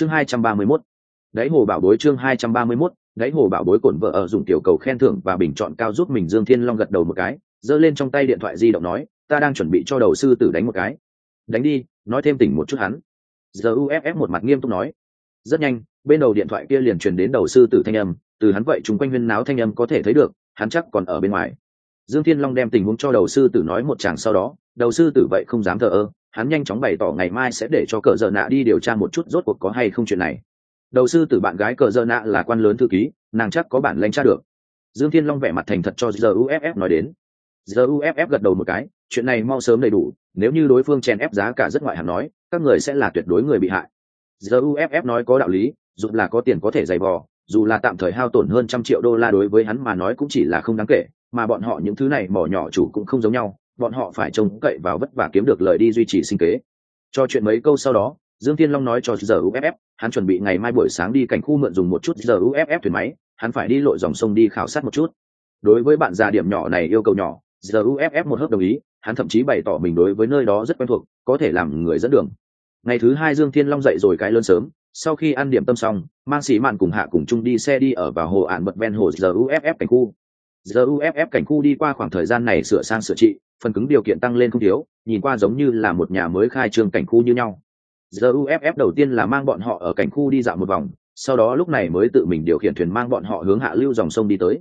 chương hai trăm ba mươi 231 đáy hồ bảo bối chương hai trăm ba mươi 231 đáy hồ bảo bối cổn vợ ở dùng tiểu cầu khen thưởng và bình chọn cao giúp mình dương thiên long gật đầu một cái, giơ lên trong tay điện thoại di động nói, ta đang chuẩn bị cho đầu sư tử đánh một cái. Đánh đi, nói thêm tỉnh một chút hắn. Giờ uff một mặt nghiêm túc nói. Rất nhanh, bên đầu điện thoại kia liền truyền đến đầu sư tử thanh âm, từ hắn vậy chúng quanh huyên náo thanh âm có thể thấy được, hắn chắc còn ở bên ngoài. Dương thiên long đem tình huống cho đầu sư tử nói một chàng sau đó, đầu sư tử vậy không dám thờ ơ hắn nhanh chóng bày tỏ ngày mai sẽ để cho cờ dợ nạ đi điều tra một chút rốt cuộc có hay không chuyện này. Đầu sư tử bạn gái cờ dợ nạ là quan lớn thư ký, nàng chắc có bản lanh tra được. Dương thiên long vẻ mặt thành thật cho giờ uff nói đến. Giờ uff gật đầu một cái, chuyện này mau sớm đầy đủ, nếu như đối phương chèn ép giá cả rất ngoại hẳn nói, các người sẽ là tuyệt đối người bị hại. Giờ uff nói có đạo lý, dù là có tiền có thể dày vò, dù là tạm thời hao tổn hơn trăm triệu đô la đối với hắn mà nói cũng chỉ là không đáng kể, mà bọn họ những thứ này mỏ nhỏ chủ cũng không giống nhau bọn họ phải trông cậy vào vất vả kiếm được lời đi duy trì sinh kế. Cho chuyện mấy câu sau đó, dương thiên long nói cho giờ uff hắn chuẩn bị ngày mai buổi sáng đi cảnh khu mượn dùng một chút giờ uff thuyền máy, hắn phải đi lội dòng sông đi khảo sát một chút. Đối với bạn già điểm nhỏ này yêu cầu nhỏ giờ uff một hớp đồng ý, hắn thậm chí bày tỏ mình đối với nơi đó rất quen thuộc, có thể làm người dẫn đường. Ngày thứ hai dương thiên long dậy rồi cái lớn sớm, sau khi ăn điểm tâm xong, mang sĩ mạn cùng hạ cùng chung đi xe đi ở vào hồ ạn bật ven hồ giờ uff cảnh khu. Giờ uff cảnh khu đi qua khoảng thời gian này sửa sang sửa trị phần cứng điều kiện tăng lên không thiếu, nhìn qua giống như là một nhà mới khai trương cảnh khu như nhau. Giờ uff đầu tiên là mang bọn họ ở cảnh khu đi dạo một vòng, sau đó lúc này mới tự mình điều khiển thuyền mang bọn họ hướng hạ lưu dòng sông đi tới.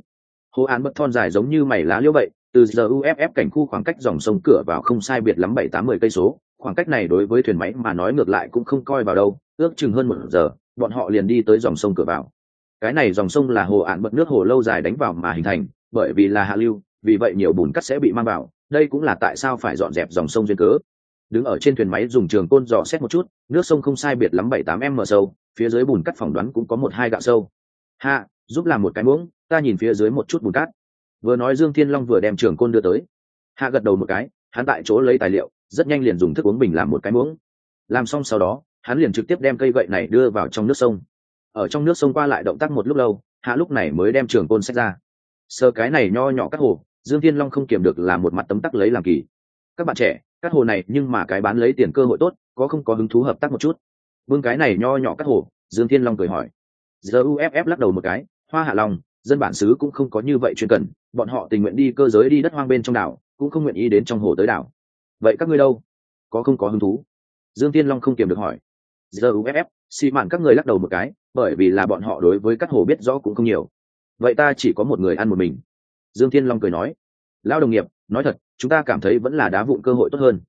Hồ án bất thon dài giống như mày lá liễu vậy, từ giờ uff cảnh khu khoảng cách dòng sông cửa vào không sai biệt lắm bảy tám mươi cây số, khoảng cách này đối với thuyền máy mà nói ngược lại cũng không coi vào đâu, ước chừng hơn một giờ, bọn họ liền đi tới dòng sông cửa vào. Cái này dòng sông là hồ án bật nước hồ lâu dài đánh vào mà hình thành, bởi vì là hạ lưu, vì vậy nhiều bùn cắt sẽ bị mang vào đây cũng là tại sao phải dọn dẹp dòng sông duyên cớ. Đứng ở trên thuyền máy dùng trường côn dò xét một chút, nước sông không sai biệt lắm bảy tám m sâu, phía dưới bùn cắt phỏng đoán cũng có một hai gạo sâu. Hạ giúp làm một cái muỗng, ta nhìn phía dưới một chút bùn cát. Vừa nói dương thiên long vừa đem trường côn đưa tới. Hạ gật đầu một cái, hắn tại chỗ lấy tài liệu, rất nhanh liền dùng thức uống bình làm một cái muỗng. Làm xong sau đó, hắn liền trực tiếp đem cây gậy này đưa vào trong nước sông. Ở trong nước sông qua lại động tác một lúc lâu, hạ lúc này mới đem trường côn xét ra. Sơ cái này nho nhỏ các hồ dương thiên long không kiềm được là một mặt tấm tắc lấy làm kỳ. Các bạn trẻ, các hồ này nhưng mà cái bán lấy tiền cơ hội tốt, có không có hứng thú hợp tác một chút? Vương cái này nho nhỏ các hồ, dương thiên long cười hỏi. Giờ uff lắc đầu một cái, hoa hạ long, dân bản xứ cũng không có như vậy chuyên cần, bọn họ tình nguyện đi cơ giới đi đất hoang bên trong đảo, cũng không nguyện ý đến trong hồ tới đảo. Vậy các ngươi đâu? Có không có hứng thú? Dương tiên long không kiềm được hỏi. Giờ uff xi mạn các người lắc đầu một cái, bởi vì là bọn họ đối với các hồ biết rõ cũng không nhiều. Vậy ta chỉ có một người ăn một mình dương thiên long cười nói, lão đồng nghiệp, nói thật, chúng ta cảm thấy vẫn là đá vụn cơ hội tốt hơn.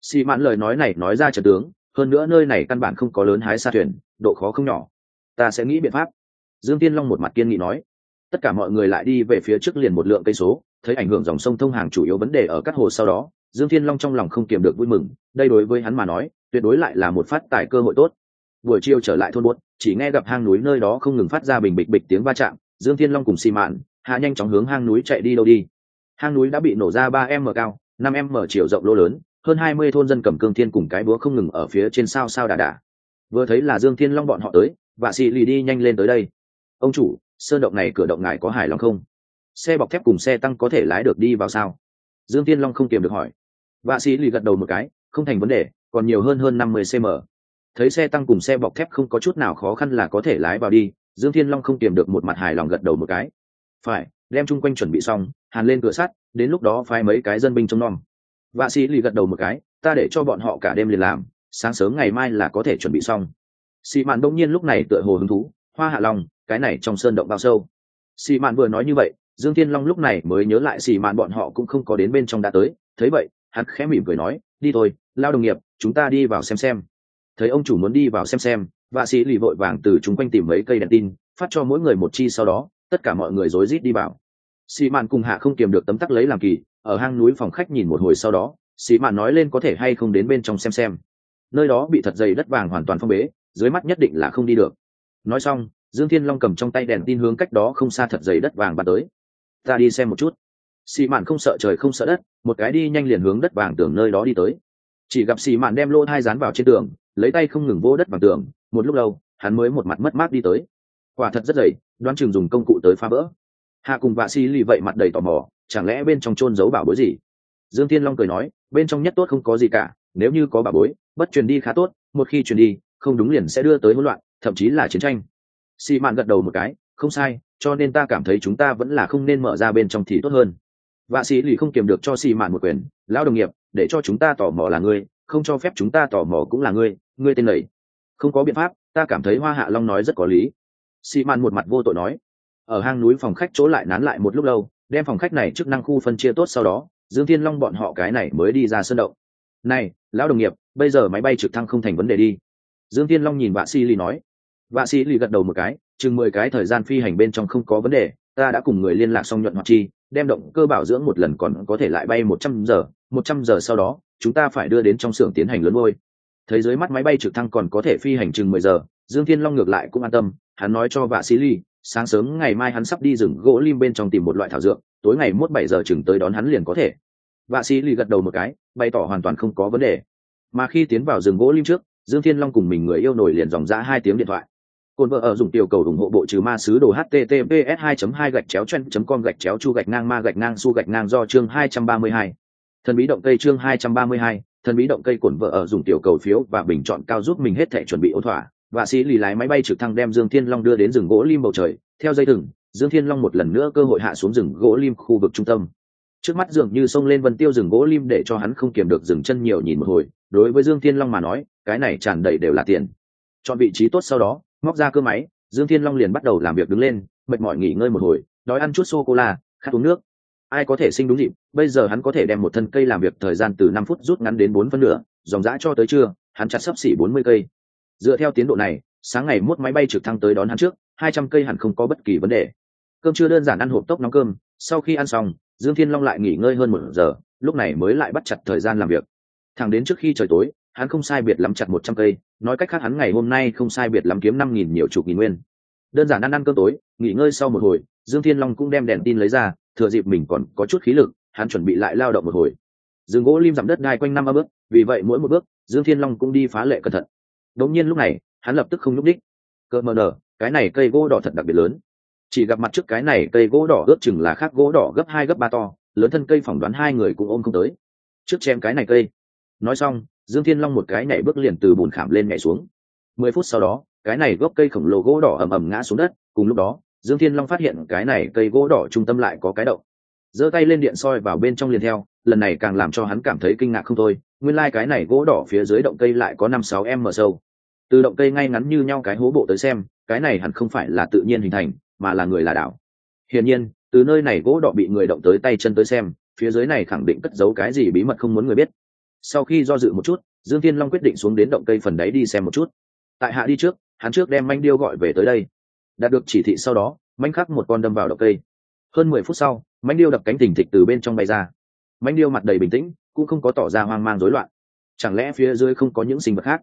Si mạn lời nói này nói ra trận tướng, hơn nữa nơi này căn bản không có lớn hái xa thuyền, độ khó không nhỏ. Ta sẽ nghĩ biện pháp. Dương tiên long một mặt kiên nghị nói. Tất cả mọi người lại đi về phía trước liền một lượng cây số, thấy ảnh hưởng dòng sông thông hàng chủ yếu vấn đề ở các hồ sau đó, dương thiên long trong lòng không kiềm được vui mừng, đây đối với hắn mà nói, tuyệt đối lại là một phát tài cơ hội tốt. Buổi chiều trở lại thôn buốt, chỉ nghe gặp hang núi nơi đó không ngừng phát ra bình bịch bịch tiếng va chạm, dương thiên long cùng Si mạn hạ nhanh chóng hướng hang núi chạy đi đâu đi. Hang núi đã bị nổ ra ba m cao, năm m chiều rộng lỗ lớn, hơn hai mươi thôn dân cầm cương thiên cùng cái búa không ngừng ở phía trên sao sao đà đà. Vừa thấy là dương thiên long bọn họ tới, vạ xị lì đi nhanh lên tới đây. Ông chủ, sơn động này cửa động ngài có hài lòng không? Xe bọc thép cùng xe tăng có thể lái được đi vào sao? Dương tiên long không kiềm được hỏi. Vạ sĩ lì gật đầu một cái, không thành vấn đề, còn nhiều hơn hơn năm mươi cm thấy xe tăng cùng xe bọc thép không có chút nào khó khăn là có thể lái vào đi, dương thiên long không kiềm được một mặt hài lòng gật đầu một cái phải, đem chung quanh chuẩn bị xong, hàn lên cửa sắt, đến lúc đó phái mấy cái dân binh trông nom. Vạ sĩ lì gật đầu một cái, ta để cho bọn họ cả đêm liền làm, sáng sớm ngày mai là có thể chuẩn bị xong. Xì mạn đông nhiên lúc này tựa hồ hứng thú, hoa hạ long, cái này trong sơn động bao sâu? Xì mạn vừa nói như vậy, dương tiên long lúc này mới nhớ lại xì mạn bọn họ cũng không có đến bên trong đã tới, thấy vậy, hắn khẽ mỉm cười nói, đi thôi, lao đồng nghiệp, chúng ta đi vào xem xem. Thấy ông chủ muốn đi vào xem xem, vạ sĩ lì vội vàng từ chung quanh tìm mấy cây đèn tin, phát cho mỗi người một chi sau đó tất cả mọi người rối rít đi vào. Xì mạn cùng hạ không kiềm được tấm tắc lấy làm kỳ, ở hang núi phòng khách nhìn một hồi sau đó xì mạn nói lên có thể hay không đến bên trong xem xem. Nơi đó bị thật dày đất vàng hoàn toàn phong bế, dưới mắt nhất định là không đi được. Nói xong, dương thiên long cầm trong tay đèn tin hướng cách đó không xa thật dày đất vàng bắn tới. Ta đi xem một chút. Xì mạn không sợ trời không sợ đất, một cái đi nhanh liền hướng đất vàng tường nơi đó đi tới. Chỉ gặp xì mạn đem lô hai dán vào trên tường, lấy tay không ngừng vỗ đất bằng tường, một lúc lâu, hắn mới một mặt mất mát đi tới quả thật rất dày, đoán chừng dùng công cụ tới phá vỡ. Hạ cùng vạ xì lì vậy mặt đầy tò mò, chẳng lẽ bên trong chôn giấu bảo bối gì? Dương thiên long cười nói, bên trong nhất tốt không có gì cả, nếu như có bảo bối, bất truyền đi khá tốt, một khi truyền đi, không đúng liền sẽ đưa tới hỗn loạn, thậm chí là chiến tranh. Xì mạn gật đầu một cái, không sai, cho nên ta cảm thấy chúng ta vẫn là không nên mở ra bên trong thì tốt hơn. Vạ sĩ lì không kiềm được cho xì mạn một quyền, lão đồng nghiệp, để cho chúng ta tò mò là ngươi, không cho phép chúng ta tò mò cũng là ngươi ngươi tên lầy không có biện pháp, ta cảm thấy hoa hạ long nói rất có lý xì mạn một mặt vô tội nói. Ở hang núi phòng khách chỗ lại nán lại một lúc lâu, đem phòng khách này chức năng khu phân chia tốt sau đó, dương thiên long bọn họ cái này mới đi ra sân động. Này, lão đồng nghiệp, bây giờ máy bay trực thăng không thành vấn đề đi. Dương thiên long nhìn vạ sĩ lì nói. Vạ sĩ lì gật đầu một cái, chừng mười cái thời gian phi hành bên trong không có vấn đề, ta đã cùng người liên lạc xong nhuận hoạt chi, đem động cơ bảo dưỡng một lần còn có thể lại bay một trăm giờ, một trăm giờ sau đó, chúng ta phải đưa đến trong xưởng tiến hành lớn ngôi. Thấy dưới mắt máy bay trực thăng còn có thể phi hành chừng mười giờ, dương thiên long ngược lại cũng an tâm hắn nói cho vạ sĩ ly sáng sớm ngày mai hắn sắp đi rừng gỗ lim bên trong tìm một loại thảo dược tối ngày mốt bảy giờ chừng tới đón hắn liền có thể vạ sĩ ly gật đầu một cái bày tỏ hoàn toàn không có vấn đề mà khi tiến vào rừng gỗ lim trước dương thiên long cùng mình người yêu nổi liền dòng ra hai tiếng điện thoại cồn vợ ở dùng tiểu cầu ủng hộ bộ trừ ma sứ đồ https 2 2 gạch chéo chen com gạch chéo chu gạch ngang ma gạch ngang su gạch ngang do chương 232. Thần bí động cây chương 232, thần bí động cây cồn vợ ở dùng tiểu cầu phiếu và bình chọn cao giúp mình hết thể chuẩn bị ổn thỏa. Và sĩ lì lái máy bay trực thăng đem Dương Thiên Long đưa đến rừng gỗ lim bầu trời, theo dây thừng, Dương Thiên Long một lần nữa cơ hội hạ xuống rừng gỗ lim khu vực trung tâm. Trước mắt dường như sông lên vân tiêu rừng gỗ lim để cho hắn không kiềm được dừng chân nhiều nhìn một hồi, đối với Dương Thiên Long mà nói, cái này tràn đầy đều là tiền. Chọn vị trí tốt sau đó, móc ra cơ máy dương thiên long liền bắt đầu làm việc đứng lên mệt mỏi nghỉ ngơi một hồi đói ăn chút sô cô la khát uống nước ai có thể sinh đúng dịp bây giờ hắn có thể đem một thân cây làm việc thời gian từ năm phút rút ngắn đến bốn phân nửa dòng dã cho tới trưa hắn chặt sấp xỉ bốn mươi cây dựa theo tiến độ này, sáng ngày mốt máy bay trực thăng tới đón hắn trước, hai trăm cây hẳn không có bất kỳ vấn đề. Cơm chưa đơn giản ăn hộp tốc nóng cơm, sau khi ăn xong, dương thiên long lại nghỉ ngơi hơn một giờ, lúc này mới lại bắt chặt thời gian làm việc. Thẳng đến trước khi trời tối, hắn không sai biệt lắm chặt một trăm cây, nói cách khác hắn ngày hôm nay không sai biệt lắm kiếm năm nghìn nhiều chục nghìn nguyên. Đơn giản ăn ăn cơm tối, nghỉ ngơi sau một hồi, dương thiên long cũng đem đèn tin lấy ra, thừa dịp mình còn có chút khí lực, hắn chuẩn bị lại lao động một hồi. Rừng gỗ lim giảm đất đai quanh năm ba bước, vì vậy mỗi một bước, dương thiên long cũng đi phá lệ cẩn thận đống nhiên lúc này, hắn lập tức không nhúc đích cơ mờ nở, cái này cây gỗ đỏ thật đặc biệt lớn. Chỉ gặp mặt trước cái này cây gỗ đỏ ước chừng là khác gỗ đỏ gấp hai gấp ba to, lớn thân cây phỏng đoán hai người cũng ôm không tới. Trước chém cái này cây. Nói xong, dương thiên long một cái nhảy bước liền từ bùn khảm lên nhảy xuống. Mười phút sau đó, cái này gốc cây khổng lồ gỗ đỏ ầm ầm ngã xuống đất. Cùng lúc đó, dương thiên long phát hiện cái này cây gỗ đỏ trung tâm lại có cái động. Giơ tay lên điện soi vào bên trong liền theo lần này càng làm cho hắn cảm thấy kinh ngạc không thôi. Nguyên lai、like、cái này gỗ đỏ phía dưới động cây lại có năm sáu m sâu. Từ động cây ngay ngắn như nhau cái hố bộ tới xem, cái này hẳn không phải là tự nhiên hình thành, mà là người là đảo. Hiển nhiên, từ nơi này gỗ đỏ bị người động tới tay chân tới xem, phía dưới này khẳng định cất giấu cái gì bí mật không muốn người biết. Sau khi do dự một chút, dương thiên long quyết định xuống đến động cây phần đáy đi xem một chút. Tại hạ đi trước, hắn trước đem manh điêu gọi về tới đây. Đạt được chỉ thị sau đó, manh khắc một con đâm vào động cây. Hơn mười phút sau, manh điêu đập cánh thình thịch từ bên trong bay ra manh điêu mặt đầy bình tĩnh, cũng không có tỏ ra hoang mang rối loạn. Chẳng lẽ phía dưới không có những sinh vật khác?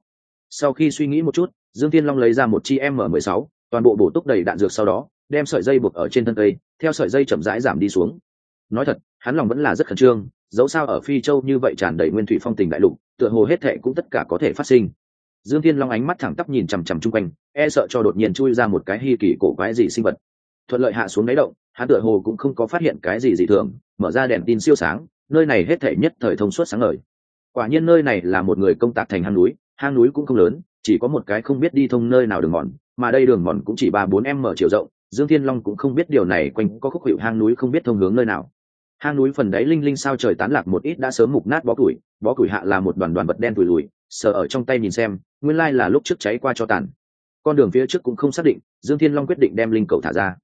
Sau khi suy nghĩ một chút, dương thiên long lấy ra một chi m mười sáu, toàn bộ bổ túc đầy đạn dược sau đó, đem sợi dây buộc ở trên thân cây, theo sợi dây chậm rãi giảm đi xuống. Nói thật, hắn lòng vẫn là rất khẩn trương, dẫu sao ở phi châu như vậy tràn đầy nguyên thủy phong tình đại lục, tựa hồ hết thệ cũng tất cả có thể phát sinh. Dương thiên long ánh mắt thẳng tắp nhìn chằm chằm chung quanh e sợ cho đột nhiên chui ra một cái hy kỳ cổ quái gì sinh vật. Thuận lợi hạ xuống đáy động, hắn tựa hồ cũng không có phát hiện cái gì dị thường mở ra đèn tin siêu sáng, nơi này hết thể nhất thời thông suốt sáng ngời. Quả nhiên nơi này là một người công tác thành hang núi hang núi cũng không lớn, chỉ có một cái không biết đi thông nơi nào đường mòn, mà đây đường mòn cũng chỉ ba bốn em mở chiều rộng, dương thiên long cũng không biết điều này quanh có khúc hiệu hang núi không biết thông hướng nơi nào. Hang núi phần đáy linh linh sao trời tán lạc một ít đã sớm mục nát bó củi bó củi hạ là một đoàn đoàn vật đen tùi lùi sờ ở trong tay nhìn xem, nguyên lai là lúc trước cháy qua cho tàn. Con đường phía trước cũng không xác định, dương thiên long quyết định đem linh cầu thả ra.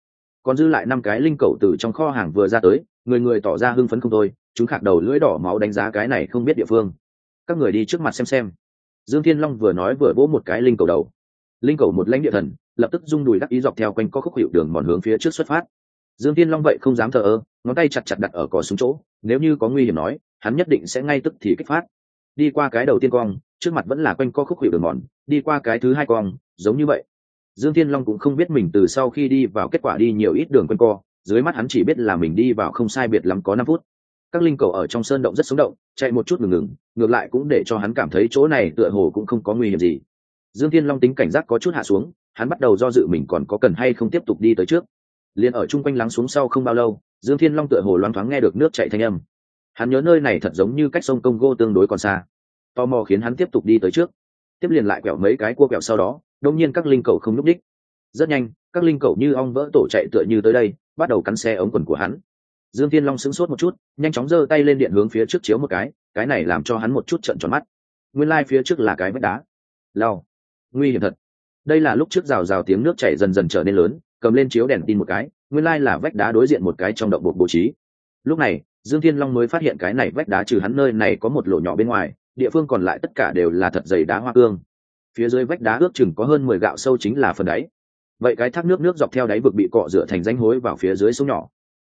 Còn dư lại năm cái linh cầu từ trong kho hàng vừa ra tới người người tỏ ra hưng phấn không thôi, chúng khạc đầu lưỡi đỏ máu đánh giá cái này không biết địa phương. Các người đi trước mặt xem xem. Dương thiên long vừa nói vừa vỗ một cái linh cầu đầu. Linh cầu một lãnh địa thần, lập tức rung đùi đắc ý dọc theo quanh có khúc hiệu đường mòn hướng phía trước xuất phát. Dương thiên long vậy không dám thờ ơ, ngón tay chặt chặt đặt ở cò súng chỗ, nếu như có nguy hiểm nói, hắn nhất định sẽ ngay tức thì kích phát. Đi qua cái đầu tiên cong, trước mặt vẫn là quanh co khúc hiệu đường mòn, đi qua cái thứ hai cong, giống như vậy. Dương thiên long cũng không biết mình từ sau khi đi vào kết quả đi nhiều ít đường quanh co dưới mắt hắn chỉ biết là mình đi vào không sai biệt lắm có năm phút. Các linh cầu ở trong sơn động rất sống động, chạy một chút ngừng ngừng, ngược lại cũng để cho hắn cảm thấy chỗ này tựa hồ cũng không có nguy hiểm gì. Dương thiên long tính cảnh giác có chút hạ xuống, hắn bắt đầu do dự mình còn có cần hay không tiếp tục đi tới trước. Liền ở chung quanh lắng xuống sau không bao lâu, dương thiên long tựa hồ loáng thoáng nghe được nước chạy thanh âm. Hắn nhớ nơi này thật giống như cách sông công gô tương đối còn xa. Tò mò khiến hắn tiếp tục đi tới trước. Tiếp liền lại quẹo mấy cái cua quẹo sau đó, đông nhiên các linh cầu không núp đích rất nhanh, các linh cầu như ong vỡ tổ chạy tựa như tới đây bắt đầu cắn xe ống quần của hắn. Dương thiên long sững sốt một chút, nhanh chóng giơ tay lên điện hướng phía trước chiếu một cái cái này làm cho hắn một chút trận tròn mắt. Nguyên lai、like、phía trước là cái vách đá. Lao nguy hiểm thật. Đây là lúc trước rào rào tiếng nước chảy dần dần trở nên lớn, cầm lên chiếu đèn tin một cái, nguyên lai、like、là vách đá đối diện một cái trong động bột bố trí. Lúc này, dương thiên long mới phát hiện cái này vách đá trừ hắn nơi này có một lỗ nhỏ bên ngoài, địa phương còn lại tất cả đều là thật dày đá hoa cương. Phía dưới vách đá ước chừng có hơn mười gạo sâu chính là phần đáy vậy cái thác nước nước dọc theo đáy vực bị cọ rửa thành rãnh hối vào phía dưới sông nhỏ.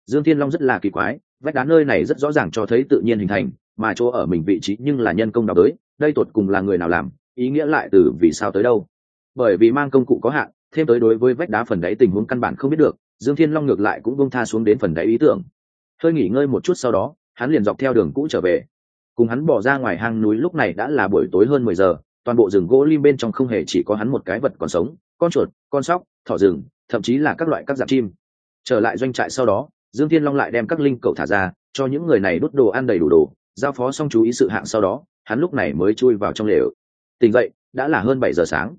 Dương thiên long rất là kỳ quái, vách đá nơi này rất rõ ràng cho thấy tự nhiên hình thành, mà chỗ ở mình vị trí nhưng là nhân công đào tới, đây tột cùng là người nào làm, ý nghĩa lại từ vì sao tới đâu. Bởi vì mang công cụ có hạn, thêm tới đối với vách đá phần đáy tình huống căn bản không biết được, dương thiên long ngược lại cũng bông tha xuống đến phần đáy ý tưởng. Hơi nghỉ ngơi một chút sau đó, hắn liền dọc theo đường cũ trở về. Cùng hắn bỏ ra ngoài hang núi lúc này đã là buổi tối hơn mười giờ, toàn bộ rừng gỗ lim bên trong không hề chỉ có hắn một cái vật còn sống, con chuột, con sóc thỏ rừng, thậm chí là các loại các dạng chim. Trở lại doanh trại sau đó, dương thiên long lại đem các linh cầu thả ra, cho những người này đốt đồ ăn đầy đủ đồ, giao phó xong chú ý sự hạng sau đó, hắn lúc này mới chui vào trong lều. Tỉnh dậy, đã là hơn bảy giờ sáng.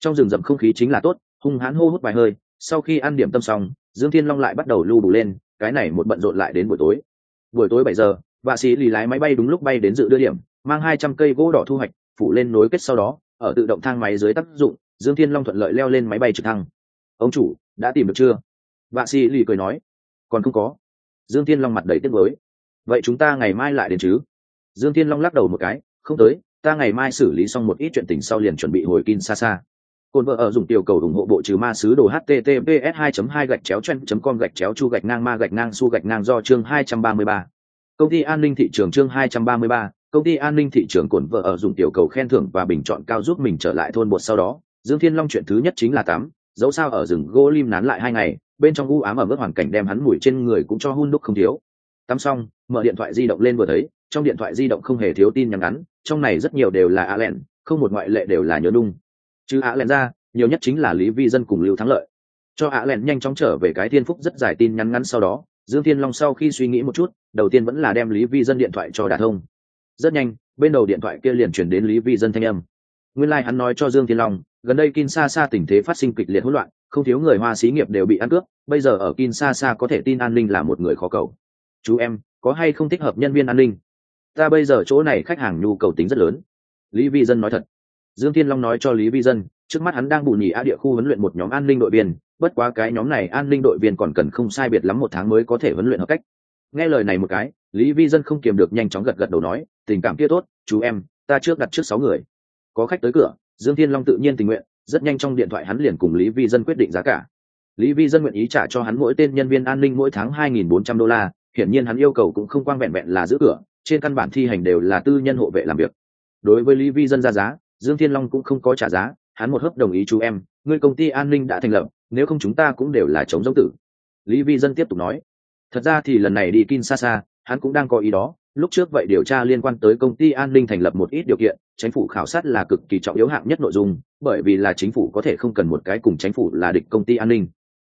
Trong rừng rậm không khí chính là tốt, hung hãn hô hút vài hơi, sau khi ăn điểm tâm xong, dương thiên long lại bắt đầu lưu bù lên, cái này một bận rộn lại đến buổi tối. Buổi tối bảy giờ, vạ sĩ lì lái máy bay đúng lúc bay đến dự đưa điểm, mang hai trăm cây gỗ đỏ thu hoạch, phủ lên nối kết sau đó, ở tự động thang máy dưới tác dụng, dương thiên long thuận lợi leo lên máy bay trực thăng ông chủ đã tìm được chưa? Vạ sĩ lì cười nói còn không có. Dương thiên long mặt đầy tiếc với vậy chúng ta ngày mai lại đến chứ? Dương thiên long lắc đầu một cái không tới ta ngày mai xử lý xong một ít chuyện tình sau liền chuẩn bị hồi kin xa xa cồn vợ ở dùng tiểu cầu ủng hộ bộ trừ ma sứ đồ https 2 2 gạch chéo chen com gạch chéo chu gạch ngang ma gạch ngang su gạch ngang do chương 233. công ty an ninh thị trường chương 233, công ty an ninh thị trường cồn vợ ở dùng tiểu cầu khen thưởng và bình chọn cao giúp mình trở lại thôn bột sau đó. Dương thiên long chuyện thứ nhất chính là tắm dẫu sao ở rừng gỗ lim nán lại hai ngày, bên trong u ám ở mức hoàn cảnh đem hắn mùi trên người cũng cho hun đúc không thiếu. Tắm xong, mở điện thoại di động lên vừa thấy, trong điện thoại di động không hề thiếu tin nhắn ngắn, trong này rất nhiều đều là a lẹn, không một ngoại lệ đều là nhớ đung chứ a lẹn ra, nhiều nhất chính là lý vi dân cùng lưu thắng lợi. Cho a lẹn nhanh chóng trở về cái thiên phúc rất dài tin nhắn ngắn sau đó, dương thiên long sau khi suy nghĩ một chút, đầu tiên vẫn là đem lý vi dân điện thoại cho đà thông. Rất nhanh, bên đầu điện thoại kia liền chuyển đến lý vi dân thanh âm. Nguyên lai、like、hắn nói cho dương thiên long gần đây kin tình thế phát sinh kịch liệt hỗn loạn, không thiếu người hoa xí nghiệp đều bị ăn cướp, bây giờ ở kin có thể tin an ninh là một người khó cầu. Chú em, có hay không thích hợp nhân viên an ninh? Ta bây giờ chỗ này khách hàng nhu cầu tính rất lớn. Lý vi dân nói thật. Dương thiên long nói cho lý vi dân, trước mắt hắn đang bù nhì a địa khu huấn luyện một nhóm an ninh đội viên, bất quá cái nhóm này an ninh đội viên còn cần không sai biệt lắm một tháng mới có thể huấn luyện hợp cách. Nghe lời này một cái, lý vi dân không kiềm được nhanh chóng gật gật đầu nói, tình cảm kia tốt, chú em, ta trước đặt trước sáu người. Có khách tới cửa dương thiên long tự nhiên tình nguyện, rất nhanh trong điện thoại hắn liền cùng lý vi dân quyết định giá cả. Lý vi dân nguyện ý trả cho hắn mỗi tên nhân viên an ninh mỗi tháng hai nghìn bốn trăm đô la, hiển nhiên hắn yêu cầu cũng không quang vẹn vẹn là giữ cửa, trên căn bản thi hành đều là tư nhân hộ vệ làm việc. Đối với lý vi dân ra giá, dương thiên long cũng không có trả giá, hắn một hớp đồng ý chú em, ngươi công ty an ninh đã thành lập, nếu không chúng ta cũng đều là chống giống tử. Lý vi dân tiếp tục nói, thật ra thì lần này đi kinshasa, hắn cũng đang có ý đó, lúc trước vậy điều tra liên quan tới công ty an ninh thành lập một ít điều kiện chính phủ khảo sát là cực kỳ trọng yếu hạng nhất nội dung, bởi vì là chính phủ có thể không cần một cái cùng chính phủ là địch công ty an ninh.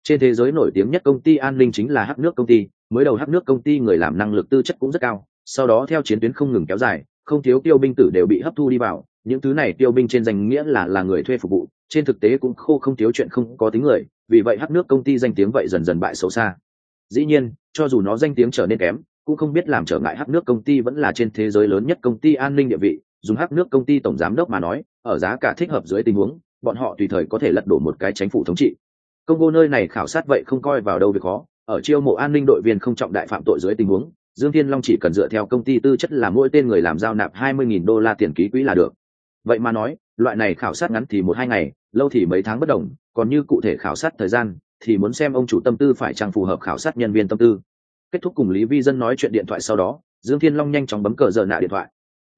Trên thế giới nổi tiếng nhất công ty an ninh chính là hắc nước công ty, mới đầu hắc nước công ty người làm năng lực tư chất cũng rất cao, sau đó theo chiến tuyến không ngừng kéo dài, không thiếu tiêu binh tử đều bị hấp thu đi vào, những thứ này tiêu binh trên danh nghĩa là là người thuê phục vụ, trên thực tế cũng khô không thiếu chuyện không có tính người, vì vậy hắc nước công ty danh tiếng vậy dần dần bại xấu xa. Dĩ nhiên, cho dù nó danh tiếng trở nên kém, cũng không biết làm trở ngại hắc nước công ty vẫn là trên thế giới lớn nhất công ty an ninh địa vị dùng hắc nước công ty tổng giám đốc mà nói, ở giá cả thích hợp dưới tình huống, bọn họ tùy thời có thể lật đổ một cái chính phủ thống trị. Công cô nơi này khảo sát vậy không coi vào đâu việc khó, ở chiêu mộ an ninh đội viên không trọng đại phạm tội dưới tình huống, dương thiên long chỉ cần dựa theo công ty tư chất là mỗi tên người làm giao nạp hai mươi nghìn đô la tiền ký quỹ là được. Vậy mà nói, loại này khảo sát ngắn thì một hai ngày, lâu thì mấy tháng bất đồng, còn như cụ thể khảo sát thời gian, thì muốn xem ông chủ tâm tư phải chăng phù hợp khảo sát nhân viên tâm tư. Kết thúc cùng lý vi dân nói chuyện điện thoại sau đó, dương thiên long nhanh chóng bấm cờ giờ nạ điện thoại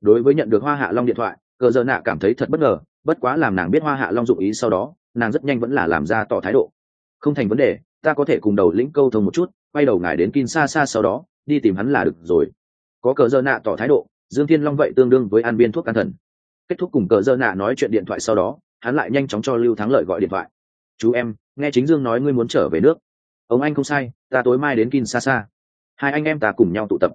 đối với nhận được hoa hạ long điện thoại cờ giờ nạ cảm thấy thật bất ngờ, bất quá làm nàng biết hoa hạ long dụng ý sau đó, nàng rất nhanh vẫn là làm ra tỏ thái độ. Không thành vấn đề, ta có thể cùng đầu lĩnh câu thông một chút, quay đầu ngài đến kin xa xa sau đó, đi tìm hắn là được rồi. Có cờ dơ nạ tỏ thái độ, dương thiên long vậy tương đương với an viên thuốc an thần. Kết thúc cùng cờ dơ nạ nói chuyện điện thoại sau đó, hắn lại nhanh chóng cho lưu thắng lợi gọi điện thoại. Chú em, nghe chính dương nói ngươi muốn trở về nước. Ông anh không sai, ta tối mai đến kin xa xa hai anh em ta cùng nhau tụ tập.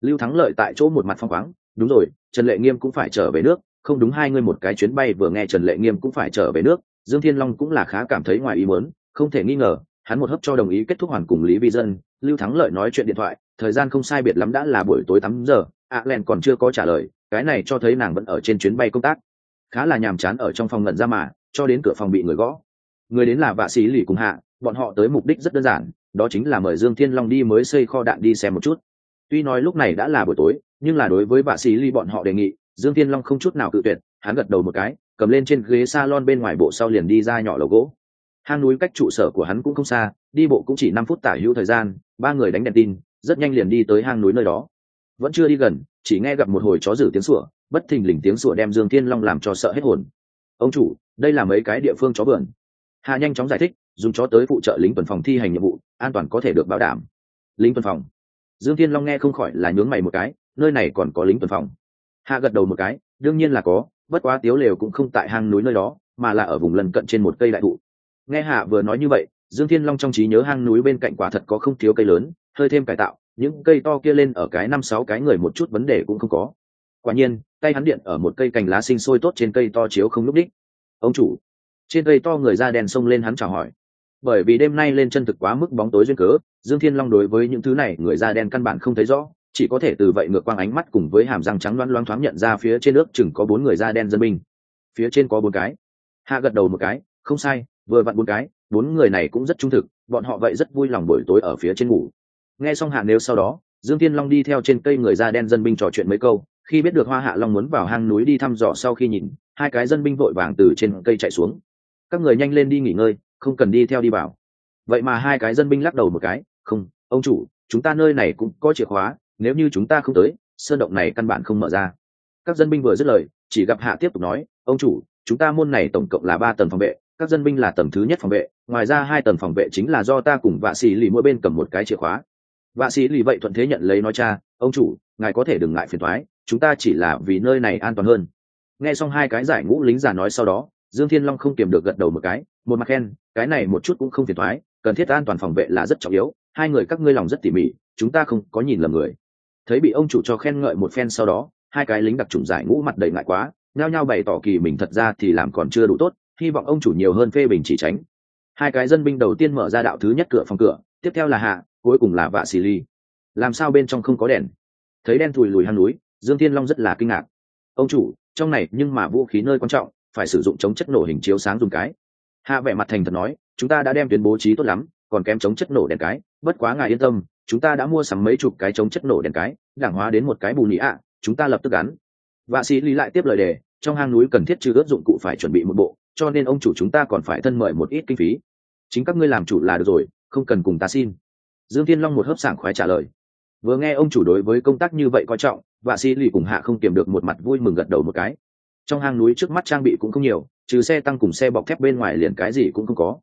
Lưu thắng lợi tại chỗ một mặt phong khoáng đúng rồi, trần lệ nghiêm cũng phải trở về nước, không đúng hai ngươi một cái chuyến bay vừa nghe trần lệ nghiêm cũng phải trở về nước, dương thiên long cũng là khá cảm thấy ngoài ý muốn, không thể nghi ngờ, hắn một hấp cho đồng ý kết thúc hoàn cùng lý vi dân, lưu thắng lợi nói chuyện điện thoại, thời gian không sai biệt lắm đã là buổi tối tám giờ ạ len còn chưa có trả lời, cái này cho thấy nàng vẫn ở trên chuyến bay công tác. Khá là nhàm chán ở trong phòng ngẩn ra mà, cho đến cửa phòng bị người gõ. Người đến là vạ sĩ lì cùng hạ, bọn họ tới mục đích rất đơn giản, đó chính là mời dương thiên long đi mới xây kho đạn đi xem một chút tuy nói lúc này đã là buổi tối, nhưng là đối với bà sĩ ly bọn họ đề nghị, dương thiên long không chút nào cự tuyệt, hắn gật đầu một cái, cầm lên trên ghế salon bên ngoài bộ sau liền đi ra nhỏ lầu gỗ. Hang núi cách trụ sở của hắn cũng không xa, đi bộ cũng chỉ năm phút tả hữu thời gian, ba người đánh đèn tin, rất nhanh liền đi tới hang núi nơi đó. Vẫn chưa đi gần, chỉ nghe gặp một hồi chó dử tiếng sủa, bất thình lình tiếng sủa đem dương thiên long làm cho sợ hết hồn. Ông chủ, đây là mấy cái địa phương chó vườn hà nhanh chóng giải thích, dùng chó tới phụ trợ lính tuần phòng thi hành nhiệm vụ, an toàn có thể được bảo đảm. Lính tuần phòng dương thiên long nghe không khỏi là nhướng mày một cái, nơi này còn có lính tuần phòng. Hạ gật đầu một cái, đương nhiên là có, bất quá tiếu lều cũng không tại hang núi nơi đó, mà là ở vùng lân cận trên một cây đại thụ. Nghe hạ vừa nói như vậy, dương thiên long trong trí nhớ hang núi bên cạnh quả thật có không thiếu cây lớn, hơi thêm cải tạo, những cây to kia lên ở cái năm sáu cái người một chút vấn đề cũng không có. Quả nhiên, tay hắn điện ở một cây cành lá sinh sôi tốt trên cây to chiếu không lúc đích. Ông chủ, trên cây to người da đen xông lên hắn chào hỏi bởi vì đêm nay lên chân thực quá mức bóng tối duyên cớ, dương thiên long đối với những thứ này, người da đen căn bản không thấy rõ, chỉ có thể từ vậy ngược quang ánh mắt cùng với hàm răng trắng loáng loáng thoáng nhận ra phía trên nước chừng có bốn người da đen dân binh. Phía trên có bốn cái. Hạ gật đầu một cái, không sai, vừa vặn bốn cái, bốn người này cũng rất trung thực, bọn họ vậy rất vui lòng buổi tối ở phía trên ngủ. Nghe xong hạ nếu sau đó, dương thiên long đi theo trên cây người da đen dân binh trò chuyện mấy câu, khi biết được hoa hạ long muốn vào hang núi đi thăm dò sau khi nhìn, hai cái dân binh vội vàng từ trên cây chạy xuống. Các người nhanh lên đi nghỉ ngơi không cần đi theo đi vào. Vậy mà hai cái dân binh lắc đầu một cái, không, ông chủ, chúng ta nơi này cũng có chìa khóa, nếu như chúng ta không tới, sơn động này căn bản không mở ra. Các dân binh vừa dứt lời, chỉ gặp hạ tiếp tục nói, ông chủ, chúng ta môn này tổng cộng là ba tầng phòng vệ, các dân binh là tầng thứ nhất phòng vệ, ngoài ra hai tầng phòng vệ chính là do ta cùng vạ sĩ lì mỗi bên cầm một cái chìa khóa. Vạ sĩ lì vậy thuận thế nhận lấy nói, cha, ông chủ, ngài có thể đừng ngại phiền thoái chúng ta chỉ là vì nơi này an toàn hơn. Nghe xong hai cái giải ngũ lính già nói sau đó dương thiên long không kiềm được gật đầu một cái, một mặt khen, cái này một chút cũng không phiền thoái cần thiết an toàn phòng vệ là rất trọng yếu, hai người các ngươi lòng rất tỉ mỉ, chúng ta không có nhìn lầm người. Thấy bị ông chủ cho khen ngợi một phen sau đó, hai cái lính đặc trùng giải ngũ mặt đầy ngại quá, nhao nhao bày tỏ kỳ mình thật ra thì làm còn chưa đủ tốt, hy vọng ông chủ nhiều hơn phê bình chỉ tránh. Hai cái dân binh đầu tiên mở ra đạo thứ nhất cửa phòng cửa, tiếp theo là hạ, cuối cùng là vạ xì ly. Làm sao bên trong không có đèn? Thấy đen thùi lùi hang núi, dương thiên long rất là kinh ngạc. Ông chủ, trong này nhưng mà vũ khí nơi quan trọng phải sử dụng chống chất nổ hình chiếu sáng dùng cái. Hạ vẻ mặt thành thật nói, chúng ta đã đem tuyến bố trí tốt lắm, còn kém chống chất nổ đèn cái. Bất quá ngài yên tâm, chúng ta đã mua sắm mấy chục cái chống chất nổ đèn cái, đảng hóa đến một cái bù nị ạ, chúng ta lập tức gắn. Vạ sĩ lý lại tiếp lời đề, trong hang núi cần thiết trừ ướp dụng cụ phải chuẩn bị một bộ, cho nên ông chủ chúng ta còn phải thân mời một ít kinh phí. Chính các ngươi làm chủ là được rồi, không cần cùng ta xin. Dương thiên long một hớp sảng khoái trả lời. Vừa nghe ông chủ đối với công tác như vậy coi trọng, vạ sĩ lì cùng hạ không kiềm được một mặt vui mừng gật đầu một cái trong hang núi trước mắt trang bị cũng không nhiều trừ xe tăng cùng xe bọc thép bên ngoài liền cái gì cũng không có.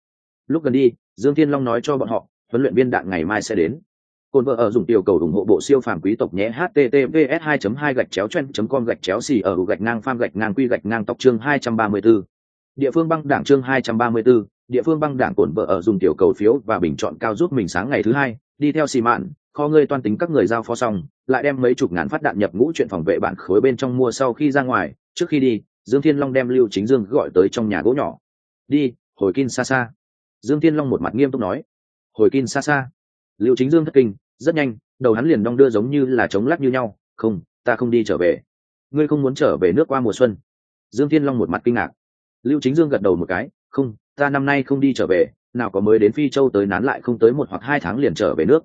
Lúc gần đi dương thiên long nói cho bọn họ huấn luyện viên đạn ngày mai sẽ đến. Cồn vợ ở dùng tiểu cầu ủng hộ bộ siêu phàm quý tộc nhé https 2 2 gạch chéo chen com gạch chéo xì ở gạch ngang pham gạch ngang quy gạch ngang tộc chương 234. địa phương băng đảng chương 234, địa phương băng đảng cồn vợ ở dùng tiểu cầu phiếu và bình chọn cao giúp mình sáng ngày thứ hai đi theo xì mạn kho ngươi toan tính các người giao phó xong lại đem mấy chục ngàn phát đạn nhập ngũ chuyện phòng vệ bản khối bên trong mua sau khi ra ngoài trước khi đi, dương thiên long đem lưu chính dương gọi tới trong nhà gỗ nhỏ. Đi, hồi kin xa xa. Dương thiên long một mặt nghiêm túc nói. Hồi kin xa xa? Lưu chính dương thất kinh, rất nhanh, đầu hắn liền đong đưa giống như là chống lắc như nhau. Không, ta không đi trở về. Ngươi không muốn trở về nước qua mùa xuân. Dương thiên long một mặt kinh ngạc. Lưu chính dương gật đầu một cái. Không, ta năm nay không đi trở về, nào có mới đến phi châu tới nán lại không tới một hoặc hai tháng liền trở về nước.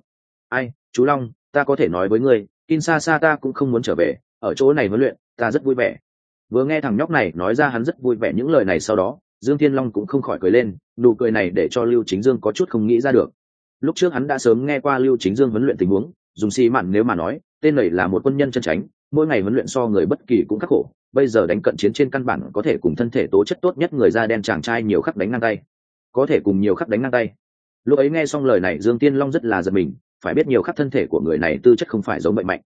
Ai, chú long, ta có thể nói với ngươi kin xa xa ta cũng không muốn trở về, ở chỗ này huấn luyện, ta rất vui vẻ vừa nghe thằng nhóc này nói ra hắn rất vui vẻ những lời này sau đó, dương thiên long cũng không khỏi cười lên, nụ cười này để cho lưu chính dương có chút không nghĩ ra được. Lúc trước hắn đã sớm nghe qua lưu chính dương huấn luyện tình huống, dùng xi mặn nếu mà nói, tên này là một quân nhân chân tránh, mỗi ngày huấn luyện so người bất kỳ cũng khắc khổ, bây giờ đánh cận chiến trên căn bản có thể cùng thân thể tố chất tốt nhất người da đen chàng trai nhiều khắc đánh ngang tay. Có thể cùng nhiều khắc đánh ngang tay. Lúc ấy nghe xong lời này, dương tiên long rất là giật mình, phải biết nhiều khắc thân thể của người này tư chất không phải giống bệnh mạnh.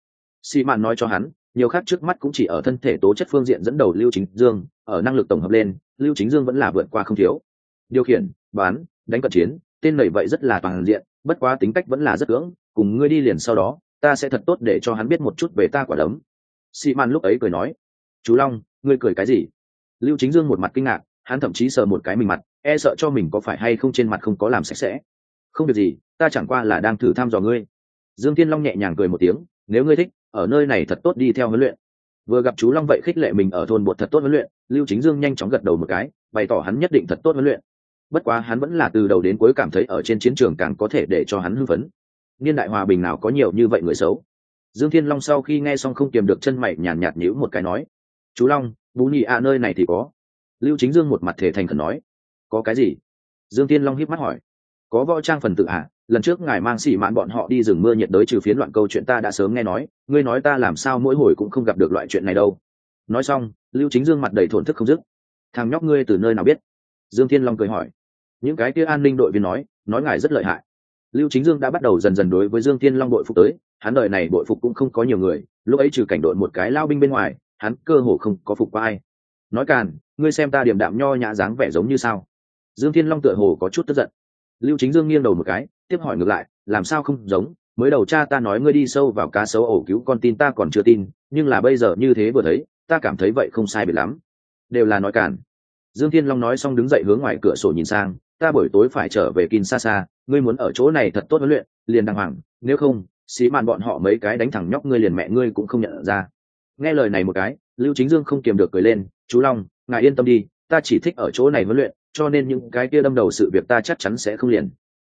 Xi mạn nói cho hắn nhiều khác trước mắt cũng chỉ ở thân thể tố chất phương diện dẫn đầu lưu chính dương, ở năng lực tổng hợp lên, lưu chính dương vẫn là vượt qua không thiếu. Điều khiển bán đánh cận chiến, tên nảy vậy rất là toàn diện, bất quá tính cách vẫn là rất cưỡng cùng ngươi đi liền sau đó, ta sẽ thật tốt để cho hắn biết một chút về ta quả đấm. Xị man lúc ấy cười nói, chú long, ngươi cười cái gì? Lưu chính dương một mặt kinh ngạc, hắn thậm chí sờ một cái mình mặt e sợ cho mình có phải hay không trên mặt không có làm sạch sẽ. Không việc gì, ta chẳng qua là đang thử thăm dò ngươi. Dương thiên long nhẹ nhàng cười một tiếng, nếu ngươi thích ở nơi này thật tốt đi theo huấn luyện. Vừa gặp chú long vậy khích lệ mình ở thôn bột thật tốt huấn luyện, lưu chính dương nhanh chóng gật đầu một cái, bày tỏ hắn nhất định thật tốt huấn luyện. Bất quá hắn vẫn là từ đầu đến cuối cảm thấy ở trên chiến trường càng có thể để cho hắn hưng phấn. Niên đại hòa bình nào có nhiều như vậy người xấu? Dương thiên long sau khi nghe xong không kiềm được chân mày nhàn nhạt nhữ một cái nói, chú long, bú nhị a nơi này thì có. Lưu chính dương một mặt thể thành khẩn nói, có cái gì? Dương thiên long hiếp mắt hỏi, có võ trang phần tự à lần trước ngài mang xỉ mạn bọn họ đi rừng mưa nhiệt đới trừ phiến loạn câu chuyện ta đã sớm nghe nói, ngươi nói ta làm sao mỗi hồi cũng không gặp được loại chuyện này đâu. Nói xong, lưu chính dương mặt đầy thổn thức không dứt. Thằng nhóc ngươi từ nơi nào biết? Dương thiên long cười hỏi. Những cái kia an ninh đội viên nói nói ngài rất lợi hại. Lưu chính dương đã bắt đầu dần dần đối với dương thiên long đội phục tới, hắn đợi này đội phục cũng không có nhiều người, lúc ấy trừ cảnh đội một cái lao binh bên ngoài, hắn cơ hồ không có phục qua ai. Nói càn, ngươi xem ta điểm đạm nho nhã dáng vẻ giống như sao? Dương thiên long tựa hồ có chút tức giận lưu chính dương nghiêng đầu một cái tiếp hỏi ngược lại làm sao không giống? Mới đầu cha ta nói ngươi đi sâu vào cá sấu ổ cứu con tin ta còn chưa tin nhưng là bây giờ như thế vừa thấy ta cảm thấy vậy không sai biệt lắm. Đều là nói cản. Dương thiên long nói xong đứng dậy hướng ngoài cửa sổ nhìn sang ta buổi tối phải trở về Kinshasa, ngươi muốn ở chỗ này thật tốt huấn luyện, liền đàng hoàng, nếu không, xí màn bọn họ mấy cái đánh thẳng nhóc ngươi liền mẹ ngươi cũng không nhận ra. Nghe lời này một cái, Lưu Chính Dương không kiềm được cười lên, "Chú Long, ngài yên tâm đi, ta chỉ thích ở chỗ này huấn luyện, cho nên những cái kia đâm đầu sự việc ta chắc chắn sẽ không liền."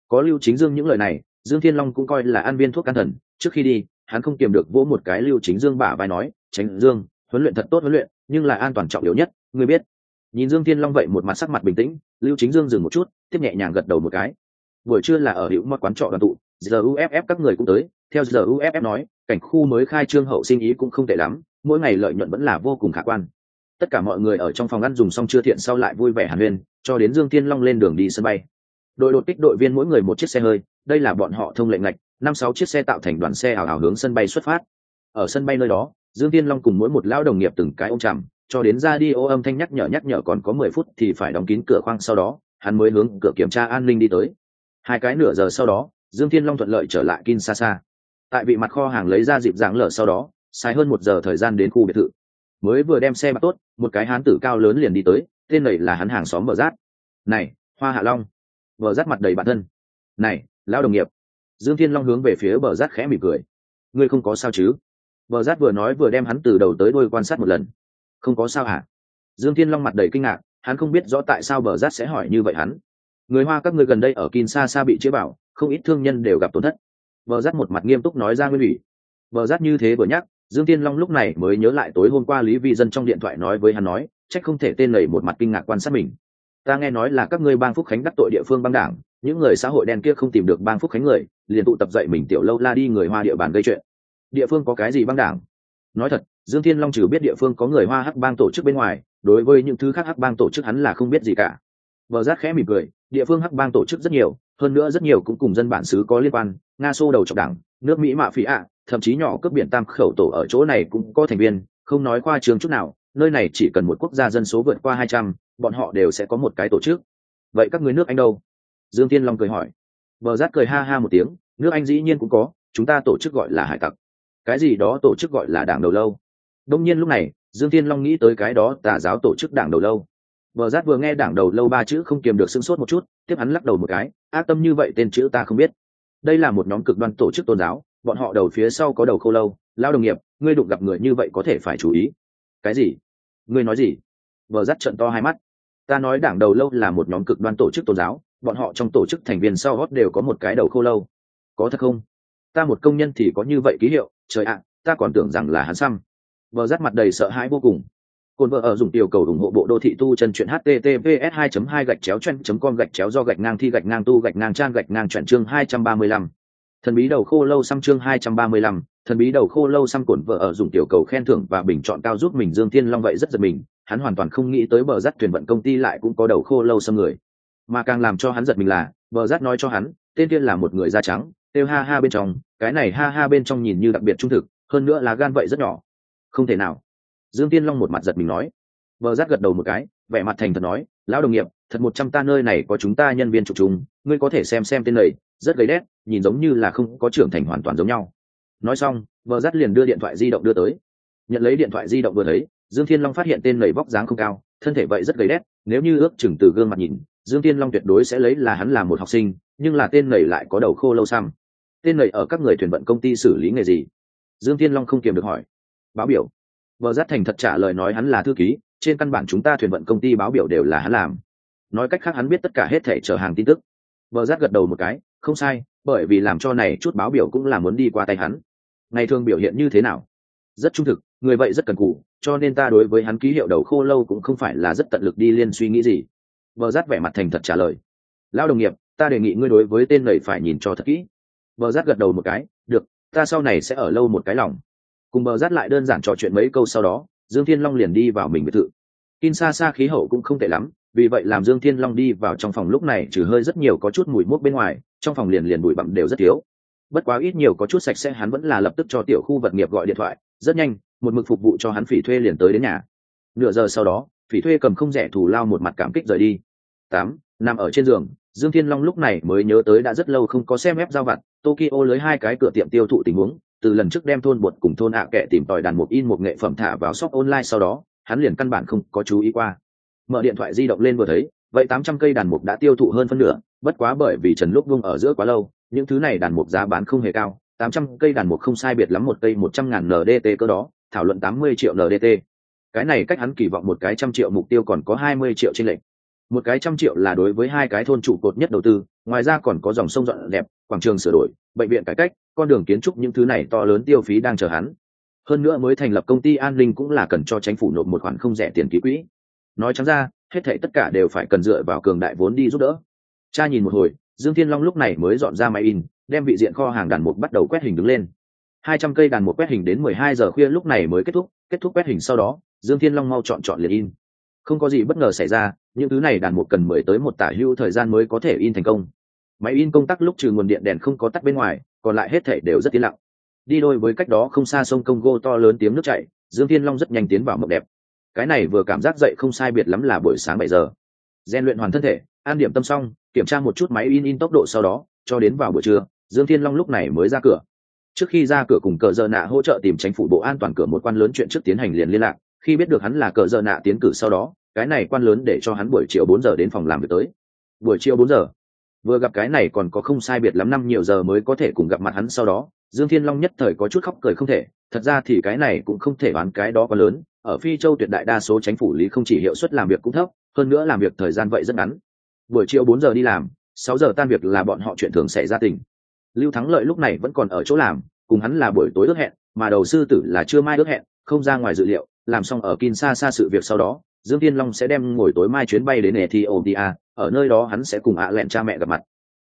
Có Lưu Chính Dương những lời này, Dương Thiên Long cũng coi là an viên thuốc can thần, trước khi đi, hắn không kiềm được vỗ một cái Lưu Chính Dương bả vai nói, "Tránh Dương, huấn luyện thật tốt huấn luyện, nhưng là an toàn trọng yếu nhất, ngươi biết." nhìn dương thiên long vậy một mặt sắc mặt bình tĩnh lưu chính dương dừng một chút tiếp nhẹ nhàng gật đầu một cái buổi trưa là ở hữu mật quán trọ đoàn tụ giờ uff các người cũng tới theo giờ uff nói cảnh khu mới khai trương hậu sinh ý cũng không tệ lắm mỗi ngày lợi nhuận vẫn là vô cùng khả quan tất cả mọi người ở trong phòng ăn dùng xong chưa thiện sau lại vui vẻ hàn huyên, cho đến dương thiên long lên đường đi sân bay. Đội đột kích đội viên mỗi người một chiếc xe hơi, đây là bọn họ thông lệnh ngạch, năm sáu chiếc xe tạo thành đoàn xe ảo ảo hướng sân bay xuất phát. Ở sân bay nơi đó, dương thiên long cùng mỗi một lão đồng nghiệp từng cái ông chằm cho đến ra đi ô âm thanh nhắc nhở nhắc nhở còn có mười phút thì phải đóng kín cửa khoang sau đó, hắn mới hướng cửa kiểm tra an ninh đi tới. Hai cái nửa giờ sau đó, dương thiên long thuận lợi trở lại kinsasa tại vị mặt kho hàng lấy ra dịp dạng lở sau đó, sai hơn một giờ thời gian đến khu biệt thự mới vừa đem xe bắt tốt, một cái hán tử cao lớn liền đi tới, tên này là hắn hàng xóm bờ rát này, hoa hạ long. Bờ rát mặt đầy bản thân. Này, lão đồng nghiệp. Dương thiên long hướng về phía bờ rát khẽ mỉm cười. Ngươi không có sao chứ? Bờ rát vừa nói vừa đem hắn từ đầu tới đôi quan sát một lần. Không có sao hả? Dương thiên long mặt đầy kinh ngạc, hắn không biết rõ tại sao bờ rát sẽ hỏi như vậy hắn. Người hoa các ngươi gần đây ở kin xa xa bị chế bảo, không ít thương nhân đều gặp tổn thất. Bờ rát một mặt nghiêm túc nói ra nguyên ủy. Bờ rát như thế vừa nhắc dương thiên long lúc này mới nhớ lại tối hôm qua lý vi dân trong điện thoại nói với hắn nói, trách không thể tên lầy một mặt kinh ngạc quan sát mình. Ta nghe nói là các ngươi bang phúc khánh đắc tội địa phương băng đảng, những người xã hội đen kia không tìm được bang phúc khánh người, liền tụ tập dậy mình tiểu lâu la đi người hoa địa bàn gây chuyện. Địa phương có cái gì băng đảng? Nói thật, dương thiên long trừ biết địa phương có người hoa hắc bang tổ chức bên ngoài, đối với những thứ khác hắc bang tổ chức hắn là không biết gì cả. Vợ giác khẽ mỉm cười, địa phương hắc bang tổ chức rất nhiều, hơn nữa rất nhiều cũng cùng dân bản xứ có liên quan, nga xô đầu trọc đảng, nước mỹ mạ phí ạ thậm chí nhỏ cướp biển tam khẩu tổ ở chỗ này cũng có thành viên, không nói qua trường chút nào, nơi này chỉ cần một quốc gia dân số vượt qua hai trăm, bọn họ đều sẽ có một cái tổ chức. Vậy các người nước anh đâu? Dương tiên long cười hỏi. Vợ giác cười ha ha một tiếng, nước anh dĩ nhiên cũng có, chúng ta tổ chức gọi là hải tặc. Cái gì đó tổ chức gọi là đảng đầu lâu. Đông nhiên lúc này, dương thiên long nghĩ tới cái đó, tà giáo tổ chức đảng đầu lâu. Vợ giác vừa nghe đảng đầu lâu ba chữ không kiềm được sưng sốt một chút, tiếp hắn lắc đầu một cái, ác tâm như vậy, tên chữ ta không biết. Đây là một nhóm cực đoan tổ chức tôn giáo bọn họ đầu phía sau có đầu khô lâu lao đồng nghiệp, ngươi đụng gặp người như vậy có thể phải chú ý. Cái gì? Ngươi nói gì? Vợ dắt trận to hai mắt. Ta nói đảng đầu lâu là một nhóm cực đoan tổ chức tôn giáo, bọn họ trong tổ chức thành viên sau hót đều có một cái đầu khô lâu. Có thật không? Ta một công nhân thì có như vậy ký hiệu, trời ạ, ta còn tưởng rằng là hắn xăm. Vợ dắt mặt đầy sợ hãi vô cùng. Cồn vợ ở dùng tiểu cầu ủng hộ bộ đô thị tu chân truyện https 2 2 gạch chéo chen com gạch chéo do gạch ngang thi gạch ngang tu gạch ngang trang gạch ngang chuyển chương 235 thần bí đầu khô lâu xăm chương 235, thần bí đầu khô lâu xăm cổn vợ ở dùng tiểu cầu khen thưởng và bình chọn cao giúp mình dương thiên long vậy rất giật mình hắn hoàn toàn không nghĩ tới bờ rắt thuyền vận công ty lại cũng có đầu khô lâu xăm người. Mà càng làm cho hắn giật mình là bờ rắt nói cho hắn tên tiên là một người da trắng têu ha ha bên trong cái này ha ha bên trong nhìn như đặc biệt trung thực hơn nữa là gan vậy rất nhỏ. Không thể nào. Dương tiên long một mặt giật mình nói. Vợ giác gật đầu một cái vẻ mặt thành thật nói lão đồng nghiệp thật một trăm ta nơi này có chúng ta nhân viên trục chúng ngươi có thể xem xem tên này rất gầy đét, nhìn giống như là không có trưởng thành hoàn toàn giống nhau. Nói xong, vợ dắt liền đưa điện thoại di động đưa tới. Nhận lấy điện thoại di động vừa thấy, dương thiên long phát hiện tên lầy vóc dáng không cao, thân thể vậy rất gầy đét, nếu như ước chừng từ gương mặt nhìn, dương Thiên long tuyệt đối sẽ lấy là hắn là một học sinh, nhưng là tên nầy lại có đầu khô lâu xăm. Tên nầy ở các người thuyền vận công ty xử lý nghề gì? Dương Thiên long không kiềm được hỏi. Báo biểu. Vợ dắt thành thật trả lời nói hắn là thư ký, trên căn bản chúng ta thuyền vận công ty báo biểu đều là hắn làm. Nói cách khác hắn biết tất cả hết thể chở hàng tin tức. Vợ dắt gật đầu một cái không sai, bởi vì làm cho này chút báo biểu cũng là muốn đi qua tay hắn. Ngày thường biểu hiện như thế nào? Rất trung thực, người vậy rất cần cù, cho nên ta đối với hắn ký hiệu đầu khô lâu cũng không phải là rất tận lực đi liên suy nghĩ gì. Vợ rát vẻ mặt thành thật trả lời. Lão đồng nghiệp, ta đề nghị ngươi đối với tên này phải nhìn cho thật kỹ. Vợ rát gật đầu một cái, được, ta sau này sẽ ở lâu một cái lòng. Cùng bờ rát lại đơn giản trò chuyện mấy câu sau đó, dương thiên long liền đi vào mình biệt thự. In xa xa khí hậu cũng không tệ lắm vì vậy làm dương thiên long đi vào trong phòng lúc này trừ hơi rất nhiều có chút mùi mốt bên ngoài, trong phòng liền liền bụi bặm đều rất thiếu. Bất quá ít nhiều có chút sạch sẽ hắn vẫn là lập tức cho tiểu khu vật nghiệp gọi điện thoại. Rất nhanh, một mực phục vụ cho hắn phỉ thuê liền tới đến nhà. Nửa giờ sau đó, phỉ thuê cầm không rẻ thù lao một mặt cảm kích rời đi. Tám, nằm ở trên giường, dương thiên long lúc này mới nhớ tới đã rất lâu không có xem ép giao vặt, tokyo lưới hai cái cửa tiệm tiêu thụ tình huống, từ lần trước đem thôn bột cùng thôn ạ kệ tìm tòi đàn một in một nghệ phẩm thả vào shop online sau đó, hắn liền căn bản không có chú ý qua mở điện thoại di động lên vừa thấy, vậy tám trăm cây đàn mục đã tiêu thụ hơn phân nửa, bất quá bởi vì trần lúc vung ở giữa quá lâu, những thứ này đàn mục giá bán không hề cao, tám trăm cây đàn mục không sai biệt lắm một cây một trăm ngàn ndt cơ đó, thảo luận tám mươi triệu ndt cái này cách hắn kỳ vọng một cái trăm triệu mục tiêu còn có hai mươi triệu trên lệnh một cái trăm triệu là đối với hai cái thôn trụ cột nhất đầu tư, ngoài ra còn có dòng sông dọn đẹp quảng trường sửa đổi, bệnh viện cải cách, con đường kiến trúc những thứ này to lớn tiêu phí đang chờ hắn. Hơn nữa mới thành lập công ty an ninh cũng là cần cho chính phủ nộp một khoản không rẻ tiền ký quỹ nói chẳng ra, hết thảy tất cả đều phải cần dựa vào cường đại vốn đi giúp đỡ. Cha nhìn một hồi, dương thiên long lúc này mới dọn ra máy in, đem vị diện kho hàng đàn mục bắt đầu quét hình đứng lên. Hai trăm cây đàn mục quét hình đến mười hai giờ khuya lúc này mới kết thúc kết thúc quét hình sau đó, dương thiên long mau chọn chọn liền in. Không có gì bất ngờ xảy ra, những thứ này đàn mục cần mười tới một tả hưu thời gian mới có thể in thành công. Máy in công tắc lúc trừ nguồn điện đèn không có tắt bên ngoài, còn lại hết thể đều rất tiến lặng. Đi đôi với cách đó không xa sông công gô to lớn tiếng nước chảy, dương thiên long rất nhanh tiến vào mộng đẹp cái này vừa cảm giác dậy không sai biệt lắm là buổi sáng bảy giờ. Gian luyện hoàn thân thể, an điểm tâm xong, kiểm tra một chút máy in in tốc độ sau đó, cho đến vào buổi trưa, dương thiên long lúc này mới ra cửa. Trước khi ra cửa cùng cờ dơ nạ hỗ trợ tìm tránh phủ bộ an toàn cửa một quan lớn chuyện trước tiến hành liền liên lạc, khi biết được hắn là cờ dơ nạ tiến cử sau đó, cái này quan lớn để cho hắn buổi chiều bốn giờ đến phòng làm việc tới. Buổi chiều bốn giờ. Vừa gặp cái này còn có không sai biệt lắm năm nhiều giờ mới có thể cùng gặp mặt hắn sau đó, dương thiên long nhất thời có chút khóc cười không thể, thật ra thì cái này cũng không thể bán cái đó quá lớn ở phi châu tuyệt đại đa số chính phủ lý không chỉ hiệu suất làm việc cũng thấp, hơn nữa làm việc thời gian vậy rất ngắn. Buổi chiều bốn giờ đi làm, sáu giờ tan việc là bọn họ chuyện thường xảy ra tình. Lưu thắng lợi lúc này vẫn còn ở chỗ làm, cùng hắn là buổi tối ước hẹn, mà đầu sư tử là chưa mai ước hẹn, không ra ngoài dự liệu, làm xong ở Kinshasa sự việc sau đó, dương tiên long sẽ đem ngồi tối mai chuyến bay đến ethiopia, ở nơi đó hắn sẽ cùng ạ à lẹn cha mẹ gặp mặt.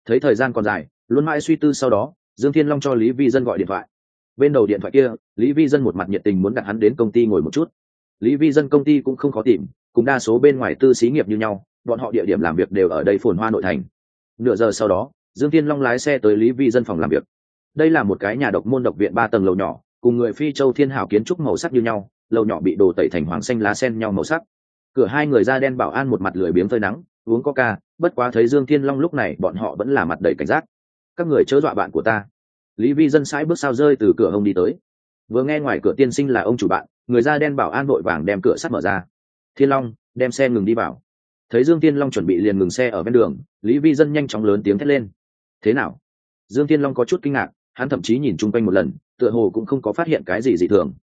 Thấy thời gian còn dài, luôn mãi suy tư sau đó, dương thiên long cho lý vi dân gọi điện thoại. Bên đầu điện thoại kia, lý vi dân một mặt nhiệt tình muốn đặt hắn đến công ty ngồi một chút lý vi dân công ty cũng không khó tìm, cùng đa số bên ngoài tư xí nghiệp như nhau, bọn họ địa điểm làm việc đều ở đây phồn hoa nội thành. Nửa giờ sau đó, dương thiên long lái xe tới lý vi dân phòng làm việc. Đây là một cái nhà độc môn độc viện ba tầng lầu nhỏ, cùng người phi châu thiên hảo kiến trúc màu sắc như nhau, lầu nhỏ bị đồ tẩy thành hoàng xanh lá sen nhau màu sắc. Cửa hai người da đen bảo an một mặt lười biếng phơi nắng, uống coca, bất quá thấy dương thiên long lúc này, bọn họ vẫn là mặt đầy cảnh giác. Các người chớ dọa bạn của ta. Lý vi dân sãi bước sao rơi từ cửa hông đi tới. Vừa nghe ngoài cửa tiên sinh là ông chủ bạn người da đen bảo an vội vàng đem cửa sắt mở ra. Thiên long, đem xe ngừng đi vào. Thấy dương thiên long chuẩn bị liền ngừng xe ở ven đường, lý vi dân nhanh chóng lớn tiếng thét lên. Thế nào? Dương thiên long có chút kinh ngạc, hắn thậm chí nhìn chung quanh một lần, tựa hồ cũng không có phát hiện cái gì dị thường.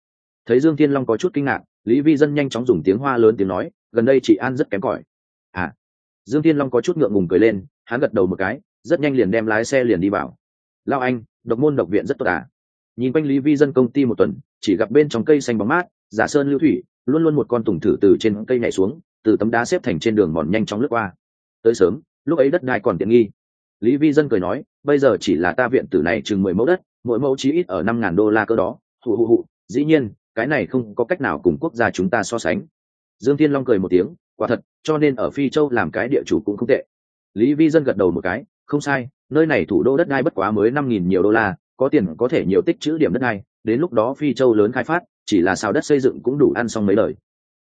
Thấy dương thiên long có chút kinh ngạc, lý vi dân nhanh chóng dùng tiếng hoa lớn tiếng nói, gần đây chị an rất kém cỏi. À. Dương thiên long có chút ngượng ngùng cười lên, hắn gật đầu một cái, rất nhanh liền đem lái xe liền đi vào. Lao anh, độc môn độc viện rất tốt à. Nhìn quanh lý vi dân công ty một tuần chỉ gặp bên trong cây xanh bóng mát, giả sơn lưu thủy, luôn luôn một con tùng thử từ trên cây nhảy xuống, từ tấm đá xếp thành trên đường mòn nhanh chóng lướt qua. Tới sớm, lúc ấy đất đai còn tiện nghi. Lý vi dân cười nói, bây giờ chỉ là ta viện tử này chừng mười mẫu đất, mỗi mẫu chí ít ở năm ngàn đô la cơ đó. Hụ hụ hụ dĩ nhiên, cái này không có cách nào cùng quốc gia chúng ta so sánh. Dương thiên long cười một tiếng, quả thật, cho nên ở phi châu làm cái địa chủ cũng không tệ. Lý vi dân gật đầu một cái, không sai, nơi này thủ đô đất đai bất quá mới năm nghìn nhiều đô la, có tiền có thể nhiều tích chữ điểm đất đai đến lúc đó phi châu lớn khai phát, chỉ là sao đất xây dựng cũng đủ ăn xong mấy lời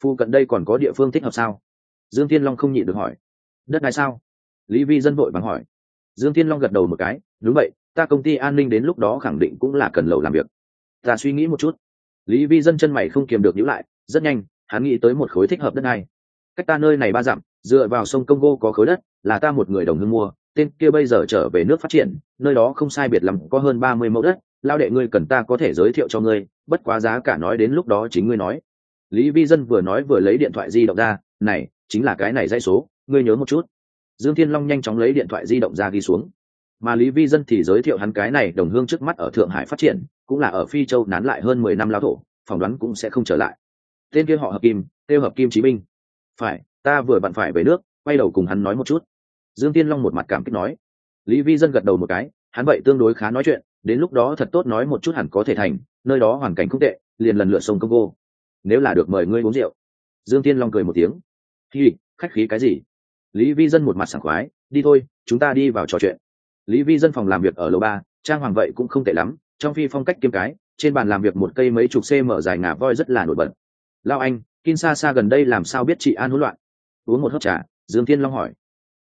phu cận đây còn có địa phương thích hợp sao? Dương thiên long không nhịn được hỏi. Đất này sao? Lý vi dân vội bằng hỏi. Dương thiên long gật đầu một cái, đúng vậy, ta công ty an ninh đến lúc đó khẳng định cũng là cần lầu làm việc. Ta suy nghĩ một chút. Lý vi dân chân mày không kiềm được nhữ lại, rất nhanh, hắn nghĩ tới một khối thích hợp đất này. cách ta nơi này ba dặm, dựa vào sông congo có khối đất, là ta một người đồng hương mua, tên kia bây giờ trở về nước phát triển, nơi đó không sai biệt lắm, có hơn ba mươi mẫu đất lao đệ ngươi cần ta có thể giới thiệu cho ngươi, bất quá giá cả nói đến lúc đó chính ngươi nói. Lý vi dân vừa nói vừa lấy điện thoại di động ra, này, chính là cái này dây số, ngươi nhớ một chút. Dương thiên long nhanh chóng lấy điện thoại di động ra ghi xuống. Mà lý vi dân thì giới thiệu hắn cái này đồng hương trước mắt ở thượng hải phát triển, cũng là ở phi châu nán lại hơn mười năm lao thổ, phỏng đoán cũng sẽ không trở lại. Tên kia họ hợp kim, kêu hợp kim chí minh. Phải, ta vừa bận phải về nước, quay đầu cùng hắn nói một chút. Dương tiên long một mặt cảm kích nói. Lý vi dân gật đầu một cái, hắn vậy tương đối khá nói chuyện đến lúc đó thật tốt nói một chút hẳn có thể thành, nơi đó hoàn cảnh không tệ, liền lần lượt sông công vô nếu là được mời ngươi uống rượu. Dương tiên long cười một tiếng. Hi, khách khí cái gì? Lý vi dân một mặt sảng khoái. Đi thôi, chúng ta đi vào trò chuyện. Lý vi dân phòng làm việc ở lầu ba, trang hoàng vậy cũng không tệ lắm. Trong phi phong cách kiêm cái, trên bàn làm việc một cây mấy chục cm dài ngà voi rất là nổi bật. Lao anh, kinshasa gần đây làm sao biết chị an hỗn loạn? Uống một hớp trà, dương thiên long hỏi.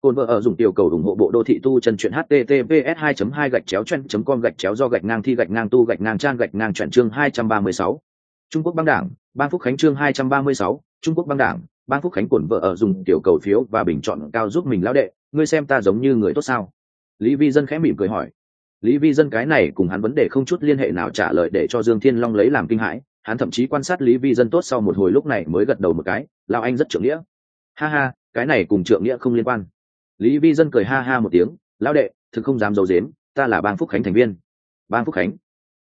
Côn vợ ở dùng tiểu cầu ủng hộ bộ đô thị tu chân truyện https 2 2 gạch chéo chen com gạch chéo do gạch ngang thi gạch ngang tu gạch ngang trang gạch ngang truyện chương 236. Trung Quốc băng đảng, bang phúc khánh chương 236, Trung Quốc băng đảng, bang phúc khánh cuộn vợ ở dùng tiểu cầu phiếu và bình chọn cao giúp mình lão đệ, ngươi xem ta giống như người tốt sao? Lý Vi dân khẽ mỉm cười hỏi. Lý Vi dân cái này cùng hắn vấn đề không chút liên hệ nào trả lời để cho Dương Thiên Long lấy làm kinh hãi, hắn thậm chí quan sát Lý Vi dân tốt sau một hồi lúc này mới gật đầu một cái, lão anh rất trưởng nghĩa. Ha ha, cái này cùng trưởng nghĩa không liên quan lý vi dân cười ha ha một tiếng, lão đệ, thực không dám d i ấ u dếm ta là bang phúc khánh thành viên. Bang phúc khánh?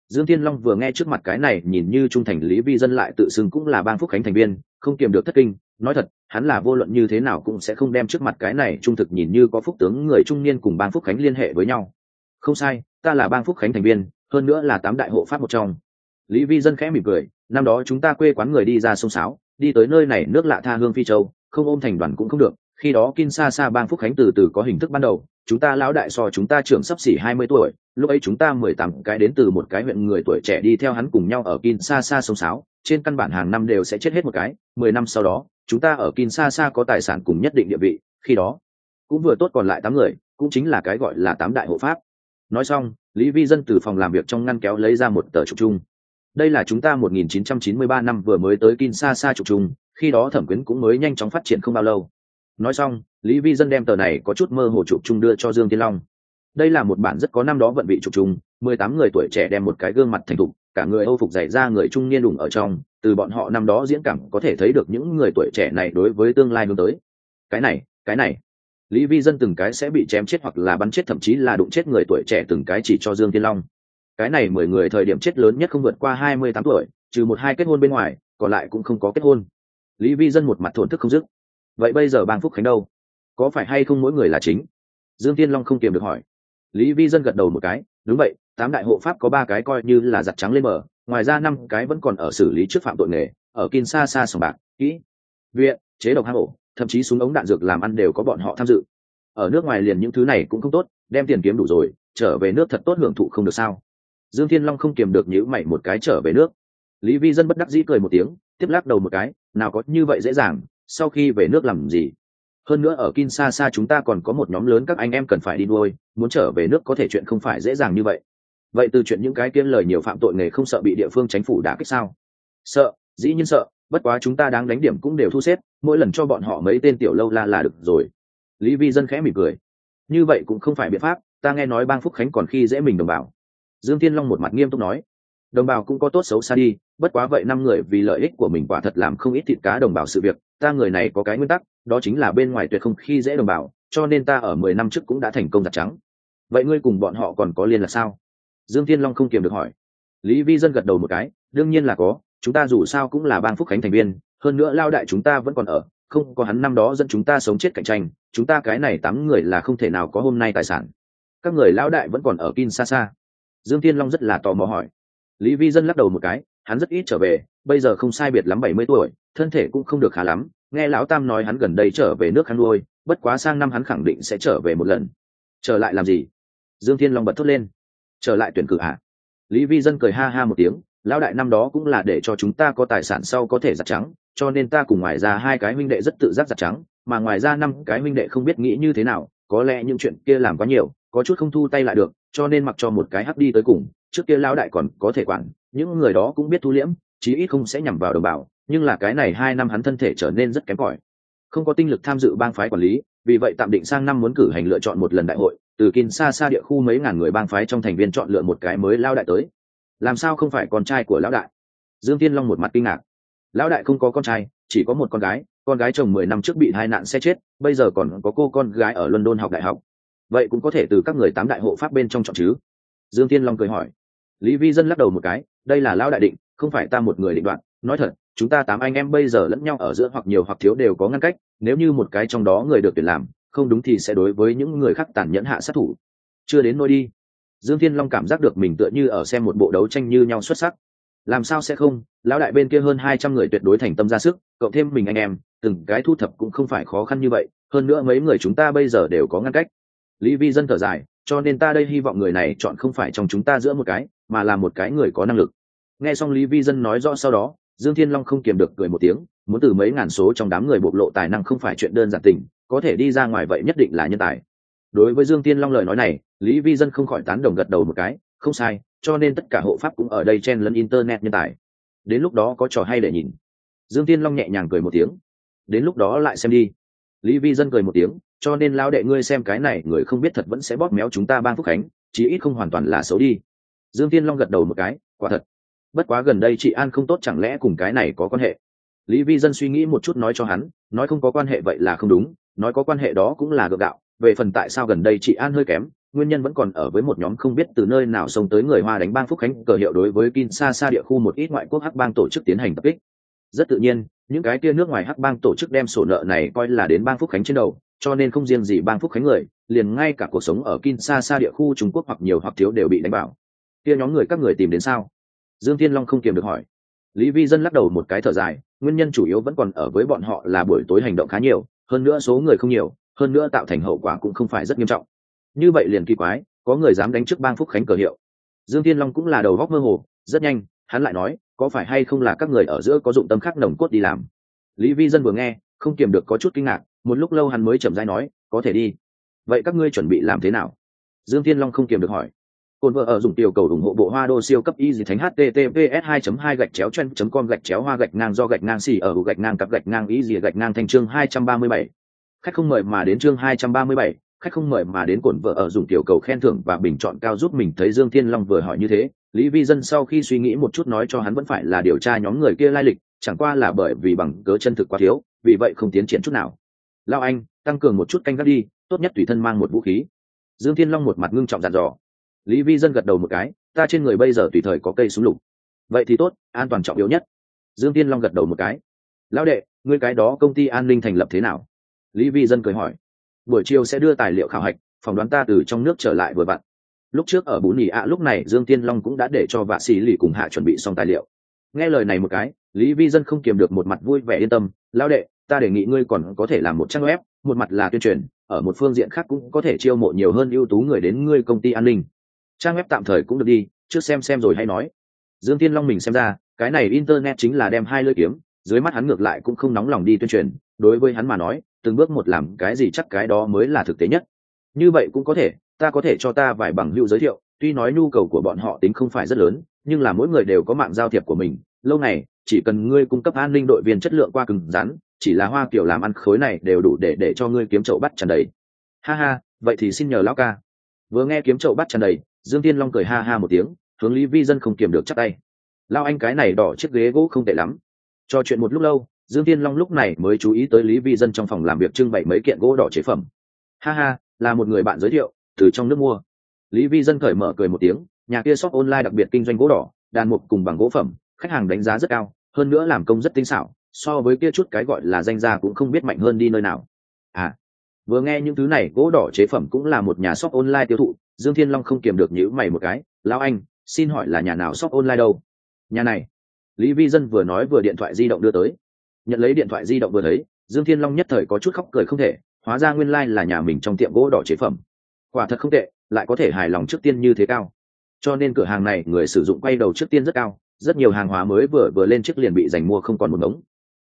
Dương Thiên long vừa nghe trước mặt cái này, nhìn như trung thành lý vi dân lại tự xưng cũng là bang phúc khánh thành viên, không kiềm được thất kinh, nói thật, hắn là vô luận như thế nào cũng sẽ không đem trước mặt cái này trung thực nhìn như có phúc tướng người trung niên cùng bang phúc khánh liên hệ với nhau. Không sai, ta là bang phúc khánh thành viên, hơn nữa là tám đại hộ pháp một trong. Lý vi dân khẽ mỉm cười, năm đó chúng ta quê quán người đi ra sông sáo, đi tới nơi này nước lạ tha hương phi châu, không ôm thành đoàn cũng không được khi đó Kinshasa bang Phúc Khánh từ từ có hình thức ban đầu, chúng ta lão đại so chúng ta trưởng sắp xỉ hai mươi tuổi, lúc ấy chúng ta mười tám cái đến từ một cái huyện người tuổi trẻ đi theo hắn cùng nhau ở Kinshasa sông sáo, trên căn bản hàng năm đều sẽ chết hết một cái, mười năm sau đó, chúng ta ở Kinshasa có tài sản cùng nhất định địa vị, khi đó cũng vừa tốt còn lại tám người, cũng chính là cái gọi là tám đại hộ pháp. Nói xong, Lý Vi Dân từ phòng làm việc trong ngăn kéo lấy ra một tờ trục chung. Đây là chúng ta 1993 năm vừa mới tới Kinshasa trục chung, khi đó thẩm quyến cũng mới nhanh chóng phát triển không bao lâu nói xong, lý vi dân đem tờ này có chút mơ hồ chụp chung đưa cho dương tiên long. Đây là một bản rất có năm đó vận vị chụp chung, mười tám người tuổi trẻ đem một cái gương mặt thành thục, cả người âu phục dày ra người trung niên đủng ở trong, từ bọn họ năm đó diễn cảm có thể thấy được những người tuổi trẻ này đối với tương lai hướng tới. Cái này cái này. Lý vi dân từng cái sẽ bị chém chết hoặc là bắn chết, thậm chí là đụng chết người tuổi trẻ từng cái chỉ cho dương tiên long. Cái này mười người thời điểm chết lớn nhất không vượt qua hai mươi tám tuổi, trừ một hai kết hôn bên ngoài, còn lại cũng không có kết hôn. Lý vi dân một mặt thổn thức không dứt vậy bây giờ bang phúc khánh đâu? Có phải hay không mỗi người là chính? Dương tiên long không kiềm được hỏi. Lý vi dân gật đầu một cái, đúng vậy, tám đại hộ pháp có ba cái coi như là giặt trắng lên mở ngoài ra năm cái vẫn còn ở xử lý trước phạm tội nghề, ở kin xa xa sòng bạc, kỹ, viện, chế độc hang ổ, thậm chí súng ống đạn dược làm ăn đều có bọn họ tham dự. Ở nước ngoài liền những thứ này cũng không tốt, đem tiền kiếm đủ rồi, trở về nước thật tốt hưởng thụ không được sao? Dương thiên long không kiềm được nhữ mày một cái trở về nước. Lý vi dân bất đắc dĩ cười một tiếng, tiếp lắc đầu một cái, nào có như vậy dễ dàng sau khi về nước làm gì hơn nữa ở Kinshasa chúng ta còn có một nhóm lớn các anh em cần phải đi nuôi, muốn trở về nước có thể chuyện không phải dễ dàng như vậy. Vậy từ chuyện những cái kiên lời nhiều phạm tội nghề không sợ bị địa phương chính phủ đả kích sao? Sợ, dĩ nhiên sợ, bất quá chúng ta đáng đánh điểm cũng đều thu xếp, mỗi lần cho bọn họ mấy tên tiểu lâu la là được rồi. Lý Vi dân khẽ mỉm cười. Như vậy cũng không phải biện pháp, ta nghe nói bang Phúc Khánh còn khi dễ mình đồng bào. Dương Tiên Long một mặt nghiêm túc nói, đồng bào cũng có tốt xấu xa đi, bất quá vậy năm người vì lợi ích của mình quả thật làm không ít thịt cá đồng bào sự việc, ta người này có cái nguyên tắc đó chính là bên ngoài tuyệt không khi dễ đồng bào cho nên ta ở mười năm trước cũng đã thành công giặt trắng. Vậy ngươi cùng bọn họ còn có liên là sao? Dương thiên long không kiềm được hỏi. Lý vi dân gật đầu một cái đương nhiên là có chúng ta dù sao cũng là bang phúc khánh thành viên hơn nữa lao đại chúng ta vẫn còn ở không có hắn năm đó dẫn chúng ta sống chết cạnh tranh chúng ta cái này tám người là không thể nào có hôm nay tài sản. Các người lao đại vẫn còn ở kin xa xa dương thiên long rất là tò mò hỏi lý vi dân lắc đầu một cái, hắn rất ít trở về, bây giờ không sai biệt lắm bảy mươi tuổi, thân thể cũng không được khá lắm, nghe lão tam nói hắn gần đây trở về nước hắn nuôi, bất quá sang năm hắn khẳng định sẽ trở về một lần. Trở lại làm gì? Dương thiên long bật thốt lên. Trở lại tuyển cử ạ à? lý vi dân cười ha ha một tiếng, lão đại năm đó cũng là để cho chúng ta có tài sản sau có thể giặt trắng, cho nên ta cùng ngoài ra hai cái huynh đệ rất tự giác giặt trắng, mà ngoài ra năm cái huynh đệ không biết nghĩ như thế nào, có lẽ những chuyện kia làm quá nhiều, có chút không thu tay lại được, cho nên mặc cho một cái hắc đi tới cùng trước kia lão đại còn có thể quản, những người đó cũng biết thu liễm, chí ít không sẽ nhằm vào đồng bào, nhưng là cái này hai năm hắn thân thể trở nên rất kém cỏi. Không có tinh lực tham dự bang phái quản lý, vì vậy tạm định sang năm muốn cử hành lựa chọn một lần đại hội, từ kin xa xa địa khu mấy ngàn người bang phái trong thành viên chọn lựa một cái mới lao đại tới. Làm sao không phải con trai của lão đại? Dương tiên long một mặt kinh ngạc. Lão đại không có con trai, chỉ có một con gái con gái chồng mười năm trước bị hai nạn xe chết, bây giờ còn có cô con gái ở london học đại học. Vậy cũng có thể từ các người tám đại hộ pháp bên trong chọn chứ dương tiên long cười hỏi. Lý vi dân lắc đầu một cái, đây là lão đại định, không phải ta một người định đoạn. Nói thật, chúng ta tám anh em bây giờ lẫn nhau ở giữa hoặc nhiều hoặc thiếu đều có ngăn cách, nếu như một cái trong đó người được tuyển làm, không đúng thì sẽ đối với những người khác tàn nhẫn hạ sát thủ. Chưa đến nôi đi. Dương thiên long cảm giác được mình tựa như ở xem một bộ đấu tranh như nhau xuất sắc. Làm sao sẽ không? Lão đại bên kia hơn hai trăm người tuyệt đối thành tâm ra sức, cộng thêm mình anh em, từng cái thu thập cũng không phải khó khăn như vậy, hơn nữa mấy người chúng ta bây giờ đều có ngăn cách. Lý vi dân thở dài cho nên ta đây hy vọng người này chọn không phải trong chúng ta giữa một cái, mà là một cái người có năng lực. Nghe xong lý vi dân nói rõ sau đó, dương thiên long không kiềm được cười một tiếng, muốn từ mấy ngàn số trong đám người bộc lộ tài năng không phải chuyện đơn giản tình, có thể đi ra ngoài vậy nhất định là nhân tài. Đối với dương thiên long lời nói này, lý vi dân không khỏi tán đồng gật đầu một cái, không sai, cho nên tất cả hộ pháp cũng ở đây chen lẫn internet nhân tài. Đến lúc đó có trò hay để nhìn. Dương thiên long nhẹ nhàng cười một tiếng. Đến lúc đó lại xem đi. Lý vi dân cười một tiếng cho nên lão đệ ngươi xem cái này, người không biết thật vẫn sẽ bóp méo chúng ta bang phúc khánh, chí ít không hoàn toàn là xấu đi. Dương tiên long gật đầu một cái, quả thật, bất quá gần đây chị an không tốt chẳng lẽ cùng cái này có quan hệ? Lý vi dân suy nghĩ một chút nói cho hắn, nói không có quan hệ vậy là không đúng, nói có quan hệ đó cũng là gượng gạo, về phần tại sao gần đây chị an hơi kém, nguyên nhân vẫn còn ở với một nhóm không biết từ nơi nào xông tới người hoa đánh bang phúc khánh, cờ hiệu đối với pin xa xa địa khu một ít ngoại quốc hắc bang tổ chức tiến hành tập kích. Rất tự nhiên, những cái kia nước ngoài hắc bang tổ chức đem sổ nợ này coi là đến bang phúc khánh trên đầu cho nên không riêng gì bang phúc khánh người, liền ngay cả cuộc sống ở Kinshasa địa khu Trung Quốc hoặc nhiều hoặc thiếu đều bị đánh bảo kia nhóm người các người tìm đến sao? Dương thiên long không kiềm được hỏi. Lý vi dân lắc đầu một cái thở dài, nguyên nhân chủ yếu vẫn còn ở với bọn họ là buổi tối hành động khá nhiều, hơn nữa số người không nhiều, hơn nữa tạo thành hậu quả cũng không phải rất nghiêm trọng. Như vậy liền kỳ quái, có người dám đánh trước bang phúc khánh cờ hiệu. Dương thiên long cũng là đầu góc mơ hồ, rất nhanh, hắn lại nói, có phải hay không là các người ở giữa có dụng tâm khác nồng cốt đi làm? Lý vi dân vừa nghe, không kiềm được có chút kinh ngạc một lúc lâu hắn mới chậm rãi nói có thể đi. Vậy các ngươi chuẩn bị làm thế nào? Dương thiên long không kiềm được hỏi. Cồn vợ ở dùng tiểu cầu ủng hộ bộ hoa đô siêu cấp y dì thánh https 2 2 gạch chéo chen com gạch chéo hoa gạch ngang do gạch ngang xì ở gạch ngang cặp gạch ngang y dì gạch ngang thành chương 237. Khách không mời mà đến chương 237, khách không mời mà đến cồn vợ ở dùng tiểu cầu khen thưởng và bình chọn cao giúp mình thấy Dương Thiên Long vừa hỏi như thế, Lý Vi Dân sau khi suy nghĩ một chút nói cho hắn vẫn phải là điều tra nhóm người kia lai lịch, chẳng qua là bởi vì bằng cớ chân thực quá thiếu, vì vậy không tiến triển chút nào. Lao anh, tăng cường một chút canh gác đi, tốt nhất tùy thân mang một vũ khí. Dương Thiên Long một mặt ngưng trọng dặn dò. Lý vi dân gật đầu một cái ta trên người bây giờ tùy thời có cây súng lục. Vậy thì tốt an toàn trọng yếu nhất. Dương tiên long gật đầu một cái. Lão đệ ngươi cái đó công ty an ninh thành lập thế nào? Lý vi dân cười hỏi. Buổi chiều sẽ đưa tài liệu khảo hạch phỏng đoán ta từ trong nước trở lại vừa vặn. Lúc trước ở bún nhì ạ lúc này dương tiên long cũng đã để cho vạ sĩ lì cùng hạ chuẩn bị xong tài liệu. Nghe lời này một cái lý vi dân không kiềm được một mặt vui vẻ yên tâm. Lão đệ ta đề nghị ngươi còn có thể làm một trang web, một mặt là tuyên truyền, ở một phương diện khác cũng có thể chiêu mộ nhiều hơn ưu tú người đến ngươi công ty an ninh. Trang web tạm thời cũng được đi, trước xem xem rồi hay nói. Dương tiên long mình xem ra, cái này internet chính là đem hai lưỡi kiếm, dưới mắt hắn ngược lại cũng không nóng lòng đi tuyên truyền, đối với hắn mà nói, từng bước một làm cái gì chắc cái đó mới là thực tế nhất. Như vậy cũng có thể, ta có thể cho ta vài bằng hữu giới thiệu, tuy nói nhu cầu của bọn họ tính không phải rất lớn, nhưng là mỗi người đều có mạng giao thiệp của mình, lâu này chỉ cần ngươi cung cấp an ninh đội viên chất lượng qua cứng rắn, chỉ là hoa kiểu làm ăn khối này đều đủ để để cho ngươi kiếm chậu bắt tràn đầy. Ha ha, vậy thì xin nhờ lão ca. Vừa nghe kiếm chậu bắt tràn đầy, dương tiên long cười ha ha một tiếng, hướng lý vi dân không kiềm được chắc tay. Lao anh cái này đỏ chiếc ghế gỗ không tệ lắm. Trò chuyện một lúc lâu, dương tiên long lúc này mới chú ý tới lý vi dân trong phòng làm việc trưng bày mấy kiện gỗ đỏ chế phẩm. Ha ha, là một người bạn giới thiệu, từ trong nước mua. Lý vi dân cởi mở cười một tiếng, nhà kia shop online đặc biệt kinh doanh gỗ đỏ, đàn mục cùng bằng gỗ phẩm, khách hàng đánh giá rất cao hơn nữa làm công rất tinh xảo, so với kia chút cái gọi là danh gia cũng không biết mạnh hơn đi nơi nào. À vừa nghe những thứ này, gỗ đỏ chế phẩm cũng là một nhà shop online tiêu thụ, dương thiên long không kiềm được nhữ mày một cái, lão anh, xin hỏi là nhà nào shop online đâu? Nhà này. Lý vi dân vừa nói vừa điện thoại di động đưa tới. Nhận lấy điện thoại di động vừa thấy, dương thiên long nhất thời có chút khóc cười không thể, hóa ra nguyên lai、like、là nhà mình trong tiệm gỗ đỏ chế phẩm. Quả thật không tệ, lại có thể hài lòng trước tiên như thế cao. Cho nên cửa hàng này người sử dụng quay đầu trước tiên rất cao rất nhiều hàng hóa mới vừa vừa lên chiếc liền bị giành mua không còn một ngống.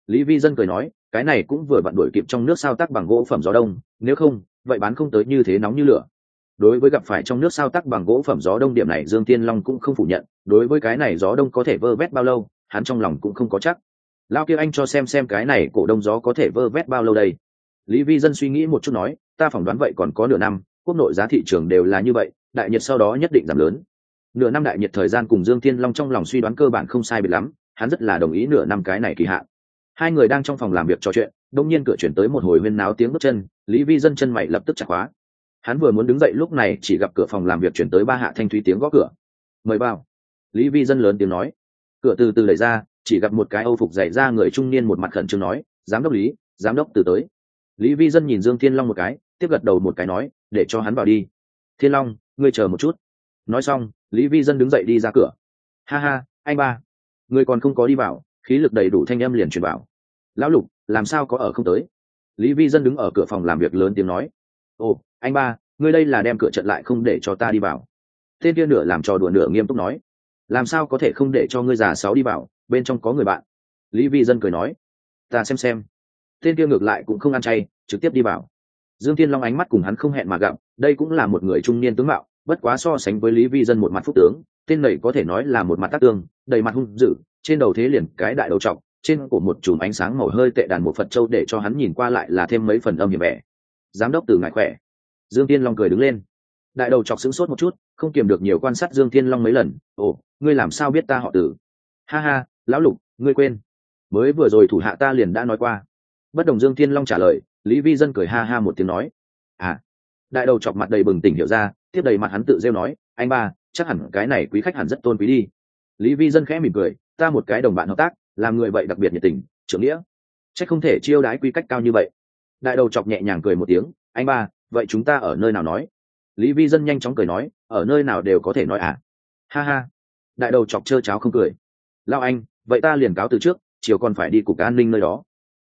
Lý vi dân cười nói, cái này cũng vừa vặn đổi kịp trong nước sao tác bằng gỗ phẩm gió đông, nếu không, vậy bán không tới như thế nóng như lửa. Đối với gặp phải trong nước sao tác bằng gỗ phẩm gió đông điểm này dương tiên long cũng không phủ nhận, đối với cái này gió đông có thể vơ vét bao lâu, hắn trong lòng cũng không có chắc. Lao kia anh cho xem xem cái này cổ đông gió có thể vơ vét bao lâu đây. Lý vi dân suy nghĩ một chút nói, ta phỏng đoán vậy còn có nửa năm, quốc nội giá thị trường đều là như vậy, đại nhiệt sau đó nhất định giảm lớn nửa năm đại nhiệt thời gian cùng dương thiên long trong lòng suy đoán cơ bản không sai biệt lắm, hắn rất là đồng ý nửa năm cái này kỳ hạn. Hai người đang trong phòng làm việc trò chuyện đông nhiên cửa chuyển tới một hồi huyên náo tiếng bước chân, lý vi dân chân mày lập tức chặt khóa. Hắn vừa muốn đứng dậy lúc này chỉ gặp cửa phòng làm việc chuyển tới ba hạ thanh thúy tiếng gõ cửa. Mời vào. Lý vi dân lớn tiếng nói. Cửa từ từ đẩy ra, chỉ gặp một cái âu phục dày ra người trung niên một mặt khẩn trương nói, giám đốc lý, giám đốc từ tới. Lý vi dân nhìn dương thiên long một cái, tiếp gật đầu một cái nói, để cho hắn vào đi. Thiên long, ngươi chờ một chút. Nói xong lý vi dân đứng dậy đi ra cửa. Ha ha, anh ba. Ngươi còn không có đi vào, khí lực đầy đủ thanh âm liền truyền vào. Lão lục, làm sao có ở không tới? Lý vi dân đứng ở cửa phòng làm việc lớn tiếng nói. Ồ, anh ba, ngươi đây là đem cửa trận lại không để cho ta đi vào. Tên kia nửa làm trò đùa nửa nghiêm túc nói. Làm sao có thể không để cho ngươi già sáu đi vào, bên trong có người bạn. Lý vi dân cười nói. Ta xem xem. Tên kia ngược lại cũng không ăn chay, trực tiếp đi vào. Dương thiên long ánh mắt cùng hắn không hẹn mà gặp, đây cũng là một người trung niên tướng mạo bất quá so sánh với lý vi dân một mặt phúc tướng, tên này có thể nói là một mặt tác tương, đầy mặt hung dữ, trên đầu thế liền cái đại đầu trọc, trên cổ một chùm ánh sáng màu hơi tệ đàn một phật châu để cho hắn nhìn qua lại là thêm mấy phần âm hiểm vẻ. Giám đốc từ ngại khỏe. Dương tiên long cười đứng lên. Đại đầu chọc sững sốt một chút, không kiềm được nhiều quan sát dương thiên long mấy lần. Ồ, ngươi làm sao biết ta họ tử? Ha ha, lão lục, ngươi quên. Mới vừa rồi thủ hạ ta liền đã nói qua. Bất đồng dương thiên long trả lời, lý vi dân cười ha ha một tiếng nói. À đại đầu chọc mặt đầy bừng tỉnh hiểu ra, tiếp đầy mặt hắn tự rêu nói, anh ba, chắc hẳn cái này quý khách hẳn rất tôn quý đi. Lý vi dân khẽ mỉm cười, ta một cái đồng bạn hợp tác, làm người vậy đặc biệt nhiệt tình, trưởng nghĩa. C h ắ c không thể chiêu đái quy cách cao như vậy. Đại đầu chọc nhẹ nhàng cười một tiếng, anh ba, vậy chúng ta ở nơi nào nói? Lý vi dân nhanh chóng cười nói, ở nơi nào đều có thể nói à? Ha ha. Đại đầu chọc trơ cháo không cười. Lao anh, vậy ta liền cáo từ trước, chiều còn phải đi cục an ninh nơi đó.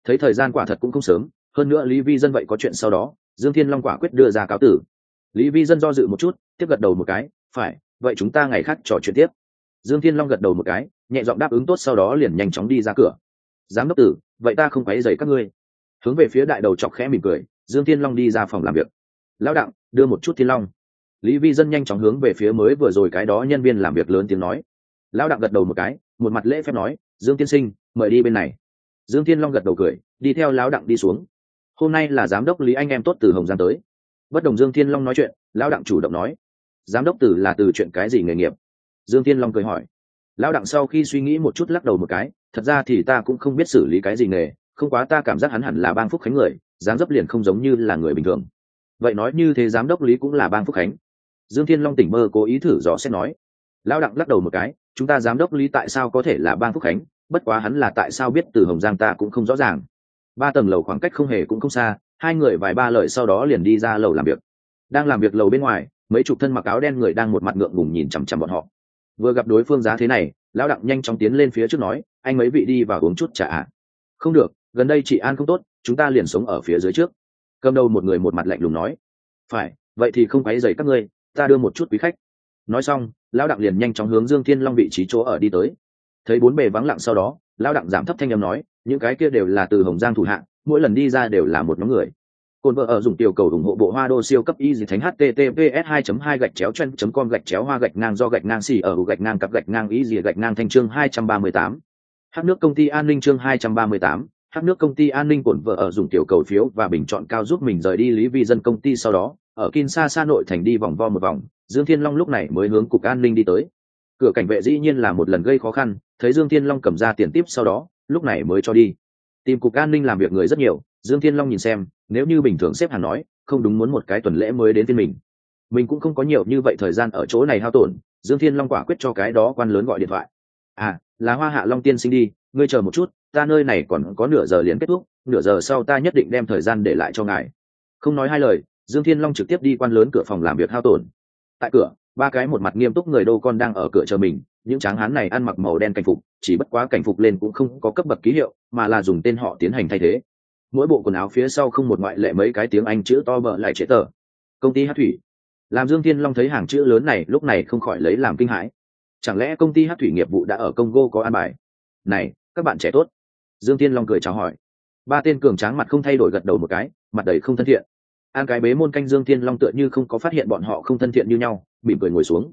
Thấy thời gian quả thật cũng không sớm, hơn nữa lý vi dân vậy có chuyện sau đó dương thiên long quả quyết đưa ra cáo tử. Lý vi dân do dự một chút, tiếp gật đầu một cái, phải, vậy chúng ta ngày khác trò chuyện tiếp. Dương thiên long gật đầu một cái, nhẹ giọng đáp ứng tốt sau đó liền nhanh chóng đi ra cửa. Giám đốc tử, vậy ta không quấy dày các ngươi. Hướng về phía đại đầu chọc khẽ mỉm cười, dương thiên long đi ra phòng làm việc. Lão đặng đưa một chút thiên long. Lý vi dân nhanh chóng hướng về phía mới vừa rồi cái đó nhân viên làm việc lớn tiếng nói. Lão đặng gật đầu một cái, một mặt lễ phép nói, dương tiên sinh, mời đi bên này. Dương thiên long gật đầu cười, đi theo lão đặng đi xuống hôm nay là giám đốc lý anh em tốt từ hồng giang tới. Bất đồng dương thiên long nói chuyện, lão đặng chủ động nói. Giám đốc tử là từ chuyện cái gì nghề nghiệp? Dương thiên long cười hỏi. Lão đặng sau khi suy nghĩ một chút lắc đầu một cái, thật ra thì ta cũng không biết xử lý cái gì nghề, không quá ta cảm giác hắn hẳn là bang phúc khánh người, dáng dấp liền không giống như là người bình thường. Vậy nói như thế giám đốc lý cũng là bang phúc khánh. Dương thiên long tỉnh mơ cố ý thử dò xét nói. Lão đặng lắc đầu một cái, chúng ta giám đốc lý tại sao có thể là bang phúc khánh? Bất quá hắn là tại sao biết từ hồng giang ta cũng không rõ ràng ba tầng lầu khoảng cách không hề cũng không xa, hai người vài ba lời sau đó liền đi ra lầu làm việc. Đang làm việc lầu bên ngoài, mấy chục thân mặc áo đen người đang một mặt ngượng ngùng nhìn chằm chằm bọn họ. Vừa gặp đối phương giá thế này, lão đặng nhanh chóng tiến lên phía trước nói, anh mấy vị đi và uống chút trả ạ. Không được, gần đây chị an không tốt, chúng ta liền sống ở phía dưới trước. Cầm đầu một người một mặt lạnh lùng nói. Phải, vậy thì không quấy dày các ngươi, ta đưa một chút quý khách. Nói xong, lão đặng liền nhanh chóng hướng dương thiên long vị trí chỗ ở đi tới. Thấy bốn bề vắng lặng sau đó, lão đặng giảm thấp thanh âm nói những cái kia đều là từ hồng giang thủ hạng mỗi lần đi ra đều là một nhóm người. Cồn vợ ở dùng tiểu cầu ủng hộ bộ hoa đô siêu cấp y dì thánh https 2 2 gạch chéo chen com gạch chéo hoa gạch ngang do gạch ngang xì ở gạch ngang cặp gạch ngang y dì gạch ngang thanh chương 238. Hát nước công ty an ninh chương 238, hát nước công ty an ninh cồn vợ ở dùng tiểu cầu phiếu và bình chọn cao giúp mình rời đi lý vi dân công ty sau đó ở Kinshasa nội thành đi vòng vo một vòng dương thiên long lúc này mới hướng cục an ninh đi tới. Cửa cảnh vệ dĩ nhiên là một lần gây khó khăn thấy dương thiên long cầm ra tiền tiếp sau đó lúc này mới cho đi. Tìm cục an ninh làm việc người rất nhiều, dương thiên long nhìn xem, nếu như bình thường xếp hàng nói, không đúng muốn một cái tuần lễ mới đến phiên mình. Mình cũng không có nhiều như vậy thời gian ở chỗ này hao tổn, dương thiên long quả quyết cho cái đó quan lớn gọi điện thoại. À là hoa hạ long tiên sinh đi, ngươi chờ một chút, ta nơi này còn có nửa giờ liền kết thúc, nửa giờ sau ta nhất định đem thời gian để lại cho ngài. Không nói hai lời, dương thiên long trực tiếp đi quan lớn cửa phòng làm việc hao tổn. Tại cửa ba cái một mặt nghiêm túc người đô con đang ở cửa chờ mình, những tráng hán này ăn mặc màu đen cảnh phục, chỉ bất quá cảnh phục lên cũng không có cấp bậc ký hiệu, mà là dùng tên họ tiến hành thay thế. Mỗi bộ quần áo phía sau không một ngoại lệ mấy cái tiếng anh chữ to bợ lại chế tờ công ty hát thủy. Làm dương thiên long thấy hàng chữ lớn này lúc này không khỏi lấy làm kinh hãi. Chẳng lẽ công ty hát thủy nghiệp vụ đã ở congo có an bài? Này, các bạn trẻ tốt. Dương thiên long cười chào hỏi. Ba tên cường tráng mặt không thay đổi gật đầu một cái, mặt đầy không thân thiện. An cái bế môn canh dương thiên long tựa như không có phát hiện bọn họ không thân thiện như nhau mỉm cười ngồi xuống.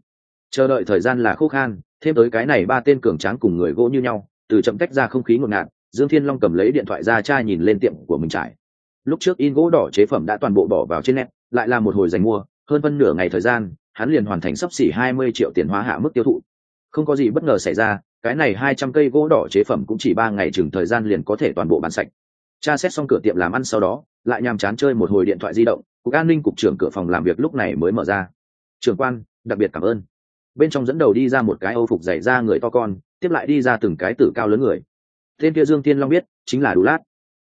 Chờ đợi thời gian là khô khan, thêm tới cái này ba tên cường tráng cùng người gỗ như nhau, từ chậm tách ra không khí ngột ngạt, dương thiên long cầm lấy điện thoại ra tra nhìn lên tiệm của mình trải. Lúc trước in gỗ đỏ chế phẩm đã toàn bộ bỏ vào trên net, lại là một hồi dành mua, hơn phân nửa ngày thời gian, hắn liền hoàn thành sắp xỉ hai mươi triệu tiền hóa hạ mức tiêu thụ. Không có gì bất ngờ xảy ra, cái này hai trăm cây gỗ đỏ chế phẩm cũng chỉ ba ngày chừng thời gian liền có thể toàn bộ bán sạch. Tra xét xong cửa tiệm làm ăn sau đó, lại nhàm chán chơi một hồi điện thoại di động, cục an ninh cục trưởng cửa phòng làm việc lúc này mới mở ra trưởng quan, đặc biệt cảm ơn. Bên trong dẫn đầu đi ra một cái âu phục dày ra người to con, tiếp lại đi ra từng cái tử cao lớn người. Tên kia dương tiên long biết, chính là đu lát.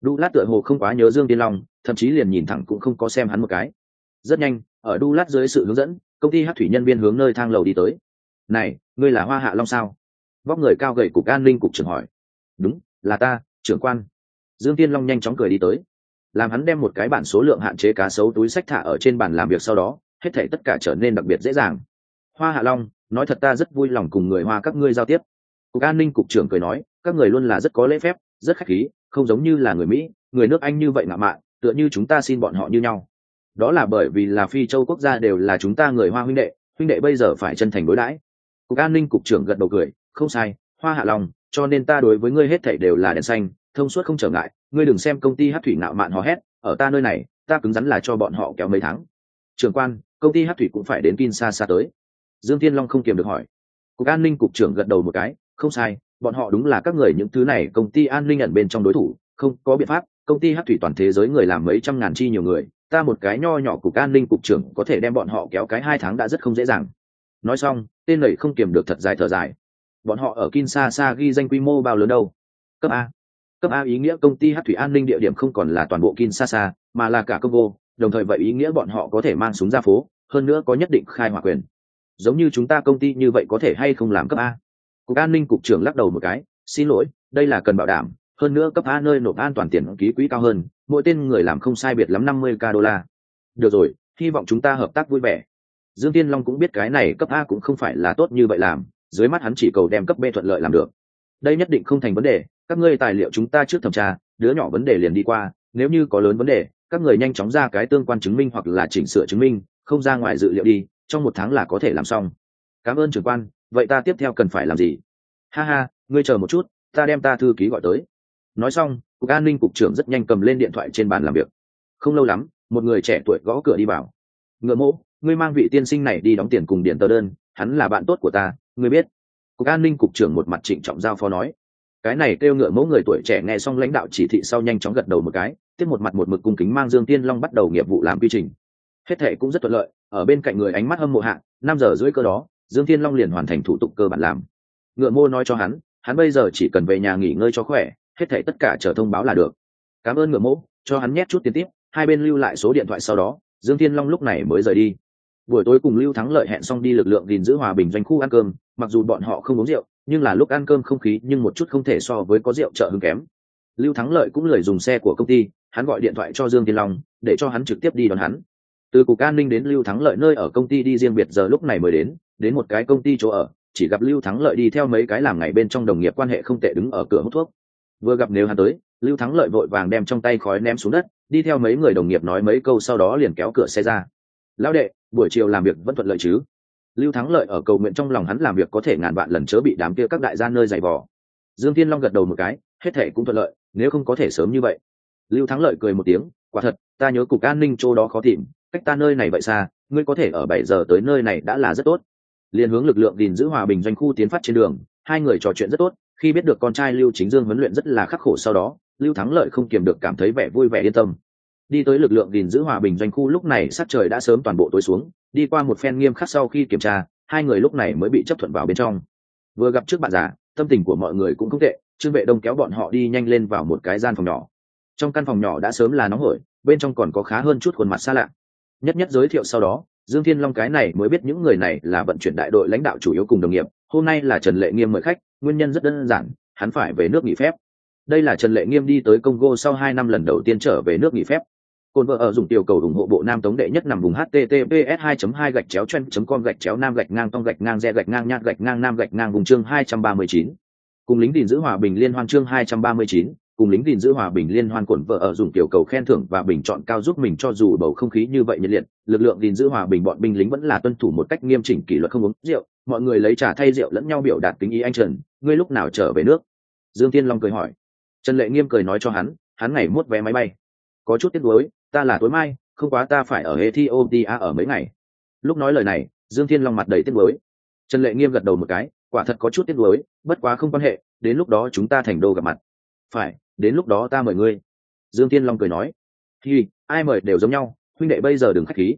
Đu lát tựa hồ không quá nhớ dương tiên long, thậm chí liền nhìn thẳng cũng không có xem hắn một cái. Rất nhanh, ở đu lát dưới sự hướng dẫn, công ty hát thủy nhân viên hướng nơi thang lầu đi tới. Này, ngươi là hoa hạ long sao? Vóc người cao gầy cục an ninh cục trưởng hỏi. Đúng, là ta, trưởng quan. Dương tiên long nhanh chóng cười đi tới. Làm hắn đem một cái bản số lượng hạn chế cá sấu túi sách thả ở trên bàn làm việc sau đó hết thể tất cả trở nên đặc biệt dễ dàng. Hoa hạ long, nói thật ta rất vui lòng cùng người hoa các ngươi giao tiếp. Cục an ninh cục trưởng cười nói, các người luôn là rất có lễ phép, rất khách khí, không giống như là người mỹ, người nước anh như vậy ngạo mạn, tựa như chúng ta xin bọn họ như nhau. Đó là bởi vì là phi châu quốc gia đều là chúng ta người hoa huynh đệ huynh đệ bây giờ phải chân thành đối đãi. Cục an ninh cục trưởng gật đầu cười, không sai, hoa hạ lòng cho nên ta đối với ngươi hết thảy đều là đèn xanh, thông suốt không trở ngại, ngươi đừng xem công ty hát thủy ngạo mạn hò hét, ở ta nơi này, ta cứng rắn là cho bọn họ kéo mấy tháng. Trưởng quan công ty hát thủy cũng phải đến xa tới. Dương tiên long không kiềm được hỏi. Cục an ninh cục trưởng gật đầu một cái, không sai, bọn họ đúng là các người những thứ này, công ty an ninh ẩn bên trong đối thủ, không có biện pháp, công ty hát thủy toàn thế giới người làm mấy trăm ngàn chi nhiều người, ta một cái nho nhỏ cục an ninh cục trưởng có thể đem bọn họ kéo cái hai tháng đã rất không dễ dàng. Nói xong, tên lầy không kiềm được thật dài thở dài. Bọn họ ở Kinshasa ghi danh quy mô bao lớn đâu? Cấp a. Cấp a ý nghĩa công ty hát thủy an ninh địa điểm không còn là toàn bộ Kinshasa, mà là cả Congo đồng thời vậy ý nghĩa bọn họ có thể mang súng ra phố, hơn nữa có nhất định khai hỏa quyền. Giống như chúng ta công ty như vậy có thể hay không làm cấp a? Cục an ninh cục trưởng lắc đầu một cái, xin lỗi, đây là cần bảo đảm, hơn nữa cấp a nơi nộp an toàn tiền ký quỹ cao hơn, mỗi tên người làm không sai biệt lắm năm mươi k đô la. Được rồi, hy vọng chúng ta hợp tác vui vẻ. Dương tiên long cũng biết cái này cấp a cũng không phải là tốt như vậy làm, dưới mắt hắn chỉ cầu đem cấp b thuận lợi làm được. Đây nhất định không thành vấn đề, các ngươi tài liệu chúng ta trước thẩm tra, đứa nhỏ vấn đề liền đi qua, nếu như có lớn vấn đề các người nhanh chóng ra cái tương quan chứng minh hoặc là chỉnh sửa chứng minh, không ra ngoài dự liệu đi, trong một tháng là có thể làm xong. Cảm ơn trưởng quan, vậy ta tiếp theo cần phải làm gì? Ha ha, ngươi chờ một chút, ta đem ta thư ký gọi tới. Nói xong, cục an ninh cục trưởng rất nhanh cầm lên điện thoại trên bàn làm việc. Không lâu lắm, một người trẻ tuổi gõ cửa đi vào. Ngựa mỗ ngươi mang vị tiên sinh này đi đóng tiền cùng điện tờ đơn, hắn là bạn tốt của ta, ngươi biết. Cục an ninh cục trưởng một mặt trịnh trọng giao phó nói. Cái này kêu ngựa mẫu người tuổi trẻ nghe xong lãnh đạo chỉ thị sau nhanh chóng gật đầu một cái tiếp một mặt một mực cung kính mang dương tiên long bắt đầu nghiệp vụ làm quy trình. Hết thệ cũng rất thuận lợi ở bên cạnh người ánh mắt hâm mộ hạ, năm giờ rưỡi cơ đó dương tiên long liền hoàn thành thủ tục cơ bản làm. Ngựa mô nói cho hắn hắn bây giờ chỉ cần về nhà nghỉ ngơi cho khỏe hết thệ tất cả chờ thông báo là được. Cảm ơn ngựa mẫu cho hắn nhét chút tiền tiếp hai bên lưu lại số điện thoại sau đó dương thiên long lúc này mới rời đi. Buổi tối cùng lưu thắng lợi hẹn xong đi lực lượng gìn giữ hòa bình doanh khu ăn cơm mặc dù bọn họ không uống rượu nhưng là lúc ăn cơm không khí nhưng một chút không thể so với có rượu chợ hưng kém. Lưu thắng lợi cũng lười dùng xe của công ty hắn gọi điện thoại cho dương thiên long, để cho hắn trực tiếp đi đón hắn. Từ cục an ninh đến lưu thắng lợi nơi ở công ty đi riêng biệt giờ lúc này mới đến đến một cái công ty chỗ ở, chỉ gặp lưu thắng lợi đi theo mấy cái làm ngày bên trong đồng nghiệp quan hệ không tệ đứng ở cửa hút thuốc. Vừa gặp nếu hắn tới, lưu thắng lợi vội vàng đem trong tay khói ném xuống đất, đi theo mấy người đồng nghiệp nói mấy câu sau đó liền kéo cửa xe ra. Lão đệ, buổi chiều làm việc vẫn thuận lợi chứ? Lưu thắng lợi ở cầu nguyện trong lòng hắn làm việc có thể ngàn vạn lần chớ bị đám kia các đại gia nơi dày vò. Dương thiên long gật đầu một cái, hết thể cũng thuận lợi, nếu không có thể sớm như vậy lưu thắng lợi cười một tiếng, quả thật, ta nhớ cục an ninh chỗ đó khó tìm, cách ta nơi này vậy xa, ngươi có thể ở bảy giờ tới nơi này đã là rất tốt. Liền hướng lực lượng gìn giữ hòa bình doanh khu tiến phát trên đường, hai người trò chuyện rất tốt, khi biết được con trai lưu chính dương huấn luyện rất là khắc khổ sau đó, lưu thắng lợi không kiềm được cảm thấy vẻ vui vẻ yên tâm. Đi tới lực lượng gìn giữ hòa bình doanh khu lúc này sát trời đã sớm toàn bộ tối xuống, đi qua một phen nghiêm khắc sau khi kiểm tra, hai người lúc này mới bị chấp thuận vào bên trong. Vừa gặp trước bạn già, tâm tình của mọi người cũng không tệ, trương vệ đông kéo bọn họ đi nhanh lên vào một cái gian phòng nhỏ trong căn phòng nhỏ đã sớm là nóng hổi bên trong còn có khá hơn chút khuôn mặt xa lạ. Nhất nhất giới thiệu sau đó dương thiên long cái này mới biết những người này là vận chuyển đại đội lãnh đạo chủ yếu cùng đồng nghiệp. Hôm nay là trần lệ nghiêm mời khách nguyên nhân rất đơn giản hắn phải về nước nghỉ phép. Đây là trần lệ nghiêm đi tới congo sau hai năm lần đầu tiên trở về nước nghỉ phép. Cồn vợ ở dùng tiểu cầu ủng hộ bộ nam tống đệ nhất nằm vùng https 2 2 gạch chéo chen com gạch chéo nam gạch ngang tông gạch ngang re gạch ngang nhạt gạch ngang nam gạch ngang vùng chương 239. cùng lính gìn giữ hòa bình liên hoan chương 239, cùng lính gìn giữ hòa bình liên hoan cuộn vợ ở dùng tiểu cầu khen thưởng và bình chọn cao giúp mình cho dù bầu không khí như vậy nhiệt liệt, lực lượng gìn giữ hòa bình bọn binh lính vẫn là tuân thủ một cách nghiêm chỉnh kỷ luật không uống rượu. Mọi người lấy trà thay rượu lẫn nhau biểu đạt tính ý anh trần, ngươi lúc nào trở về nước? Dương tiên long cười hỏi. Trần lệ nghiêm cười nói cho hắn hắn ngày mốt vé máy bay. Có chút tiếc nuối, ta là tối mai, không quá ta phải ở ethiopia ở mấy ngày. Lúc nói lời này, dương thiên long mặt đầy tiếc nuối. Trần lệ nghiêm gật đầu một cái, quả thật có chút tiếc nuối, bất quá không quan hệ, đến lúc đó chúng ta thành đô gặp mặt. Phải đến lúc đó ta mời ngươi. Dương thiên long cười nói. Thì ai mời đều giống nhau, huynh đệ bây giờ đừng khách khí.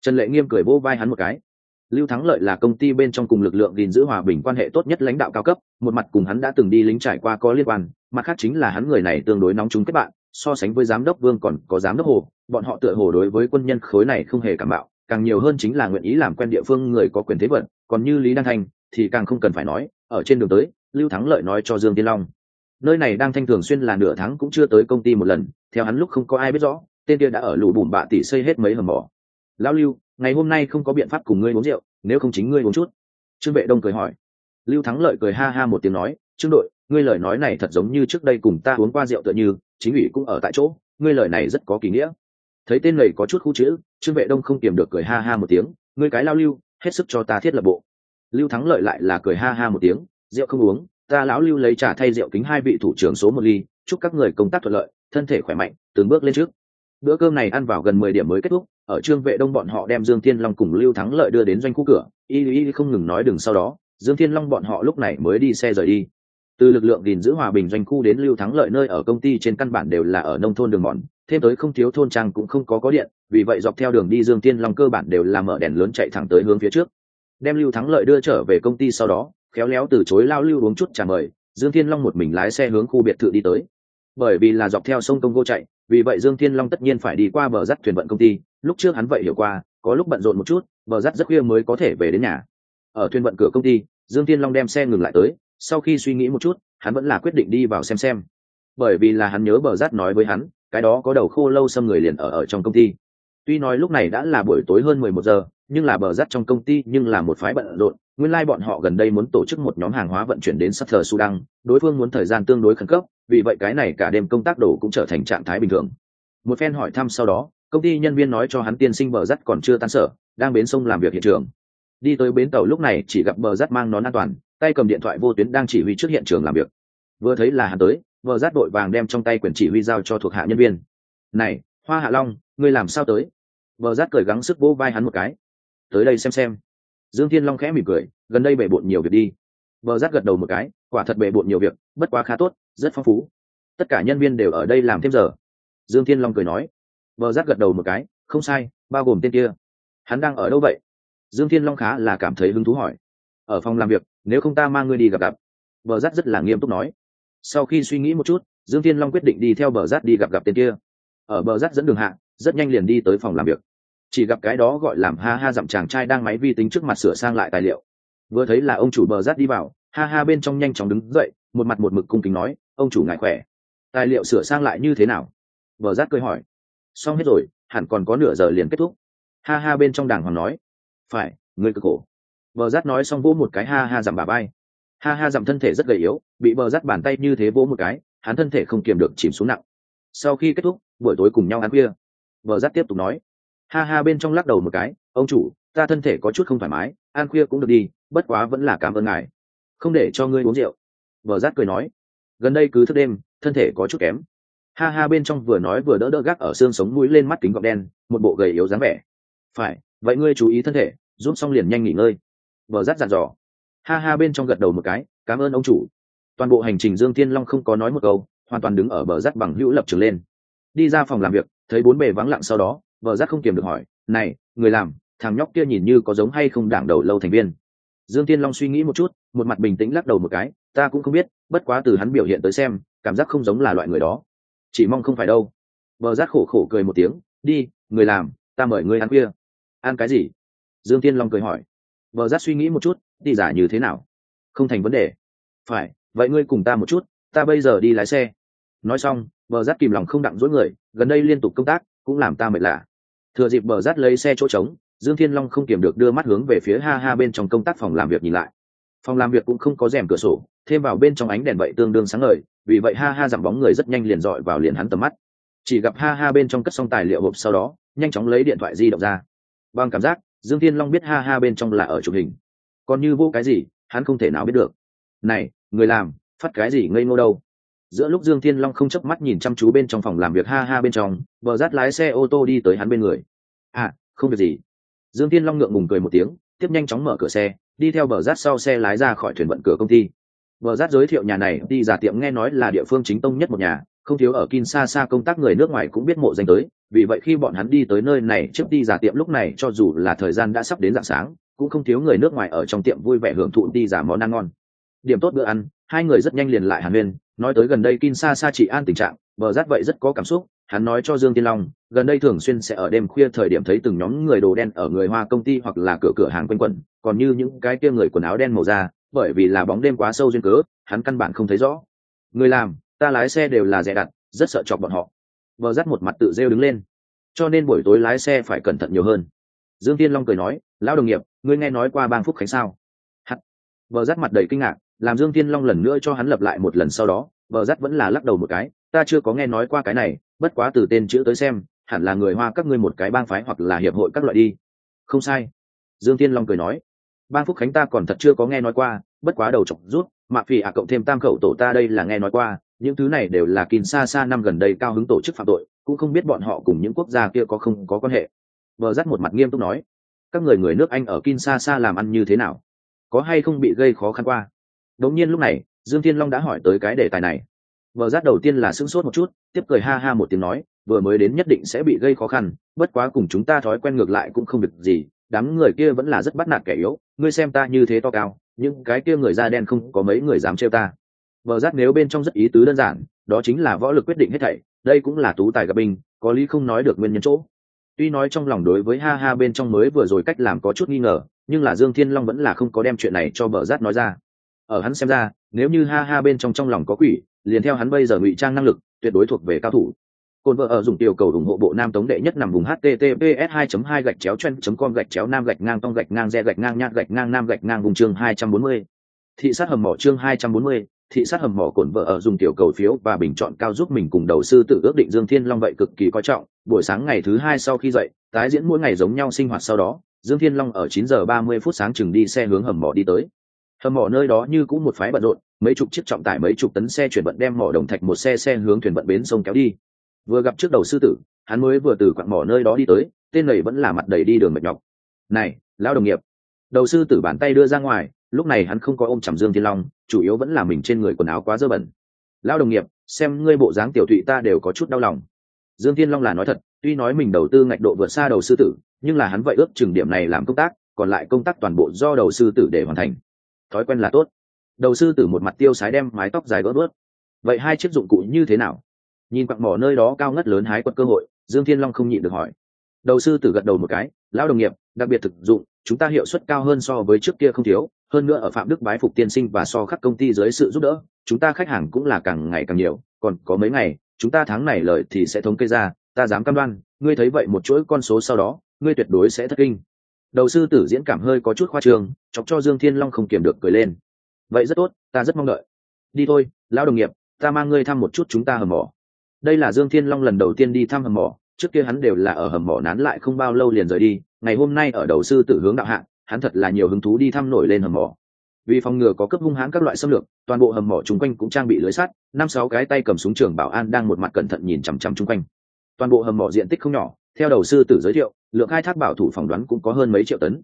Trần lệ nghiêm cười vô vai hắn một cái. Lưu thắng lợi là công ty bên trong cùng lực lượng gìn giữ hòa bình quan hệ tốt nhất lãnh đạo cao cấp, một mặt cùng hắn đã từng đi lính trải qua có liên quan, mặt khác chính là hắn người này tương đối nóng chúng kết bạn, so sánh với giám đốc vương còn có giám đốc hồ, bọn họ tựa hồ đối với quân nhân khối này không hề cảm bạo, càng nhiều hơn chính là nguyện ý làm quen địa phương người có quyền thế vận, còn như lý đăng thanh, thì càng không cần phải nói, ở trên đường tới, lưu thắng lợi nói cho dương tiên long nơi này đang thanh thường xuyên là nửa tháng cũng chưa tới công ty một lần, theo hắn lúc không có ai biết rõ, tên kia đã ở lũ bùn bạ tỷ xây hết mấy hầm mỏ. Lão lưu, ngày hôm nay không có biện pháp cùng ngươi uống rượu, nếu không chính ngươi uống chút. Trương vệ đông cười hỏi. Lưu thắng lợi cười ha ha một tiếng nói, trương đội, ngươi lời nói này thật giống như trước đây cùng ta uống qua rượu tựa như, chính ủy cũng ở tại chỗ, ngươi lời này rất có kỳ nghĩa. Thấy tên này có chút khu chữ, trương vệ đông không kiềm được cười ha ha một tiếng, ngươi cái lao lưu, hết sức cho ta thiết lập bộ. Lưu thắng lợi lại là cười ha ha một tiếng, rượu không uống ta lão lưu lấy trả thay rượu kính hai vị thủ trưởng số một ly, chúc các người công tác thuận lợi, thân thể khỏe mạnh, từng bước lên trước. Bữa cơm này ăn vào gần mười điểm mới kết thúc, ở trương vệ đông bọn họ đem dương thiên long cùng lưu thắng lợi đưa đến doanh khu cửa y y không ngừng nói đừng sau đó, dương thiên long bọn họ lúc này mới đi xe rời đi. Từ lực lượng gìn giữ hòa bình doanh khu đến lưu thắng lợi nơi ở công ty trên căn bản đều là ở nông thôn đường mòn, thêm tới không thiếu thôn trang cũng không có có điện, vì vậy dọc theo đường đi dương thiên long cơ bản đều là mở đèn lớn chạy thẳng tới hướng phía trước. Đem lưu thắng lợi đưa trở về công ty sau đó khéo léo từ chối lao lưu uống chút trà mời, dương thiên long một mình lái xe hướng khu biệt thự đi tới. Bởi vì là dọc theo sông công cô chạy, vì vậy dương thiên long tất nhiên phải đi qua bờ rắt thuyền vận công ty, lúc trước hắn vậy hiểu qua, có lúc bận rộn một chút, bờ rắt rất khuya mới có thể về đến nhà. Ở thuyền vận cửa công ty, dương thiên long đem xe ngừng lại tới, sau khi suy nghĩ một chút, hắn vẫn là quyết định đi vào xem xem. Bởi vì là hắn nhớ bờ rát nói với hắn, cái đó có đầu khô lâu xâm người liền ở ở trong công ty tuy nói lúc này đã là buổi tối hơn mười một giờ nhưng là bờ rắt trong công ty nhưng là một phái bận rộn nguyên lai、like、bọn họ gần đây muốn tổ chức một nhóm hàng hóa vận chuyển đến Sutter Sudan, đối phương muốn thời gian tương đối khẩn cấp, vì vậy cái này cả đêm công tác đổ cũng trở thành trạng thái bình thường. Một phen hỏi thăm sau đó, công ty nhân viên nói cho hắn tiên sinh bờ rắt còn chưa tan sở, đang bến sông làm việc hiện trường. Đi tới bến tàu lúc này chỉ gặp bờ rắt mang nón an toàn, tay cầm điện thoại vô tuyến đang chỉ huy trước hiện trường làm việc. Vừa thấy là hắn tới, bờ rắt đội vàng đem trong tay quyền chỉ huy giao cho thuộc hạ nhân viên. "Này, Hoa Hạ Long, ngươi làm sao tới?" Bờ rát cười gắng sức vỗ vai hắn một cái. "Tới đây xem xem." dương thiên long khẽ mỉm cười, gần đây bể bộn nhiều việc đi. Vợ rát gật đầu một cái, quả thật bể bộn nhiều việc, bất quá khá tốt, rất phong phú. Tất cả nhân viên đều ở đây làm thêm giờ. Dương thiên long cười nói. Vợ rát gật đầu một cái, không sai, bao gồm tên kia. Hắn đang ở đâu vậy? Dương thiên long khá là cảm thấy hứng thú hỏi. Ở phòng làm việc, nếu không ta mang ngươi đi gặp gặp. Vợ rát rất là nghiêm túc nói. Sau khi suy nghĩ một chút, dương thiên long quyết định đi theo bờ rát đi gặp gặp tên kia. Ở bờ rát dẫn đường hạ rất nhanh liền đi tới phòng làm việc. Chỉ gặp cái đó gọi làm ha ha dặm chàng trai đang máy vi tính trước mặt sửa sang lại tài liệu. Vừa thấy là ông chủ bờ rát đi vào, ha ha bên trong nhanh chóng đứng dậy, một mặt một mực cung kính nói, ông chủ ngại khỏe. Tài liệu sửa sang lại như thế nào? Bờ rát cười hỏi. Xong hết rồi, hẳn còn có nửa giờ liền kết thúc. Ha ha bên trong đàng hoàng nói. Phải người cực khổ. Bờ rát nói xong vỗ một cái ha ha dặm bà bay ha ha dặm thân thể rất gầy yếu, bị bờ rát bàn tay như thế vỗ một cái, hắn thân thể không kiềm được chìm xuống nặng. Sau khi kết thúc, buổi tối cùng nhau ăn khuya bờ rát tiếp tục nói. Ha ha, bên trong lắc đầu một cái, ông chủ, ta thân thể có chút không thoải mái, ăn khuya cũng được đi, bất quá vẫn là cảm ơn ngài. Không để cho ngươi uống rượu. Vợ rát cười nói. Gần đây cứ thức đêm, thân thể có chút kém. Ha ha, bên trong vừa nói vừa đỡ đỡ gác ở xương sống mũi lên mắt kính gọng đen, một bộ gầy yếu dáng vẻ. Phải, vậy ngươi chú ý thân thể, giúp xong liền nhanh nghỉ ngơi. Vợ rát dặn dò. Ha ha, bên trong gật đầu một cái, cảm ơn ông chủ. Toàn bộ hành trình dương thiên long không có nói một câu, hoàn toàn đứng ở bờ rác bằng hữu lập trường lên đi ra phòng làm việc, thấy bốn bề vắng lặng sau đó, vợ giác không kiềm được hỏi, này, người làm, thằng nhóc kia nhìn như có giống hay không đảng đầu lâu thành viên? Dương tiên long suy nghĩ một chút, một mặt bình tĩnh lắc đầu một cái, ta cũng không biết, bất quá từ hắn biểu hiện tới xem, cảm giác không giống là loại người đó. Chỉ mong không phải đâu. Vợ giác khổ khổ cười một tiếng, đi, người làm, ta mời ngươi ăn khuya. Ăn cái gì? Dương tiên long cười hỏi. Vợ giác suy nghĩ một chút, đi giả như thế nào? Không thành vấn đề. Phải, vậy ngươi cùng ta một chút, ta bây giờ đi lái xe. Nói xong bờ giác kìm lòng không đặng dối người, gần đây liên tục công tác, cũng làm ta mệt lạ. Thừa dịp bờ rát lấy xe chỗ trống, dương thiên long không kiềm được đưa mắt hướng về phía ha ha bên trong công tác phòng làm việc nhìn lại. Phòng làm việc cũng không có rèm cửa sổ, thêm vào bên trong ánh đèn vậy tương đương sáng ngời, vì vậy ha ha giảm bóng người rất nhanh liền dọi vào liền hắn tầm mắt. Chỉ gặp ha ha bên trong cất xong tài liệu hộp sau đó, nhanh chóng lấy điện thoại di động ra. Bằng cảm giác, dương thiên long biết ha ha bên trong là ở chụp hình. Còn như vô cái gì, hắn không thể nào biết được. Này, người làm, phát cái gì ngây ngô đâu? Giữa lúc dương thiên long không chớp mắt nhìn chăm chú bên trong phòng làm việc ha ha bên trong vợ dắt lái xe ô tô đi tới hắn bên người. À không việc gì. Dương thiên long ngượng ngùng cười một tiếng tiếp nhanh chóng mở cửa xe đi theo bờ rát sau xe lái ra khỏi thuyền vận cửa công ty. Bờ rát giới thiệu nhà này đi giả tiệm nghe nói là địa phương chính tông nhất một nhà không thiếu ở Kinshasa công tác người nước ngoài cũng biết mộ danh tới, vì vậy khi bọn hắn đi tới nơi này trước đi giả tiệm lúc này cho dù là thời gian đã sắp đến rạng sáng, cũng không thiếu người nước ngoài ở trong tiệm vui vẻ hưởng thụ đi giả món ăn ngon. Điểm tốt bữa ăn, hai người rất nhanh liền lại hàn huyên, nói tới gần đây Kinshasa chỉ an tình trạng, bờ rát vậy rất có cảm xúc, hắn nói cho Dương Tiên Long, gần đây thường xuyên sẽ ở đêm khuya thời điểm thấy từng nhóm người đồ đen ở người Hoa công ty hoặc là cửa cửa hàng quanh quẩn, còn như những cái kia người quần áo đen màu da, bởi vì là bóng đêm quá sâu duyên cớ, hắn căn bản không thấy rõ. Người làm, ta lái xe đều là rẻ đặt, rất sợ chọc bọn họ. Vợ dắt một mặt tự rêu đứng lên. Cho nên buổi tối lái xe phải cẩn thận nhiều hơn. Dương tiên long cười nói lão đồng nghiệp ngươi nghe nói qua bang phúc khánh sao? Hắt. Vợ dắt mặt đầy kinh ngạc làm dương tiên long lần nữa cho hắn lập lại một lần sau đó vợ dắt vẫn là lắc đầu một cái ta chưa có nghe nói qua cái này bất quá từ tên chữ tới xem hẳn là người hoa các ngươi một cái bang phái hoặc là hiệp hội các loại đi không sai dương tiên long cười nói bang phúc khánh ta còn thật chưa có nghe nói qua bất quá đầu chọc rút mạ phì à cộng thêm tam khẩu tổ ta đây là nghe nói qua những thứ này đều là Kinshasa năm gần đây cao hứng tổ chức phạm tội, cũng không biết bọn họ cùng những quốc gia kia có không có quan hệ. Bờ Dắt một mặt nghiêm túc nói, các người người nước Anh ở Kinshasa làm ăn như thế nào? Có hay không bị gây khó khăn qua? Đống nhiên lúc này, Dương Thiên Long đã hỏi tới cái đề tài này. Bờ Giác đầu tiên là sững sốt một chút, tiếp cười ha ha một tiếng nói, vừa mới đến nhất định sẽ bị gây khó khăn, bất quá cùng chúng ta thói quen ngược lại cũng không việc gì, đám người kia vẫn là rất bắt nạt kẻ yếu, ngươi xem ta như thế to cao, nhưng cái kia người da đen không có mấy người dám trêu ta Bờ Giác nếu bên trong rất ý tứ đơn giản, đó chính là võ lực quyết định hết thảy, đây cũng là tú tài gặp binh, có lý không nói được nguyên nhân chỗ. Tuy nói trong lòng đối với ha ha bên trong mới vừa rồi cách làm có chút nghi ngờ, nhưng là Dương Thiên Long vẫn là không có đem chuyện này cho bờ Giác nói ra. Ở hắn xem ra, nếu như ha ha bên trong trong lòng có quỷ, liền theo hắn bây giờ ngụy trang năng lực, tuyệt đối thuộc về cao thủ. cồn vợ ở dùng tiểu cầu ủng hộ bộ nam tống đệ nhất nằm vùng https 2 2 gạch chéo chen com gạch chéo nam gạch ngang tông gạch ngang re gạch ngang nhát gạch ngang nam gạch ngang vùng chương 240. Thị sát hầm mỏ chương 240, thị sát hầm mỏ cồn vợ ở dùng tiểu cầu phiếu và bình chọn cao giúp mình cùng đầu sư tự ước định dương thiên long vậy cực kỳ coi trọng buổi sáng ngày thứ hai sau khi dậy tái diễn mỗi ngày giống nhau sinh hoạt sau đó dương thiên long ở 9 giờ ba mươi phút sáng chừng đi xe hướng hầm mỏ đi tới hầm mỏ nơi đó như cũng một phái bận rộn, mấy chục chiếc trọng tải, mấy chục tấn xe chuyển vận đem mỏ đồng thạch một xe xe hướng thuyền vận bến sông kéo đi. Vừa gặp trước đầu sư tử, hắn mới vừa từ quặng mỏ nơi đó đi tới, tên này vẫn là mặt đầy đi đường mệt nhọc. Này, lão đồng nghiệp. Đầu sư tử bàn tay đưa ra ngoài, lúc này hắn không có ôm chầm dương thiên long, chủ yếu vẫn là mình trên người quần áo quá dơ bẩn. Lao đồng nghiệp, xem ngươi bộ dáng tiểu thụy ta đều có chút đau lòng. Dương thiên long là nói thật, tuy nói mình đầu tư ngạch độ vượt xa đầu sư tử, nhưng là hắn vậy ước chừng điểm này làm công tác, còn lại công tác toàn bộ do đầu sư tử để hoàn thành thói quen là tốt. Đầu sư tử một mặt tiêu sái đem mái tóc dài gỡ bớt. Vậy hai chiếc dụng cụ như thế nào? Nhìn quặng mỏ nơi đó cao ngất lớn hái quật cơ hội, dương thiên long không nhịn được hỏi. Đầu sư tử gật đầu một cái, lão đồng nghiệp, đặc biệt thực dụng, chúng ta hiệu suất cao hơn so với trước kia không thiếu, hơn nữa ở phạm đức bái phục tiên sinh và so khắc công ty dưới sự giúp đỡ, chúng ta khách hàng cũng là càng ngày càng nhiều, còn có mấy ngày, chúng ta tháng này lời thì sẽ thống kê ra, ta dám cam đoan, ngươi thấy vậy một chuỗi con số sau đó, ngươi tuyệt đối sẽ thất kinh đầu sư tử diễn cảm hơi có chút khoa trương, chọc cho dương thiên long không kiềm được cười lên. Vậy rất tốt, ta rất mong đợi. Đi thôi, lão đồng nghiệp, ta mang ngươi thăm một chút chúng ta hầm mỏ. Đây là dương thiên long lần đầu tiên đi thăm hầm mỏ, trước kia hắn đều là ở hầm mỏ nán lại không bao lâu liền rời đi, ngày hôm nay ở đầu sư tử hướng đạo hạng, hắn thật là nhiều hứng thú đi thăm nổi lên hầm mỏ. Vì phòng ngừa có cấp hung hãn các loại xâm lược, toàn bộ hầm mỏ chung quanh cũng trang bị lưới sắt, năm sáu cái tay cầm súng trường bảo an đang một mặt cẩn thận nhìn chằm chằm chung quanh toàn bộ hầm mỏ diện tích không nhỏ, theo đầu sư tử giới thiệu, lượng khai thác bảo thủ phỏng đoán cũng có hơn mấy triệu tấn.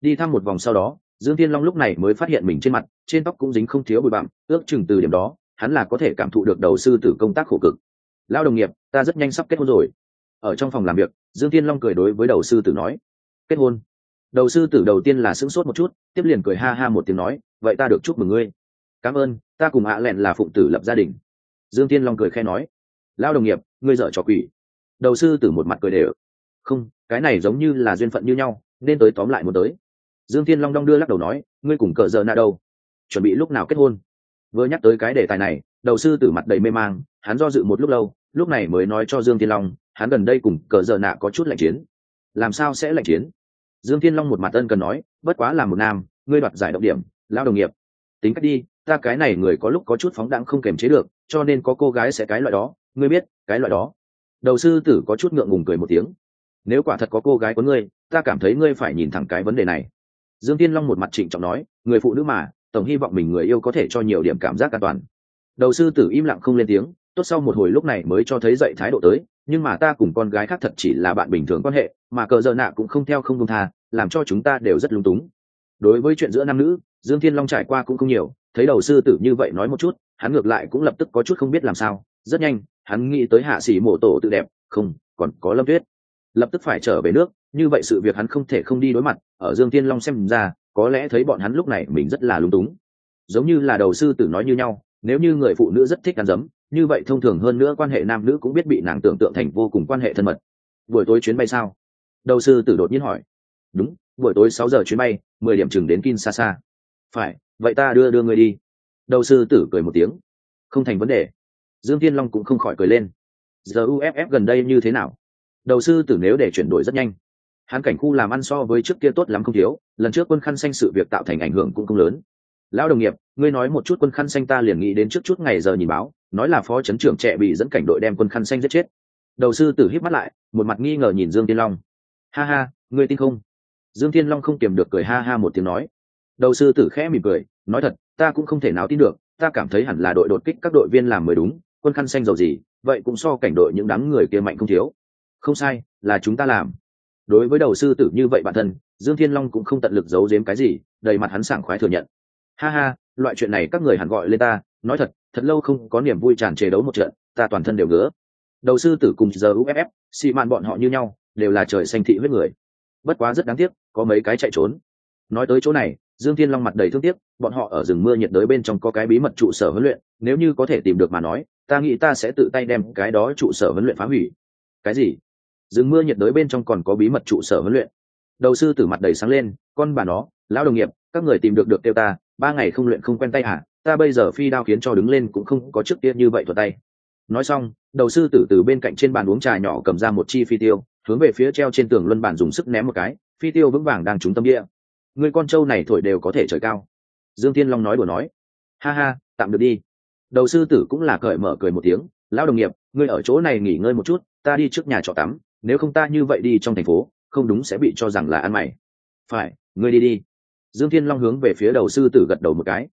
Đi thăm một vòng sau đó, dương thiên long lúc này mới phát hiện mình trên mặt, trên tóc cũng dính không thiếu bụi bặm, ước chừng từ điểm đó, hắn là có thể cảm thụ được đầu sư tử công tác khổ cực. Lao đồng nghiệp, ta rất nhanh sắp kết hôn rồi. Ở trong phòng làm việc, dương thiên long cười đối với đầu sư tử nói. Kết hôn? Đầu sư tử đầu tiên là sững sốt một chút, tiếp liền cười ha ha một tiếng nói, vậy ta được chúc mừng ngươi. Cảm ơn, ta cùng ạ à lẹn là phụng tử lập gia đình. Dương tiên long cười khe nói. Lao đồng nghiệp, ngươi dở trò quỷ đầu sư tử một mặt cười đều. Không, cái này giống như là duyên phận như nhau, nên tới tóm lại một tới. Dương thiên long đong đưa lắc đầu nói, ngươi cùng cờ giờ nạ đâu? Chuẩn bị lúc nào kết hôn? Vừa nhắc tới cái đề tài này, đầu sư tử mặt đầy mê mang, hắn do dự một lúc lâu, lúc này mới nói cho dương thiên long, hắn gần đây cùng cờ giờ nạ có chút lạnh chiến. Làm sao sẽ lạnh chiến? Dương thiên long một mặt ân cần nói, bất quá là một nam, ngươi đoạt giải động điểm lao đồng nghiệp. Tính cách đi, ta cái này người có lúc có chút phóng đẳng không kềm chế được, cho nên có cô gái sẽ cái loại đó, ngươi biết, cái loại đó đầu sư tử có chút ngượng ngùng cười một tiếng. Nếu quả thật có cô gái của ngươi, ta cảm thấy ngươi phải nhìn thẳng cái vấn đề này. Dương thiên long một mặt trịnh trọng nói, người phụ nữ mà, tổng hy vọng mình người yêu có thể cho nhiều điểm cảm giác an toàn. Đầu sư tử im lặng không lên tiếng, tốt sau một hồi lúc này mới cho thấy dậy thái độ tới, nhưng mà ta cùng con gái khác thật chỉ là bạn bình thường quan hệ, mà cờ dợ nạ cũng không theo không công tha, làm cho chúng ta đều rất lung túng. Đối với chuyện giữa nam nữ, dương thiên long trải qua cũng không nhiều, thấy đầu sư tử như vậy nói một chút, hắn ngược lại cũng lập tức có chút không biết làm sao. Rất nhanh hắn nghĩ tới hạ sĩ mộ tổ tự đẹp, không, còn có lâm tuyết. Lập tức phải trở về nước, như vậy sự việc hắn không thể không đi đối mặt, ở dương tiên long xem ra, có lẽ thấy bọn hắn lúc này mình rất là lung túng. Giống như là đầu sư tử nói như nhau, nếu như người phụ nữ rất thích ăn dấm, như vậy thông thường hơn nữa quan hệ nam nữ cũng biết bị nàng tưởng tượng thành vô cùng quan hệ thân mật. Buổi tối chuyến bay sao? Đầu sư tử đột nhiên hỏi. Đúng, buổi tối sáu giờ chuyến bay, mười điểm chừng đến kinshasa. Phải, vậy ta đưa đưa người đi. Đầu sư tử cười một tiếng. Không thành vấn đề dương tiên long cũng không khỏi cười lên. Giờ uff gần đây như thế nào? Đầu sư tử nếu để chuyển đổi rất nhanh, hắn cảnh khu làm ăn so với trước kia tốt lắm không thiếu, lần trước quân khăn xanh sự việc tạo thành ảnh hưởng cũng không lớn. Lão đồng nghiệp, ngươi nói một chút quân khăn xanh ta liền nghĩ đến trước chút ngày giờ nhìn báo, nói là phó chấn trưởng trẻ bị dẫn cảnh đội đem quân khăn xanh giết chết. Đầu sư tử hít mắt lại, một mặt nghi ngờ nhìn dương tiên long. Ha ha, ngươi tin không? Dương tiên long không kiềm được cười ha ha một tiếng nói. Đầu sư tử khẽ mỉm cười, nói thật, ta cũng không thể nào tin được, ta cảm thấy hẳn là đội đột kích các đội viên làm mới đúng quân khăn xanh dầu gì, vậy cũng so cảnh đội những đám người kia mạnh không thiếu. Không sai, là chúng ta làm. Đối với đầu sư tử như vậy bản thân, dương thiên long cũng không tận lực giấu giếm cái gì, đầy mặt hắn sảng khoái thừa nhận. Ha ha, loại chuyện này các người hẳn gọi lên ta, nói thật thật lâu không có niềm vui tràn trề đấu một trận, ta toàn thân đều ngứa. Đầu sư tử cùng giờ uff xị mạn bọn họ như nhau, đều là trời xanh thị huyết người. Bất quá rất đáng tiếc, có mấy cái chạy trốn. Nói tới chỗ này, dương thiên long mặt đầy thương tiếc, bọn họ ở rừng mưa nhiệt đới bên trong có cái bí mật trụ sở huấn luyện, nếu như có thể tìm được mà nói ta nghĩ ta sẽ tự tay đem cái đó trụ sở huấn luyện phá hủy. Cái gì? Rừng mưa nhiệt đới bên trong còn có bí mật trụ sở huấn luyện. Đầu sư tử mặt đầy sáng lên, con bà nó, lão đồng nghiệp, các người tìm được được tiêu ta, ba ngày không luyện không quen tay hả? Ta bây giờ phi đao khiến cho đứng lên cũng không có trước tiên như vậy thuật tay. Nói xong, đầu sư tử từ bên cạnh trên bàn uống trà nhỏ cầm ra một chi phi tiêu, hướng về phía treo trên tường luân bàn dùng sức ném một cái, phi tiêu vững vàng đang trúng tâm địa. Người con trâu này thổi đều có thể trời cao. Dương thiên long nói đùa nói. Ha ha, tạm được đi đầu sư tử cũng là cởi mở cười một tiếng, lão đồng nghiệp, ngươi ở chỗ này nghỉ ngơi một chút, ta đi trước nhà trọ tắm, nếu không ta như vậy đi trong thành phố, không đúng sẽ bị cho rằng là ăn mày. Phải, ngươi đi đi. Dương thiên long hướng về phía đầu sư tử gật đầu một cái.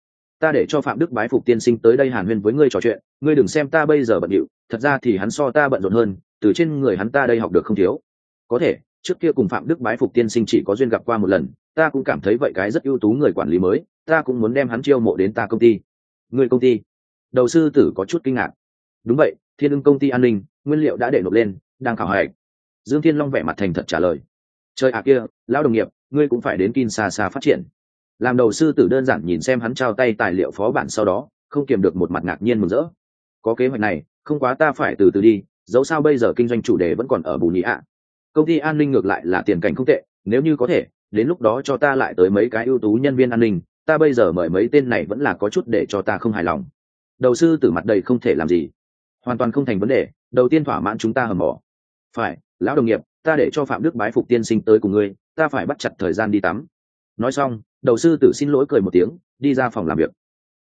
Ta để cho phạm đức bái phục tiên sinh tới đây hàn huyên với ngươi trò chuyện, ngươi đừng xem ta bây giờ bận điệu, thật ra thì hắn so ta bận rộn hơn, từ trên người hắn ta đây học được không thiếu. Có thể, trước kia cùng phạm đức bái phục tiên sinh chỉ có duyên gặp qua một lần, ta cũng cảm thấy vậy cái rất ưu tú người quản lý mới, ta cũng muốn đem hắn chiêu mộ đến ta công ty. Người công ty? Đầu sư tử có chút kinh ngạc. Đúng vậy, thiên ưng công ty an ninh, nguyên liệu đã để nộp lên, đang khảo hạch. Dương thiên long vẻ mặt thành thật trả lời. Trời ạ à kia, lão đồng nghiệp, ngươi cũng phải đến kin xa xa phát triển. Làm đầu sư tử đơn giản nhìn xem hắn trao tay tài liệu phó bản sau đó, không kiềm được một mặt ngạc nhiên mừng rỡ. Có kế hoạch này, không quá ta phải từ từ đi, dẫu sao bây giờ kinh doanh chủ đề vẫn còn ở bù nhị ạ. Công ty an ninh ngược lại là tiền cảnh không tệ, nếu như có thể, đến lúc đó cho ta lại tới mấy cái ưu tú nhân viên an ninh, ta bây giờ mời mấy tên này vẫn là có chút để cho ta không hài lòng đầu sư tử mặt đầy không thể làm gì. Hoàn toàn không thành vấn đề, đầu tiên thỏa mãn chúng ta hầm mỏ. Phải, lão đồng nghiệp, ta để cho phạm đức bái phục tiên sinh tới cùng ngươi, ta phải bắt chặt thời gian đi tắm. Nói xong, đầu sư tử xin lỗi cười một tiếng, đi ra phòng làm việc.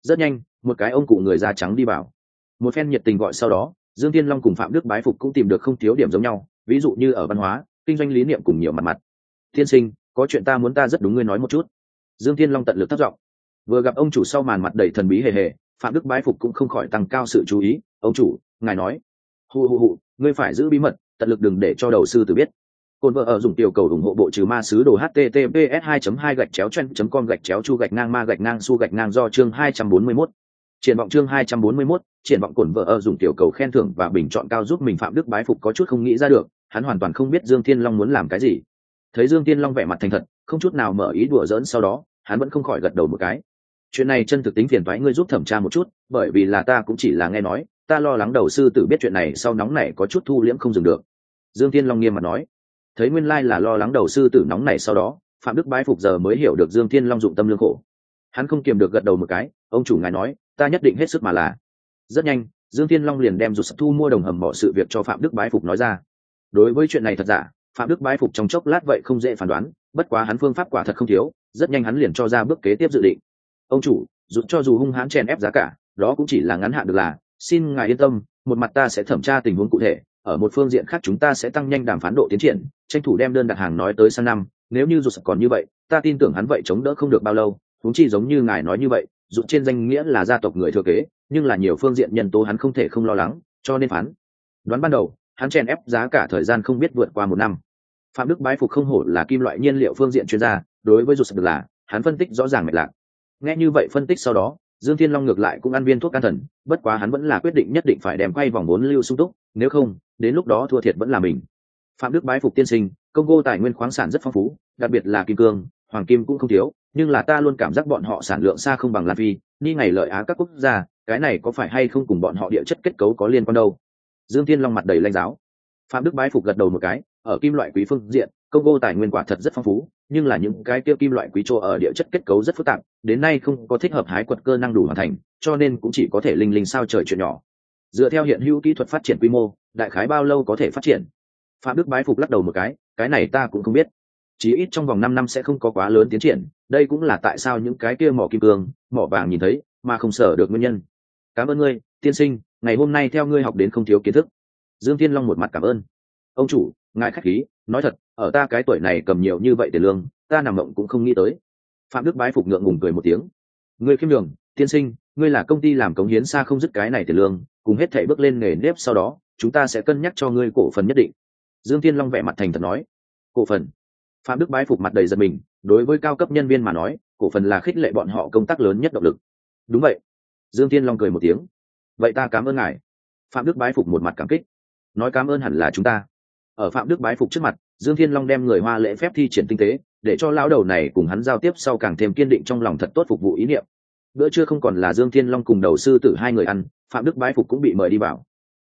Rất nhanh, một cái ông cụ người da trắng đi vào. Một phen nhiệt tình gọi sau đó, dương tiên long cùng phạm đức bái phục cũng tìm được không thiếu điểm giống nhau, ví dụ như ở văn hóa, kinh doanh lý niệm cùng nhiều mặt mặt. Tiên sinh, có chuyện ta muốn ta rất đúng ngươi nói một chút. Dương tiên long tận lực thất vọng vừa gặp ông chủ sau màn mặt đầy thần bí hề hề phạm đức bái phục cũng không khỏi tăng cao sự chú ý. Ông chủ ngài nói. Hù hù hù ngươi phải giữ bí mật tận lực đừng để cho đầu sư tử biết. Cồn vợ ở dùng tiểu cầu ủng hộ bộ trừ ma sứ đồ https 2 2 gạch chéo chen com gạch chéo chu gạch ngang ma gạch ngang su gạch ngang do chương 241. triển vọng chương 241, triển vọng cồn vợ ở dùng tiểu cầu khen thưởng và bình chọn cao giúp mình phạm đức bái phục có chút không nghĩ ra được hắn hoàn toàn không biết dương thiên long muốn làm cái gì. Thấy dương thiên long vẻ mặt thành thật không chút nào mở ý đùa giỡn sau đó hắn vẫn không khỏi gật đầu một cái chuyện này chân thực tính phiền thoái ngươi giúp thẩm tra một chút, bởi vì là ta cũng chỉ là nghe nói, ta lo lắng đầu sư tử biết chuyện này sau nóng này có chút thu liễm không dừng được. Dương thiên long nghiêm mặt nói. Thấy nguyên lai là lo lắng đầu sư tử nóng này sau đó, phạm đức bái phục giờ mới hiểu được dương thiên long dụng tâm lương khổ. Hắn không kiềm được gật đầu một cái, ông chủ ngài nói, ta nhất định hết sức mà là. Rất nhanh, dương thiên long liền đem rụt thu mua đồng hầm bỏ sự việc cho phạm đức bái phục nói ra. Đối với chuyện này thật giả, phạm đức bái phục trong chốc lát vậy không dễ phán đoán, bất quá hắn phương pháp quả thật không thiếu, rất nhanh hắn liền cho ra bước kế tiếp dự định ông chủ, dù cho dù hung hãn chèn ép giá cả, đó cũng chỉ là ngắn hạn được là, xin ngài yên tâm, một mặt ta sẽ thẩm tra tình huống cụ thể, ở một phương diện khác chúng ta sẽ tăng nhanh đàm phán độ tiến triển, tranh thủ đem đơn đặt hàng nói tới sang năm, nếu như rụt còn như vậy, ta tin tưởng hắn vậy chống đỡ không được bao lâu thúng chi giống như ngài nói như vậy, dù trên danh nghĩa là gia tộc người thừa kế, nhưng là nhiều phương diện nhân tố hắn không thể không lo lắng, cho nên phán. Đoán ban đầu, hắn chèn ép giá cả thời gian không biết vượt qua một năm. Phạm đức bái phục không hổ là kim loại nhiên liệu phương diện chuyên gia, đối với dù sập là, hắn phân tích rõ ràng mạch lạc nghe như vậy phân tích sau đó, dương thiên long ngược lại cũng ăn viên thuốc can thần, bất quá hắn vẫn là quyết định nhất định phải đem quay vòng vốn lưu sung túc, nếu không, đến lúc đó thua thiệt vẫn là mình. Phạm đức bái phục tiên sinh, công gô tài nguyên khoáng sản rất phong phú, đặc biệt là kim cương, hoàng kim cũng không thiếu, nhưng là ta luôn cảm giác bọn họ sản lượng xa không bằng lan phi ni ngày lợi á các quốc gia, cái này có phải hay không cùng bọn họ địa chất kết cấu có liên quan đâu? Dương thiên long mặt đầy lanh giáo. Phạm đức bái phục gật đầu một cái, ở kim loại quý phương diện công gô tài nguyên quả thật rất phong phú, nhưng là những cái kia kim loại quý chỗ ở địa chất kết cấu rất phức tạp, đến nay không có thích hợp hái quật cơ năng đủ hoàn thành, cho nên cũng chỉ có thể linh linh sao trời chuyện nhỏ. Dựa theo hiện hữu kỹ thuật phát triển quy mô, đại khái bao lâu có thể phát triển? Phạm đức bái phục lắc đầu một cái cái này ta cũng không biết. Chỉ ít trong vòng năm năm sẽ không có quá lớn tiến triển, đây cũng là tại sao những cái kia mỏ kim cương, mỏ vàng nhìn thấy, mà không sở được nguyên nhân. Cảm ơn ngươi, tiên sinh, ngày hôm nay theo ngươi học đến không thiếu kiến thức. Dương tiên long một mặt cảm ơn. Ông chủ, ngài khách khí, nói thật ở ta cái tuổi này cầm nhiều như vậy tiền lương, ta nằm mộng cũng không nghĩ tới. Phạm đức bái phục ngượng ngùng cười một tiếng. Ngươi khiêm đường tiên sinh, ngươi là công ty làm cống hiến xa không dứt cái này tiền lương, cùng hết thảy bước lên nghề nếp sau đó, chúng ta sẽ cân nhắc cho ngươi cổ phần nhất định. Dương tiên long vẻ mặt thành thật nói. Cổ phần? Phạm đức bái phục mặt đầy giật mình, đối với cao cấp nhân viên mà nói, cổ phần là khích lệ bọn họ công tác lớn nhất động lực. Đúng vậy. Dương tiên long cười một tiếng. Vậy ta cảm ơn ngài. Phạm đức bái phục một mặt cảm kích. Nói cảm ơn hẳn là chúng ta. Ở phạm đức bái phục trước mặt dương thiên long đem người hoa lễ phép thi triển tinh tế, để cho lão đầu này cùng hắn giao tiếp sau càng thêm kiên định trong lòng thật tốt phục vụ ý niệm. Bữa trưa không còn là dương thiên long cùng đầu sư tử hai người ăn, phạm đức bái phục cũng bị mời đi vào.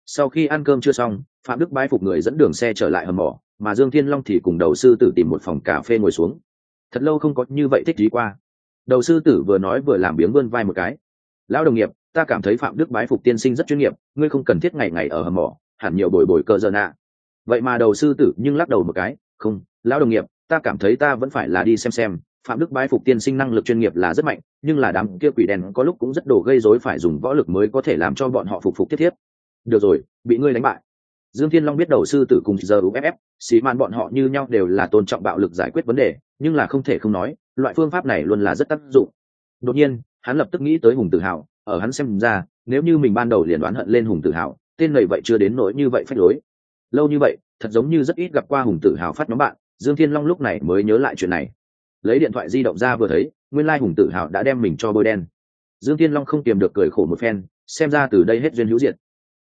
Sau khi ăn cơm chưa xong, phạm đức bái phục người dẫn đường xe trở lại hầm mỏ, mà dương thiên long thì cùng đầu sư tử tìm một phòng cà phê ngồi xuống. Thật lâu không có như vậy thích trí qua. Đầu sư tử vừa nói vừa làm biếng vươn vai một cái. Lão đồng nghiệp, ta cảm thấy phạm đức bái phục tiên sinh rất chuyên nghiệp, ngươi không cần thiết ngày ngày ở hầm mỏ, hẳn nhiều bồi bồi cờ giờ nạ vậy mà đầu sư tử nhưng lắc đầu một cái, không, lão đồng nghiệp, ta cảm thấy ta vẫn phải là đi xem xem, phạm đức bái phục tiên sinh năng lực chuyên nghiệp là rất mạnh, nhưng là đám kia quỷ đèn có lúc cũng rất đồ gây rối phải dùng võ lực mới có thể làm cho bọn họ phục phục thiết thiếp được rồi, bị ngươi đánh bại. Dương thiên long biết đầu sư tử cùng giờ uff xì man bọn họ như nhau đều là tôn trọng bạo lực giải quyết vấn đề, nhưng là không thể không nói, loại phương pháp này luôn là rất tác dụng. Đột nhiên, hắn lập tức nghĩ tới hùng tự hào ở hắn xem ra, nếu như mình ban đầu liền đoán hận lên hùng tự hào tên này vậy chưa đến nỗi như vậy phách lối lâu như vậy, thật giống như rất ít gặp qua hùng tử hào phát nhóm bạn, dương thiên long lúc này mới nhớ lại chuyện này. Lấy điện thoại di động ra vừa thấy, nguyên lai hùng hào đã đem mình cho bôi đen. Dương thiên long không tìm được cười khổ một phen, xem ra từ đây hết duyên hữu diệt.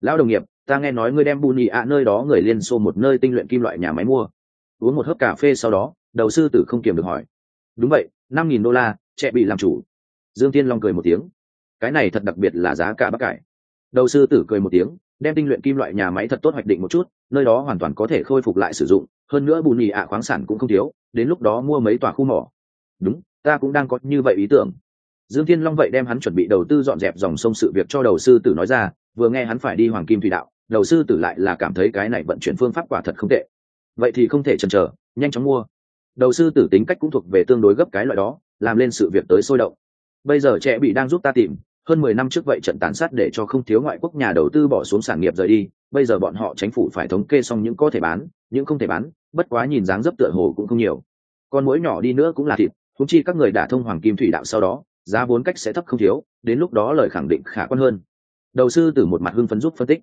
Lão đồng nghiệp, ta nghe nói ngươi đem bù nhị ạ nơi đó người liên xô một nơi tinh luyện kim loại nhà máy mua. Uống một hớp cà phê sau đó, đầu sư tử không kiềm được hỏi. Đúng vậy, năm nghìn đô la, trẻ bị làm chủ. Dương thiên long cười một tiếng. Cái này thật đặc biệt là giá cả bắc cải. Đầu sư tử cười một tiếng đem tinh luyện kim loại nhà máy thật tốt hoạch định một chút, nơi đó hoàn toàn có thể khôi phục lại sử dụng, hơn nữa bùn nhì ạ khoáng sản cũng không thiếu, đến lúc đó mua mấy tòa khu mỏ. Đúng, ta cũng đang có như vậy ý tưởng. Dương thiên long vậy đem hắn chuẩn bị đầu tư dọn dẹp dòng sông sự việc cho đầu sư tử nói ra, vừa nghe hắn phải đi hoàng kim thủy đạo, đầu sư tử lại là cảm thấy cái này vận chuyển phương pháp quả thật không tệ. Vậy thì không thể chần chờ, nhanh chóng mua. Đầu sư tử tính cách cũng thuộc về tương đối gấp cái loại đó, làm lên sự việc tới sôi động. Bây giờ trẻ bị đang giúp ta tìm hơn mười năm trước vậy trận tàn sát để cho không thiếu ngoại quốc nhà đầu tư bỏ xuống sản nghiệp rời đi, bây giờ bọn họ chính phủ phải thống kê xong những có thể bán, những không thể bán, bất quá nhìn dáng dấp tựa hồ cũng không nhiều. Con mũi nhỏ đi nữa cũng là thịt thúng chi các người đả thông hoàng kim thủy đạo sau đó, giá vốn cách sẽ thấp không thiếu, đến lúc đó lời khẳng định khả quan hơn. Đầu sư từ một mặt hưng phấn giúp phân tích.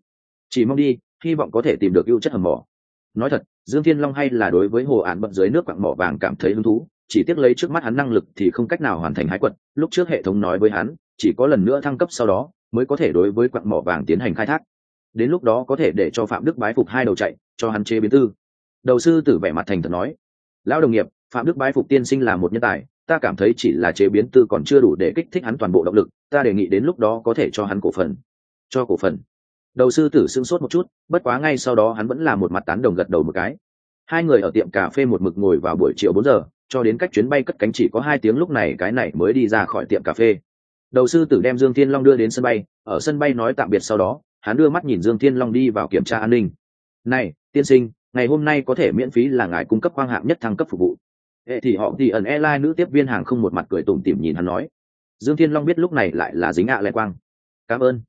Chỉ mong đi, hy vọng có thể tìm được ưu chất hầm mỏ. Nói thật, dương thiên long hay là đối với hồ án bận dưới nước quặng mỏ vàng cảm thấy hứng thú, chỉ tiếc lấy trước mắt hắn năng lực thì không cách nào hoàn thành hái quật, lúc trước hệ thống nói với hắn chỉ có lần nữa thăng cấp sau đó, mới có thể đối với quặng mỏ vàng tiến hành khai thác. Đến lúc đó có thể để cho phạm đức bái phục hai đầu chạy, cho hắn chế biến tư. Đầu sư tử vẻ mặt thành thật nói, lão đồng nghiệp, phạm đức bái phục tiên sinh là một nhân tài, ta cảm thấy chỉ là chế biến tư còn chưa đủ để kích thích hắn toàn bộ động lực, ta đề nghị đến lúc đó có thể cho hắn cổ phần. Cho cổ phần? Đầu sư tử sưng sốt một chút, bất quá ngay sau đó hắn vẫn là một mặt tán đồng gật đầu một cái. Hai người ở tiệm cà phê một mực ngồi vào buổi chiều bốn giờ, cho đến cách chuyến bay cất cánh chỉ có hai tiếng lúc này, cái này mới đi ra khỏi tiệm cà phê đầu sư tử đem dương thiên long đưa đến sân bay, ở sân bay nói tạm biệt sau đó, hắn đưa mắt nhìn dương thiên long đi vào kiểm tra an ninh. Này, tiên sinh, ngày hôm nay có thể miễn phí là ngài cung cấp khoang hạng nhất thăng cấp phục vụ. Hệ thì họ thì ẩn airline nữ tiếp viên hàng không một mặt cười tủm tỉm nhìn hắn nói. Dương thiên long biết lúc này lại là dính ạ lệ quang. Cảm ơn.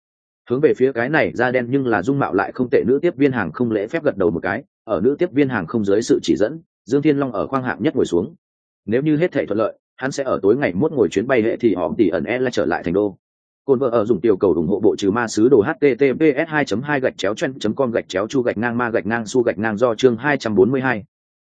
Hướng về phía cái này da đen nhưng là dung mạo lại không tệ nữ tiếp viên hàng không lễ phép gật đầu một cái, ở nữ tiếp viên hàng không dưới sự chỉ dẫn, dương thiên long ở khoang hạng nhất ngồi xuống. Nếu như hết thể thuận lợi hắn sẽ ở tối ngày mốt ngồi chuyến bay hệ thì họ tỉ ẩn e lại trở lại thành đô. Cồn vợ ở dùng tiểu cầu ủng hộ bộ trừ ma sứ đồ https 2 2 gạch chéo chen com gạch chéo chu gạch ngang ma gạch ngang su gạch ngang do chương 242.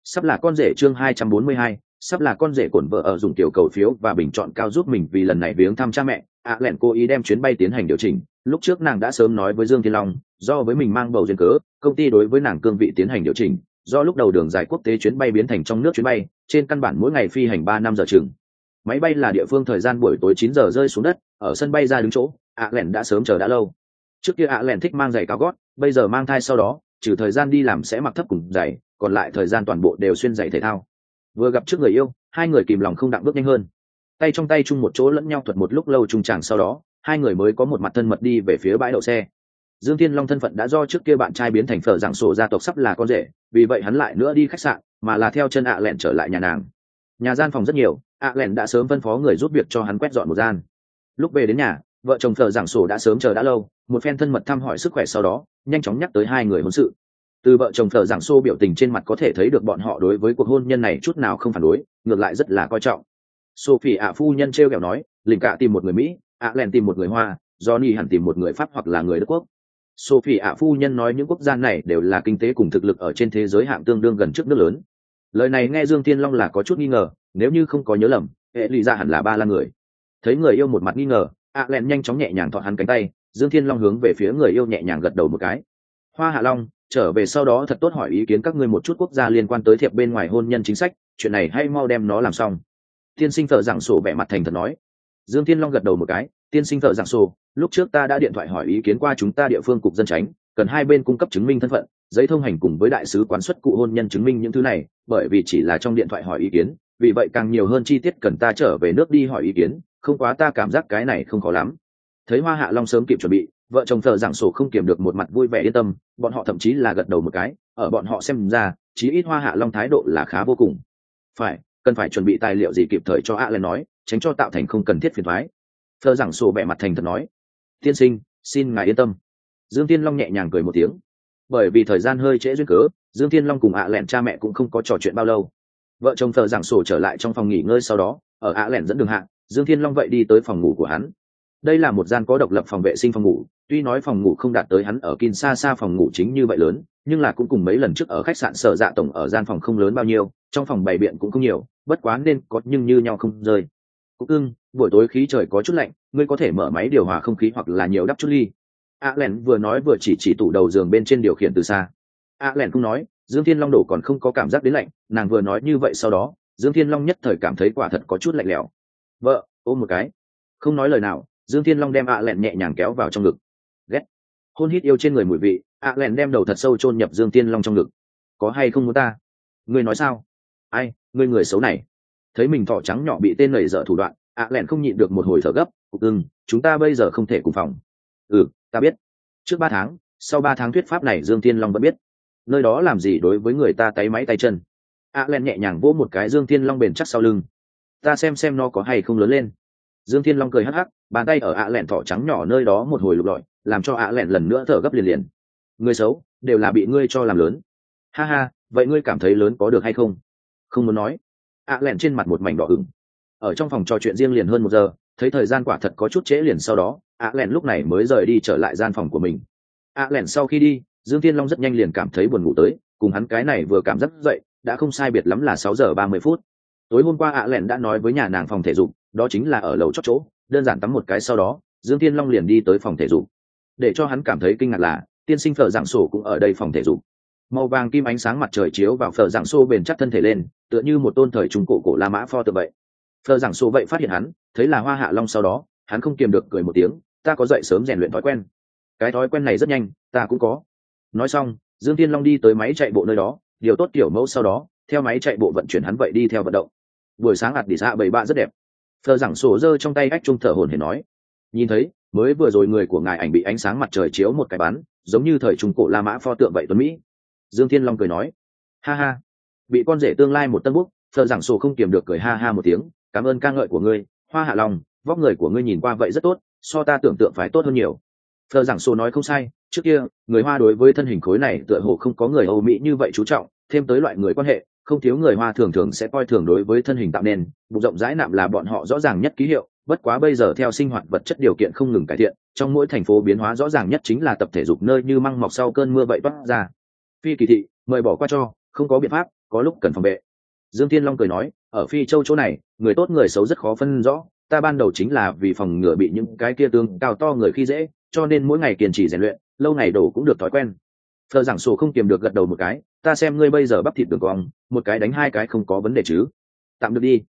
sắp là con rể chương 242, sắp là con rể cồn vợ ở dùng tiểu cầu phiếu và bình chọn cao giúp mình vì lần này viếng thăm cha mẹ. Ạ lẹn cố ý đem chuyến bay tiến hành điều chỉnh. Lúc trước nàng đã sớm nói với dương thiên long do với mình mang bầu duyên cớ công ty đối với nàng cương vị tiến hành điều chỉnh do lúc đầu đường dài quốc tế chuyến bay biến thành trong nước chuyến bay, trên căn bản mỗi ngày phi hành ba năm giờ chừng. Máy bay là địa phương thời gian buổi tối chín giờ rơi xuống đất, ở sân bay ra đứng chỗ ạ lẹn đã sớm chờ đã lâu. Trước kia ạ lẹn thích mang giày cao gót, bây giờ mang thai sau đó, trừ thời gian đi làm sẽ mặc thấp cùng giày, còn lại thời gian toàn bộ đều xuyên giày thể thao. Vừa gặp trước người yêu, hai người kìm lòng không đặng bước nhanh hơn. Tay trong tay chung một chỗ lẫn nhau thuật một lúc lâu chung chàng sau đó, hai người mới có một mặt thân mật đi về phía bãi đậu xe dương thiên long thân phận đã do trước kia bạn trai biến thành phở giảng sổ gia tộc sắp là con rể, vì vậy hắn lại nữa đi khách sạn, mà là theo chân ạ lẹn trở lại nhà nàng. Nhà gian phòng rất nhiều ạ lẹn đã sớm phân phó người giúp việc cho hắn quét dọn một gian. Lúc về đến nhà, vợ chồng phở giảng sổ đã sớm chờ đã lâu, một phen thân mật thăm hỏi sức khỏe sau đó, nhanh chóng nhắc tới hai người hôn sự. Từ vợ chồng phở giảng sô biểu tình trên mặt có thể thấy được bọn họ đối với cuộc hôn nhân này chút nào không phản đối, ngược lại rất là coi trọng. Sophie ạ phu nhân t r e o kẹo nói lình cạ tìm một người mỹ ạ len tìm một người hoa do ni hẳn tìm một người pháp hoặc là người đức quốc sophie ạ phu nhân nói những quốc gia này đều là kinh tế cùng thực lực ở trên thế giới hạng tương đương gần trước nước lớn. Lời này nghe dương thiên long là có chút nghi ngờ, nếu như không có nhớ lầm, hệ lụy ra hẳn là ba la người. Thấy người yêu một mặt nghi ngờ, ạ len nhanh chóng nhẹ nhàng thọ hắn cánh tay, dương thiên long hướng về phía người yêu nhẹ nhàng gật đầu một cái. Hoa hạ long, trở về sau đó thật tốt hỏi ý kiến các ngươi một chút quốc gia liên quan tới thiệp bên ngoài hôn nhân chính sách, chuyện này hay mau đem nó làm xong. Tiên sinh thợ giảng sổ vẻ mặt thành thật nói. Dương thiên long gật đầu một cái tiên sinh thợ giảng sổ, lúc trước ta đã điện thoại hỏi ý kiến qua chúng ta địa phương cục dân tránh, cần hai bên cung cấp chứng minh thân phận, giấy thông hành cùng với đại sứ quán xuất cụ hôn nhân chứng minh những thứ này, bởi vì chỉ là trong điện thoại hỏi ý kiến, vì vậy càng nhiều hơn chi tiết cần ta trở về nước đi hỏi ý kiến, không quá ta cảm giác cái này không khó lắm. Thấy hoa hạ long sớm kịp chuẩn bị, vợ chồng thợ giảng sổ không kiềm được một mặt vui vẻ yên tâm, bọn họ thậm chí là gật đầu một cái, ở bọn họ xem ra, chí ít hoa hạ long thái độ là khá vô cùng. Phải, cần phải chuẩn bị tài liệu gì kịp thời cho a lên nói, tránh cho tạo thành không cần thiết phiền thoái thờ giảng sổ bẻ mặt thành thật nói, tiên sinh, xin ngài yên tâm. Dương tiên long nhẹ nhàng cười một tiếng. Bởi vì thời gian hơi trễ duyên cớ, dương tiên long cùng ạ lẹn cha mẹ cũng không có trò chuyện bao lâu. Vợ chồng thợ giảng sổ trở lại trong phòng nghỉ ngơi sau đó, ở ạ lẹn dẫn đường hạng dương thiên long vậy đi tới phòng ngủ của hắn. Đây là một gian có độc lập phòng vệ sinh phòng ngủ, tuy nói phòng ngủ không đạt tới hắn ở kin xa xa phòng ngủ chính như vậy lớn, nhưng là cũng cùng mấy lần trước ở khách sạn sở dạ tổng ở gian phòng không lớn bao nhiêu, trong phòng bày biện cũng không nhiều, bất quá nên có nhưng như nhau không rơi cúc ưng buổi tối khí trời có chút lạnh, ngươi có thể mở máy điều hòa không khí hoặc là nhiều đắp chút ly. A len vừa nói vừa chỉ chỉ tủ đầu giường bên trên điều khiển từ xa. A len cũng nói, dương thiên long đổ còn không có cảm giác đến lạnh, nàng vừa nói như vậy sau đó, dương thiên long nhất thời cảm thấy quả thật có chút lạnh lẽo. Vợ, ôm một cái. Không nói lời nào, dương thiên long đem a len nhẹ nhàng kéo vào trong ngực. Ghét. Hôn hít yêu trên người mùi vị a len đem đầu thật sâu chôn nhập dương thiên long trong ngực. Có hay không muốn ta? Ngươi nói sao? Ai, ngươi người xấu này thấy mình thỏ trắng nhỏ bị tên nảy dở thủ đoạn, ạ lẹn không nhịn được một hồi thở gấp, cục ưng, chúng ta bây giờ không thể cùng phòng. Ừ ta biết. Trước ba tháng, sau ba tháng thuyết pháp này dương thiên long vẫn biết. Nơi đó làm gì đối với người ta tay máy tay chân? ạ lẹn nhẹ nhàng vỗ một cái dương thiên long bền chắc sau lưng. Ta xem xem nó có hay không lớn lên. Dương thiên long cười hắc hắc, bàn tay ở ạ lẹn thỏ trắng nhỏ nơi đó một hồi lục lọi, làm cho ạ lẹn lần nữa thở gấp liền liền. Người xấu, đều là bị ngươi cho làm lớn. Ha ha, vậy ngươi cảm thấy lớn có được hay không? Không muốn nói ạ lẹn trên mặt một mảnh đỏ ửng. Ở trong phòng trò chuyện riêng liền hơn một giờ, thấy thời gian quả thật có chút trễ liền sau đó, ạ lẹn lúc này mới rời đi trở lại gian phòng của mình. ạ lẹn sau khi đi, dương thiên long rất nhanh liền cảm thấy buồn ngủ tới, cùng hắn cái này vừa cảm giác dậy, đã không sai biệt lắm là sáu giờ ba mươi phút. Tối hôm qua ạ lẹn đã nói với nhà nàng phòng thể dục, đó chính là ở lầu chót chỗ, đơn giản tắm một cái sau đó, dương thiên long liền đi tới phòng thể dục. Để cho hắn cảm thấy kinh ngạc là, tiên sinh phở dạng sổ cũng ở đây phòng thể dục. Màu vàng kim ánh sáng mặt trời chiếu vào phở dạng sô bền chắc thân thể lên tựa như một tôn thời trung cổ cổ la mã pho tự vậy. Thờ giảng sô vậy phát hiện hắn, thấy là hoa hạ long sau đó, hắn không kiềm được cười một tiếng, ta có dậy sớm rèn luyện thói quen. Cái thói quen này rất nhanh, ta cũng có. Nói xong, dương tiên long đi tới máy chạy bộ nơi đó, điều tốt kiểu mẫu sau đó, theo máy chạy bộ vận chuyển hắn vậy đi theo vận động. Buổi sáng ạt đi xạ dạ bảy ba rất đẹp. Thờ giảng sổ dơ trong tay ách trung thở hồn hề nói, nhìn thấy, mới vừa rồi người của ngài ảnh bị ánh sáng mặt trời chiếu một cái bắn, giống như thời trung cổ la mã pho tượng vậy tuấn mỹ. Dương thiên long cười nói, ha ha bị con rể tương lai một tân búc thợ giảng sổ không kiềm được cười ha ha một tiếng, cảm ơn ca ngợi của ngươi, hoa hạ lòng, vóc người của ngươi nhìn qua vậy rất tốt, so ta tưởng tượng phải tốt hơn nhiều. Thợ giảng sổ nói không sai, trước kia, người hoa đối với thân hình khối này tựa hồ không có người âu mỹ như vậy chú trọng, thêm tới loại người quan hệ, không thiếu người hoa thường thường sẽ coi thường đối với thân hình tạo nên, bụng rộng rãi nạm là bọn họ rõ ràng nhất ký hiệu, bất quá bây giờ theo sinh hoạt vật chất điều kiện không ngừng cải thiện, trong mỗi thành phố biến hóa rõ ràng nhất chính là tập thể dục nơi như măng mọc sau cơn mưa vậy toát ra. Phi kỳ thị, mời bỏ qua cho không có biện pháp, có lúc cần phòng vệ. Dương thiên long cười nói, ở phi châu chỗ này, người tốt người xấu rất khó phân rõ. Ta ban đầu chính là vì phòng ngừa bị những cái kia tương cao to người khi dễ, cho nên mỗi ngày kiên trì rèn luyện, lâu ngày đổ cũng được thói quen. Thờ giảng sổ không kiềm được gật đầu một cái, ta xem ngươi bây giờ bắp thịt đường cong, một cái đánh hai cái không có vấn đề chứ. Tạm được đi.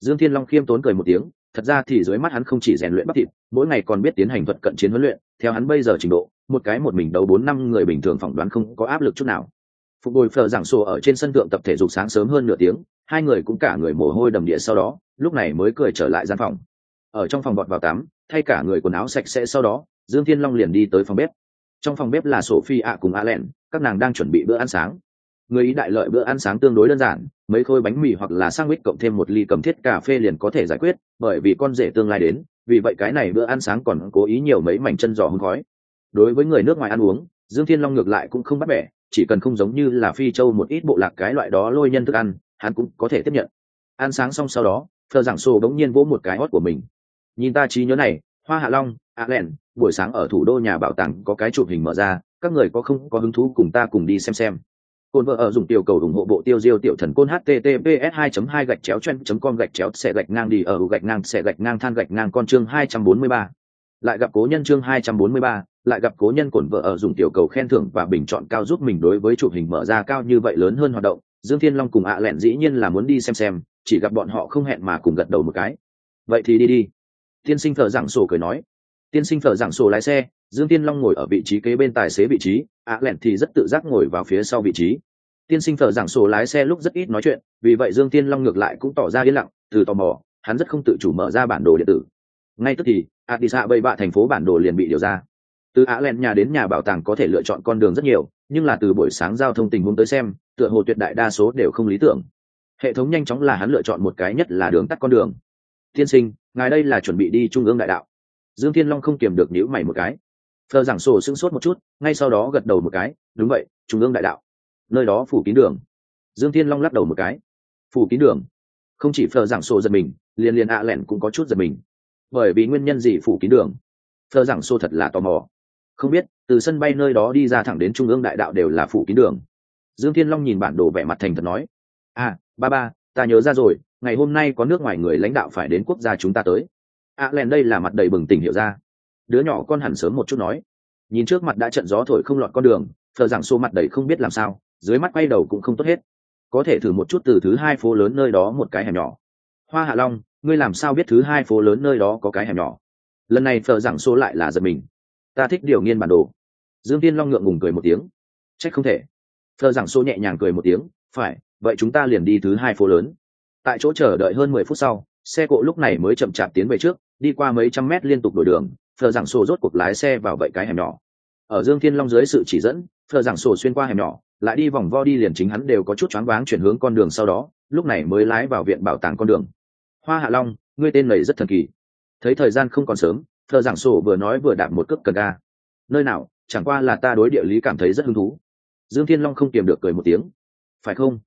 Dương thiên long khiêm tốn cười một tiếng, thật ra thì dưới mắt hắn không chỉ rèn luyện bắp thịt, mỗi ngày còn biết tiến hành thuật cận chiến huấn luyện. Theo hắn bây giờ trình độ, một cái một mình đấu bốn năm người bình thường phỏng đoán không có áp lực chút nào phục hồi phở giảng sổ ở trên sân thượng tập thể dục sáng sớm hơn nửa tiếng, hai người cũng cả người mồ hôi đầm địa sau đó, lúc này mới cười trở lại gian phòng. Ở trong phòng bọt vào tắm, thay cả người quần áo sạch sẽ sau đó, dương thiên long liền đi tới phòng bếp. Trong phòng bếp là sophie ạ cùng a len các nàng đang chuẩn bị bữa ăn sáng. Người ý đại lợi bữa ăn sáng tương đối đơn giản, mấy khối bánh mì hoặc là sandwich cộng thêm một ly cầm thiết cà phê liền có thể giải quyết, bởi vì con rể tương lai đến, vì vậy cái này bữa ăn sáng còn cố ý nhiều mấy mảnh chân giò hương khói. Đối với người nước ngoài ăn uống, dương thiên long ngược lại cũng không bắt bẻ chỉ cần không giống như là phi châu một ít bộ lạc cái loại đó lôi nhân thức ăn, hắn cũng có thể tiếp nhận. Ăn sáng xong sau đó, thờ giảng sổ bỗng nhiên vỗ một cái hót của mình. Nhìn ta trí nhớ này, hoa hạ long, a len buổi sáng ở thủ đô nhà bảo tàng có cái chụp hình mở ra, các người có không có hứng thú cùng ta cùng đi xem xem. Cồn vợ ở dùng tiểu cầu ủng hộ bộ tiêu diêu tiểu thần côn https 2 2 gạch chéo chen com gạch chéo xe gạch ngang đi ở gạch ngang xe gạch ngang than gạch ngang con chương 243 lại gặp cố nhân chương 243, lại gặp cố nhân cổn vợ ở dùng tiểu cầu khen thưởng và bình chọn cao giúp mình đối với chụp hình mở ra cao như vậy lớn hơn hoạt động dương thiên long cùng ạ lẹn dĩ nhiên là muốn đi xem xem chỉ gặp bọn họ không hẹn mà cùng gật đầu một cái. Vậy thì đi đi. Tiên sinh thợ giảng sổ cười nói. Tiên sinh thợ giảng sổ lái xe dương tiên long ngồi ở vị trí kế bên tài xế vị trí ạ lẹn thì rất tự giác ngồi vào phía sau vị trí. Tiên sinh thợ giảng sổ lái xe lúc rất ít nói chuyện vì vậy dương tiên long ngược lại cũng tỏ ra yên lặng từ tò mò hắn rất không tự chủ mở ra bản đồ điện tử ngay tức thì, adisa bầy bạ thành phố bản đồ liền bị điều ra. Từ ạ len nhà đến nhà bảo tàng có thể lựa chọn con đường rất nhiều, nhưng là từ buổi sáng giao thông tình huống tới xem, tựa hồ tuyệt đại đa số đều không lý tưởng. Hệ thống nhanh chóng là hắn lựa chọn một cái nhất là đường tắt con đường. Tiên sinh, ngài đây là chuẩn bị đi trung ương đại đạo. Dương thiên long không kiềm được nhữ mày một cái. Thờ giảng sổ sưng sốt một chút, ngay sau đó gật đầu một cái, đúng vậy, trung ương đại đạo. Nơi đó phủ kín đường. Dương thiên long lắc đầu một cái. Phủ kín đường. Không chỉ phờ giảng sổ giật mình, liền liền ạ à lẻn cũng có chút giật mình bởi vì nguyên nhân gì phủ kín đường. Thơ giảng xô thật là tò mò. Không biết từ sân bay nơi đó đi ra thẳng đến trung ương đại đạo đều là phủ kín đường. Dương thiên long nhìn bản đồ vẻ mặt thành thật nói à ba ba ta nhớ ra rồi ngày hôm nay có nước ngoài người lãnh đạo phải đến quốc gia chúng ta tới. A à, len đây là mặt đầy bừng tỉnh hiểu ra. Đứa nhỏ con hẳn sớm một chút nói. Nhìn trước mặt đã trận gió thổi không lọt con đường thờ giảng xô mặt đầy không biết làm sao dưới mắt quay đầu cũng không tốt hết. Có thể thử một chút từ thứ hai phố lớn nơi đó một cái hẻm nhỏ. Hoa hạ long ngươi làm sao biết thứ hai phố lớn nơi đó có cái hẻm nhỏ? Lần này thợ giảng xô lại là giật mình. Ta thích điều nghiên bản đồ. Dương tiên long ngượng ngùng cười một tiếng. Trách không thể. Thợ giảng xô nhẹ nhàng cười một tiếng. Phải, vậy chúng ta liền đi thứ hai phố lớn. Tại chỗ chờ đợi hơn mười phút sau, xe cộ lúc này mới chậm chạp tiến về trước, đi qua mấy trăm mét liên tục đổi đường. Phờ giảng sổ rốt cuộc lái xe vào vậy cái hẻm nhỏ. Ở dương thiên long dưới sự chỉ dẫn phờ giảng sổ xuyên qua hẻm nhỏ, lại đi vòng vo đi liền chính hắn đều có chút choáng váng chuyển hướng con đường sau đó, lúc này mới lái vào viện bảo tàng con đường hoa hạ long, ngươi tên này rất thần kỳ. Thấy thời gian không còn sớm, thợ giảng sổ vừa nói vừa đạp một cước cần ga. Nơi nào, chẳng qua là ta đối địa lý cảm thấy rất hứng thú. Dương thiên long không kiềm được cười một tiếng. Phải không?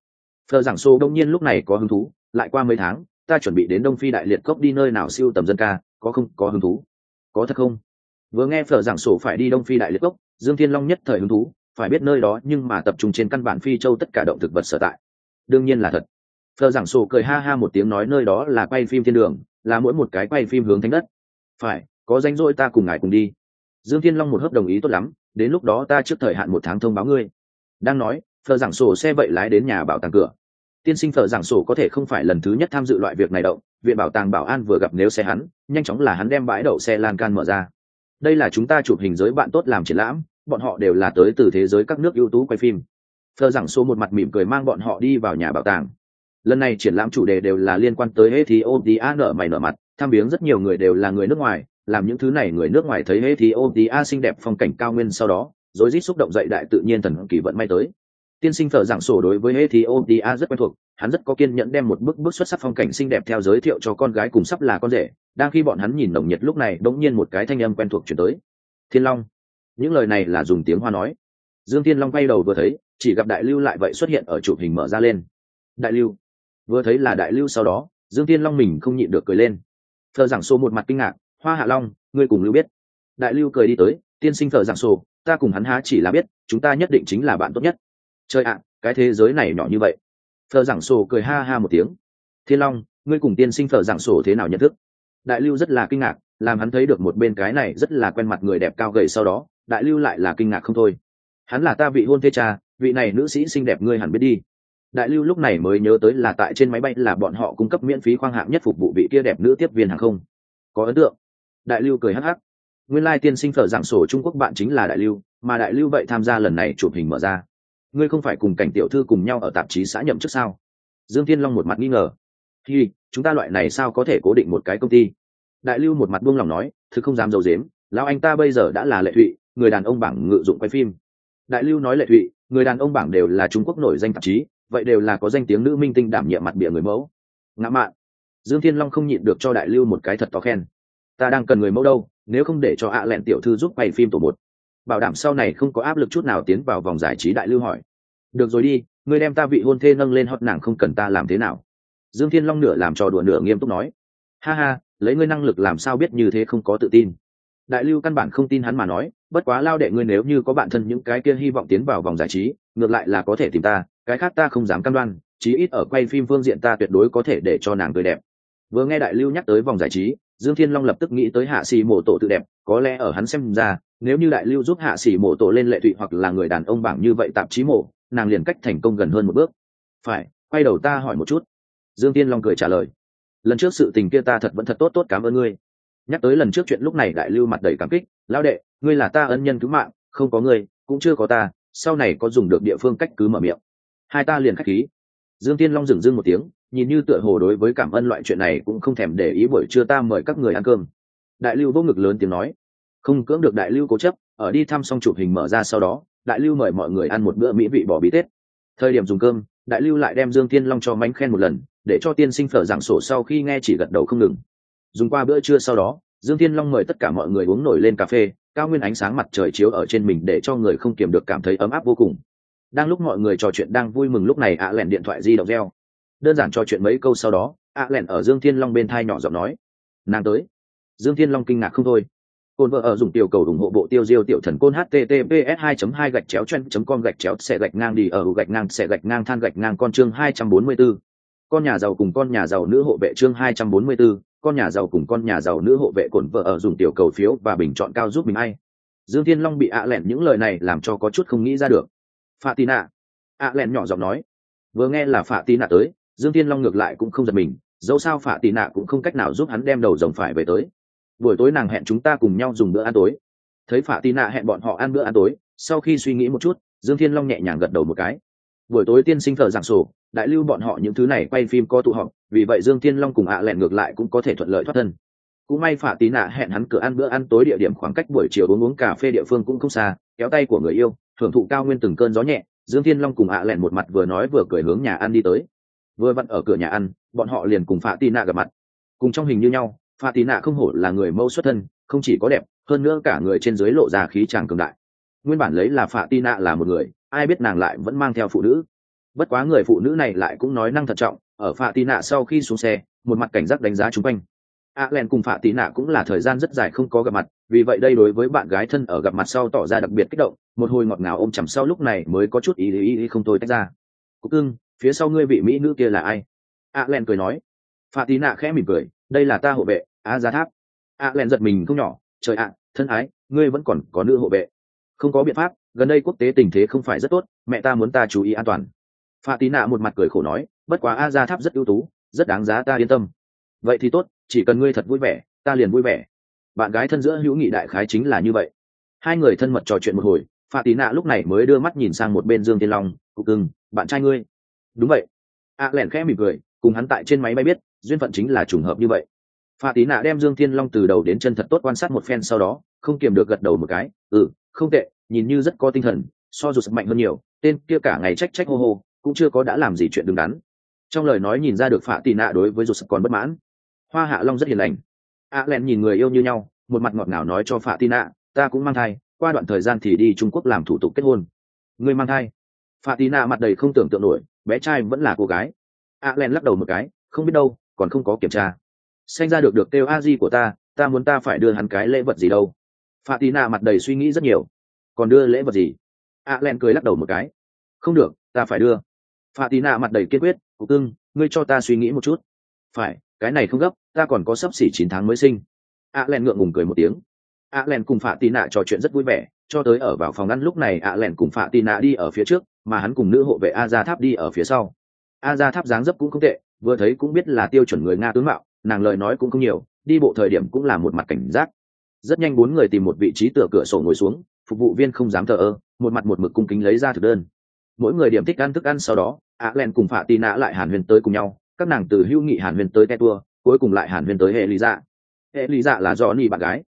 Thợ giảng sổ đông nhiên lúc này có hứng thú, lại qua mấy tháng, ta chuẩn bị đến đông phi đại liệt cốc đi nơi nào siêu tầm dân ca, có không, có hứng thú? Có thật không? Vừa nghe phở giảng sổ phải đi đông phi đại liệt cốc, dương thiên long nhất thời hứng thú, phải biết nơi đó nhưng mà tập trung trên căn bản phi châu tất cả động thực vật sở tại. Đương nhiên là thật phở giảng sổ cười ha ha một tiếng nói nơi đó là quay phim thiên đường, là mỗi một cái quay phim hướng thánh đất. Phải, có danh rỗi ta cùng ngài cùng đi. Dương thiên long một hớp đồng ý tốt lắm, đến lúc đó ta trước thời hạn một tháng thông báo ngươi. Đang nói phở giảng sổ xe vậy lái đến nhà bảo tàng cửa. Tiên sinh thợ giảng sổ có thể không phải lần thứ nhất tham dự loại việc này đâu. viện bảo tàng bảo an vừa gặp nếu xe hắn, nhanh chóng là hắn đem bãi đậu xe lan can mở ra. Đây là chúng ta chụp hình giới bạn tốt làm triển lãm, bọn họ đều là tới từ thế giới các nước ưu tú quay phim. Thợ giảng sổ một mặt mỉm cười mang bọn họ đi vào nhà bảo tàng lần này triển lãm chủ đề đều là liên quan tới ethiopia nở mày nở mặt, tham viếng rất nhiều người đều là người nước ngoài, làm những thứ này người nước ngoài thấy ethiopia xinh đẹp phong cảnh cao nguyên sau đó rồi rít xúc động dậy đại tự nhiên thần kỳ vận may tới. Tiên sinh thợ giảng sổ đối với ethiopia rất quen thuộc, hắn rất có kiên nhẫn đem một bức bức xuất sắc phong cảnh xinh đẹp theo giới thiệu cho con gái cùng sắp là con rể, đang khi bọn hắn nhìn nồng nhiệt lúc này đống nhiên một cái thanh âm quen thuộc chuyển tới. Thiên long. Những lời này là dùng tiếng hoa nói. Dương thiên long quay đầu vừa thấy, chỉ gặp đại lưu lại vậy xuất hiện ở chụp hình mở ra lên. Đại lưu vừa thấy là đại lưu sau đó, dương tiên long mình không nhịn được cười lên. Thợ giảng sô một mặt kinh ngạc, hoa hạ long, ngươi cùng lưu biết. Đại lưu cười đi tới, tiên sinh thợ giảng sô ta cùng hắn há chỉ là biết, chúng ta nhất định chính là bạn tốt nhất. Chơi ạ, cái thế giới này nhỏ như vậy. Thợ giảng sô cười ha ha một tiếng. Thiên long, ngươi cùng tiên sinh thợ giảng sô thế nào nhận thức? Đại lưu rất là kinh ngạc, làm hắn thấy được một bên cái này rất là quen mặt người đẹp cao gầy sau đó, đại lưu lại là kinh ngạc không thôi. Hắn là ta vị hôn thê cha, vị này nữ sĩ xinh đẹp ngươi hẳn biết đi đại lưu lúc này mới nhớ tới là tại trên máy bay là bọn họ cung cấp miễn phí khoang hạng nhất phục vụ vị kia đẹp nữ tiếp viên hàng không. Có ấn tượng. Đại lưu cười hắc hắc. Nguyên lai tiên sinh phở giảng sổ trung quốc bạn chính là đại lưu, mà đại lưu vậy tham gia lần này chụp hình mở ra. Ngươi không phải cùng cảnh tiểu thư cùng nhau ở tạp chí xã nhậm trước sao? Dương thiên long một mặt nghi ngờ. Hi, chúng ta loại này sao có thể cố định một cái công ty? Đại lưu một mặt buông lòng nói, thứ không dám d i ấ u dếm lão anh ta bây giờ đã là lệ thụy, người đàn ông bảng ngự dụng quay phim. Đại lưu nói lệ thụy, người đàn ông bảng đều là trung quốc nổi danh tạp chí vậy đều là có danh tiếng nữ minh tinh đảm nhiệm mặt bịa người mẫu. Ngã mạn, dương thiên long không nhịn được cho đại lưu một cái thật to khen. Ta đang cần người mẫu đâu, nếu không để cho ạ lẹn tiểu thư giúp quay phim tổ một. Bảo đảm sau này không có áp lực chút nào tiến vào vòng giải trí đại lưu hỏi. Được rồi đi, người đem ta vị hôn thê nâng lên hót nàng không cần ta làm thế nào. Dương thiên long nửa làm trò đùa nửa nghiêm túc nói. Ha ha, lấy ngươi năng lực làm sao biết như thế không có tự tin. Đại lưu căn bản không tin hắn mà nói, bất quá lao đệ ngươi nếu như có bạn thân những cái kia hy vọng tiến vào vòng giải trí ngược lại là có thể tìm ta, cái khác ta không dám cam đoan, chí ít ở quay phim phương diện ta tuyệt đối có thể để cho nàng tươi đẹp. Vừa nghe đại lưu nhắc tới vòng giải trí, dương thiên long lập tức nghĩ tới hạ xì mổ tổ tự đẹp, có lẽ ở hắn xem ra, nếu như đại lưu giúp hạ xì mổ tổ lên lệ thụy hoặc là người đàn ông bảng như vậy tạp chí mổ nàng liền cách thành công gần hơn một bước. Phải, quay đầu ta hỏi một chút. Dương tiên long cười trả lời. Lần trước sự tình kia ta thật vẫn thật tốt tốt cảm ơn ngươi. Nhắc tới lần trước chuyện lúc này đại lưu mặt đầy cảm kích. Lão đệ, ngươi là ta ân nhân cứu mạng, không có ngươi, cũng chưa có ta sau này có dùng được địa phương cách cứ mở miệng. Hai ta liền khách khí. Dương tiên long dừng dưng một tiếng, nhìn như tựa hồ đối với cảm ơn loại chuyện này cũng không thèm để ý buổi trưa ta mời các người ăn cơm. Đại lưu vô ngực lớn tiếng nói. Không cưỡng được đại lưu cố chấp, ở đi thăm xong chụp hình mở ra sau đó, đại lưu mời mọi người ăn một bữa mỹ vị bỏ bí tết. Thời điểm dùng cơm, đại lưu lại đem dương tiên long cho mánh khen một lần, để cho tiên sinh phở giảng sổ sau khi nghe chỉ gật đầu không ngừng. Dùng qua bữa trưa sau đó, dương thiên long mời tất cả mọi người uống nổi lên cà phê cao nguyên ánh sáng mặt trời chiếu ở trên mình để cho người không kiềm được cảm thấy ấm áp vô cùng. Đang lúc mọi người trò chuyện đang vui mừng lúc này ạ lẻn điện thoại di động reo. Đơn giản trò chuyện mấy câu sau đó ạ lẻn ở dương thiên long bên thai nhỏ giọng nói. Nàng tới. Dương thiên long kinh ngạc không thôi. Côn vợ ở dùng tiểu cầu ủng hộ bộ tiêu diêu tiểu thần côn https 2 2 gạch chéo chen com gạch chéo xẻ gạch ngang đi ở gạch ngang xẻ gạch ngang than gạch ngang con chương 244 con nhà giàu cùng con nhà giàu nữ hộ vệ chương 244, con nhà giàu cùng con nhà giàu nữ hộ vệ cổn vợ ở dùng tiểu cầu phiếu và bình chọn cao giúp mình ai. Dương thiên long bị ạ lẹn những lời này làm cho có chút không nghĩ ra được. Phạ tì nạ ạ lẹn nhỏ giọng nói. Vừa nghe là phạ tì nạ tới, dương thiên long ngược lại cũng không giật mình, dẫu sao phạ tì nạ cũng không cách nào giúp hắn đem đầu rồng phải về tới. Buổi tối nàng hẹn chúng ta cùng nhau dùng bữa ăn tối. Thấy phạ tì nạ hẹn bọn họ ăn bữa ăn tối, sau khi suy nghĩ một chút, dương thiên long nhẹ nhàng gật đầu một cái. Buổi tối tiên sinh thờ giảng sổ đại lưu bọn họ những thứ này quay phim có tụ họp, vì vậy dương thiên long cùng ạ lẹn ngược lại cũng có thể thuận lợi thoát thân. Cũng may phả tí nạ hẹn hắn cửa ăn bữa ăn tối địa điểm khoảng cách buổi chiều uống uống cà phê địa phương cũng không xa, kéo tay của người yêu, thưởng thụ cao nguyên từng cơn gió nhẹ, dương thiên long cùng ạ lẹn một mặt vừa nói vừa cười hướng nhà ăn đi tới. Vừa vặn ở cửa nhà ăn, bọn họ liền cùng phả tí nạ gặp mặt. Cùng trong hình như nhau, phả tí nạ không hổ là người mẫu xuất thân, không chỉ có đẹp, hơn nữa cả người trên dưới lộ ra khí tràng cường đại. Nguyên bản lấy là phả tí nạ là một người, ai biết nàng lại vẫn mang theo phụ nữ bất quá người phụ nữ này lại cũng nói năng thận trọng, ở phạ tị nạ sau khi xuống xe, một mặt cảnh giác đánh giá chung quanh. A len cùng phạ tị nạ cũng là thời gian rất dài không có gặp mặt, vì vậy đây đối với bạn gái thân ở gặp mặt sau tỏ ra đặc biệt kích động, một hồi ngọt ngào ôm chầm sau lúc này mới có chút ý ý ý không thôi tách ra. Cúc ưng phía sau ngươi vị mỹ nữ kia là ai? A len cười nói. Phạ tị nạ khẽ mỉm cười. Đây là ta hộ vệ, a gia tháp. A len giật mình không nhỏ. Trời ạ, thân ái, ngươi vẫn còn có nữ hộ vệ. Không có biện pháp, gần đây quốc tế tình thế không phải rất tốt, mẹ ta muốn ta chú ý an toàn pha tí nạ một mặt cười khổ nói, bất quá a gia tháp rất ưu tú, rất đáng giá ta yên tâm. Vậy thì tốt, chỉ cần ngươi thật vui vẻ, ta liền vui vẻ. Bạn gái thân giữa hữu nghị đại khái chính là như vậy. Hai người thân mật trò chuyện một hồi pha tí nạ lúc này mới đưa mắt nhìn sang một bên dương tiên long, cục cưng, bạn trai ngươi. Đúng vậy. A lẻn khẽ mỉm cười, cùng hắn tại trên máy bay biết, duyên phận chính là trùng hợp như vậy. Pha tí nạ đem dương thiên long từ đầu đến chân thật tốt quan sát một phen sau đó, không kiềm được gật đầu một cái ừ không tệ, nhìn như rất có tinh thần, so dù sức mạnh hơn nhiều, tên kia cả ngày trách trách hô hô cũng chưa có đã làm gì chuyện đứng đắn. Trong lời nói nhìn ra được phạ tị nạ đối với dù sức còn bất mãn. Hoa hạ long rất hiền lành. A à len nhìn người yêu như nhau, một mặt ngọt ngào nói cho phạ tị nạ, ta cũng mang thai, qua đoạn thời gian thì đi trung quốc làm thủ tục kết hôn. Người mang thai? Phạ tị nạ mặt đầy không tưởng tượng nổi, bé trai vẫn là cô gái. A len lắc đầu một cái, không biết đâu, còn không có kiểm tra. Sanh ra được được kêu a di của ta ta muốn ta phải đưa hắn cái lễ vật gì đâu. Pha tị nạ mặt đầy suy nghĩ rất nhiều. Còn đưa lễ vật gì? A len cười lắc đầu một cái. Không được, ta phải đưa pha tí nạ mặt đầy kiên quyết, cục cưng, ngươi cho ta suy nghĩ một chút. Phải, cái này không gấp, ta còn có sắp xỉ chín tháng mới sinh. A len ngượng ngùng cười một tiếng. A len cùng phạ tì nạ trò chuyện rất vui vẻ, cho tới ở vào phòng ngăn lúc này a len cùng phạ tì nạ đi ở phía trước, mà hắn cùng nữ hộ vệ a tháp đi ở phía sau. A tháp dáng dấp cũng không tệ, vừa thấy cũng biết là tiêu chuẩn người nga tướng mạo, nàng lời nói cũng không nhiều, đi bộ thời điểm cũng là một mặt cảnh giác. Rất nhanh bốn người tìm một vị trí tựa cửa sổ ngồi xuống, phục vụ viên không dám thờ ơ, một mặt một mực cung kính lấy ra thực đơn mỗi người điểm thích ăn thức ăn sau đó á len cùng phạ tì nạ lại hàn huyền tới cùng nhau, các nàng từ hữu nghị hàn huyền tới te tua cuối cùng lại hàn huyền tới hệ lý dạ hệ lý dạ là do ni bạn gái.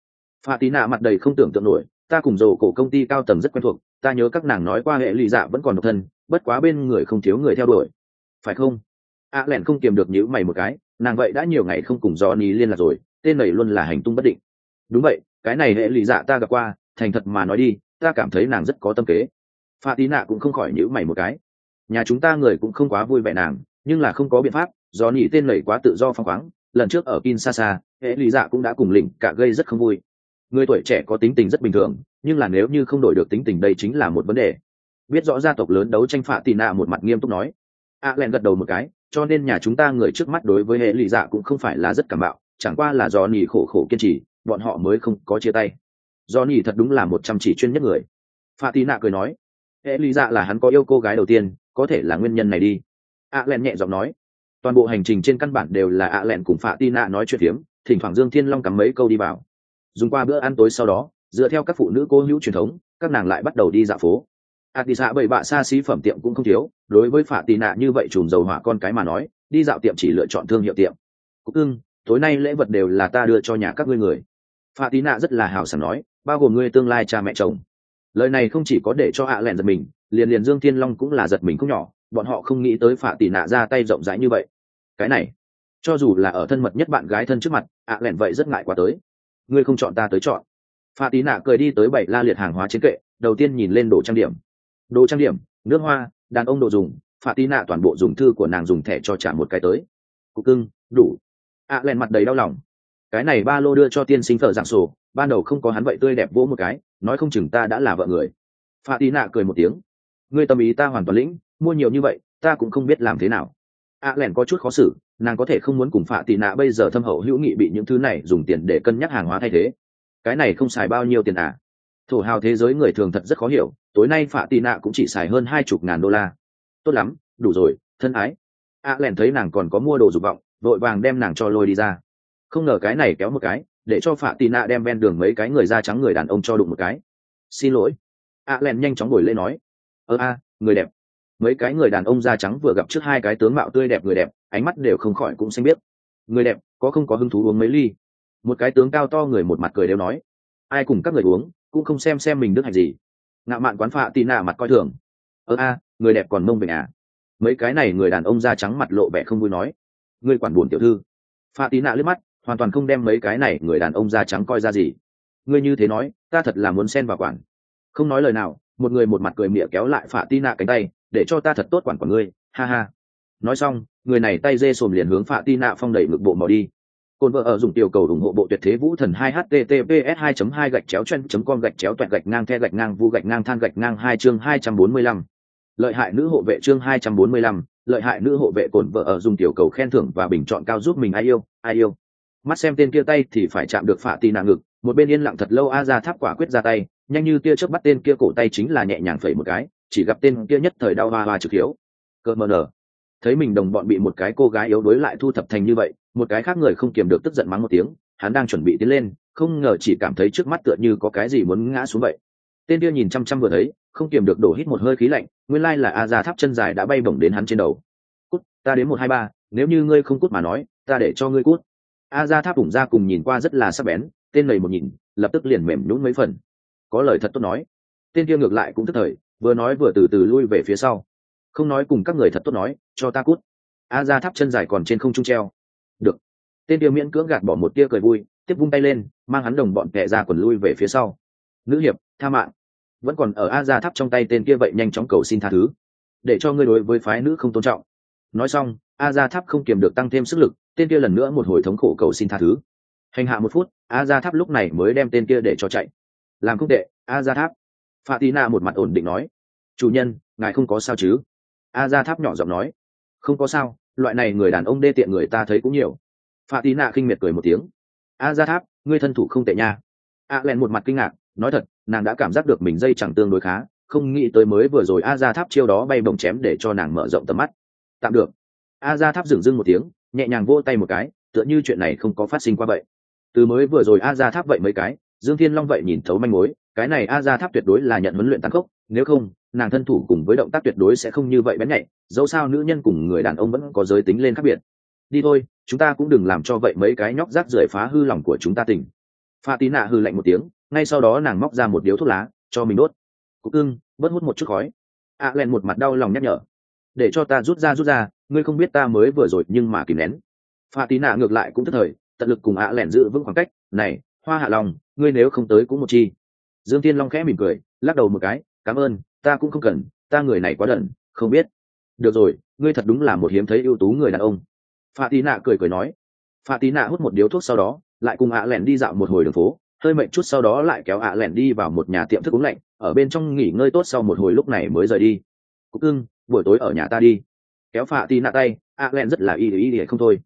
Phạ tì nạ mặt đầy không tưởng tượng nổi, ta cùng rồ cổ công ty cao tầng rất quen thuộc, ta nhớ các nàng nói qua hệ lý dạ vẫn còn độc thân, bất quá bên người không thiếu người theo đuổi. Phải không? á len không kiềm được nhữ mày một cái, nàng vậy đã nhiều ngày không cùng do ni liên lạc rồi, tên này luôn là hành tung bất định. Đúng vậy, cái này hệ lý dạ ta gặp qua, thành thật mà nói đi, ta cảm thấy nàng rất có tâm kế pha tí nạ cũng không khỏi nhữ mày một cái nhà chúng ta người cũng không quá vui vẻ nàng nhưng là không có biện pháp do nhị tên lầy quá tự do phăng khoáng lần trước ở Kinshasa, hệ lý dạ cũng đã cùng lỉnh cả gây rất không vui. Người tuổi trẻ có tính tình rất bình thường, nhưng là nếu như không đổi được tính tình đây chính là một vấn đề. Biết rõ gia tộc lớn đấu tranh phạ tì nạ một mặt nghiêm túc nói. A à, gật đầu một cái, cho nên nhà chúng ta người trước mắt đối với hệ lý dạ cũng không phải là rất cảm bạo, chẳng qua là do nhị khổ khổ kiên trì, bọn họ mới không có chia tay. Do nhị thật đúng là một chăm chỉ chuyên nhất người. Phạ tì nạ cười nói, e lý dạ là hắn có yêu cô gái đầu tiên, có thể là nguyên nhân này đi. ạ à, nhẹ giọng nói, toàn bộ hành trình trên căn bản đều là ạ à lẹn cùng phạ tin nạ nói chuyện phiếm thỉnh thoảng dương thiên long cắm mấy câu đi vào. Dùng qua bữa ăn tối sau đó dựa theo các phụ nữ cố hữu truyền thống các nàng lại bắt đầu đi dạo phố. Ạ tị xạ bậy bạ xa xí phẩm tiệm cũng không thiếu đối với phạ tì nạ như vậy chùm dầu hỏa con cái mà nói đi dạo tiệm chỉ lựa chọn thương hiệu tiệm. Cúc ưng tối nay lễ vật đều là ta đưa cho nhà các ngươi người. Phạ tị nạ rất là hào sảng nói bao gồm ngươi tương lai cha mẹ chồng lời này không chỉ có để cho ạ lẹn giật mình, liền liền dương thiên long cũng là giật mình không nhỏ, bọn họ không nghĩ tới phạ tị nạ ra tay rộng rãi như vậy. Cái này, cho dù là ở thân mật nhất bạn gái thân trước mặt, ạ lẹn vậy rất ngại quá tới. Ngươi không chọn ta tới chọn. Pha tị nạ cười đi tới bảy la liệt hàng hóa trên kệ, đầu tiên nhìn lên đồ trang điểm. Đồ trang điểm, nước hoa, đàn ông đồ dùng pha tị nạ toàn bộ dùng thư của nàng dùng thẻ cho trả một cái tới. Cục cưng, đủ. ạ lẹn mặt đầy đau lòng cái này ba lô đưa cho tiên sinh thợ dạng sổ, ban đầu không có hắn vậy tươi đẹp vỗ một cái, nói không chừng ta đã là vợ người. Pha tí nạ cười một tiếng. Ngươi tâm ý ta hoàn toàn lĩnh, mua nhiều như vậy, ta cũng không biết làm thế nào. A lẻn có chút khó xử, nàng có thể không muốn cùng phạ tị nạ bây giờ thâm hậu hữu nghị bị những thứ này dùng tiền để cân nhắc hàng hóa thay thế. Cái này không xài bao nhiêu tiền à? Thổ hào thế giới người thường thật rất khó hiểu, tối nay phạ tị nạ cũng chỉ xài hơn hai chục ngàn đô la. Tốt lắm, đủ rồi, thân ái. A lẻn thấy nàng còn có mua đồ dục vọng, vội vàng đem nàng cho lôi đi ra không ngờ cái này kéo một cái, để cho phạ tị nạ đem ven đường mấy cái người da trắng người đàn ông cho đụng một cái. Xin lỗi. A len nhanh chóng ngồi lên nói. Ơ a, người đẹp. Mấy cái người đàn ông da trắng vừa gặp trước hai cái tướng mạo tươi đẹp người đẹp, ánh mắt đều không khỏi cũng xanh biết người đẹp, có không có hứng thú uống mấy ly? Một cái tướng cao to người một mặt cười đều nói. Ai cùng các người uống, cũng không xem xem mình đức hạnh gì. Ngạo mạn quán phạ tì nạ mặt coi thường. Ơ a, người đẹp còn mông bệnh à? Mấy cái này người đàn ông da trắng mặt lộ vẻ không vui nói. Người quản buồn tiểu thư. Phạ tì nạ liếc mắt hoàn toàn không đem mấy cái này người đàn ông da trắng coi ra gì. Ngươi như thế nói ta thật là muốn xen vào quản. Không nói lời nào một người một mặt cười mỉa kéo lại phạ Tina nạ cánh tay để cho ta thật tốt quản quản ngươi ha ha. Nói xong người này tay dê sồm liền hướng phạ ti nạ phong đẩy ngực bộ mò đi. Cồn vợ ở dùng tiểu cầu ủng hộ bộ tuyệt thế vũ thần 2 https 2 2 gạch chéo chen com gạch chéo toẹt gạch ngang the gạch ngang vu gạch ngang than gạch ngang hai chương 245. lợi hại nữ hộ vệ chương 245, lợi hại nữ hộ vệ cồn vợ ở dùng tiểu cầu khen thưởng và bình chọn cao giúp mình ai yêu ai yêu mắt xem tên kia tay thì phải chạm được phạ tì nạ ngực, một bên yên lặng thật lâu a ra tháp quả quyết ra tay, nhanh như tia chớp bắt tên kia cổ tay chính là nhẹ nhàng phẩy một cái, chỉ gặp tên kia nhất thời đau hoa hoa trực hiếu. Cơ mờ nở. Thấy mình đồng bọn bị một cái cô gái yếu đuối lại thu thập thành như vậy, một cái khác người không kiềm được tức giận mắng một tiếng, hắn đang chuẩn bị tiến lên, không ngờ chỉ cảm thấy trước mắt tựa như có cái gì muốn ngã xuống vậy. Tên kia nhìn chăm chăm vừa thấy, không kiềm được đổ hít một hơi khí lạnh, nguyên lai là a ra tháp chân dài đã bay bổng đến hắn trên đầu. Cút, ta đến một hai ba, nếu như ngươi không cút mà nói, ta để cho ngươi cút a ra tháp ủng ra cùng nhìn qua rất là sắc bén, tên lầy một nhìn, lập tức liền mềm nhún mấy phần. Có lời thật tốt nói. Tên kia ngược lại cũng tức thời, vừa nói vừa từ từ lui về phía sau. Không nói cùng các người thật tốt nói, cho ta cút. A ra tháp chân dài còn trên không trung treo. Được. Tên kia miễn cưỡng gạt bỏ một tia cười vui, tiếp vung tay lên, mang hắn đồng bọn kẹ ra quần lui về phía sau. Nữ hiệp, tha mạng. Vẫn còn ở a ra tháp trong tay tên kia vậy nhanh chóng cầu xin tha thứ. Để cho ngươi đối với phái nữ không tôn trọng. Nói xong, a ra tháp không kiềm được tăng thêm sức lực tên kia lần nữa một hồi thống khổ cầu xin tha thứ. Hành hạ một phút a ra tháp lúc này mới đem tên kia để cho chạy. Làm không tệ a ra tháp pha tí na một mặt ổn định nói. Chủ nhân, ngài không có sao chứ? A ra tháp nhỏ giọng nói. Không có sao, loại này người đàn ông đê tiện người ta thấy cũng nhiều. Pha tí na khinh miệt cười một tiếng. A ra tháp ngươi thân thủ không tệ nha. A len một mặt kinh ngạc, nói thật, nàng đã cảm giác được mình dây chẳng tương đối khá, không nghĩ tới mới vừa rồi a ra tháp chiêu đó bay bồng chém để cho nàng mở rộng tầm mắt. Tạm được. A ra tháp dừng dưng một tiếng nhẹ nhàng vỗ tay một cái, tựa như chuyện này không có phát sinh qua vậy. Từ mới vừa rồi a ra tháp vậy mấy cái, dương thiên long vậy nhìn thấu manh mối, cái này a ra tháp tuyệt đối là nhận huấn luyện tăng khốc, nếu không, nàng thân thủ cùng với động tác tuyệt đối sẽ không như vậy bén nhạy, dẫu sao nữ nhân cùng người đàn ông vẫn có giới tính lên khác biệt. Đi thôi, chúng ta cũng đừng làm cho vậy mấy cái nhóc rác rưởi phá hư lòng của chúng ta tỉnh. Pha tí nạ hư lạnh một tiếng, ngay sau đó nàng móc ra một điếu thuốc lá, cho mình đốt. Cúc ưng bớt hút một chút khói. A à len một mặt đau lòng nhắc nhở. Để cho ta rút ra rút ra ngươi không biết ta mới vừa rồi nhưng mà kìm nén. Pha tí nạ ngược lại cũng tức thời, tận lực cùng ạ à lẻn giữ vững khoảng cách. Này, hoa hạ lòng, ngươi nếu không tới cũng một chi. Dương tiên long khẽ mỉm cười, lắc đầu một cái, cảm ơn, ta cũng không cần, ta người này quá đần, không biết. Được rồi, ngươi thật đúng là một hiếm thấy ưu tú người đàn ông. Pha tí nạ cười cười nói. Pha tí nạ hút một điếu thuốc sau đó, lại cùng ạ à lẻn đi dạo một hồi đường phố. Hơi mệnh chút sau đó lại kéo ạ à lẻn đi vào một nhà tiệm thức uống lạnh, ở bên trong nghỉ ngơi tốt sau một hồi lúc này mới rời đi. Cúc ưng buổi tối ở nhà ta đi kéo phạ tì nạ tay, ạ len rất là y ý ý không thôi.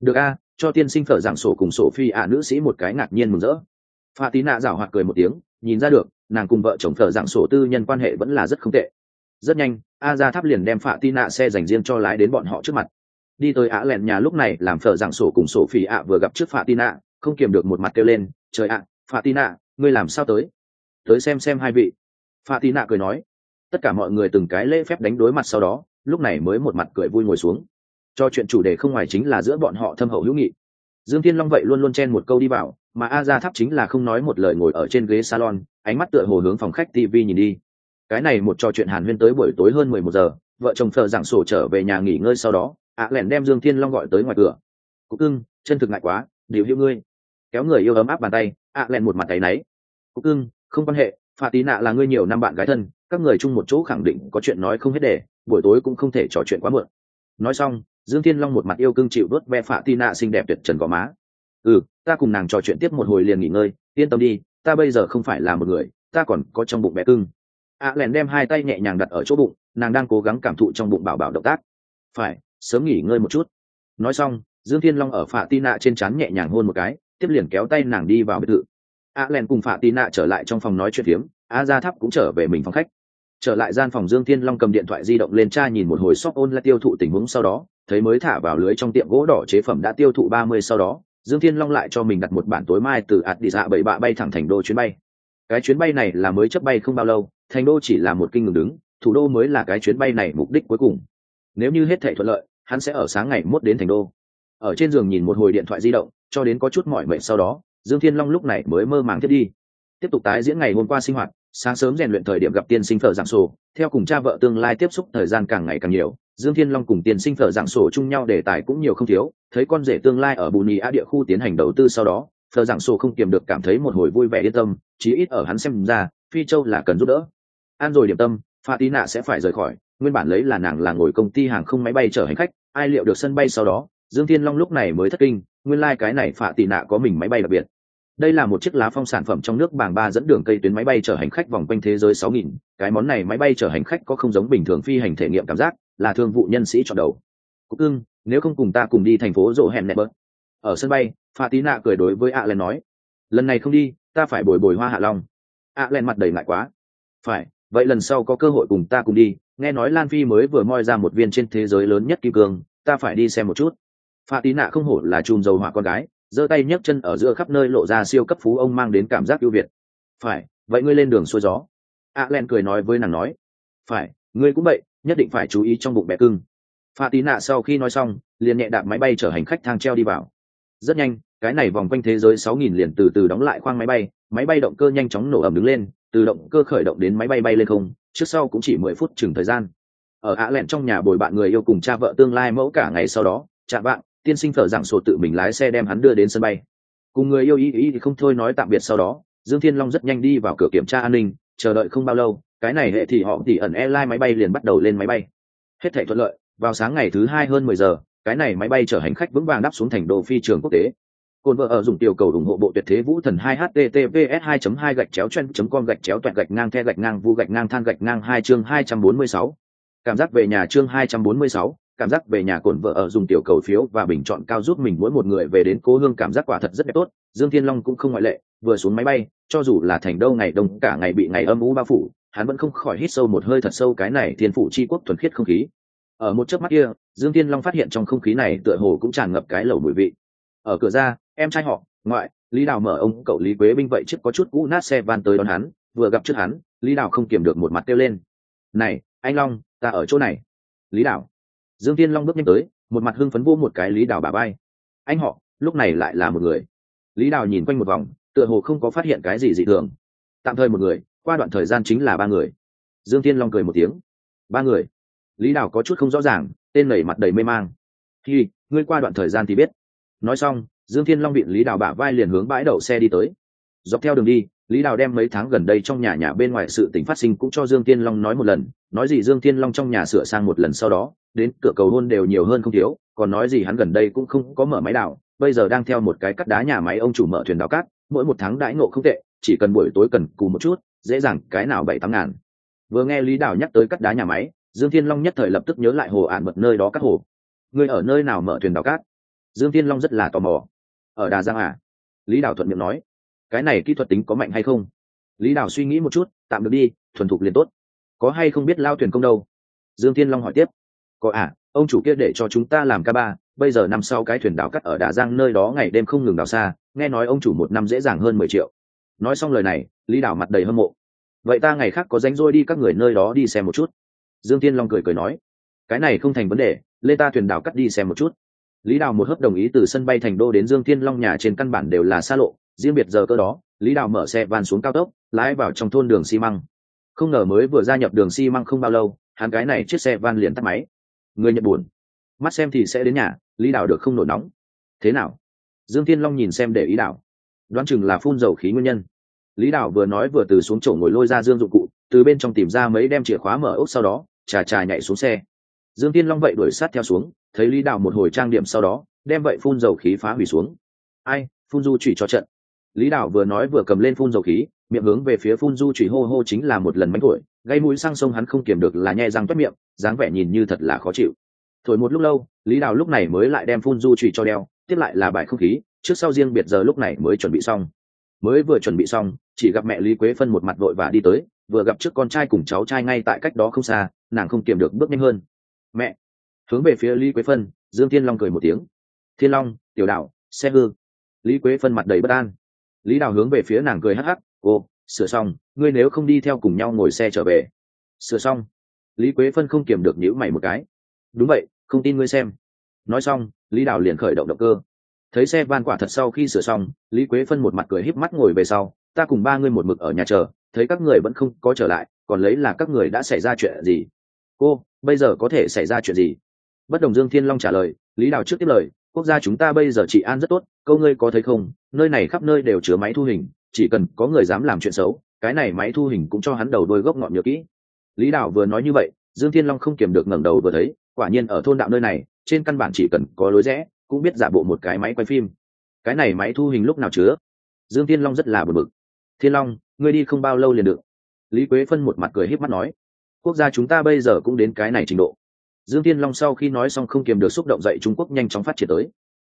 Được a, cho tiên sinh phở giảng sổ cùng sổ phi ạ nữ sĩ một cái ngạc nhiên mừng rỡ. Phạ tì nạ rảo hoạt cười một tiếng, nhìn ra được, nàng cùng vợ chồng phở giảng sổ tư nhân quan hệ vẫn là rất không tệ. Rất nhanh, a ra tháp liền đem phạ tì nạ xe dành riêng cho lái đến bọn họ trước mặt. Đi tới ạ lẹn nhà lúc này làm phở giảng sổ cùng sổ phi ạ vừa gặp trước phạ tì nạ, không kiềm được một mặt kêu lên, trời ạ, phạ tì nạ, ngươi làm sao tới? Tới xem xem hai vị. Phạ tì nạ cười nói, tất cả mọi người từng cái lễ phép đánh đối mặt sau đó lúc này mới một mặt cười vui ngồi xuống. Cho chuyện chủ đề không ngoài chính là giữa bọn họ thâm hậu hữu nghị. Dương thiên long vậy luôn luôn chen một câu đi vào, mà a ra tháp chính là không nói một lời ngồi ở trên ghế salon, ánh mắt tựa hồ hướng phòng khách tv nhìn đi. Cái này một trò chuyện hàn huyên tới buổi tối hơn mười một giờ, vợ chồng thợ giảng sổ trở về nhà nghỉ ngơi sau đó ạ à lẻn đem dương thiên long gọi tới ngoài cửa. Cúc ưng chân thực ngại quá, điều hữu ngươi. Kéo người yêu ấm áp bàn tay ạ à lẻn một mặt tay náy. Cúc ưng không quan hệ phà tí nạ là ngươi nhiều năm bạn gái thân, các người chung một chỗ khẳng định có chuyện nói không hết để buổi tối cũng không thể trò chuyện quá muộn. Nói xong, dương thiên long một mặt yêu cưng chịu đốt ve phạ tina xinh đẹp tuyệt trần gò má. Ừ ta cùng nàng trò chuyện tiếp một hồi liền nghỉ ngơi, yên tâm đi, ta bây giờ không phải là một người, ta còn có trong bụng bé cưng. A à lèn đem hai tay nhẹ nhàng đặt ở chỗ bụng, nàng đang cố gắng cảm thụ trong bụng bảo bảo động tác. Phải, sớm nghỉ ngơi một chút. Nói xong, dương thiên long ở phạ tì nạ trên trán nhẹ nhàng hôn một cái, tiếp liền kéo tay nàng đi vào biệt thự. A à cùng phạ tì nạ trở lại trong phòng nói chuyện phiếm, a ra tháp cũng trở về mình phòng khách trở lại gian phòng dương thiên long cầm điện thoại di động lên tra nhìn một hồi shop ôn là tiêu thụ tình huống sau đó, thấy mới thả vào lưới trong tiệm gỗ đỏ chế phẩm đã tiêu thụ ba mươi sau đó, dương thiên long lại cho mình đặt một bản tối mai từ ạt đi dạ bảy bạ bay thẳng thành đô chuyến bay. Cái chuyến bay này là mới chấp bay không bao lâu, thành đô chỉ là một kinh ngừng đứng, thủ đô mới là cái chuyến bay này mục đích cuối cùng. Nếu như hết thể thuận lợi, hắn sẽ ở sáng ngày mốt đến thành đô. Ở trên giường nhìn một hồi điện thoại di động, cho đến có chút mỏi mệt sau đó, dương thiên long lúc này mới mơ màng thiết đi. Tiếp tục tái diễn ngày hôm qua sinh hoạt sáng sớm rèn luyện thời điểm gặp tiên sinh phở giảng sổ, theo cùng cha vợ tương lai tiếp xúc thời gian càng ngày càng nhiều, dương thiên long cùng tiên sinh phở giảng sổ chung nhau đề tài cũng nhiều không thiếu, thấy con rể tương lai ở bù nhì á địa khu tiến hành đầu tư sau đó, phở giảng sổ không kiềm được cảm thấy một hồi vui vẻ yên tâm, chí ít ở hắn xem ra, phi châu là cần giúp đỡ. An rồi điểm tâm pha tí nạ sẽ phải rời khỏi, nguyên bản lấy là nàng là ngồi công ty hàng không máy bay chở hành khách, ai liệu được sân bay sau đó, dương thiên long lúc này mới thất kinh, nguyên lai、like、cái này phạ tị nạ có mình máy bay đặc biệt đây là một chiếc lá phong sản phẩm trong nước bảng ba dẫn đường cây tuyến máy bay chở hành khách vòng quanh thế giới 6.000. cái món này máy bay chở hành khách có không giống bình thường phi hành thể nghiệm cảm giác, là thương vụ nhân sĩ chọn đầu. Cúc ưng, nếu không cùng ta cùng đi thành phố rộ hẹn nẹp bớt. Ở sân bay pha tí nạ cười đối với a len nói, lần này không đi, ta phải bồi bồi hoa hạ long. A len mặt đầy ngại quá. Phải, vậy lần sau có cơ hội cùng ta cùng đi, nghe nói lan phi mới vừa moi ra một viên trên thế giới lớn nhất kim cương, ta phải đi xem một chút. Pha tí nạ không hổ là chùm dầu hỏa con gái giơ tay nhấc chân ở giữa khắp nơi lộ ra siêu cấp phú ông mang đến cảm giác ưu việt. Phải, vậy ngươi lên đường xuôi gió. A len cười nói với nàng nói. Phải, ngươi cũng vậy, nhất định phải chú ý trong bụng bẻ cưng. Pha tí nạ sau khi nói xong, liền nhẹ đạp máy bay chở hành khách thang treo đi vào. Rất nhanh, cái này vòng quanh thế giới 6.000 liền từ từ đóng lại khoang máy bay máy bay động cơ nhanh chóng nổ ẩm đứng lên, từ động cơ khởi động đến máy bay bay lên không, trước sau cũng chỉ mười phút chừng thời gian. Ở ạ lẹn trong nhà bồi bạn người yêu cùng cha vợ tương lai mẫu cả ngày sau đó chạm bạn tiên sinh thở giảng sổ tự mình lái xe đem hắn đưa đến sân bay. Cùng người yêu ý ý thì không thôi nói tạm biệt sau đó dương thiên long rất nhanh đi vào cửa kiểm tra an ninh chờ đợi không bao lâu cái này hệ thì họ thì ẩn airline máy bay liền bắt đầu lên máy bay. Hết thể thuận lợi vào sáng ngày thứ hai hơn mười giờ cái này máy bay chở hành khách vững vàng đáp xuống thành đô phi trường quốc tế. Cồn vợ ở dùng tiểu cầu ủng hộ bộ tuyệt thế vũ thần 2 https 2 2 gạch chéo chen com gạch chéo toẹt gạch ngang the gạch ngang vu gạch ngang than gạch ngang hai chương 246. cảm giác về nhà chương 246, cảm giác về nhà cồn vợ ở dùng tiểu cầu phiếu và bình chọn cao giúp mình mỗi một người về đến cố hương cảm giác quả thật rất đẹp tốt. Dương thiên long cũng không ngoại lệ, vừa xuống máy bay, cho dù là thành đâu ngày đông, cả ngày bị ngày âm u bao phủ, hắn vẫn không khỏi hít sâu một hơi thật sâu cái này thiên phủ chi quốc thuần khiết không khí. Ở một chớp mắt kia, dương thiên long phát hiện trong không khí này tựa hồ cũng tràn ngập cái lẩu mùi vị. Ở cửa ra, em trai họ, ngoại, lý đào mở ông cậu lý quế binh vậy trước có chút cũ nát xe van tới đón hắn, vừa gặp trước hắn, lý đào không kiềm được một mặt kêu lên. Này, anh long, ta ở chỗ này. Lý đào dương thiên long bước nhanh tới, một mặt hưng phấn vô một cái lý đào bà bay anh họ, lúc này lại là một người. Lý đào nhìn quanh một vòng, tựa hồ không có phát hiện cái gì dị thường. Tạm thời một người, qua đoạn thời gian chính là ba người. Dương thiên long cười một tiếng. Ba người? Lý đào có chút không rõ ràng, tên nảy mặt đầy mê mang. Khi ngươi qua đoạn thời gian thì biết. Nói xong, dương thiên long bị lý đào bả vai liền hướng bãi đậu xe đi tới. Dọc theo đường đi, lý đào đem mấy tháng gần đây trong nhà nhà bên ngoài sự t phát sinh cũng cho dương thiên long nói một lần, nói gì dương thiên long trong nhà sửa sang một lần sau đó đến cửa cầu hôn đều nhiều hơn không thiếu, còn nói gì hắn gần đây cũng không có mở máy đào, bây giờ đang theo một cái cắt đá nhà máy ông chủ mở thuyền đào cát, mỗi một tháng đãi ngộ không tệ, chỉ cần buổi tối cần cù một chút, dễ dàng cái nào bảy tám ngàn. Vừa nghe lý đào nhắc tới cắt đá nhà máy, dương thiên long nhất thời lập tức nhớ lại hồ ạn mật nơi đó cắt hồ. Người ở nơi nào mở thuyền đào cát? Dương thiên long rất là tò mò. Ở đà giang à? Lý đào thuận miệng nói. Cái này kỹ thuật tính có mạnh hay không? Lý đào suy nghĩ một chút, tạm được đi, thuần thục liền tốt. Có hay không biết lao thuyền công đâu? Dương thiên long hỏi tiếp có à ông chủ kia để cho chúng ta làm ca ba, bây giờ năm sau cái thuyền đào cắt ở đà giang nơi đó ngày đêm không ngừng đào xa, nghe nói ông chủ một năm dễ dàng hơn mười triệu. Nói xong lời này, lý đào mặt đầy hâm mộ. Vậy ta ngày khác có ránh rỗi đi các người nơi đó đi xem một chút. Dương tiên long cười cười nói. Cái này không thành vấn đề, lên ta thuyền đào cắt đi xem một chút. Lý đào một hớp đồng ý từ sân bay thành đô đến dương tiên long nhà trên căn bản đều là xa lộ, riêng biệt giờ cơ đó, lý đào mở xe van xuống cao tốc, lái vào trong thôn đường xi măng. Không ngờ mới vừa gia nhập đường xi măng không bao lâu, hắn cái này chiếc xe van liền tắt máy người nhận buồn. Mắt xem thì sẽ đến nhà, lý đào được không nổi nóng. Thế nào? Dương thiên long nhìn xem để ý đảo đoán chừng là phun dầu khí nguyên nhân. Lý đảo vừa nói vừa từ xuống chỗ ngồi lôi ra dương dụng cụ, từ bên trong tìm ra mấy đem chìa khóa mở ốc sau đó, trà trà nhảy xuống xe. Dương thiên long vậy đuổi sát theo xuống, thấy lý đảo một hồi trang điểm sau đó, đem vậy phun dầu khí phá hủy xuống. Ai, phun du chỉ cho trận. Lý đảo vừa nói vừa cầm lên phun dầu khí, miệng hướng về phía phun du chỉ hô hô chính là một lần mánh thổi, gây mũi sang sông hắn không kiềm được là nhẹ răng toét miệng dáng vẻ nhìn như thật là khó chịu. Thổi một lúc lâu, lý đào lúc này mới lại đem phun du trụy cho đeo, tiếp lại là bài không khí, trước sau riêng biệt giờ lúc này mới chuẩn bị xong. Mới vừa chuẩn bị xong, chỉ gặp mẹ lý quế phân một mặt vội và đi tới, vừa gặp trước con trai cùng cháu trai ngay tại cách đó không xa, nàng không kiềm được bước nhanh hơn. Mẹ. Hướng về phía lý quế phân, dương thiên long cười một tiếng. Thiên long, tiểu đạo xe hư. Lý quế phân mặt đầy bất an. Lý đào hướng về phía nàng cười hắc hắc. Cô sửa xong, ngươi nếu không đi theo cùng nhau ngồi xe trở về. Sửa xong lý quế phân không kiềm được nhữ mày một cái. Đúng vậy, không tin ngươi xem. Nói xong, lý đào liền khởi động động cơ. Thấy xe van quả thật sau khi sửa xong, lý quế phân một mặt cười híp mắt ngồi về sau, ta cùng ba ngươi một mực ở nhà chờ, thấy các người vẫn không có trở lại, còn lấy là các người đã xảy ra chuyện gì? Cô, bây giờ có thể xảy ra chuyện gì? Bất đồng dương thiên long trả lời, lý đào trước tiếp lời, quốc gia chúng ta bây giờ trị an rất tốt, câu ngươi có thấy không, nơi này khắp nơi đều chứa máy thu hình, chỉ cần có người dám làm chuyện xấu, cái này máy thu hình cũng cho hắn đầu đôi gốc ngọn nhớ kỹ lý đạo vừa nói như vậy, dương thiên long không kiềm được ngẩng đầu vừa thấy, quả nhiên ở thôn đạo nơi này, trên căn bản chỉ cần có lối rẽ, cũng biết giả bộ một cái máy quay phim. Cái này máy thu hình lúc nào chứa? Dương thiên long rất là bực bực. Thiên long, ngươi đi không bao lâu liền được. Lý quế phân một mặt cười h í p mắt nói, quốc gia chúng ta bây giờ cũng đến cái này trình độ. Dương thiên long sau khi nói xong không kiềm được xúc động dậy trung quốc nhanh chóng phát triển tới.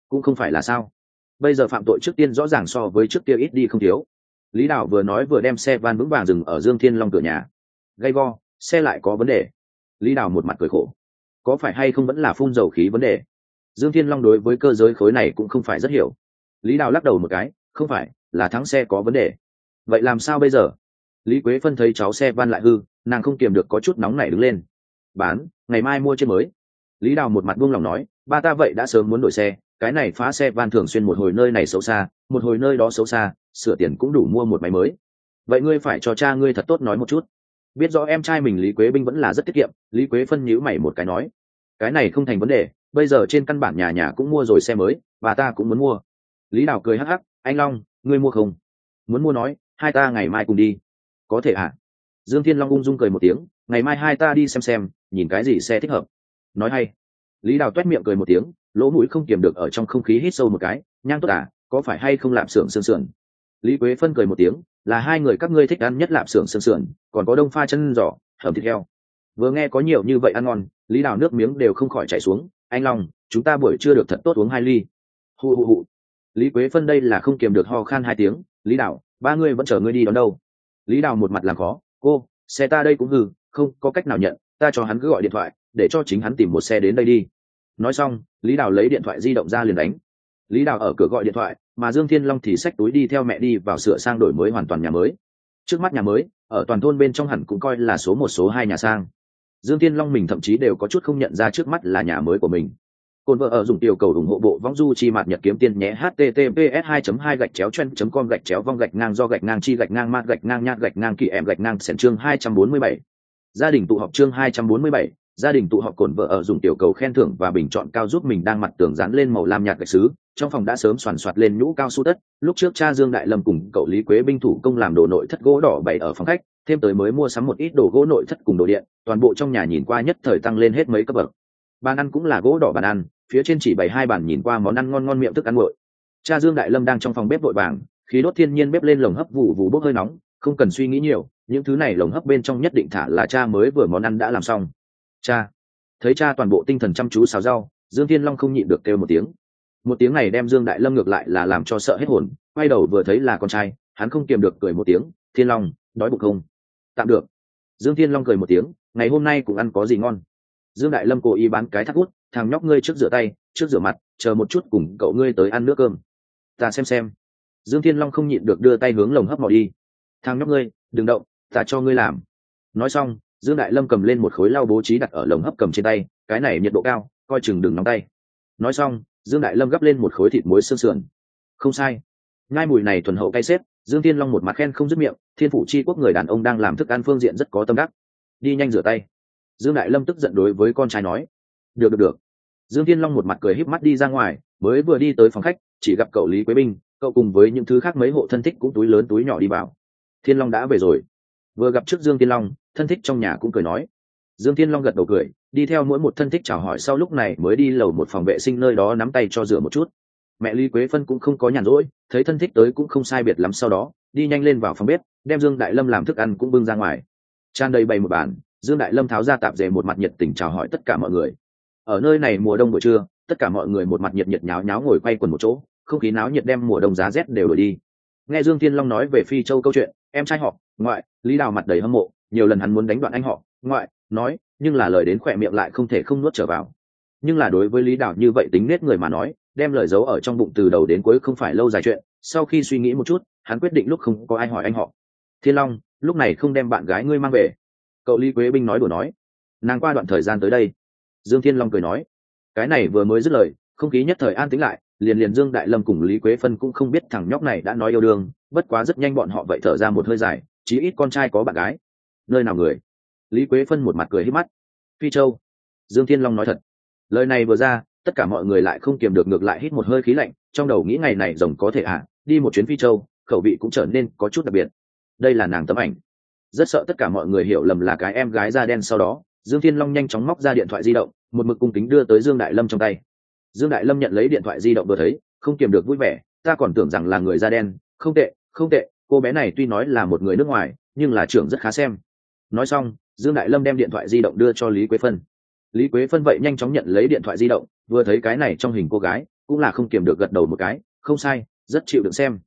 Cũng không phải là sao. Bây giờ phạm tội trước tiên rõ ràng so với trước kia ít đi không thiếu. Lý đạo vừa nói vừa đem xe van vững vàng dừng ở dương thiên long cửa nhà. Gay go xe lại có vấn đề. Lý đào một mặt cười khổ. Có phải hay không vẫn là phun dầu khí vấn đề? Dương thiên long đối với cơ giới khối này cũng không phải rất hiểu. Lý đào lắc đầu một cái, không phải, là thắng xe có vấn đề. Vậy làm sao bây giờ? Lý quế phân thấy cháu xe van lại hư, nàng không kiềm được có chút nóng nảy đứng lên. Bán, ngày mai mua chiếc mới. Lý đào một mặt buông lòng nói, ba ta vậy đã sớm muốn đổi xe, cái này phá xe van thường xuyên một hồi nơi này xấu xa, một hồi nơi đó xấu xa, sửa tiền cũng đủ mua một máy mới. Vậy ngươi phải cho cha ngươi thật tốt nói một chút biết rõ em trai mình lý quế binh vẫn là rất tiết kiệm, lý quế phân nhữ mày một cái nói, cái này không thành vấn đề, bây giờ trên căn bản nhà nhà cũng mua rồi xe mới và ta cũng muốn mua. Lý đào cười hắc hắc, anh long, ngươi mua không? Muốn mua nói, hai ta ngày mai cùng đi. Có thể ạ à? dương thiên long ung dung cười một tiếng, ngày mai hai ta đi xem xem, nhìn cái gì xe thích hợp. Nói hay. Lý đào t miệng cười một tiếng, lỗ mũi không kiềm được ở trong không khí hít sâu một cái, nhang tốt à có phải hay không làm xưởng sương sườn? Lý quế phân cười một tiếng, là hai người các ngươi thích ăn nhất lạp xưởng sương sườn, còn có đông pha chân giỏ hầm thịt heo. Vừa nghe có nhiều như vậy ăn ngon, lý đào nước miếng đều không khỏi chảy xuống, anh long, chúng ta buổi chưa được thật tốt uống hai ly. Hù hù hù lý quế phân đây là không kiềm được ho khan hai tiếng, lý đào, ba ngươi vẫn chờ ngươi đi đón đâu? Lý đào một mặt làm khó, cô, xe ta đây cũng hư, không có cách nào nhận, ta cho hắn cứ gọi điện thoại, để cho chính hắn tìm một xe đến đây đi. Nói xong, lý đào lấy điện thoại di động ra liền đánh. Lý đào ở cửa gọi điện thoại mà dương thiên long thì xách túi đi theo mẹ đi vào sửa sang đổi mới hoàn toàn nhà mới. Trước mắt nhà mới ở toàn thôn bên trong hẳn cũng coi là số một số hai nhà sang. Dương thiên long mình thậm chí đều có chút không nhận ra trước mắt là nhà mới của mình. Cồn vợ ở dùng tiểu cầu ủng hộ bộ vong du chi mạt nhật kiếm tiên nhé https 2 2 gạch chéo chen com gạch chéo vong gạch ngang do gạch ngang chi gạch ngang mạt gạch ngang nhạt gạch ngang kỳ em gạch ngang sẻn chương 247. gia đình tụ họp chương 247, gia đình tụ họp cồn vợ ở dùng tiểu cầu khen thưởng và bình chọn cao giúp mình đang mặt tường dán lên màu lam nhạt gạch xứ, trong phòng đã sớm soàn soạt lên nhũ cao su tất, lúc trước cha dương đại lâm cùng cậu lý quế binh thủ công làm đồ nội thất gỗ đỏ bày ở phòng khách, thêm tới mới mua sắm một ít đồ gỗ nội thất cùng đồ điện, toàn bộ trong nhà nhìn qua nhất thời tăng lên hết mấy cấp bậc. Bàn ăn cũng là gỗ đỏ bàn ăn, phía trên chỉ bày hai bàn nhìn qua món ăn ngon ngon miệng thức ăn nguội. Cha dương đại lâm đang trong phòng bếp vội vàng, khí đốt thiên nhiên bếp lên lồng hấp vụ vụ bốc hơi nóng, không cần suy nghĩ nhiều, những thứ này lồng hấp bên trong nhất định thả là cha mới vừa món ăn đã làm xong cha. Thấy cha toàn bộ tinh thần chăm chú xào rau, dương thiên long không nhịn được kêu một tiếng. Một tiếng này đem dương đại lâm ngược lại là làm cho sợ hết hồn, quay đầu vừa thấy là con trai, hắn không kiềm được cười một tiếng, thiên long, đói bụng không? Tạm được. Dương thiên long cười một tiếng, ngày hôm nay cũng ăn có gì ngon? Dương đại lâm cố ý bán cái thắt hút thằng nhóc ngươi trước rửa tay, trước rửa mặt, chờ một chút cùng cậu ngươi tới ăn nước cơm. Ta xem xem. Dương thiên long không nhịn được đưa tay hướng lồng hấp mỏ đi. Thằng nhóc ngươi, đừng động, ta cho ngươi làm. Nói xong dương đại lâm cầm lên một khối lau bố trí đặt ở lồng hấp cầm trên tay, cái này nhiệt độ cao, coi chừng đừng nóng tay. Nói xong, dương đại lâm gắp lên một khối thịt muối xương sườn. Không sai. Ngai mùi này thuần hậu cay xếp, dương thiên long một mặt khen không dứt miệng, thiên phủ chi quốc người đàn ông đang làm thức ăn phương diện rất có tâm đắc. Đi nhanh rửa tay. Dương đại lâm tức giận đối với con trai nói. Được được được. Dương thiên long một mặt cười híp mắt đi ra ngoài, mới vừa đi tới phòng khách, chỉ gặp cậu lý quế binh cậu cùng với những thứ khác mấy hộ thân thích cũng túi lớn túi nhỏ đi vào. Thiên long đã về rồi vừa gặp trước dương thiên long, thân thích trong nhà cũng cười nói. Dương thiên long gật đầu cười, đi theo mỗi một thân thích chào hỏi sau lúc này mới đi lầu một phòng vệ sinh nơi đó nắm tay cho rửa một chút. Mẹ lý quế phân cũng không có nhàn rỗi, thấy thân thích tới cũng không sai biệt lắm sau đó, đi nhanh lên vào phòng bếp, đem dương đại lâm làm thức ăn cũng bưng ra ngoài. Tràn đầy bày một bàn, dương đại lâm tháo ra tạp dề một mặt nhiệt tình chào hỏi tất cả mọi người. Ở nơi này mùa đông buổi trưa, tất cả mọi người một mặt nhiệt nhiệt nháo nháo ngồi quay quần một chỗ, không khí náo nhiệt đem mùa đông giá rét đều đổi đi. Nghe dương thiên long nói về phi châu câu chuyện, em trai họ ngoại, lý đào mặt đầy hâm mộ, nhiều lần hắn muốn đánh đoạn anh họ. Ngoại, nói, nhưng là lời đến khỏe miệng lại không thể không nuốt trở vào. Nhưng là đối với lý đào như vậy tính nết người mà nói, đem lời giấu ở trong bụng từ đầu đến cuối không phải lâu dài chuyện. Sau khi suy nghĩ một chút, hắn quyết định lúc không có ai hỏi anh họ. Thiên long, lúc này không đem bạn gái ngươi mang về. Cậu lý quế binh nói đùa nói. Nàng qua đoạn thời gian tới đây. Dương thiên long cười nói. Cái này vừa mới dứt lời, không khí nhất thời an tĩnh lại, liền liền dương đại lâm cùng lý quế phân cũng không biết thằng nhóc này đã nói yêu đương, bất quá rất nhanh bọn họ vậy thở ra một hơi dài chí ít con trai có bạn gái. Nơi nào người? Lý quế phân một mặt cười hít mắt. Phi châu. Dương thiên long nói thật. Lời này vừa ra tất cả mọi người lại không kiềm được ngược lại hít một hơi khí lạnh trong đầu nghĩ ngày này rồng có thể ạ à, đi một chuyến phi châu khẩu vị cũng trở nên có chút đặc biệt. Đây là nàng tấm ảnh. Rất sợ tất cả mọi người hiểu lầm là cái em gái da đen sau đó dương thiên long nhanh chóng móc ra điện thoại di động một mực cung kính đưa tới dương đại lâm trong tay. Dương đại lâm nhận lấy điện thoại di động vừa thấy không kiềm được vui vẻ ta còn tưởng rằng là người da đen không tệ không tệ cô bé này tuy nói là một người nước ngoài, nhưng là trưởng rất khá xem. Nói xong, dương đại lâm đem điện thoại di động đưa cho lý quế phân. Lý quế phân vậy nhanh chóng nhận lấy điện thoại di động, vừa thấy cái này trong hình cô gái, cũng là không kiềm được gật đầu một cái, không sai, rất chịu được xem.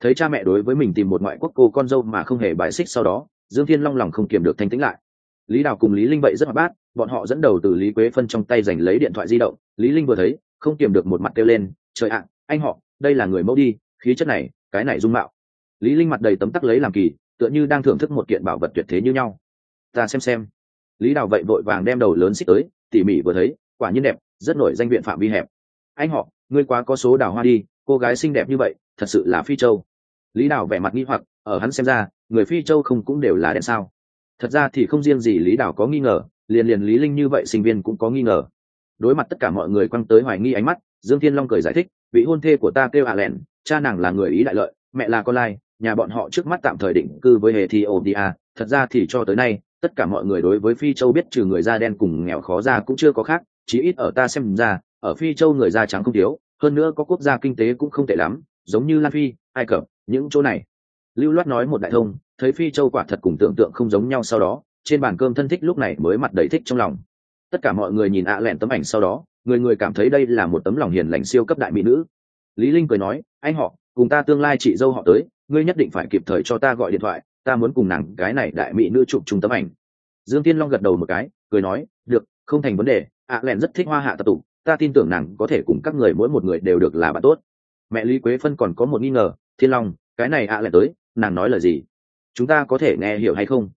Thấy cha mẹ đối với mình tìm một ngoại quốc cô con dâu mà không hề bài xích sau đó, dương thiên long lòng không kiềm được thanh tĩnh lại. Lý đào cùng lý linh vậy rất hoạt bát, bọn họ dẫn đầu từ lý quế phân trong tay giành lấy điện thoại di động. Lý linh vừa thấy, không kiềm được một mặt kêu lên, trời ạ, anh họ, đây là người mẫu đi, khí chất này, cái này dung mạo lý linh mặt đầy tấm tắc lấy làm kỳ, tựa như đang thưởng thức một kiện bảo vật tuyệt thế như nhau. Ta xem xem. Lý đào vậy vội vàng đem đầu lớn xích tới, tỉ mỉ vừa thấy, quả nhiên đẹp, rất nổi danh viện phạm vi hẹp. Anh họ, ngươi quá có số đào hoa đi, cô gái xinh đẹp như vậy, thật sự là phi châu. Lý đào vẻ mặt nghi hoặc, ở hắn xem ra, người phi châu không cũng đều là đen sao. Thật ra thì không riêng gì lý đào có nghi ngờ, liền liền lý linh như vậy sinh viên cũng có nghi ngờ. Đối mặt tất cả mọi người quăng tới hoài nghi ánh mắt, dương thiên long cười giải thích, vị hôn thê của ta kêu hạ lẹn, cha nàng là người ý đại lợi, mẹ là con lai nhà bọn họ trước mắt tạm thời định cư với ethiopia, thật ra thì cho tới nay, tất cả mọi người đối với phi châu biết trừ người da đen cùng nghèo khó ra cũng chưa có khác, chí ít ở ta xem ra, ở phi châu người da trắng không thiếu, hơn nữa có quốc gia kinh tế cũng không tệ lắm, giống như lan phi, ai cập, những chỗ này. Lưu loát nói một đại thông, thấy phi châu quả thật cùng tưởng tượng không giống nhau sau đó, trên bàn cơm thân thích lúc này mới mặt đầy thích trong lòng. Tất cả mọi người nhìn ạ lẹn tấm ảnh sau đó, người người cảm thấy đây là một tấm lòng hiền lành siêu cấp đại mỹ nữ. Lý linh cười nói, anh họ, cùng ta tương lai chị dâu họ tới ngươi nhất định phải kịp thời cho ta gọi điện thoại, ta muốn cùng nàng, cái này đại mỹ nữ chụp chung tấm ảnh. Dương tiên long gật đầu một cái, cười nói, được, không thành vấn đề, ạ len rất thích hoa hạ tập tục, ta tin tưởng nàng có thể cùng các người mỗi một người đều được là bạn tốt. Mẹ lý quế phân còn có một nghi ngờ, thiên long, cái này ạ len tới, nàng nói lời gì? Chúng ta có thể nghe hiểu hay không?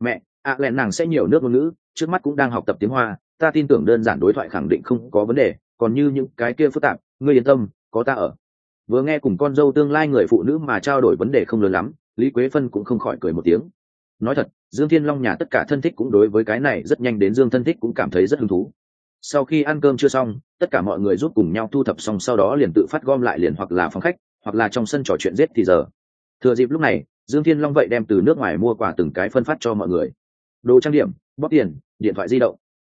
Mẹ, ạ len nàng sẽ nhiều nước ngôn ngữ, trước mắt cũng đang học tập tiếng hoa, ta tin tưởng đơn giản đối thoại khẳng định không có vấn đề, còn như những cái kia phức tạp, ngươi yên tâm, có ta ở vừa nghe cùng con dâu tương lai người phụ nữ mà trao đổi vấn đề không lớn lắm, lý quế phân cũng không khỏi cười một tiếng. Nói thật, dương thiên long nhà tất cả thân thích cũng đối với cái này rất nhanh đến dương thân thích cũng cảm thấy rất hứng thú. Sau khi ăn cơm chưa xong, tất cả mọi người giúp cùng nhau thu thập xong sau đó liền tự phát gom lại liền hoặc là phòng khách, hoặc là trong sân trò chuyện giết thì giờ. Thừa dịp lúc này, dương thiên long vậy đem từ nước ngoài mua quà từng cái phân phát cho mọi người. Đồ trang điểm, bóp tiền, điện thoại di động.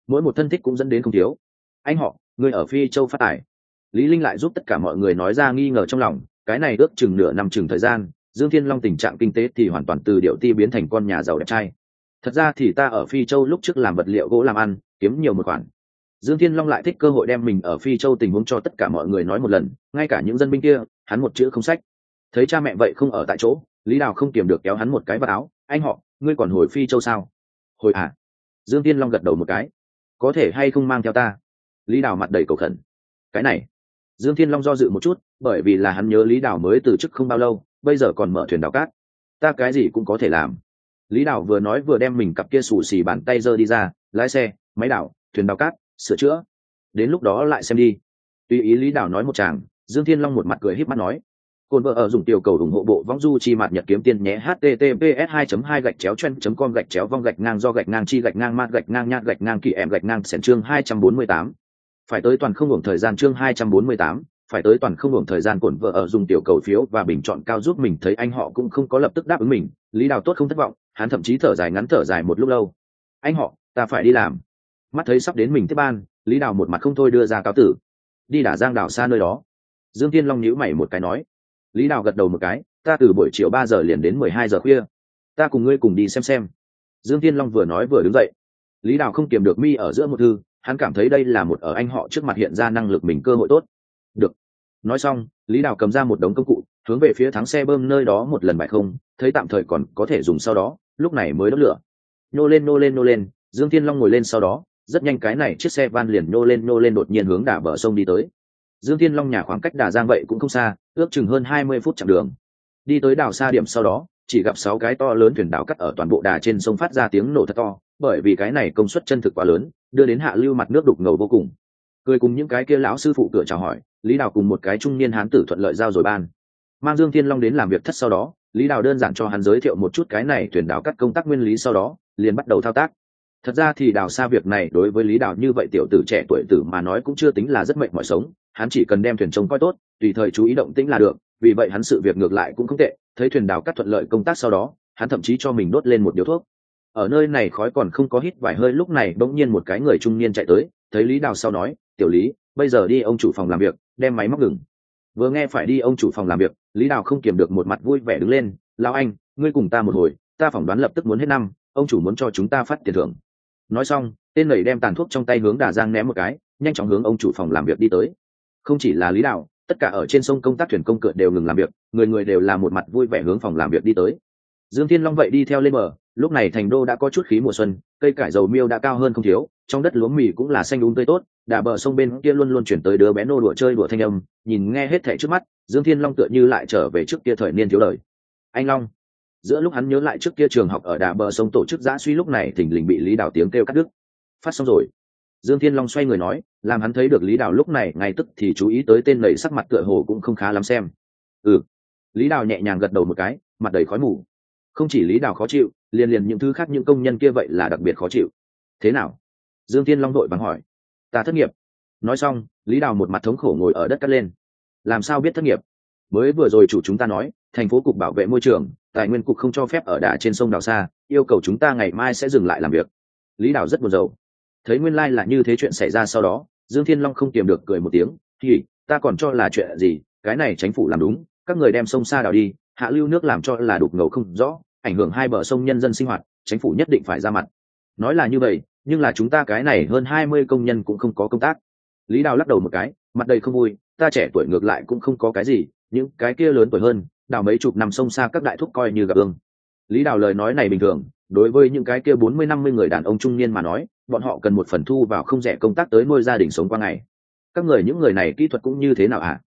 Mỗi một thân thích cũng dẫn đến không thiếu. Anh họ, người ở phi châu phát tài lý linh lại giúp tất cả mọi người nói ra nghi ngờ trong lòng, cái này ước chừng nửa năm chừng thời gian, dương thiên long tình trạng kinh tế thì hoàn toàn từ điệu ti biến thành con nhà giàu đẹp trai. Thật ra thì ta ở phi châu lúc trước làm vật liệu gỗ làm ăn, kiếm nhiều một khoản. Dương thiên long lại thích cơ hội đem mình ở phi châu tình huống cho tất cả mọi người nói một lần, ngay cả những dân binh kia, hắn một chữ không sách. Thấy cha mẹ vậy không ở tại chỗ, lý đào không kiềm được kéo hắn một cái vào áo, anh họ, ngươi còn hồi phi châu sao? Hồi à? Dương thiên long gật đầu một cái. Có thể hay không mang theo ta? Lý đào mặt đầy cầu khẩn. Cái này dương thiên long do dự một chút, bởi vì là hắn nhớ lý đào mới từ chức không bao lâu, bây giờ còn mở thuyền đào cát. Ta cái gì cũng có thể làm. Lý đào vừa nói vừa đem mình cặp kia xù xì bàn tay giơ đi ra, lái xe, máy đảo, thuyền đào cát, sửa chữa. Đến lúc đó lại xem đi. Tùy ý lý đào nói một chàng, dương thiên long một mặt cười híp mắt nói. Cồn vợ ở dùng tiểu cầu ủng hộ bộ vong du chi mạt nhật kiếm tiền nhé, https 2 2 gạch chéo chen com gạch chéo vong gạch ngang do gạch ngang chi gạch ngang mát gạch ngang nhát gạch ngang kỳ em gạch ngang sẻn chương 248 phải tới toàn không hưởng thời gian chương 248, phải tới toàn không hưởng thời gian cồn vợ ở dùng tiểu cầu phiếu và bình chọn cao giúp mình thấy anh họ cũng không có lập tức đáp ứng mình lý đào tốt không thất vọng hắn thậm chí thở dài ngắn thở dài một lúc lâu. Anh họ ta phải đi làm. Mắt thấy sắp đến mình tiếp ban lý đào một mặt không thôi đưa ra cáo tử. Đi đả giang đảo xa nơi đó. Dương tiên long nhíu mày một cái nói. Lý đào gật đầu một cái ta từ buổi chiều ba giờ liền đến mười hai giờ khuya. Ta cùng ngươi cùng đi xem xem. Dương tiên long vừa nói vừa đứng dậy. Lý đào không kiềm được mi ở giữa một thư hắn cảm thấy đây là một ở anh họ trước mặt hiện ra năng lực mình cơ hội tốt. Được. Nói xong, lý đào cầm ra một đống công cụ, hướng về phía thắng xe bơm nơi đó một lần bài không, thấy tạm thời còn có thể dùng sau đó, lúc này mới đốt lửa. Nô lên nô lên nô lên, dương thiên long ngồi lên sau đó, rất nhanh cái này chiếc xe van liền nô lên nô lên đột nhiên hướng đà bờ sông đi tới. Dương thiên long nhà khoảng cách đà giang vậy cũng không xa, ước chừng hơn hai mươi phút chặng đường. Đi tới đảo xa điểm sau đó, chỉ gặp sáu cái to lớn thuyền đảo cắt ở toàn bộ đà trên sông phát ra tiếng nổ thật to bởi vì cái này công suất chân thực quá lớn, đưa đến hạ lưu mặt nước đục ngầu vô cùng. Cười cùng những cái kia lão sư phụ cửa chào hỏi, lý đào cùng một cái trung niên hán tử thuận lợi giao rồi ban. Mang dương thiên long đến làm việc thất sau đó, lý đào đơn giản cho hắn giới thiệu một chút cái này thuyền đào cắt công tác nguyên lý sau đó, liền bắt đầu thao tác. Thật ra thì đào xa việc này đối với lý đào như vậy tiểu tử trẻ tuổi tử mà nói cũng chưa tính là rất mệnh mọi sống, hắn chỉ cần đem thuyền trông coi tốt, tùy thời chú ý động tĩnh là được, vì vậy hắn sự việc ngược lại cũng không tệ, thấy thuyền đào cắt thuận lợi công tác sau đó, hắn thậm chí cho mình đốt lên một điếu thuốc ở nơi này khói còn không có hít vài hơi lúc này bỗng nhiên một cái người trung niên chạy tới, thấy lý đào sau nói, tiểu lý, bây giờ đi ông chủ phòng làm việc, đem máy móc ngừng. Vừa nghe phải đi ông chủ phòng làm việc, lý đào không kiềm được một mặt vui vẻ đứng lên lao anh, ngươi cùng ta một hồi, ta phỏng đoán lập tức muốn hết năm, ông chủ muốn cho chúng ta phát tiền thưởng. Nói xong, tên lầy đem tàn thuốc trong tay hướng đà giang ném một cái, nhanh chóng hướng ông chủ phòng làm việc đi tới. Không chỉ là lý đạo tất cả ở trên sông công tác thuyền công cựa đều ngừng làm việc, người người đều là một mặt vui vẻ hướng phòng làm việc đi tới. Dương thiên long vậy đi theo lên bờ lúc này thành đô đã có chút khí mùa xuân, cây cải dầu miêu đã cao hơn không thiếu, trong đất lúa mì cũng là xanh đúng tươi tốt, đà bờ sông bên kia luôn luôn chuyển tới đứa bé nô đùa chơi đùa thanh âm, nhìn nghe hết thẻ trước mắt, dương thiên long tựa như lại trở về trước kia thời niên thiếu đời. Anh long, giữa lúc hắn nhớ lại trước kia trường học ở đà bờ sông tổ chức giã suy lúc này thình lình bị lý đào tiếng kêu cắt đứt. Phát xong rồi, dương thiên long xoay người nói, làm hắn thấy được lý đào lúc này, ngay tức thì chú ý tới tên lầy sắc mặt tựa hồ cũng không khá lắm xem. Ừ. Lý đào nhẹ nhàng gật đầu một cái, mặt đầy khói mù. Không chỉ lý đào khó chịu liền liền những thứ khác những công nhân kia vậy là đặc biệt khó chịu. Thế nào? Dương thiên long đội bằng hỏi. Ta thất nghiệp. Nói xong, lý đào một mặt thống khổ ngồi ở đất cắt lên. Làm sao biết thất nghiệp? Mới vừa rồi chủ chúng ta nói, thành phố cục bảo vệ môi trường, tài nguyên cục không cho phép ở đà trên sông đào xa, yêu cầu chúng ta ngày mai sẽ dừng lại làm việc. Lý đào rất buồn rầu. Thấy nguyên lai、like、là như thế chuyện xảy ra sau đó, dương thiên long không kiềm được cười một tiếng thì ta còn cho là chuyện gì? Cái này chính phủ làm đúng, các người đem sông xa đào đi, hạ lưu nước làm cho là đục ngầu không rõ ảnh hưởng hai bờ sông nhân dân sinh hoạt, chính phủ nhất định phải ra mặt. Nói là như vậy, nhưng là chúng ta cái này hơn hai mươi công nhân cũng không có công tác. Lý đào lắc đầu một cái, mặt đầy không vui, ta trẻ tuổi ngược lại cũng không có cái gì, những cái kia lớn tuổi hơn, đào mấy chục năm sông xa các đại thúc coi như gặp ương lý đào lời nói này bình thường, đối với những cái kia bốn mươi năm mươi người đàn ông trung niên mà nói, bọn họ cần một phần thu vào không rẻ công tác tới nuôi gia đình sống qua ngày. Các người những người này kỹ thuật cũng như thế nào ạ à?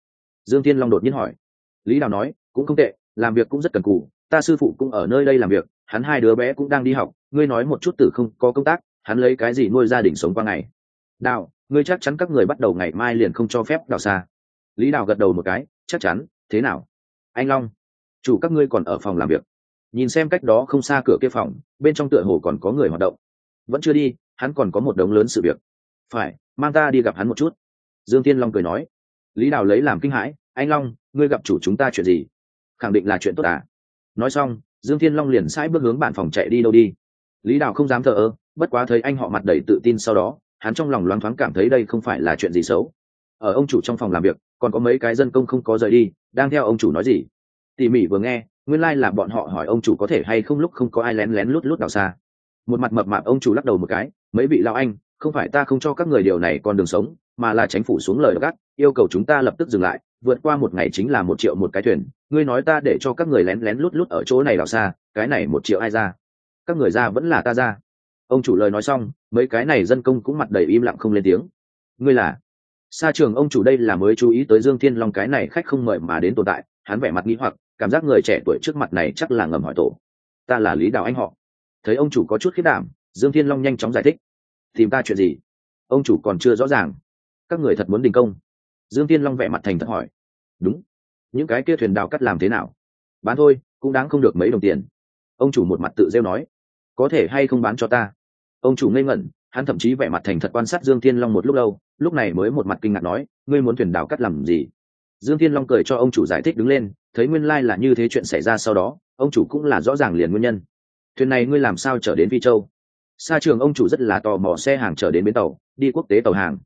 dương Thiên long đột nhiên hỏi. Lý đào nói, cũng không tệ, làm việc cũng rất cần cù ta sư phụ cũng ở nơi đây làm việc, hắn hai đứa bé cũng đang đi học, ngươi nói một chút tử không có công tác, hắn lấy cái gì nuôi gia đình sống qua ngày? Đào, ngươi chắc chắn các người bắt đầu ngày mai liền không cho phép đào xa. Lý đào gật đầu một cái, chắc chắn, thế nào? Anh long, chủ các ngươi còn ở phòng làm việc. Nhìn xem cách đó không xa cửa kia phòng, bên trong tựa hồ còn có người hoạt động. Vẫn chưa đi, hắn còn có một đống lớn sự việc. Phải, mang ta đi gặp hắn một chút. Dương tiên long cười nói. Lý đào lấy làm kinh hãi, anh long, ngươi gặp chủ chúng ta chuyện gì? Khẳng định là chuyện tốt à? Nói xong, dương thiên long liền sai bước hướng bản phòng chạy đi đâu đi. Lý đào không dám thờ ơ, bất quá thấy anh họ mặt đầy tự tin sau đó, hắn trong lòng loáng thoáng cảm thấy đây không phải là chuyện gì xấu. Ở ông chủ trong phòng làm việc, còn có mấy cái dân công không có rời đi, đang theo ông chủ nói gì? Tỉ mỉ vừa nghe, nguyên lai、like、là bọn họ hỏi ông chủ có thể hay không lúc không có ai lén lén lút lút đào xa. Một mặt mập mạp ông chủ lắc đầu một cái, mấy vị lao anh, không phải ta không cho các người điều này còn đường sống, mà là tránh phủ xuống lời gắt, yêu cầu chúng ta lập tức dừng lại vượt qua một ngày chính là một triệu một cái thuyền. Ngươi nói ta để cho các người lén lén lút lút ở chỗ này đào xa, cái này một triệu ai ra? Các người ra vẫn là ta ra. Ông chủ lời nói xong, mấy cái này dân công cũng mặt đầy im lặng không lên tiếng. Ngươi là? Xa trường ông chủ đây là mới chú ý tới dương thiên long cái này khách không mời mà đến tồn tại, hắn vẻ mặt nghĩ hoặc, cảm giác người trẻ tuổi trước mặt này chắc là ngầm hỏi tổ. Ta là lý đào anh họ. Thấy ông chủ có chút khiết đảm, dương thiên long nhanh chóng giải thích. Tìm ta chuyện gì? Ông chủ còn chưa rõ ràng. Các người thật muốn đình công dương thiên long vẻ mặt thành thật hỏi. Đúng. Những cái kia thuyền đào cắt làm thế nào? Bán thôi, cũng đáng không được mấy đồng tiền. Ông chủ một mặt tự rêu nói. Có thể hay không bán cho ta? Ông chủ ngây ngẩn, hắn thậm chí vẻ mặt thành thật quan sát dương thiên long một lúc lâu, lúc này mới một mặt kinh ngạc nói, ngươi muốn thuyền đào cắt làm gì? Dương thiên long cười cho ông chủ giải thích đứng lên, thấy nguyên lai là như thế chuyện xảy ra sau đó, ông chủ cũng là rõ ràng liền nguyên nhân. Thuyền này ngươi làm sao trở đến phi châu? Xa trường ông chủ rất là tò mò xe hàng trở đến bến tàu, đi quốc tế tàu hàng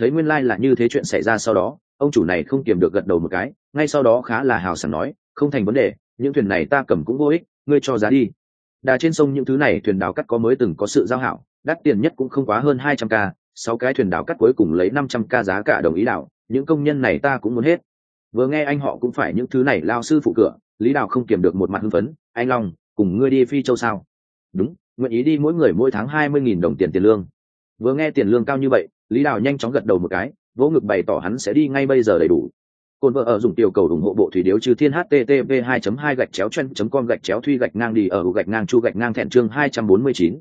thấy nguyên lai là như thế chuyện xảy ra sau đó, ông chủ này không kiềm được gật đầu một cái, ngay sau đó khá là hào sảng nói, không thành vấn đề, những thuyền này ta cầm cũng vô ích, ngươi cho giá đi. Đà trên sông những thứ này thuyền đào cắt có mới từng có sự giao hảo, đắt tiền nhất cũng không quá hơn hai trăm k, sáu cái thuyền đào cắt cuối cùng lấy năm trăm k giá cả đồng ý đảo, những công nhân này ta cũng muốn hết. Vừa nghe anh họ cũng phải những thứ này lao sư phụ cửa, lý đào không kiềm được một mặt hưng phấn, anh long, cùng ngươi đi phi châu sao? Đúng, nguyện ý đi mỗi người mỗi tháng hai mươi nghìn đồng tiền tiền lương. Vừa nghe tiền lương cao như vậy lý đào nhanh chóng gật đầu một cái vỗ ngực bày tỏ hắn sẽ đi ngay bây giờ đầy đủ. Cồn vợ ở dùng tiểu cầu ủng hộ bộ thủy điếu trừ thiên http 2 2 gạch chéo chen com gạch chéo thuy gạch ngang đi ở gạch ngang chu gạch ngang thẹn chương 249.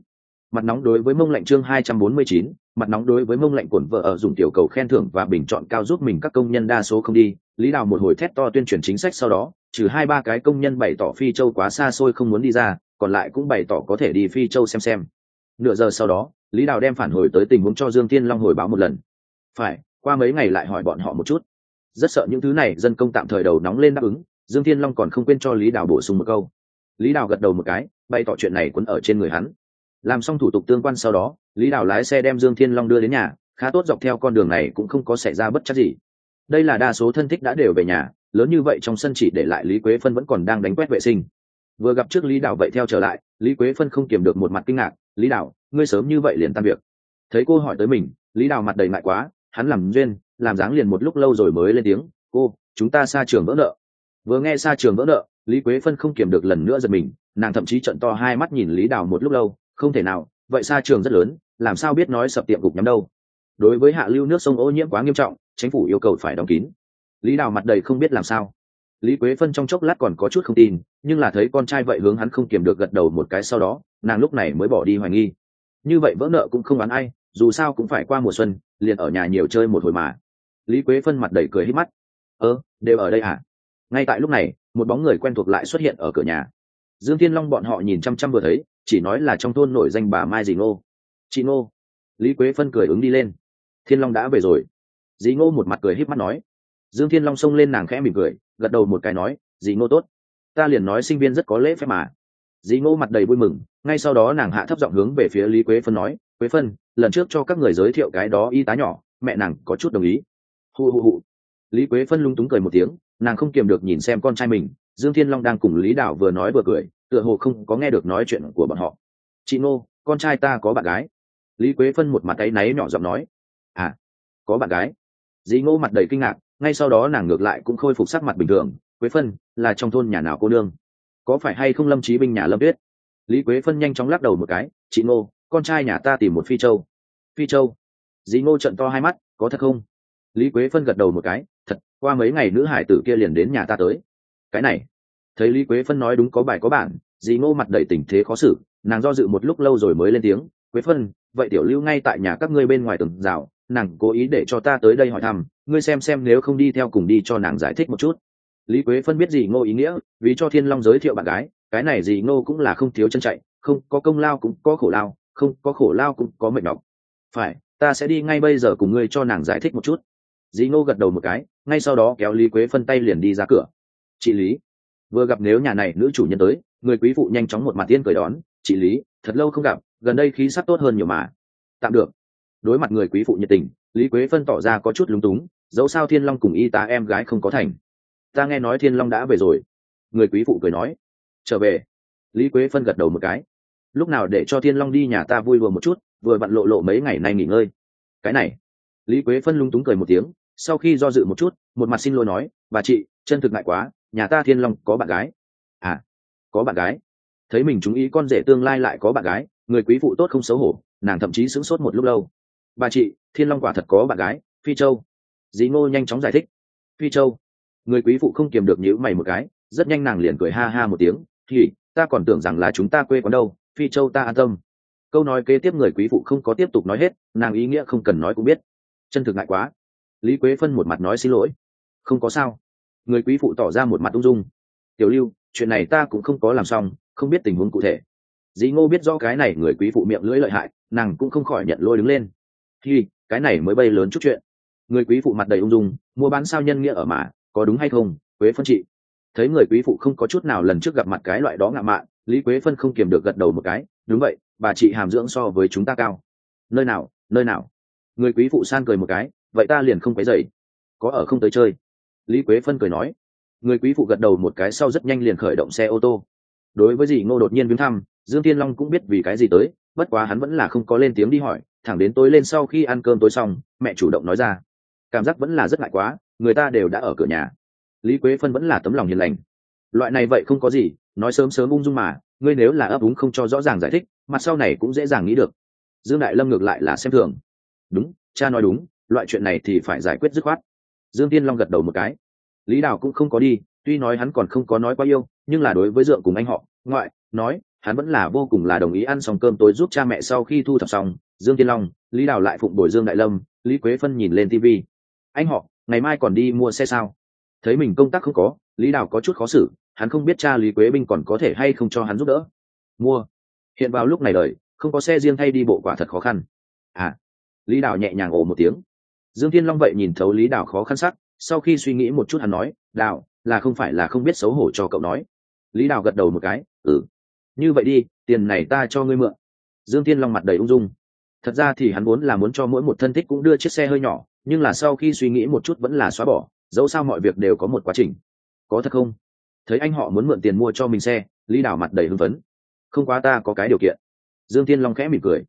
mặt nóng đối với mông lạnh chương 249, mặt nóng đối với mông lạnh cồn vợ ở dùng tiểu cầu khen thưởng và bình chọn cao giúp mình các công nhân đa số không đi. Lý đào một hồi thét to tuyên truyền chính sách sau đó trừ hai ba cái công nhân bày tỏ phi châu quá xa xôi không muốn đi ra còn lại cũng bày tỏ có thể đi phi châu xem xem nửa giờ sau đó, lý đào đem phản hồi tới tình huống cho dương Thiên long hồi báo một lần. Phải, qua mấy ngày lại hỏi bọn họ một chút. Rất sợ những thứ này, dân công tạm thời đầu nóng lên đáp ứng, dương thiên long còn không quên cho lý đào bổ sung một câu. Lý đào gật đầu một cái, bày tỏ chuyện này quấn ở trên người hắn. Làm xong thủ tục tương quan sau đó, lý đào lái xe đem dương thiên long đưa đến nhà, khá tốt dọc theo con đường này cũng không có xảy ra bất chắc gì. Đây là đa số thân thích đã đều về nhà, lớn như vậy trong sân chỉ để lại lý quế phân vẫn còn đang đánh quét vệ sinh. Vừa gặp trước lý đào vậy theo trở lại, lý quế phân không kiềm được một mặt kinh ngạc lý đào, ngươi sớm như vậy liền tan việc. Thấy cô hỏi tới mình, lý đào mặt đầy ngại quá, hắn làm duyên, làm dáng liền một lúc lâu rồi mới lên tiếng, cô, chúng ta xa trường vỡ nợ. Vừa nghe xa trường vỡ nợ, lý quế phân không kiềm được lần nữa giật mình, nàng thậm chí trận to hai mắt nhìn lý đào một lúc lâu, không thể nào, vậy xa trường rất lớn, làm sao biết nói sập tiệm gục nhắm đâu? Đối với hạ lưu nước sông ô nhiễm quá nghiêm trọng, chính phủ yêu cầu phải đóng kín. Lý đào mặt đầy không biết làm sao. Lý quế phân trong chốc lát còn có chút không tin, nhưng là thấy con trai vậy hướng hắn không kiềm được gật đầu một cái sau đó nàng lúc này mới bỏ đi hoài nghi. Như vậy vỡ nợ cũng không bán ai, dù sao cũng phải qua mùa xuân, liền ở nhà nhiều chơi một hồi mà. Lý quế phân mặt đầy cười hít mắt. Ơ, đều ở đây à ngay tại lúc này, một bóng người quen thuộc lại xuất hiện ở cửa nhà. Dương thiên long bọn họ nhìn chăm chăm vừa thấy, chỉ nói là trong thôn nổi danh bà mai dì ngô. Chị ngô. Lý quế phân cười ứng đi lên. Thiên long đã về rồi. Dì ngô một mặt cười híp mắt nói. Dương thiên long xông lên nàng khẽ mỉm cười, gật đầu một cái nói, dì ngô tốt. Ta liền nói sinh viên rất có lễ phép mà dĩ ngô mặt đầy vui mừng, ngay sau đó nàng hạ thấp giọng hướng về phía lý quế phân nói, quế phân, lần trước cho các người giới thiệu cái đó y tá nhỏ, mẹ nàng có chút đồng ý. Hù hù hù. Lý quế phân lung túng cười một tiếng, nàng không kiềm được nhìn xem con trai mình, dương thiên long đang cùng lý đạo vừa nói vừa cười, tựa hồ không có nghe được nói chuyện của bọn họ. Chị ngô, con trai ta có bạn gái. Lý quế phân một mặt tay náy nhỏ giọng nói à có bạn gái. Dĩ ngô mặt đầy kinh ngạc, ngay sau đó nàng ngược lại cũng khôi phục sắc mặt bình thường, quế phân, là trong thôn nhà nào cô nương? Có phải hay không lâm trí binh nhà lâm biết lý quế phân nhanh chóng lắc đầu một cái, chị ngô, con trai nhà ta tìm một phi châu. Phi châu? Dĩ ngô trận to hai mắt, có thật không? Lý quế phân gật đầu một cái, thật, qua mấy ngày nữ hải tử kia liền đến nhà ta tới. Cái này? Thấy lý quế phân nói đúng có bài có bản dì ngô mặt đầy tình thế khó xử, nàng do dự một lúc lâu rồi mới lên tiếng, quế phân, vậy tiểu lưu ngay tại nhà các ngươi bên ngoài tường rào, nàng cố ý để cho ta tới đây hỏi thăm, ngươi xem xem nếu không đi theo cùng đi cho nàng giải thích một chút lý quế phân biết gì ngô ý nghĩa, vì cho thiên long giới thiệu bạn gái, cái này gì ngô cũng là không thiếu chân chạy, không có công lao cũng có khổ lao, không có khổ lao cũng có mệt nhọc. Phải, ta sẽ đi ngay bây giờ cùng ngươi cho nàng giải thích một chút. Dì ngô gật đầu một cái, ngay sau đó kéo lý quế phân tay liền đi ra cửa. Chị lý, vừa gặp nếu nhà này nữ chủ nhân tới, người quý phụ nhanh chóng một mặt tiên cười đón. Chị lý, thật lâu không gặp, gần đây khí sắc tốt hơn nhiều mà. Tạm được. Đối mặt người quý phụ nhiệt tình, lý quế phân tỏ ra có chút lúng túng, dẫu sao thiên long cùng y tá em gái không có thành ta nghe nói thiên long đã về rồi. Người quý phụ cười nói. Trở về. Lý quế phân gật đầu một cái. Lúc nào để cho thiên long đi nhà ta vui vừa một chút, vừa bận lộ lộ mấy ngày nay nghỉ ngơi. Cái này. Lý quế phân lung túng cười một tiếng, sau khi do dự một chút, một mặt xin lỗi nói, bà chị, chân thực ngại quá, nhà ta thiên long có bạn gái. À có bạn gái? Thấy mình chú ý con rể tương lai lại có bạn gái, người quý phụ tốt không xấu hổ, nàng thậm chí sững sốt một lúc lâu. Bà chị, thiên long quả thật có bạn gái, phi châu. Dí ngô nhanh chóng giải thích. Phi châu người quý phụ không kiềm được nhíu mày một cái, rất nhanh nàng liền cười ha ha một tiếng thì ta còn tưởng rằng là chúng ta quê quán đâu, phi châu ta an tâm. Câu nói kế tiếp người quý phụ không có tiếp tục nói hết, nàng ý nghĩa không cần nói cũng biết. Chân thực ngại quá. Lý quế phân một mặt nói xin lỗi. Không có sao. Người quý phụ tỏ ra một mặt ung dung. Tiểu lưu, chuyện này ta cũng không có làm xong, không biết tình huống cụ thể. Dĩ ngô biết do cái này người quý phụ miệng lưỡi lợi hại, nàng cũng không khỏi nhận lôi đứng lên. Thì cái này mới bay lớn chút chuyện. Người quý phụ mặt đầy ung dung, mua bán sao nhân nghĩa ở mà có đúng hay không, quế phân chị? Thấy người quý phụ không có chút nào lần trước gặp mặt cái loại đó ngạo mạn, lý quế phân không kiềm được gật đầu một cái, đúng vậy, bà chị hàm dưỡng so với chúng ta cao. Nơi nào nơi nào? Người quý phụ san cười một cái, vậy ta liền không quấy dậy có ở không tới chơi. Lý quế phân cười nói. Người quý phụ gật đầu một cái sau rất nhanh liền khởi động xe ô tô. Đối với gì ngô đột nhiên viếng thăm, dương thiên long cũng biết vì cái gì tới, bất quá hắn vẫn là không có lên tiếng đi hỏi, thẳng đến tối lên sau khi ăn cơm tối xong, mẹ chủ động nói ra. Cảm giác vẫn là rất ngại quá người ta đều đã ở cửa nhà. Lý quế phân vẫn là tấm lòng hiền lành. Loại này vậy không có gì, nói sớm sớm ung dung mà, ngươi nếu là ấp úng không cho rõ ràng giải thích, mặt sau này cũng dễ dàng nghĩ được. Dương đại lâm ngược lại là xem thường. Đúng, cha nói đúng, loại chuyện này thì phải giải quyết dứt khoát. Dương tiên long gật đầu một cái. Lý đào cũng không có đi, tuy nói hắn còn không có nói quá yêu, nhưng là đối với dượng cùng anh họ, ngoại, nói, hắn vẫn là vô cùng là đồng ý ăn xong cơm tối giúp cha mẹ sau khi thu thập xong. Dương tiên long, lý đào lại phụng bồi dương đại lâm, lý quế phân nhìn lên tv anh họ ngày mai còn đi mua xe sao? Thấy mình công tác không có, lý đào có chút khó xử, hắn không biết cha lý quế binh còn có thể hay không cho hắn giúp đỡ. Mua. Hiện vào lúc này đời, không có xe riêng thay đi bộ quả thật khó khăn. À. Lý đào nhẹ nhàng ồ một tiếng. Dương thiên long vậy nhìn thấu lý đào khó khăn sắc, sau khi suy nghĩ một chút hắn nói, đào, là không phải là không biết xấu hổ cho cậu nói. Lý đào gật đầu một cái ừ. Như vậy đi, tiền này ta cho ngươi mượn. Dương thiên long mặt đầy ung dung. Thật ra thì hắn muốn là muốn cho mỗi một thân thích cũng đưa chiếc xe hơi nhỏ nhưng là sau khi suy nghĩ một chút vẫn là xóa bỏ dẫu sao mọi việc đều có một quá trình. Có thật không? Thấy anh họ muốn mượn tiền mua cho mình xe lý đào mặt đầy hưng phấn. Không quá ta có cái điều kiện. Dương thiên long khẽ mỉm cười.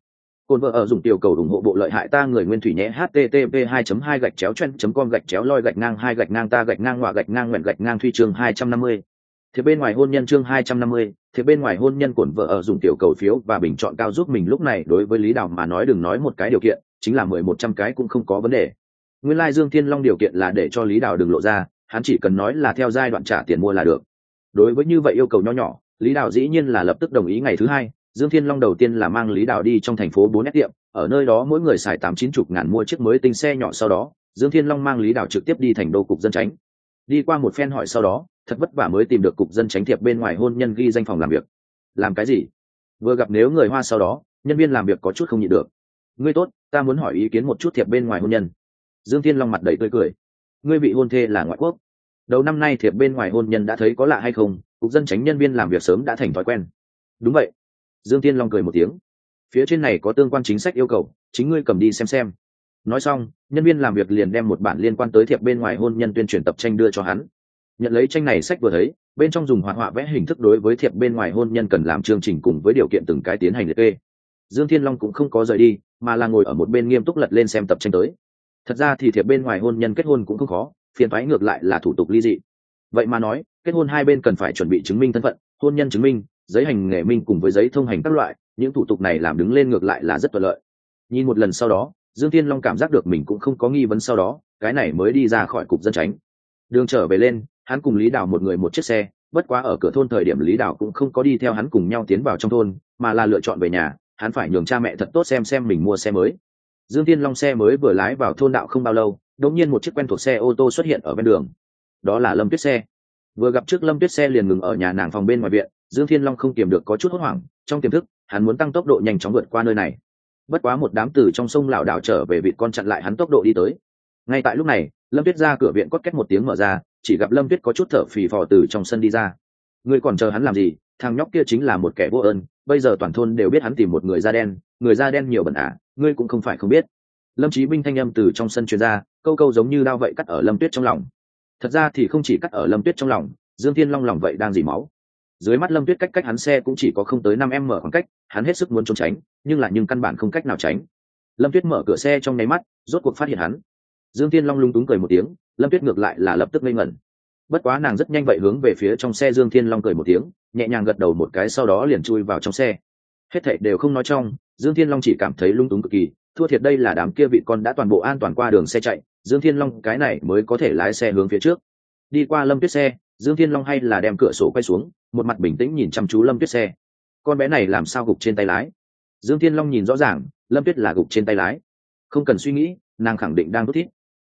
Cồn vợ ở dùng tiểu cầu ủng hộ bộ lợi hại ta người nguyên thủy nhé http 2 2 gạch chéo chen com gạch chéo loi gạch ngang hai gạch ngang ta gạch ngang ngoạ gạch ngang nguyện gạch ngang thuy chương 250. Thế bên ngoài hôn nhân chương 250, thế bên ngoài hôn nhân cổn vợ ở dùng tiểu cầu phiếu và bình chọn cao giúp mình lúc này đối với Lý Đào mà nói đừng nói một cái điều kiện, chính là mười một trăm cái cũng không có vấn đề. Nguyên lai Dương Thiên Long điều kiện là để cho Lý Đào đừng lộ ra, hắn chỉ cần nói là theo giai đoạn trả tiền mua là được. Đối với như vậy yêu cầu nho nhỏ, Lý Đào dĩ nhiên là lập tức đồng ý ngày thứ hai, Dương Thiên Long đầu tiên là mang Lý Đào đi trong thành phố bốn nét tiệm, ở nơi đó mỗi người xài tám chín chục ngàn mua chiếc mới tinh xe nhỏ sau đó, Dương Thiên Long mang Lý Đào trực tiếp đi thành đô cục dân tránh. Đi qua một phen hỏi sau đó, thật vất vả mới tìm được cục dân tránh thiệp bên ngoài hôn nhân ghi danh phòng làm việc. Làm cái gì? Vừa gặp nếu người Hoa sau đó, nhân viên làm việc có chút không nhịn được. Ngươi tốt, ta muốn hỏi ý kiến một chút thiệp bên ngoài hôn nhân. Dương Thiên Long mặt đầy tươi cười. Ngươi bị hôn thê là ngoại quốc. Đầu năm nay thiệp bên ngoài hôn nhân đã thấy có lạ hay không? Cục dân tránh nhân viên làm việc sớm đã thành thói quen. Đúng vậy dương Thiên long cười một tiếng phía trên này có tương quan chính sách yêu cầu, chính ngươi cầm đi xem xem nói xong, nhân viên làm việc liền đem một bản liên quan tới thiệp bên ngoài hôn nhân tuyên truyền tập tranh đưa cho hắn nhận lấy tranh này sách vừa thấy, bên trong dùng hoạt họa vẽ hình thức đối với thiệp bên ngoài hôn nhân cần làm chương trình cùng với điều kiện từng cái tiến hành liệt kê dương thiên long cũng không có rời đi, mà là ngồi ở một bên nghiêm túc lật lên xem tập tranh tới thật ra thì thiệp bên ngoài hôn nhân kết hôn cũng không khó, phiền thoái ngược lại là thủ tục ly dị. Vậy mà nói, kết hôn hai bên cần phải chuẩn bị chứng minh thân phận, hôn nhân chứng minh, giấy hành nghề minh cùng với giấy thông hành các loại, những thủ tục này làm đứng lên ngược lại là rất thuận lợi. Nhìn một lần sau đó, dương thiên long cảm giác được mình cũng không có nghi vấn sau đó, cái này mới đi ra khỏi cục dân tránh. Đường trở về lên, hắn cùng lý đào một người một chiếc xe, bất quá ở cửa thôn thời điểm lý đào cũng không có đi theo hắn cùng nhau tiến vào trong thôn, mà là lựa chọn về nhà, hắn phải nhường cha mẹ thật tốt xem xem mình mua xe mới dương thiên long xe mới vừa lái vào thôn đạo không bao lâu, đột nhiên một chiếc quen thuộc xe ô tô xuất hiện ở bên đường. Đó là lâm tuyết xe. Vừa gặp trước lâm tuyết xe liền ngừng ở nhà nàng phòng bên ngoài viện, dương thiên long không kiềm được có chút hốt hoảng, trong tiềm thức, hắn muốn tăng tốc độ nhanh chóng vượt qua nơi này. Bất quá một đám từ trong sông lảo đảo trở về vịt con chặn lại hắn tốc độ đi tới. Ngay tại lúc này, lâm tuyết ra cửa viện cốt két một tiếng mở ra, chỉ gặp lâm tuyết có chút thở phì phò từ trong sân đi ra. Ngươi còn chờ hắn làm gì? Thằng nhóc kia chính là một kẻ vô ơn, bây giờ toàn thôn đều biết hắn tìm một người da đen, người da đen nhiều bẩn ả ngươi cũng không phải không biết. Lâm trí binh thanh âm từ trong sân truyền ra, câu câu giống như đao vậy cắt ở lâm tuyết trong lòng. Thật ra thì không chỉ cắt ở lâm tuyết trong lòng, dương thiên long lòng vậy đang dì máu. Dưới mắt lâm tuyết cách cách hắn xe cũng chỉ có không tới năm em mở khoảng cách, hắn hết sức muốn trốn tránh, nhưng lại nhưng căn bản không cách nào tránh. Lâm tuyết mở cửa xe trong nháy mắt, rốt cuộc phát hiện hắn. Dương thiên long lung túng cười một tiếng, lâm tuyết ngược lại là lập tức ngây ngẩn. Bất quá nàng rất nhanh vậy hướng về phía trong xe dương thiên long cười một tiếng, nhẹ nhàng gật đầu một cái sau đó liền chui vào trong xe. Hết thảy đều không nói trong dương thiên long chỉ cảm thấy lung túng cực kỳ, thua thiệt đây là đám kia vị con đã toàn bộ an toàn qua đường xe chạy, dương thiên long cái này mới có thể lái xe hướng phía trước. Đi qua lâm tuyết xe, dương thiên long hay là đem cửa sổ quay xuống, một mặt bình tĩnh nhìn chăm chú lâm tuyết xe. Con bé này làm sao gục trên tay lái? Dương thiên long nhìn rõ ràng, lâm tuyết là gục trên tay lái. Không cần suy nghĩ, nàng khẳng định đang đốt thít.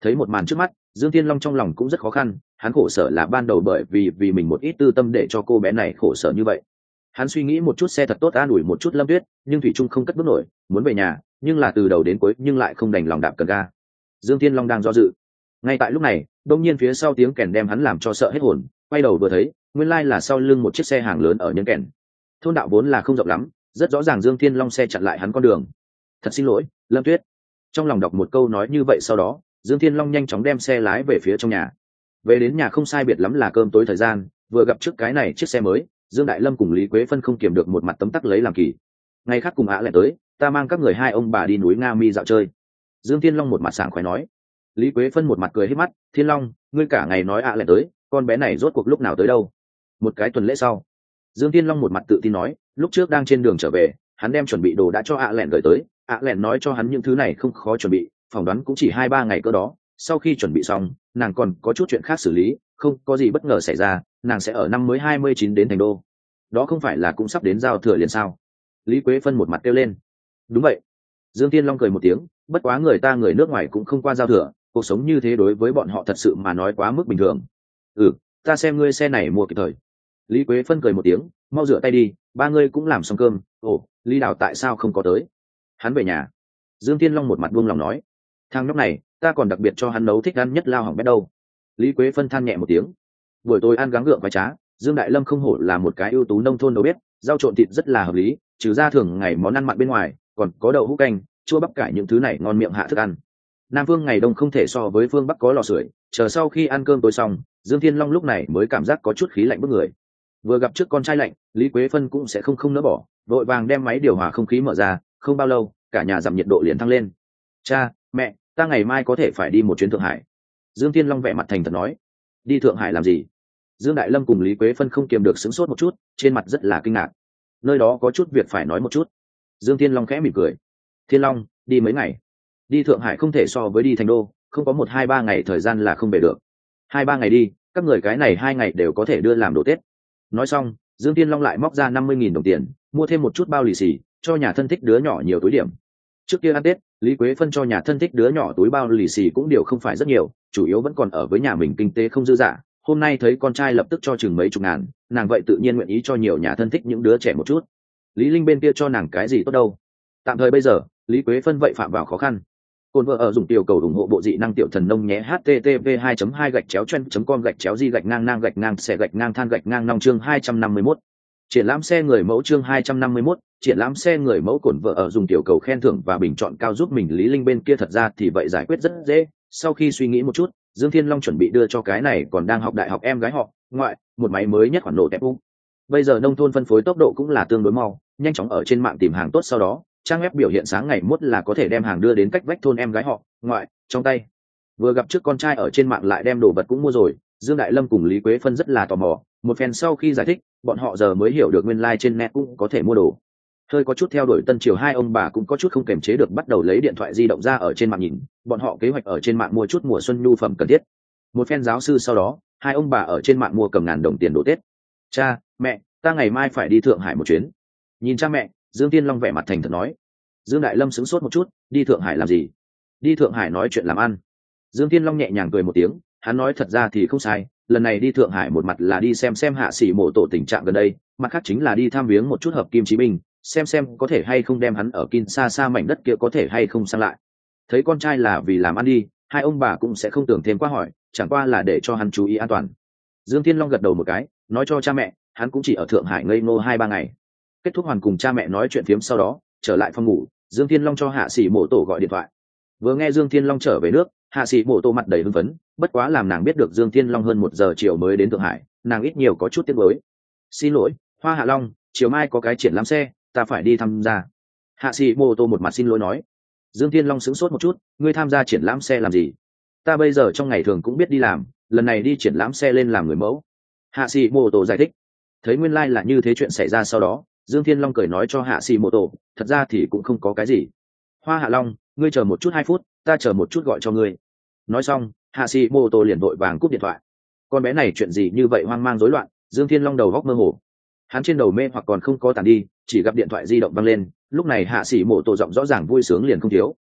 Thấy một màn trước mắt, dương thiên long trong lòng cũng rất khó khăn, hắn khổ sở là ban đầu bởi vì vì mình một ít tư tâm để cho cô bé này khổ sở như vậy hắn suy nghĩ một chút xe thật tốt an ủi một chút lâm tuyết, nhưng thủy trung không cất bước nổi, muốn về nhà, nhưng là từ đầu đến cuối nhưng lại không đành lòng đạp cần ga. Dương thiên long đang do dự. Ngay tại lúc này đông nhiên phía sau tiếng kèn đem hắn làm cho sợ hết hồn, quay đầu vừa thấy, nguyên lai là sau lưng một chiếc xe hàng lớn ở nhân kèn. Thôn đạo vốn là không rộng lắm, rất rõ ràng dương thiên long xe chặn lại hắn con đường. Thật xin lỗi, lâm tuyết. Trong lòng đọc một câu nói như vậy sau đó, dương thiên long nhanh chóng đem xe lái về phía trong nhà. Về đến nhà không sai biệt lắm là cơm tối thời gian, vừa gặp trước cái này chiếc xe mới dương đại lâm cùng lý quế phân không kiềm được một mặt tấm tắc lấy làm kỳ. Ngày khác cùng ạ lại tới, ta mang các người hai ông bà đi núi nga mi dạo chơi. Dương thiên long một mặt sảng khoái nói. Lý quế phân một mặt cười hết mắt, thiên long, ngươi cả ngày nói ạ lại tới, con bé này rốt cuộc lúc nào tới đâu? Một cái tuần lễ sau, dương thiên long một mặt tự tin nói, lúc trước đang trên đường trở về, hắn đem chuẩn bị đồ đã cho ạ lẹn gửi tới. ạ lẹn nói cho hắn những thứ này không khó chuẩn bị, phỏng đoán cũng chỉ hai ba ngày cơ đó. Sau khi chuẩn bị xong nàng còn có chút chuyện khác xử lý, không có gì bất ngờ xảy ra, nàng sẽ ở năm mới hai mươi chín đến thành đô. Đó không phải là cũng sắp đến giao thừa liền sao? Lý quế phân một mặt kêu lên. Đúng vậy. Dương tiên long cười một tiếng, bất quá người ta người nước ngoài cũng không qua giao thừa, cuộc sống như thế đối với bọn họ thật sự mà nói quá mức bình thường. Ừ ta xem ngươi xe này mua kịp thời. Lý quế phân cười một tiếng, mau rửa tay đi, ba ngươi cũng làm xong cơm. Ồ, lý đào tại sao không có tới? Hắn về nhà. Dương tiên long một mặt buông lòng nói. Thang nhóc này ta còn đặc biệt cho hắn nấu thích ăn nhất lao hỏng bét đâu. Lý quế phân than nhẹ một tiếng. Buổi tối ăn gắng gượng và trá, dương đại lâm không hổ là một cái ưu tú nông thôn đâu biết rau trộn thịt rất là hợp lý, trừ ra thường ngày món ăn mặn bên ngoài, còn có đậu hũ canh, chua bắp cải những thứ này ngon miệng hạ thức ăn. Nam phương ngày đông không thể so với phương bắc có lò sưởi, chờ sau khi ăn cơm tối xong, dương thiên long lúc này mới cảm giác có chút khí lạnh bức người. Vừa gặp trước con trai lạnh, lý quế phân cũng sẽ không không nỡ bỏ, vội vàng đem máy điều hòa không khí mở ra, không bao lâu, cả nhà giảm nhiệt độ liền thăng lên. Cha, mẹ ta ngày mai có thể phải đi một chuyến thượng hải. Dương thiên long vẽ mặt thành thật nói. Đi thượng hải làm gì? Dương đại lâm cùng lý quế phân không kiềm được sửng sốt một chút, trên mặt rất là kinh ngạc. Nơi đó có chút việc phải nói một chút. Dương thiên long khẽ mỉm cười. Thiên long, đi mấy ngày? Đi thượng hải không thể so với đi thành đô, không có một hai ba ngày thời gian là không về được. Hai ba ngày đi, các người cái này hai ngày đều có thể đưa làm đồ tết. Nói xong, dương tiên long lại móc ra năm mươi nghìn đồng tiền, mua thêm một chút bao lì xì, cho nhà thân thích đứa nhỏ nhiều túi điểm. Trước kia ăn tết lý quế phân cho nhà thân thích đứa nhỏ túi bao lì xì cũng điều không phải rất nhiều, chủ yếu vẫn còn ở với nhà mình kinh tế không dư dả. Hôm nay thấy con trai lập tức cho chừng mấy chục ngàn, nàng vậy tự nhiên nguyện ý cho nhiều nhà thân thích những đứa trẻ một chút. Lý linh bên kia cho nàng cái gì tốt đâu? Tạm thời bây giờ, lý quế phân vậy phạm vào khó khăn. Côn vợ ở dùng tiểu cầu ủng hộ bộ dị năng tiểu thần nông nhé, http 2 2 gạch chéo chen com gạch chéo di gạch ngang ngang gạch ngang xẻ gạch ngang than gạch ngang nong chương 251 triển lãm xe người mẫu chương 251, triển lãm xe người mẫu cổn vợ ở dùng tiểu cầu khen thưởng và bình chọn cao giúp mình lý linh bên kia thật ra thì vậy giải quyết rất dễ. Sau khi suy nghĩ một chút dương thiên long chuẩn bị đưa cho cái này còn đang học đại học em gái họ ngoại một máy mới nhất khoản nổ tẹp ung. Bây giờ nông thôn phân phối tốc độ cũng là tương đối mau nhanh chóng ở trên mạng tìm hàng tốt sau đó trang web biểu hiện sáng ngày mốt là có thể đem hàng đưa đến cách vách thôn em gái họ ngoại trong tay. Vừa gặp trước con trai ở trên mạng lại đem đồ vật cũng mua rồi dương đại lâm cùng lý quế phân rất là tò mò một phen sau khi giải thích, bọn họ giờ mới hiểu được nguyên lai、like、trên net cũng có thể mua đồ. Hơi có chút theo đuổi tân triều hai ông bà cũng có chút không kềm chế được bắt đầu lấy điện thoại di động ra ở trên mạng nhìn, bọn họ kế hoạch ở trên mạng mua chút mùa xuân nhu phẩm cần thiết. Một phen giáo sư sau đó, hai ông bà ở trên mạng mua cầm ngàn đồng tiền đồ tết. Cha, mẹ, ta ngày mai phải đi thượng hải một chuyến. Nhìn cha mẹ, dương tiên long vẻ mặt thành thật nói. Dương đại lâm sửng sốt một chút, đi thượng hải làm gì? Đi thượng hải nói chuyện làm ăn. Dương tiên long nhẹ nhàng cười một tiếng, hắn nói thật ra thì không sai lần này đi thượng hải một mặt là đi xem xem hạ sĩ mộ tổ tình trạng gần đây, mặt khác chính là đi tham viếng một chút hợp kim chí minh, xem xem có thể hay không đem hắn ở kin xa xa mảnh đất kia có thể hay không sang lại. Thấy con trai là vì làm ăn đi, hai ông bà cũng sẽ không tưởng thêm qua hỏi, chẳng qua là để cho hắn chú ý an toàn. Dương thiên long gật đầu một cái, nói cho cha mẹ, hắn cũng chỉ ở thượng hải ngây ngô hai ba ngày. Kết thúc hoàn cùng cha mẹ nói chuyện phiếm sau đó, trở lại phòng ngủ, dương thiên long cho hạ sĩ mộ tổ gọi điện thoại. Vừa nghe dương thiên long trở về nước hạ sĩ mộ tô mặt đầy hưng phấn, bất quá làm nàng biết được dương thiên long hơn một giờ chiều mới đến thượng hải, nàng ít nhiều có chút tiếc mới xin lỗi, hoa hạ long, chiều mai có cái triển lãm xe, ta phải đi tham gia. Hạ sĩ mô tô một mặt xin lỗi nói. Dương thiên long sững sốt một chút, ngươi tham gia triển lãm xe làm gì? Ta bây giờ trong ngày thường cũng biết đi làm, lần này đi triển lãm xe lên làm người mẫu. Hạ sĩ mô tô giải thích. Thấy nguyên lai、like、là như thế chuyện xảy ra sau đó, dương thiên long cười nói cho hạ sĩ mô tô, thật ra thì cũng không có cái gì hoa hạ long, ngươi chờ một chút hai phút, ta chờ một chút gọi cho ngươi. Nói xong, hạ sĩ mô tô liền vội vàng cúp điện thoại. Con bé này chuyện gì như vậy hoang mang rối loạn, dương thiên long đầu góc mơ hồ. Hắn trên đầu mê hoặc còn không có tàn đi, chỉ gặp điện thoại di động văng lên, lúc này hạ sĩ mộ tổ giọng rõ ràng vui sướng liền không thiếu.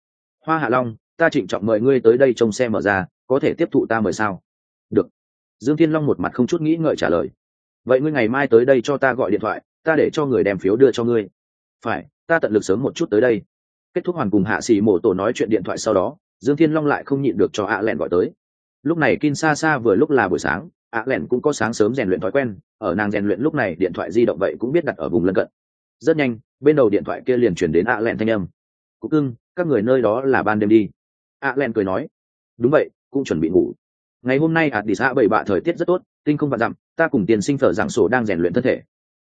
Hoa hạ long, ta trịnh trọng mời ngươi tới đây trông xe mở ra, có thể tiếp thụ ta mời sao? Được. Dương thiên long một mặt không chút nghĩ ngợi trả lời. Vậy ngươi ngày mai tới đây cho ta gọi điện thoại, ta để cho người đem phiếu đưa cho ngươi. Phải, ta tận lực sớm một chút tới đây kết thúc hoàn cùng hạ sĩ mổ tổ nói chuyện điện thoại sau đó, dương thiên long lại không nhịn được cho ạ lẹn gọi tới. Lúc này kin xa xa vừa lúc là buổi sáng ạ lẹn cũng có sáng sớm rèn luyện thói quen, ở nàng rèn luyện lúc này điện thoại di động vậy cũng biết đặt ở vùng lân cận. Rất nhanh, bên đầu điện thoại kia liền chuyển đến ạ lẹn thanh âm. Cúc cưng, các người nơi đó là ban đêm đi. Ạ lẹn cười nói. Đúng vậy, cũng chuẩn bị ngủ. Ngày hôm nay ạt đi xã bảy bạ thời tiết rất tốt, tinh không vạn dặm, ta cùng tiền sinh phở giảng sổ đang rèn luyện thân thể.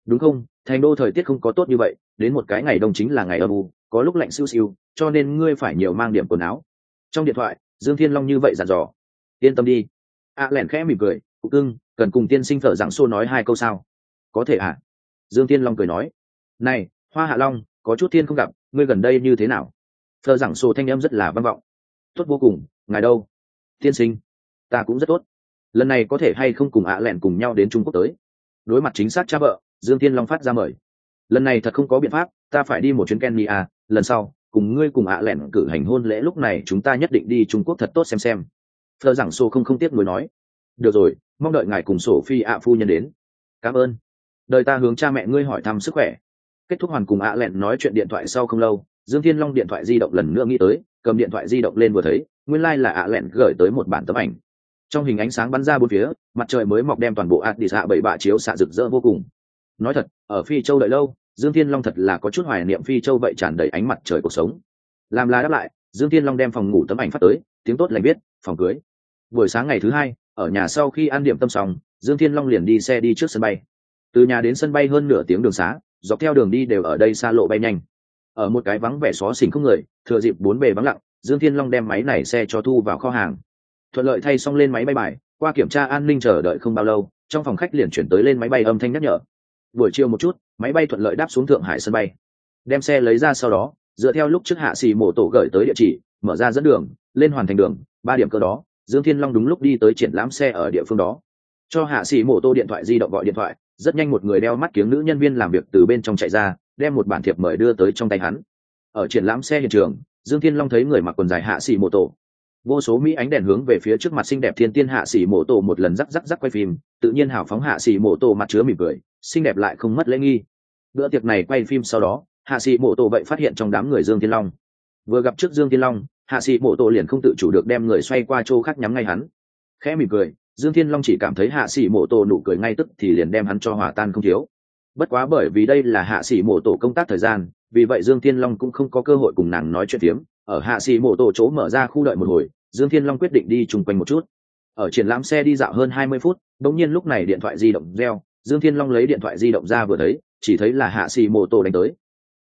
Đúng không? Thành đô thời tiết không có tốt như vậy, đến một cái ngày đông chính là ngày âm u có lúc lạnh siêu siêu, cho nên ngươi phải nhiều mang điểm quần áo. Trong điện thoại, dương thiên long như vậy dặn dò. Yên tâm đi. Ạ lẻn khẽ mỉm cười, cụ cưng, cần cùng tiên sinh thở giảng xô nói hai câu sao? Có thể ạ. À? dương thiên long cười nói. Này, hoa hạ long, có chút thiên không gặp, ngươi gần đây như thế nào? Thờ giảng sô thanh em rất là vang vọng. Tốt vô cùng, ngài đâu? Tiên sinh, ta cũng rất tốt. Lần này có thể hay không cùng ạ lẹn cùng nhau đến trung quốc tới? Đối mặt chính xác cha vợ, dương thiên long phát ra mời. Lần này thật không có biện pháp, ta phải đi một chuyến kenya à, lần sau, cùng ngươi cùng ạ lẹn cử hành hôn lễ lúc này chúng ta nhất định đi trung quốc thật tốt xem xem. Thơ giảng sô không không tiếc nuối nói. Được rồi, mong đợi ngài cùng sổ phi ạ phu nhân đến. Cảm ơn. Đời ta hướng cha mẹ ngươi hỏi thăm sức khỏe. Kết thúc hoàn cùng ạ lẹn nói chuyện điện thoại sau không lâu, dương thiên long điện thoại di động lần nữa nghĩ tới, cầm điện thoại di động lên vừa thấy, nguyên lai、like、là ạ lẹn gửi tới một bản tấm ảnh. Trong hình ánh sáng bắn ra bốn phía, mặt trời mới mọc đem toàn bộ ạt đi xạ bảy bạ chiếu xạ rực rỡ vô cùng. Nói thật, ở phi châu đợi lâu dương thiên long thật là có chút hoài niệm phi châu vậy tràn đầy ánh mặt trời cuộc sống. Làm là đáp lại, dương thiên long đem phòng ngủ tấm ảnh phát tới, tiếng tốt lành biết phòng cưới. Buổi sáng ngày thứ hai, ở nhà sau khi ăn điểm tâm xong, dương thiên long liền đi xe đi trước sân bay. Từ nhà đến sân bay hơn nửa tiếng đường xá, dọc theo đường đi đều ở đây xa lộ bay nhanh. Ở một cái vắng vẻ xó xỉnh không người, thừa dịp bốn bề vắng lặng, dương thiên long đem máy này xe cho thu vào kho hàng. Thuận lợi thay xong lên máy bay bài, qua kiểm tra an ninh chờ đợi không bao lâu, trong phòng khách liền chuyển tới lên máy bay âm thanh nhắc nhở. Buổi chiều một chút máy bay thuận lợi đáp xuống thượng hải sân bay. Đem xe lấy ra sau đó, dựa theo lúc trước hạ xì mổ tổ gửi tới địa chỉ, mở ra dẫn đường, lên hoàn thành đường, ba điểm cơ đó, dương thiên long đúng lúc đi tới triển lãm xe ở địa phương đó. Cho hạ sĩ mổ tô điện thoại di động gọi điện thoại, rất nhanh một người đeo mắt kiếng nữ nhân viên làm việc từ bên trong chạy ra, đem một bản thiệp mời đưa tới trong tay hắn. Ở triển lãm xe hiện trường, dương thiên long thấy người mặc quần dài hạ sĩ mô tô vô số mỹ ánh đèn hướng về phía trước mặt xinh đẹp thiên tiên hạ sĩ mổ tô một lần rắc rắc rắc quay phim, tự nhiên hào phóng hạ sĩ mổ tô mặt chứa mỉm cười, xinh đẹp lại không mất lễ nghi. Bữa tiệc này quay phim sau đó, hạ sĩ mổ tô vậy phát hiện trong đám người dương thiên long. Vừa gặp trước dương thiên long, hạ sĩ mộ tổ liền không tự chủ được đem người xoay qua chỗ khác nhắm ngay hắn. Khẽ mỉm cười, dương thiên long chỉ cảm thấy hạ sĩ mộ tổ nụ cười ngay tức thì liền đem hắn cho hòa tan không thiếu. Bất quá bởi vì đây là hạ sĩ mộ tổ công tác thời gian, vì vậy dương thiên long cũng không có cơ hội cùng nàng nói chuyện phiếm ở hạ xì mộ tổ chỗ mở ra khu đợi một hồi, dương thiên long quyết định đi chung quanh một chút. Ở triển lãm xe đi dạo hơn hai mươi phút, đống nhiên lúc này điện thoại di động reo, dương thiên long lấy điện thoại di động ra vừa thấy, chỉ thấy là hạ xì mộ tổ đánh tới.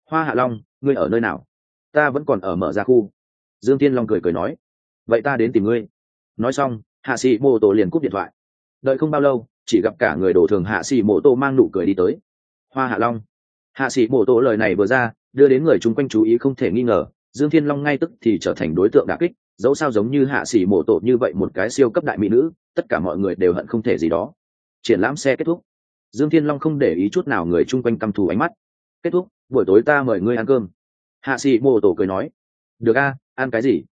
Hoa hạ long, ngươi ở nơi nào? Ta vẫn còn ở mở ra khu. Dương thiên long cười cười nói. Vậy ta đến tìm ngươi. Nói xong, hạ xì mô tô liền cúp điện thoại. Đợi không bao lâu, chỉ gặp cả người đổ thường hạ xì mô tô mang nụ cười đi tới. Hoa hạ long. Hạ xì mô tô lời này vừa ra, đưa đến người chung quanh chú ý không thể nghi ngờ dương thiên long ngay tức thì trở thành đối tượng đà kích, dẫu sao giống như hạ xỉ mổ tổ như vậy một cái siêu cấp đại mỹ nữ, tất cả mọi người đều hận không thể gì đó. Triển lãm xe kết thúc. Dương thiên long không để ý chút nào người chung quanh căm thù ánh mắt. Kết thúc, buổi tối ta mời ngươi ăn cơm. Hạ xỉ mổ tổ cười nói. Được a, ăn cái gì?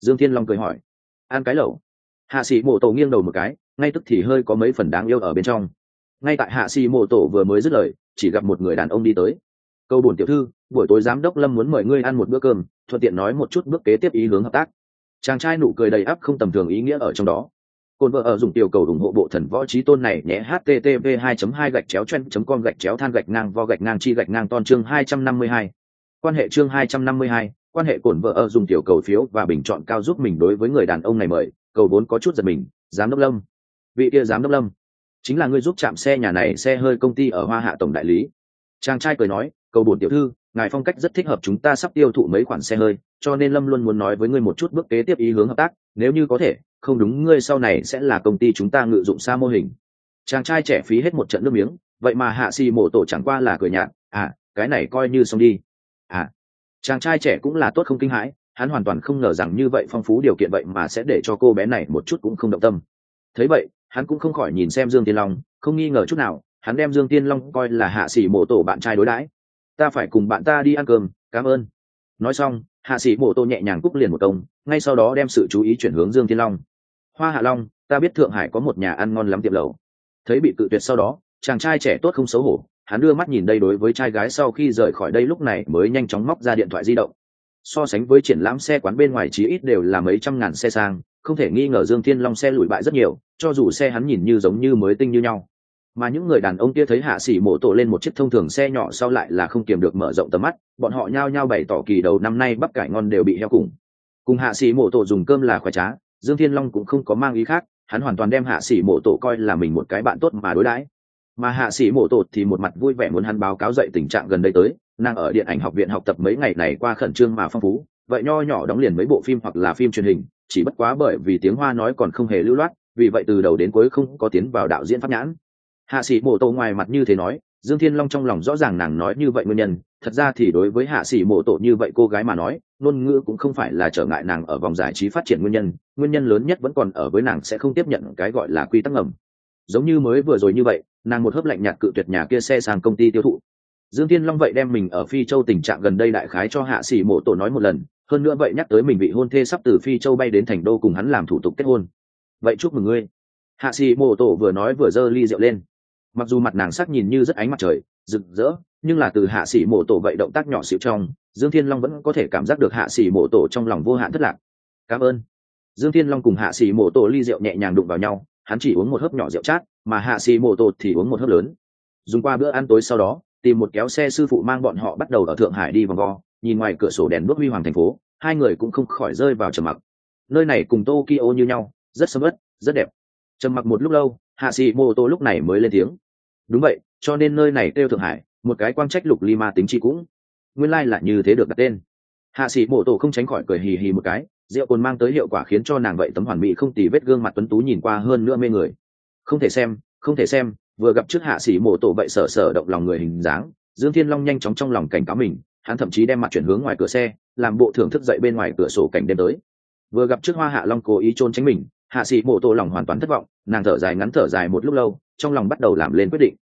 Dương thiên long cười hỏi. Ăn cái lẩu. Hạ sĩ mộ tổ nghiêng đầu một cái, ngay tức thì hơi có mấy phần đáng yêu ở bên trong. Ngay tại hạ sĩ mộ tổ vừa mới dứt lời, chỉ gặp một người đàn ông đi tới câu bổn tiểu thư buổi tối giám đốc lâm muốn mời ngươi ăn một bữa cơm thuận tiện nói một chút bước kế tiếp ý hướng hợp tác. Chàng trai nụ cười đầy áp không tầm thường ý nghĩa ở trong đó. Cồn vợ ở dùng tiểu cầu ủng hộ bộ thần võ trí tôn này nhé http 2 2 gạch chéo chen com gạch chéo than gạch ngang vo gạch ngang chi gạch ngang ton chương 252. quan hệ chương 252, quan hệ cổn vợ ở dùng tiểu cầu phiếu và bình chọn cao giúp mình đối với người đàn ông này mời cầu vốn có chút giật mình giám đốc lâm. Vị kia giám đốc lâm chính là người giúp chạm xe nhà này xe hơi công ty ở hoa hạ tổng đại lý. Chàng trai cười nói cầu bổn tiểu thư, ngài phong cách rất thích hợp chúng ta sắp tiêu thụ mấy khoản xe hơi, cho nên lâm luôn muốn nói với ngươi một chút bước kế tiếp ý hướng hợp tác, nếu như có thể, không đúng, ngươi sau này sẽ là công ty chúng ta ngự dụng xa mô hình. Chàng trai trẻ phí hết một trận nước miếng, vậy mà hạ xì mổ tổ chẳng qua là cười nhạt à cái này coi như xong đi. À. Chàng trai trẻ cũng là tốt không kinh hãi, hắn hoàn toàn không ngờ rằng như vậy phong phú điều kiện vậy mà sẽ để cho cô bé này một chút cũng không động tâm. Thấy vậy, hắn cũng không khỏi nhìn xem dương tiên long, không nghi ngờ chút nào, hắn đem dương tiên long coi là hạ sĩ mổ tổ bạn trai đối đãi ta phải cùng bạn ta đi ăn cơm, cảm ơn. Nói xong, hạ sĩ mộ tô nhẹ nhàng cúc liền một công, ngay sau đó đem sự chú ý chuyển hướng dương Thiên long. Hoa hạ long, ta biết thượng hải có một nhà ăn ngon lắm tiệm lầu thấy bị cự tuyệt sau đó, chàng trai trẻ tốt không xấu hổ, hắn đưa mắt nhìn đây đối với trai gái sau khi rời khỏi đây lúc này mới nhanh chóng móc ra điện thoại di động. So sánh với triển lãm xe quán bên ngoài chí ít đều là mấy trăm ngàn xe sang, không thể nghi ngờ dương thiên long xe lùi bại rất nhiều, cho dù xe hắn nhìn như giống như mới tinh như nhau mà những người đàn ông kia thấy hạ sĩ mộ tổ lên một chiếc thông thường xe nhỏ sau lại là không kiềm được mở rộng tầm mắt, bọn họ nhao nhao bày tỏ kỳ đầu năm nay bắp cải ngon đều bị heo cùng. Cùng hạ sĩ mộ tổ dùng cơm là khoai trá, dương thiên long cũng không có mang ý khác, hắn hoàn toàn đem hạ sĩ mộ tổ coi là mình một cái bạn tốt mà đối đãi. Mà hạ sĩ mộ tổ thì một mặt vui vẻ muốn hắn báo cáo dậy tình trạng gần đây tới, nàng ở điện ảnh học viện học tập mấy ngày này qua khẩn trương mà phong phú, vậy nho nhỏ đóng liền mấy bộ phim hoặc là phim truyền hình, chỉ bất quá bởi vì tiếng hoa nói còn không hề lưu loát, vì vậy từ đầu đến cuối không có tiến vào đạo diễn pháp nhãn hạ sĩ mộ tổ ngoài mặt như thế nói, dương thiên long trong lòng rõ ràng nàng nói như vậy nguyên nhân, thật ra thì đối với hạ sĩ mộ tổ như vậy cô gái mà nói, ngôn ngữ cũng không phải là trở ngại nàng ở vòng giải trí phát triển nguyên nhân nguyên nhân lớn nhất vẫn còn ở với nàng sẽ không tiếp nhận cái gọi là quy tắc ngầm. Giống như mới vừa rồi như vậy, nàng một hớp lạnh nhạt cự tuyệt nhà kia xe sang công ty tiêu thụ. Dương thiên long vậy đem mình ở phi châu tình trạng gần đây đại khái cho hạ sĩ mộ tổ nói một lần, hơn nữa vậy nhắc tới mình bị hôn thê sắp từ phi châu bay đến thành đô cùng hắn làm thủ tục kết hôn. Vậy chúc mừng ngươi. Hạ sĩ mộ tổ vừa nói vừa giơ ly rượu lên mặc dù mặt nàng sắc nhìn như rất ánh mặt trời, rực rỡ, nhưng là từ hạ sĩ mộ tổ vậy động tác nhỏ xịu trong, dương thiên long vẫn có thể cảm giác được hạ sĩ mộ tổ trong lòng vô hạn thất lạc. Cảm ơn. Dương thiên long cùng hạ sĩ mộ tổ ly rượu nhẹ nhàng đụng vào nhau, hắn chỉ uống một hớp nhỏ rượu chát, mà hạ sĩ mộ tổ thì uống một hớp lớn. Dùng qua bữa ăn tối sau đó, tìm một kéo xe sư phụ mang bọn họ bắt đầu ở thượng hải đi vòng vo, nhìn ngoài cửa sổ đèn đuốc huy hoàng thành phố, hai người cũng không khỏi rơi vào trầm mặc. Nơi này cùng tokyo như nhau, rất sầm ớt rất đẹp trầm mặc một lúc lâu, hạ sĩ mô tô lúc này mới lên tiếng. Đúng vậy, cho nên nơi này kêu thượng hải, một cái quang trách lục lima tính chi cũng. Nguyên lai、like、là như thế được đặt tên. Hạ sĩ mô tô không tránh khỏi cười hì hì một cái, rượu cồn mang tới hiệu quả khiến cho nàng vậy tấm hoàn mỹ không tì vết gương mặt tuấn tú nhìn qua hơn nữa mê người. Không thể xem, không thể xem, vừa gặp trước hạ sĩ mô tổ vậy sở sở động lòng người hình dáng, dương thiên long nhanh chóng trong lòng cảnh cáo mình, hắn thậm chí đem mặt chuyển hướng ngoài cửa xe, làm bộ thưởng thức dậy bên ngoài cửa sổ cảnh đêm tới. Vừa gặp trước hoa hạ long cố ý trôn tránh mình hạ sĩ mộ tổ lòng hoàn toàn thất vọng, nàng thở dài ngắn thở dài một lúc lâu, trong lòng bắt đầu làm lên quyết định.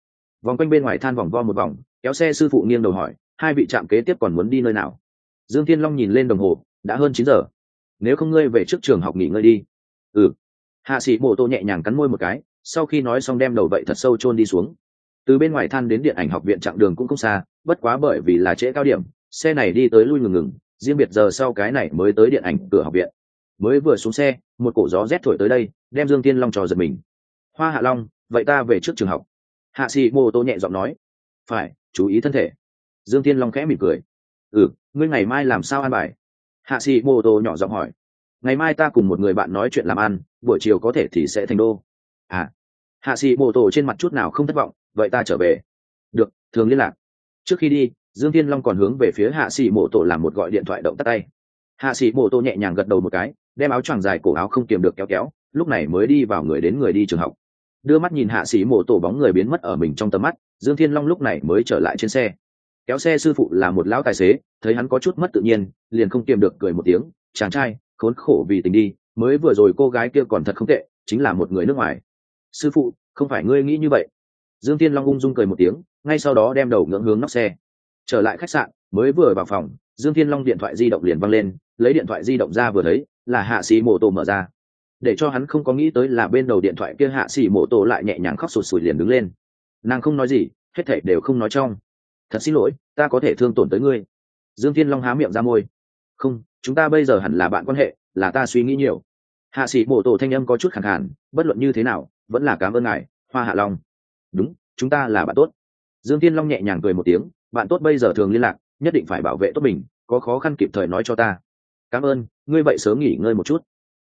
Vòng quanh bên ngoài than vòng vo một vòng, kéo xe sư phụ nghiêng đầu hỏi, hai vị trạm kế tiếp còn muốn đi nơi nào? Dương thiên long nhìn lên đồng hồ, đã hơn chín giờ. Nếu không ngươi về trước trường học nghỉ ngơi đi. Ừ. Hạ sĩ mộ tô nhẹ nhàng cắn môi một cái, sau khi nói xong đem đầu vậy thật sâu chôn đi xuống. Từ bên ngoài than đến điện ảnh học viện chặng đường cũng không xa, bất quá bởi vì là trễ cao điểm, xe này đi tới lui ngừng ngừng, riêng biệt giờ sau cái này mới tới điện ảnh cửa học viện mới vừa xuống xe, một cổ gió rét thổi tới đây, đem dương tiên long trò giật mình. Hoa hạ long, vậy ta về trước trường học. Hạ sĩ mô tô nhẹ giọng nói. Phải, chú ý thân thể. Dương thiên long khẽ mỉm cười. Ừ ngươi ngày mai làm sao ăn bài? Hạ sĩ mô tô nhỏ giọng hỏi. Ngày mai ta cùng một người bạn nói chuyện làm ăn, buổi chiều có thể thì sẽ thành đô. À. Hạ sĩ mô tô trên mặt chút nào không thất vọng, vậy ta trở về. Được, thường liên lạc. Trước khi đi, dương thiên long còn hướng về phía hạ sĩ mô tô làm một gọi điện thoại động tắt tay. Hạ sĩ mô tô nhẹ nhàng gật đầu một cái đem áo choàng dài cổ áo không kiềm được kéo kéo, lúc này mới đi vào người đến người đi trường học. Đưa mắt nhìn hạ sĩ mổ tổ bóng người biến mất ở mình trong tầm mắt, dương thiên long lúc này mới trở lại trên xe. Kéo xe sư phụ là một lão tài xế, thấy hắn có chút mất tự nhiên, liền không kiềm được cười một tiếng, chàng trai, khốn khổ vì tình đi, mới vừa rồi cô gái kia còn thật không tệ, chính là một người nước ngoài. Sư phụ, không phải ngươi nghĩ như vậy. Dương Thiên long ung dung cười một tiếng, ngay sau đó đem đầu ngưỡng hướng nóc xe. Trở lại khách sạn, mới vừa vào phòng, dương thiên long điện thoại di động liền văng lên, lấy điện thoại di động ra vừa thấy là hạ sĩ mô tô mở ra. Để cho hắn không có nghĩ tới là bên đầu điện thoại kia hạ sĩ mô tô lại nhẹ nhàng khóc sụt sùi liền đứng lên. Nàng không nói gì hết thảy đều không nói trong. Thật xin lỗi ta có thể thương tổn tới ngươi. Dương thiên long há miệng ra môi. Không chúng ta bây giờ hẳn là bạn quan hệ là ta suy nghĩ nhiều. Hạ sĩ mộ tổ thanh âm có chút khẳng hẳn, bất luận như thế nào vẫn là cảm ơn ngài hoa hạ long. Đúng chúng ta là bạn tốt. Dương thiên long nhẹ nhàng cười một tiếng bạn tốt bây giờ thường liên lạc nhất định phải bảo vệ tốt mình có khó khăn kịp thời nói cho ta cảm ơn, ngươi vậy sớm nghỉ ngơi một chút.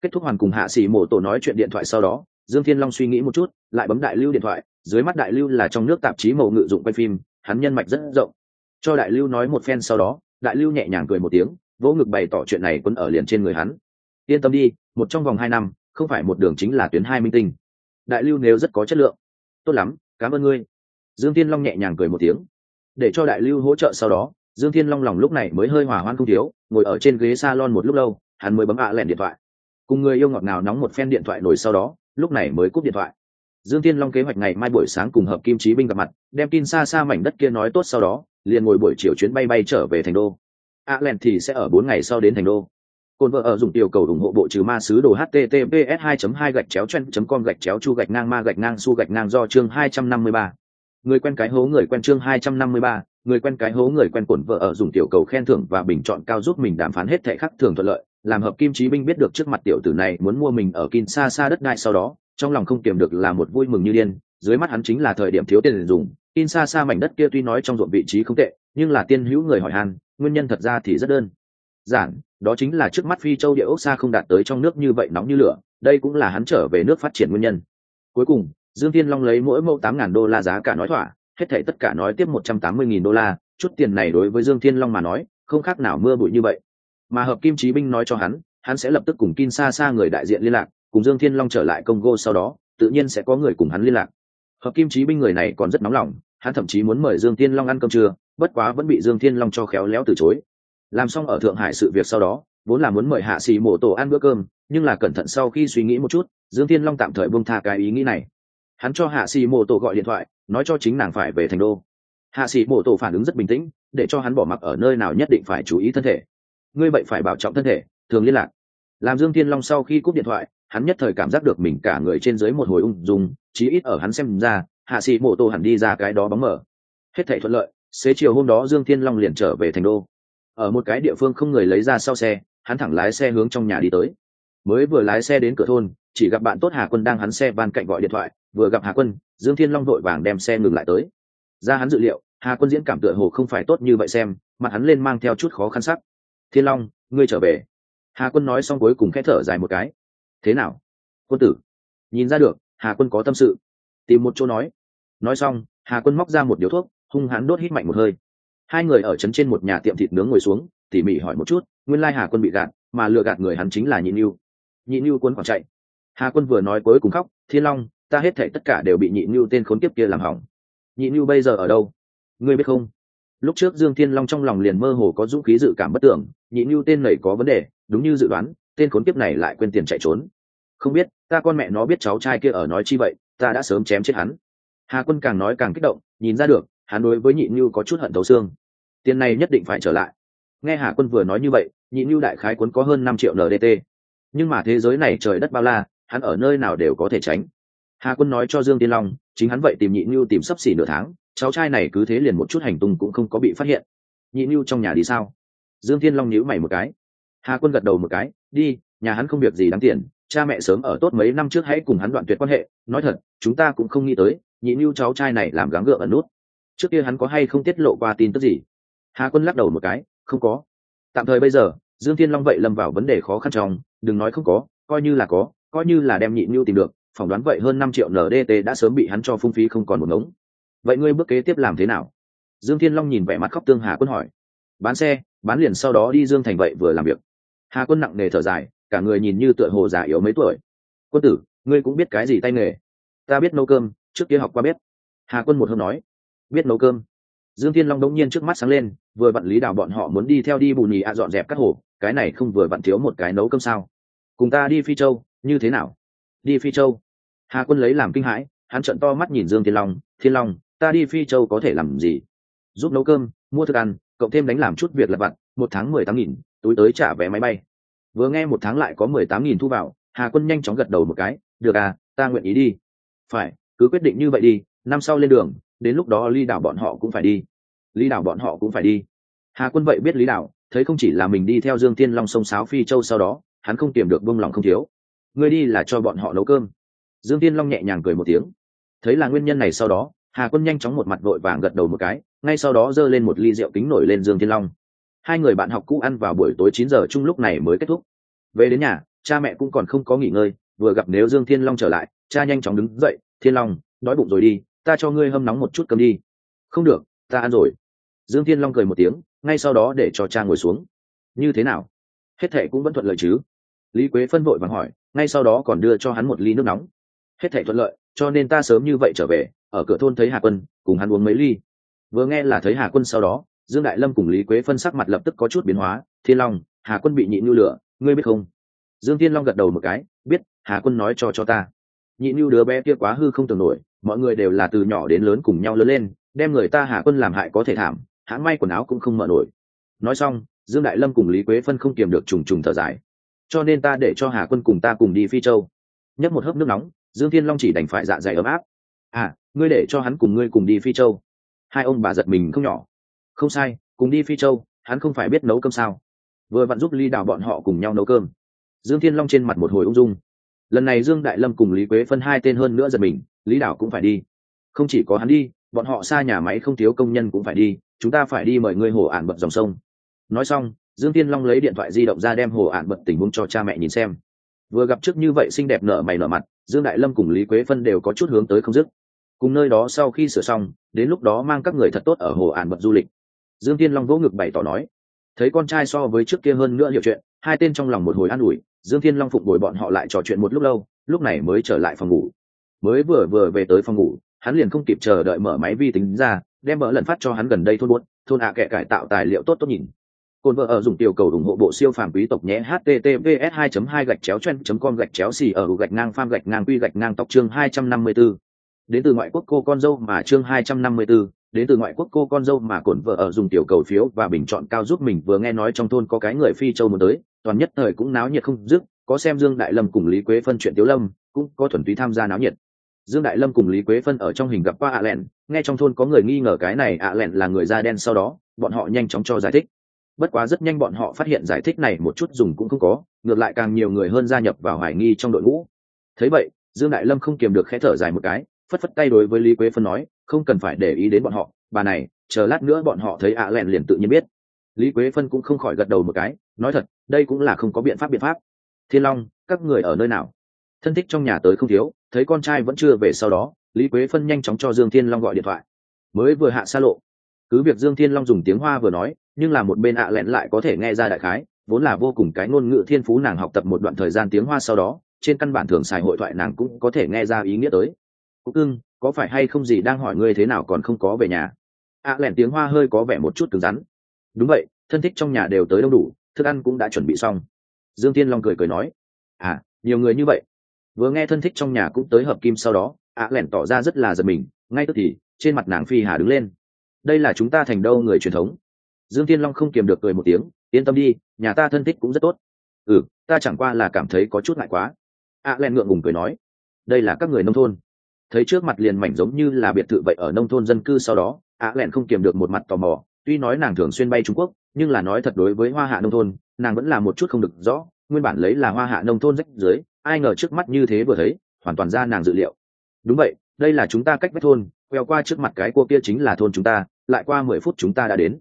Kết thúc hoàn cùng hạ sĩ mổ tổ nói chuyện điện thoại sau đó, dương thiên long suy nghĩ một chút, lại bấm đại lưu điện thoại, dưới mắt đại lưu là trong nước tạp chí màu ngự dụng quay phim, hắn nhân mạch rất rộng. Cho đại lưu nói một phen sau đó, đại lưu nhẹ nhàng cười một tiếng, vỗ ngực bày tỏ chuyện này quân ở liền trên người hắn. Yên tâm đi, một trong vòng hai năm, không phải một đường chính là tuyến hai minh tinh. Đại lưu nếu rất có chất lượng, tốt lắm, cảm ơn ngươi. Dương thiên long nhẹ nhàng cười một tiếng. Để cho đại lưu hỗ trợ sau đó dương thiên long lòng lúc này mới hơi hỏa hoan không thiếu ngồi ở trên ghế salon một lúc lâu hắn mới bấm ạ lẻn điện thoại. Cùng người yêu ngọt ngào nóng một phen điện thoại nổi sau đó lúc này mới cúp điện thoại. Dương thiên long kế hoạch ngày mai buổi sáng cùng hợp kim chí binh gặp mặt đem tin xa xa mảnh đất kia nói tốt sau đó liền ngồi buổi chiều chuyến bay bay trở về thành đô. Ạ lẹn thì sẽ ở bốn ngày sau đến thành đô. Côn vợ ở dùng tiểu cầu ủng hộ bộ trừ ma sứ đồ https 2 2 gạch chéo chen com gạch chéo chu gạch ngang ma gạch ngang su gạch ngang do chương 253. người quen cái hố người quen chương 253, người quen cái hố, người quen cuộn vợ ở dùng tiểu cầu khen thưởng và bình chọn cao giúp mình đàm phán hết thệ khắc thường thuận lợi. Làm hợp kim chí binh biết được trước mặt tiểu tử này muốn mua mình ở kin xa xa đất đai sau đó, trong lòng không kiềm được là một vui mừng như điên. Dưới mắt hắn chính là thời điểm thiếu tiền dùng. Kin xa xa mảnh đất kia tuy nói trong ruộng vị trí không tệ, nhưng là tiên hữu người hỏi han, nguyên nhân thật ra thì rất đơn giản, đó chính là trước mắt phi châu địa ốc xa không đạt tới trong nước như vậy nóng như lửa, đây cũng là hắn trở về nước phát triển nguyên nhân. Cuối cùng, dương thiên long lấy mỗi mẫu tám ngàn đô la giá cả nói thỏa hết thể tất cả nói tiếp một trăm tám mươi nghìn đô la, chút tiền này đối với dương thiên long mà nói, không khác nào mưa bụi như vậy. Mà hợp kim chí binh nói cho hắn hắn sẽ lập tức cùng kin xa xa người đại diện liên lạc, cùng dương thiên long trở lại congo sau đó, tự nhiên sẽ có người cùng hắn liên lạc. Hợp kim chí binh người này còn rất nóng lòng, hắn thậm chí muốn mời dương thiên long ăn cơm trưa, bất quá vẫn bị dương thiên long cho khéo léo từ chối. Làm xong ở thượng hải sự việc sau đó, vốn là muốn mời hạ sĩ mổ tổ ăn bữa cơm, nhưng là cẩn thận sau khi suy nghĩ một chút, dương thiên long tạm thời buông tha cái ý nghĩ này. Hắn cho hạ sĩ mổ tổ gọi điện thoại nói cho chính nàng phải về thành đô. Hạ sĩ mổ tổ phản ứng rất bình tĩnh, để cho hắn bỏ mặc ở nơi nào nhất định phải chú ý thân thể. Ngươi vậy phải bảo trọng thân thể, thường liên lạc. Làm dương thiên long sau khi cúp điện thoại, hắn nhất thời cảm giác được mình cả người trên dưới một hồi ung dung, chí ít ở hắn xem ra, hạ sĩ mổ tổ hẳn đi ra cái đó bóng mở. Hết thể thuận lợi, xế chiều hôm đó dương thiên long liền trở về thành đô. Ở một cái địa phương không người lấy ra sau xe, hắn thẳng lái xe hướng trong nhà đi tới. Mới vừa lái xe đến cửa thôn, chỉ gặp bạn tốt hà quân đang hắn xe van cạnh gọi điện thoại vừa gặp hà quân, dương thiên long vội vàng đem xe ngừng lại tới. Ra hắn dự liệu, hà quân diễn cảm tựa hồ không phải tốt như vậy xem, mặt hắn lên mang theo chút khó khăn sắc. Thiên long, ngươi trở về. Hà quân nói xong cuối cùng khẽ thở dài một cái. Thế nào? Quân tử. Nhìn ra được, hà quân có tâm sự. Tìm một chỗ nói. Nói xong, hà quân móc ra một điếu thuốc, hung hãn đốt hít mạnh một hơi. Hai người ở trấn trên một nhà tiệm thịt nướng ngồi xuống, tỉ mỉ hỏi một chút, nguyên lai hà quân bị gạt, mà lừa gạt người hắn chính là nhị nhu nhị nhu quân khoảng chạy. Hà quân vừa nói cuối cùng khóc, thiên long ta hết thảy tất cả đều bị nhị nhu tên khốn kiếp kia làm hỏng. Nhị nhu bây giờ ở đâu? Ngươi biết không? Lúc trước dương thiên long trong lòng liền mơ hồ có dũng khí dự cảm bất tưởng, nhị nhu tên này có vấn đề, đúng như dự đoán, tên khốn kiếp này lại quên tiền chạy trốn. Không biết, ta con mẹ nó biết cháu trai kia ở nói chi vậy, ta đã sớm chém chết hắn. Hà quân càng nói càng kích động, nhìn ra được, hắn đối với nhị như có chút hận thấu xương. Tiền này nhất định phải trở lại. Nghe hà quân vừa nói như vậy, nhị như đại khái cuốn có hơn năm triệu ndt nhưng mà thế giới này trời đất bao la, hắn ở nơi nào đều có thể tránh hà quân nói cho dương tiên long, chính hắn vậy tìm nhị như tìm sấp xỉ nửa tháng, cháu trai này cứ thế liền một chút hành tung cũng không có bị phát hiện. Nhị như trong nhà đi sao? Dương tiên long nhíu mày một cái. Hà quân gật đầu một cái, đi, nhà hắn không việc gì đáng tiền, cha mẹ sớm ở tốt mấy năm trước hãy cùng hắn đoạn tuyệt quan hệ, nói thật, chúng ta cũng không nghĩ tới, nhị như cháu trai này làm gắng gượng ở nút. Trước kia hắn có hay không tiết lộ qua tin tức gì? Hà quân lắc đầu một cái, không có. Tạm thời bây giờ, dương thiên long vậy lâm vào vấn đề khó khăn trong, đừng nói không có, coi như là có, coi như là đem nhị mưu tìm được phỏng đoán vậy hơn năm triệu ndt đã sớm bị hắn cho phung phí không còn một ngống. Vậy ngươi bước kế tiếp làm thế nào? Dương thiên long nhìn vẻ mặt khóc tương hà quân hỏi. Bán xe, bán liền sau đó đi dương thành vậy vừa làm việc. Hà quân nặng nề thở dài, cả người nhìn như tựa hồ già yếu mấy tuổi. Quân tử, ngươi cũng biết cái gì tay nghề? Ta biết nấu cơm, trước kia học qua bếp. Hà quân một hôm nói. Biết nấu cơm. Dương thiên long đống nhiên trước mắt sáng lên, vừa vặn lý đào bọn họ muốn đi theo đi bù nhì ạ dọn dẹp các hồ, cái này không vừa vặn thiếu một cái nấu cơm sao? Cùng ta đi phi châu, như thế nào? Đi phi châu hà quân lấy làm kinh hãi, hắn trận to mắt nhìn dương thiên long thiên long, ta đi phi châu có thể làm gì? Giúp nấu cơm, mua thức ăn, cộng thêm đánh làm chút việc lặt vặt, một tháng mười tám nghìn, túi tới trả vé máy bay. Vừa nghe một tháng lại có mười tám nghìn thu vào, hà quân nhanh chóng gật đầu một cái, được à ta nguyện ý đi. Phải, cứ quyết định như vậy đi, năm sau lên đường, đến lúc đó ly đảo bọn họ cũng phải đi. Lý đảo bọn họ cũng phải đi. Hà quân vậy biết lý đảo, thấy không chỉ là mình đi theo dương Thiên long sông sáo phi châu sau đó, hắn không tìm được buông lòng không thiếu. Người đi là cho bọn họ nấu cơm dương tiên long nhẹ nhàng cười một tiếng. Thấy là nguyên nhân này sau đó, hà quân nhanh chóng một mặt vội vàng gật đầu một cái, ngay sau đó giơ lên một ly rượu kính nổi lên dương thiên long. Hai người bạn học cũ ăn vào buổi tối chín giờ chung lúc này mới kết thúc. Về đến nhà, cha mẹ cũng còn không có nghỉ ngơi, vừa gặp nếu dương thiên long trở lại, cha nhanh chóng đứng dậy, thiên long, đói bụng rồi đi, ta cho ngươi hâm nóng một chút cơm đi. Không được, ta ăn rồi. Dương thiên long cười một tiếng, ngay sau đó để cho cha ngồi xuống. Như thế nào? Hết thệ cũng vẫn thuận lợi chứ? Lý quế phân vội vàng hỏi, ngay sau đó còn đưa cho hắn một ly nước nóng hết thệ thuận lợi, cho nên ta sớm như vậy trở về, ở cửa thôn thấy hà quân, cùng hắn uống mấy ly. Vừa nghe là thấy hà quân sau đó, dương đại lâm cùng lý quế phân sắc mặt lập tức có chút biến hóa. Thiên long, hà quân bị nhị nhu lửa, ngươi biết không? Dương thiên long gật đầu một cái, biết, hà quân nói cho cho ta. Nhị nhu đứa bé kia quá hư không tưởng nổi, mọi người đều là từ nhỏ đến lớn cùng nhau lớn lên, đem người ta hà quân làm hại có thể thảm, hãng may quần áo cũng không mở nổi. Nói xong, dương đại lâm cùng lý quế phân không kiềm được trùng trùng thở dài. Cho nên ta để cho hà quân cùng ta cùng đi phi châu. Nhấp một hớp nước nóng dương thiên long chỉ đành phải dạ dày ấm áp. À ngươi để cho hắn cùng ngươi cùng đi phi châu. Hai ông bà giật mình không nhỏ. Không sai, cùng đi phi châu, hắn không phải biết nấu cơm sao? Vừa vặn giúp ly đào bọn họ cùng nhau nấu cơm. Dương thiên long trên mặt một hồi ung dung. Lần này dương đại lâm cùng lý quế phân hai tên hơn nữa giật mình, lý đảo cũng phải đi. Không chỉ có hắn đi, bọn họ xa nhà máy không thiếu công nhân cũng phải đi, chúng ta phải đi mời ngươi hồ ản bật dòng sông. Nói xong, dương tiên long lấy điện thoại di động ra đem hồ ản bật tình huống cho cha mẹ nhìn xem vừa gặp trước như vậy xinh đẹp nở mày nở mặt, dương đại lâm cùng lý quế phân đều có chút hướng tới không dứt. Cùng nơi đó sau khi sửa xong, đến lúc đó mang các người thật tốt ở hồ ản bật du lịch. Dương tiên long vỗ ngực bày tỏ nói, thấy con trai so với trước kia hơn nữa hiểu chuyện, hai tên trong lòng một hồi an ủi, dương thiên long phục bồi bọn họ lại trò chuyện một lúc lâu, lúc này mới trở lại phòng ngủ. Mới vừa vừa về tới phòng ngủ, hắn liền không kịp chờ đợi mở máy vi tính ra, đem mở lần phát cho hắn gần đây thôn buốt thôn ạ à kệ cải tạo tài liệu tốt tốt nhìn. Côn vợ ở dùng tiểu cầu ủng hộ bộ siêu phàm quý tộc nhé https 2 2 gạch chéo chen com gạch chéo xì ở gạch ngang pham gạch ngang quy gạch ngang tóc chương 254. đến từ ngoại quốc cô con dâu mà chương 254, đến từ ngoại quốc cô con dâu mà cồn vợ ở dùng tiểu cầu phiếu và bình chọn cao giúp mình vừa nghe nói trong thôn có cái người phi châu muốn tới. Toàn nhất thời cũng náo nhiệt không dứt có xem dương đại lâm cùng lý quế phân chuyện tiếu lâm cũng có thuần túy tham gia náo nhiệt. Dương đại lâm cùng lý quế phân ở trong hình gặp qua ạ lẹn nghe trong thôn có người nghi ngờ cái này ạ lẹn là người da đen sau đó bọn họ nhanh chóng cho giải thích bất quá rất nhanh bọn họ phát hiện giải thích này một chút dùng cũng không có, ngược lại càng nhiều người hơn gia nhập vào hoài nghi trong đội ngũ. Thấy vậy, dương đại lâm không kiềm được khẽ thở dài một cái, phất phất tay đối với lý quế phân nói, không cần phải để ý đến bọn họ, bà này, chờ lát nữa bọn họ thấy ạ lẹn liền tự nhiên biết. Lý quế phân cũng không khỏi gật đầu một cái, nói thật, đây cũng là không có biện pháp biện pháp. Thiên long, các người ở nơi nào? Thân thích trong nhà tới không thiếu, thấy con trai vẫn chưa về sau đó, lý quế phân nhanh chóng cho dương thiên long gọi điện thoại. Mới vừa hạ xa lộ, cứ việc dương thiên long dùng tiếng hoa vừa nói nhưng là một bên ạ lẹn lại có thể nghe ra đại khái, vốn là vô cùng cái ngôn ngữ thiên phú nàng học tập một đoạn thời gian tiếng hoa sau đó, trên căn bản thường xài hội thoại nàng cũng có thể nghe ra ý nghĩa tới. Cúc ưng có phải hay không gì đang hỏi ngươi thế nào còn không có về nhà? ạ lẹn tiếng hoa hơi có vẻ một chút cứng rắn. Đúng vậy, thân thích trong nhà đều tới đông đủ, thức ăn cũng đã chuẩn bị xong. Dương tiên long cười cười nói. À nhiều người như vậy. Vừa nghe thân thích trong nhà cũng tới hợp kim sau đó, ạ lẻn tỏ ra rất là giật mình, ngay tức thì, trên mặt nàng phi hà đứng lên. Đây là chúng ta thành đâu người truyền thống? Dương tiên long không kiềm được cười một tiếng, yên tâm đi, nhà ta thân thích cũng rất tốt. Ừ ta chẳng qua là cảm thấy có chút ngại quá. Ạ len ngượng ngùng cười nói, đây là các người nông thôn. Thấy trước mặt liền mảnh giống như là biệt thự vậy ở nông thôn dân cư sau đó ạ len không kiềm được một mặt tò mò, tuy nói nàng thường xuyên bay trung quốc, nhưng là nói thật đối với hoa hạ nông thôn, nàng vẫn là một chút không được rõ, nguyên bản lấy là hoa hạ nông thôn rách dưới, ai ngờ trước mắt như thế vừa thấy, hoàn toàn ra nàng dự liệu. Đúng vậy, đây là chúng ta cách vách thôn queo qua trước mặt cái cua kia chính là thôn chúng ta, lại qua mười phút chúng ta đã đến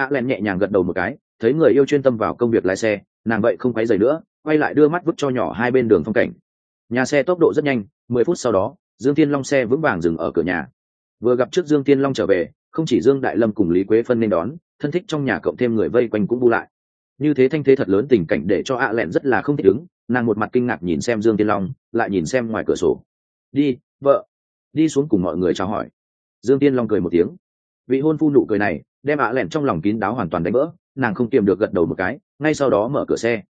a len nhẹ nhàng gật đầu một cái, thấy người yêu chuyên tâm vào công việc lái xe, nàng vậy không quấy dày nữa, quay lại đưa mắt vứt cho nhỏ hai bên đường phong cảnh. Nhà xe tốc độ rất nhanh, mười phút sau đó, dương thiên long xe vững vàng dừng ở cửa nhà. Vừa gặp trước dương thiên long trở về, không chỉ dương đại lâm cùng lý quế phân nên đón, thân thích trong nhà cộng thêm người vây quanh cũng bu lại. Như thế thanh thế thật lớn tình cảnh để cho ạ lẹn rất là không thích ứng, nàng một mặt kinh ngạc nhìn xem dương thiên long, lại nhìn xem ngoài cửa sổ. Đi, vợ. Đi xuống cùng mọi người chào hỏi. Dương tiên long cười một tiếng. Vị hôn phu nụ cười này đem ạ lẹn trong lòng kín đáo hoàn toàn đánh vỡ, nàng không tìm được gật đầu một cái, ngay sau đó mở cửa xe.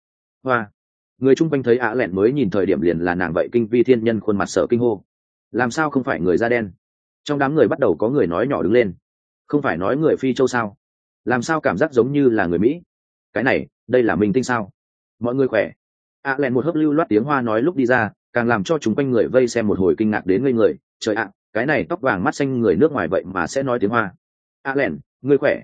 Hoa. Người chung quanh thấy ạ lẹn mới nhìn thời điểm liền là nàng vậy kinh vi thiên nhân khuôn mặt sợ kinh hô. Làm sao không phải người da đen? Trong đám người bắt đầu có người nói nhỏ đứng lên. Không phải nói người phi châu sao? Làm sao cảm giác giống như là người mỹ? Cái này, đây là mình tinh sao? Mọi người khỏe. Ạ lẹn một hớp lưu loát tiếng hoa nói lúc đi ra, càng làm cho chúng quanh người vây xem một hồi kinh ngạc đến ngây người. Trời ạ, cái này tóc vàng mắt xanh người nước ngoài vậy mà sẽ nói tiếng hoa. Ạ lẹn ngươi khỏe?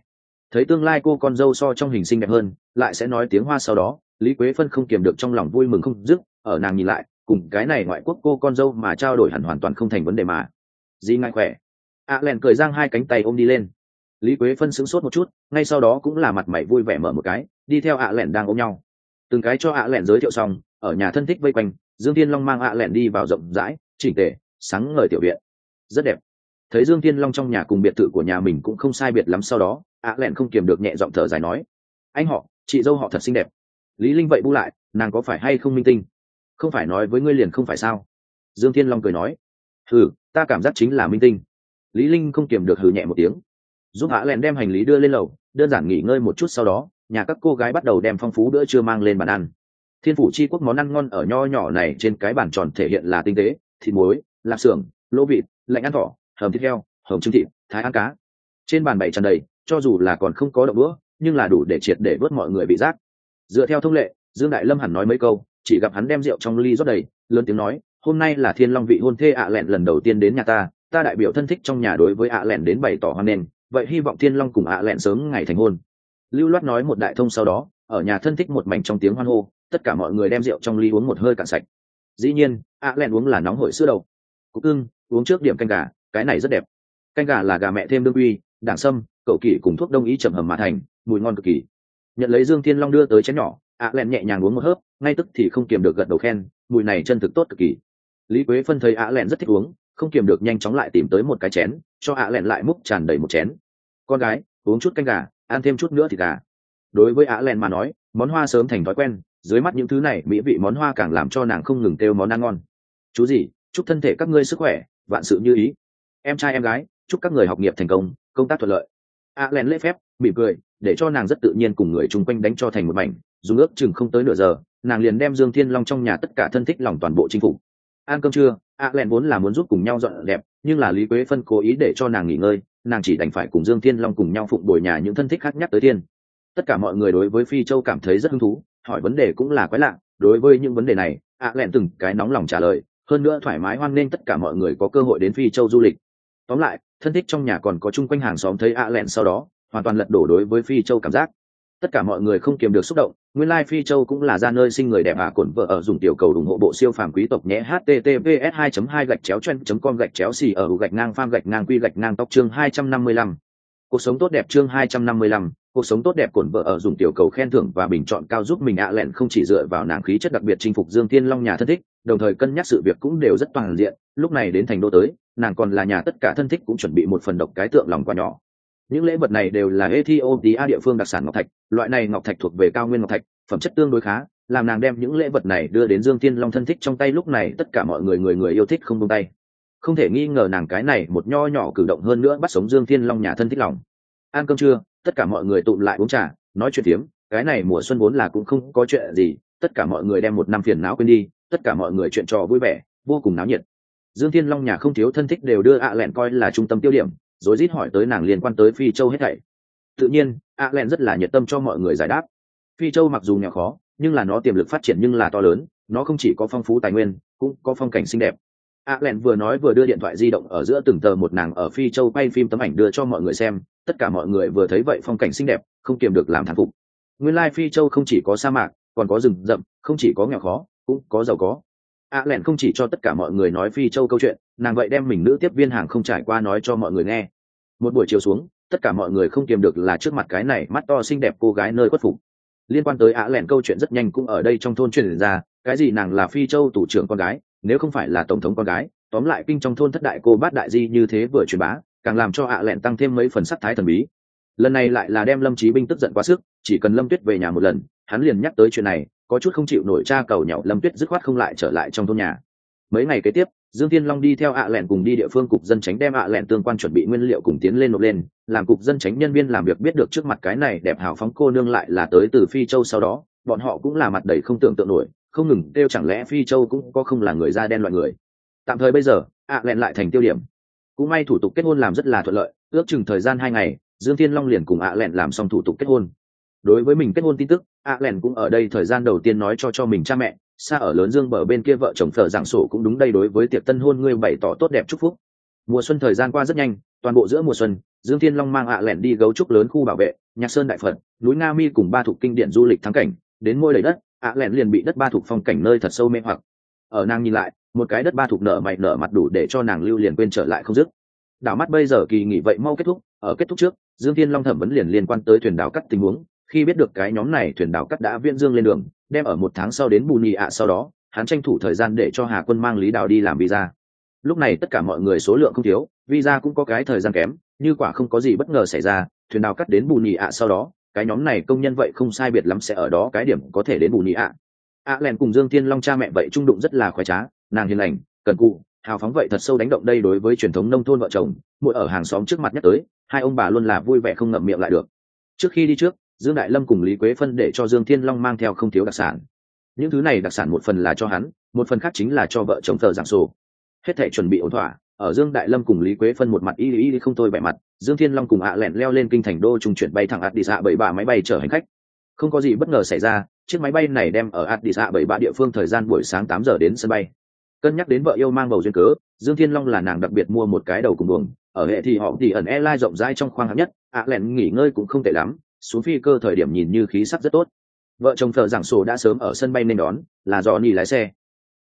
Thấy tương lai cô con dâu so trong hình xinh đẹp hơn, lại sẽ nói tiếng hoa sau đó, lý quế phân không kiềm được trong lòng vui mừng không dứt, ở nàng nhìn lại, cùng cái này ngoại quốc cô con dâu mà trao đổi hẳn hoàn toàn không thành vấn đề mà. Di ngại khỏe? Ạ lẹn cười giang hai cánh tay ôm đi lên. Lý quế phân sững sốt một chút, ngay sau đó cũng là mặt mày vui vẻ mở một cái, đi theo ạ lẹn đang ôm nhau. Từng cái cho ạ lẹn giới thiệu xong, ở nhà thân thích vây quanh, dương thiên long mang ạ lẹn đi vào rộng rãi, chỉnh tề, sáng ngời tiểu viện. Rất đẹp thấy dương thiên long trong nhà cùng biệt thự của nhà mình cũng không sai biệt lắm sau đó ạ lẹn không kiềm được nhẹ giọng thở dài nói, anh họ, chị dâu họ thật xinh đẹp. Lý linh vậy bu lại, nàng có phải hay không minh tinh? Không phải nói với ngươi liền không phải sao? Dương thiên long cười nói, hừ, ta cảm giác chính là minh tinh. Lý linh không kiềm được hừ nhẹ một tiếng. Giúp hạ lẹn đem hành lý đưa lên lầu, đơn giản nghỉ ngơi một chút sau đó, nhà các cô gái bắt đầu đem phong phú bữa trưa mang lên bàn ăn. Thiên phủ chi quốc món ăn ngon ở nho nhỏ này trên cái bàn tròn thể hiện là tinh tế, thịt muối, lạp xưởng, lỗ vịt, lạnh ăn thỏ hầm thịt heo, hầm trứng thịt, thái ăn cá. Trên bàn bày tràn đầy, cho dù là còn không có đậu bữa nhưng là đủ để triệt để bớt mọi người bị rác. Dựa theo thông lệ, dương đại lâm hẳn nói mấy câu, chỉ gặp hắn đem rượu trong ly rót đầy, lớn tiếng nói, hôm nay là thiên long vị hôn thê ạ lẹn lần đầu tiên đến nhà ta ta đại biểu thân thích trong nhà đối với ạ lẹn đến bày tỏ hoan nghênh, vậy hy vọng thiên long cùng ạ lẹn sớm ngày thành hôn. Lưu loát nói một đại thông sau đó, ở nhà thân thích một mảnh trong tiếng hoan hô, tất cả mọi người đem rượu trong ly uống một hơi cạn sạch. Dĩ nhiên, ạ lẹn uống là nóng hổi sữa đầu cục ưng, uống trước điểm canh gà cái này rất đẹp. Canh gà là gà mẹ thêm đương uy đảng sâm, cậu kỷ cùng thuốc đông y trầm hầm mà thành, mùi ngon cực kỳ. Nhận lấy dương thiên long đưa tới chén nhỏ, ạ lẹn nhẹ nhàng uống một hớp, ngay tức thì không kiềm được gật đầu khen, mùi này chân thực tốt cực kỳ. Lý quế phân thấy ạ lẹn rất thích uống, không kiềm được nhanh chóng lại tìm tới một cái chén, cho ạ lẹn lại múc tràn đầy một chén. Con gái, uống chút canh gà, ăn thêm chút nữa thì gà. Đối với ạ lẹn mà nói, món hoa sớm thành thói quen, dưới mắt những thứ này, mỹ vị món hoa càng làm cho nàng không ngừng kêu món ăn ngon. Chú gì? Chúc thân thể các ngươi sức khỏe, vạn sự như ý em trai em gái, chúc các người học nghiệp thành công công tác thuận lợi. A lẹn lễ phép, mỉm cười, để cho nàng rất tự nhiên cùng người chung quanh đánh cho thành một mảnh dùng ước chừng không tới nửa giờ, nàng liền đem dương thiên long trong nhà tất cả thân thích lòng toàn bộ chinh phục. Ăn cơm trưa, A lẹn vốn là muốn giúp cùng nhau dọn đẹp nhưng là lý quế phân cố ý để cho nàng nghỉ ngơi, nàng chỉ đành phải cùng dương thiên long cùng nhau phụng bồi nhà những thân thích khác nhắc tới thiên. Tất cả mọi người đối với phi châu cảm thấy rất hứng thú, hỏi vấn đề cũng là quái lạ, đối với những vấn đề này ạ lẹn từng cái nóng lòng trả lời, hơn nữa thoải mái hoan nghênh tất cả mọi người có cơ hội đến phi châu du lịch tóm lại thân thích trong nhà còn có chung quanh hàng xóm thấy ạ lẹn sau đó hoàn toàn lật đổ đối với phi châu cảm giác tất cả mọi người không kiềm được xúc động nguyên lai phi châu cũng là ra nơi sinh người đẹp à cổn vợ ở dùng tiểu cầu ủng hộ bộ siêu phàm quý tộc nhé https 2 2 gạch chéo chen com gạch chéo xì ở gạch ngang pham gạch ngang quy gạch ngang tóc chương 255. cuộc sống tốt đẹp chương 255, cuộc sống tốt đẹp cổn vợ ở dùng tiểu cầu khen thưởng và bình chọn cao giúp mình ạ lẹn không chỉ dựa vào nàng khí chất đặc biệt chinh phục dương thiên long nhà thân thích đồng thời cân nhắc sự việc cũng đều rất toàn diện lúc này đến thành đô tới nàng còn là nhà tất cả thân thích cũng chuẩn bị một phần độc cái tượng lòng quà nhỏ. Những lễ vật này đều là ethiopia địa phương đặc sản ngọc thạch, loại này ngọc thạch thuộc về cao nguyên ngọc thạch, phẩm chất tương đối khá, làm nàng đem những lễ vật này đưa đến dương thiên long thân thích trong tay lúc này tất cả mọi người người người yêu thích không tung tay. Không thể nghi ngờ nàng cái này một nho nhỏ cử động hơn nữa bắt sống dương thiên long nhà thân thích lòng. Ăn cơm trưa, tất cả mọi người tụm lại uống trà, nói chuyện tiếm cái này mùa xuân vốn là cũng không có chuyện gì, tất cả mọi người đem một năm phiền não quên đi, tất cả mọi người chuyện trò vui vẻ, vô cùng náo nhiệt dương thiên long nhà không thiếu thân thích đều đưa ạ lẹn coi là trung tâm tiêu điểm, rồi rít hỏi tới nàng liên quan tới phi châu hết thảy. Tự nhiên ạ lẹn rất là nhiệt tâm cho mọi người giải đáp. Phi châu mặc dù nghèo khó, nhưng là nó tiềm lực phát triển nhưng là to lớn, nó không chỉ có phong phú tài nguyên, cũng có phong cảnh xinh đẹp. Ạ lẹn vừa nói vừa đưa điện thoại di động ở giữa từng tờ một nàng ở phi châu quay phim tấm ảnh đưa cho mọi người xem, tất cả mọi người vừa thấy vậy phong cảnh xinh đẹp, không kiềm được làm thán phục. Nguyên lai phi châu không chỉ có sa mạc, còn có rừng rậm, không chỉ có nghèo khó, cũng có giàu có ạ lẹn không chỉ cho tất cả mọi người nói phi châu câu chuyện, nàng vậy đem mình nữ tiếp viên hàng không trải qua nói cho mọi người nghe. Một buổi chiều xuống, tất cả mọi người không kiềm được là trước mặt cái này mắt to xinh đẹp cô gái nơi khuất phục. Liên quan tới ạ lẹn câu chuyện rất nhanh cũng ở đây trong thôn truyền ra, cái gì nàng là phi châu thủ trưởng con gái, nếu không phải là tổng thống con gái, tóm lại kinh trong thôn thất đại cô bát đại di như thế vừa truyền bá, càng làm cho ạ lẹn tăng thêm mấy phần sắc thái thần bí. Lần này lại là đem lâm trí binh tức giận quá sức, chỉ cần lâm tuyết về nhà một lần, hắn liền nhắc tới chuyện này có chút không chịu nổi cha cầu nhậu lâm tuyết dứt khoát không lại trở lại trong thôn nhà. Mấy ngày kế tiếp, dương thiên long đi theo ạ lẹn cùng đi địa phương cục dân tránh đem ạ lẹn tương quan chuẩn bị nguyên liệu cùng tiến lên nộp lên, làm cục dân tránh nhân viên làm việc biết được trước mặt cái này đẹp hào phóng cô nương lại là tới từ phi châu sau đó, bọn họ cũng là mặt đầy không tưởng tượng nổi, không ngừng kêu chẳng lẽ phi châu cũng có không là người da đen loại người. Tạm thời bây giờ, ạ lẹn lại thành tiêu điểm. Cũng may thủ tục kết hôn làm rất là thuận lợi, ước chừng thời gian hai ngày, dương thiên long liền cùng ạ lẹn làm xong thủ tục kết hôn đối với mình kết hôn tin tức a len cũng ở đây thời gian đầu tiên nói cho cho mình cha mẹ xa ở lớn dương bờ bên kia vợ chồng thợ giảng sổ cũng đúng đây đối với tiệc tân hôn ngươi bày tỏ tốt đẹp chúc phúc. Mùa xuân thời gian qua rất nhanh, toàn bộ giữa mùa xuân, dương thiên long mang ạ lẹn đi gấu trúc lớn khu bảo vệ, nhạc sơn đại phật, núi nga mi cùng ba thục kinh điển du lịch thắng cảnh. Đến môi đầy đất ạ lẹn liền bị đất ba thục phong cảnh nơi thật sâu mê hoặc. Ở nàng nhìn lại, một cái đất ba thục nở mày nở mặt đủ để cho nàng lưu liền quên trở lại không dứt. Đảo mắt bây giờ kỳ nghỉ vậy mau kết thúc, ở kết thúc trước, dương thiên long thẩm vấn liền liên quan tới thuyền đảo cắt tình huống khi biết được cái nhóm này thuyền đảo cắt đã viễn dương lên đường, đem ở một tháng sau đến bù nhị ạ sau đó, hắn tranh thủ thời gian để cho hà quân mang lý đào đi làm visa. Lúc này tất cả mọi người số lượng không thiếu, visa cũng có cái thời gian kém, như quả không có gì bất ngờ xảy ra, thuyền đào cắt đến bù nhị ạ sau đó, cái nhóm này công nhân vậy không sai biệt lắm sẽ ở đó cái điểm có thể đến bù nhị ạ. Ạ à cùng dương thiên long cha mẹ vậy trung đụng rất là khoái trá, nàng hiền lành, cần cụ, hào phóng vậy thật sâu đánh động đây đối với truyền thống nông thôn vợ chồng mỗi ở hàng xóm trước mặt nhắc tới, hai ông bà luôn là vui vẻ không ngậm miệng lại được. Trước khi đi trước dương đại lâm cùng lý quế phân để cho dương thiên long mang theo không thiếu đặc sản. Những thứ này đặc sản một phần là cho hắn, một phần khác chính là cho vợ chồng thờ giảng sổ. Hết thể chuẩn bị ổn thỏa, ở dương đại lâm cùng lý quế phân một mặt y y không thôi vẻ mặt, dương thiên long cùng ạ lẹn leo lên kinh thành đô trung chuyển bay thẳng ạt đi xạ bảy bà máy bay chở hành khách. Không có gì bất ngờ xảy ra, chiếc máy bay này đem ở ạt đi xạ bảy bà địa phương thời gian buổi sáng tám giờ đến sân bay. Cân nhắc đến vợ yêu mang bầu duyên cớ, dương thiên long là nàng đặc biệt mua một cái đầu cùng buồng, ở hệ thì họ thì ẩn airline rộng rãi trong khoang hạng nhất, ạ lẹn nghỉ ngơi cũng không tệ lắm xuống phi cơ thời điểm nhìn như khí sắc rất tốt. Vợ chồng thợ giảng sổ đã sớm ở sân bay nên đón, là do nỉ lái xe.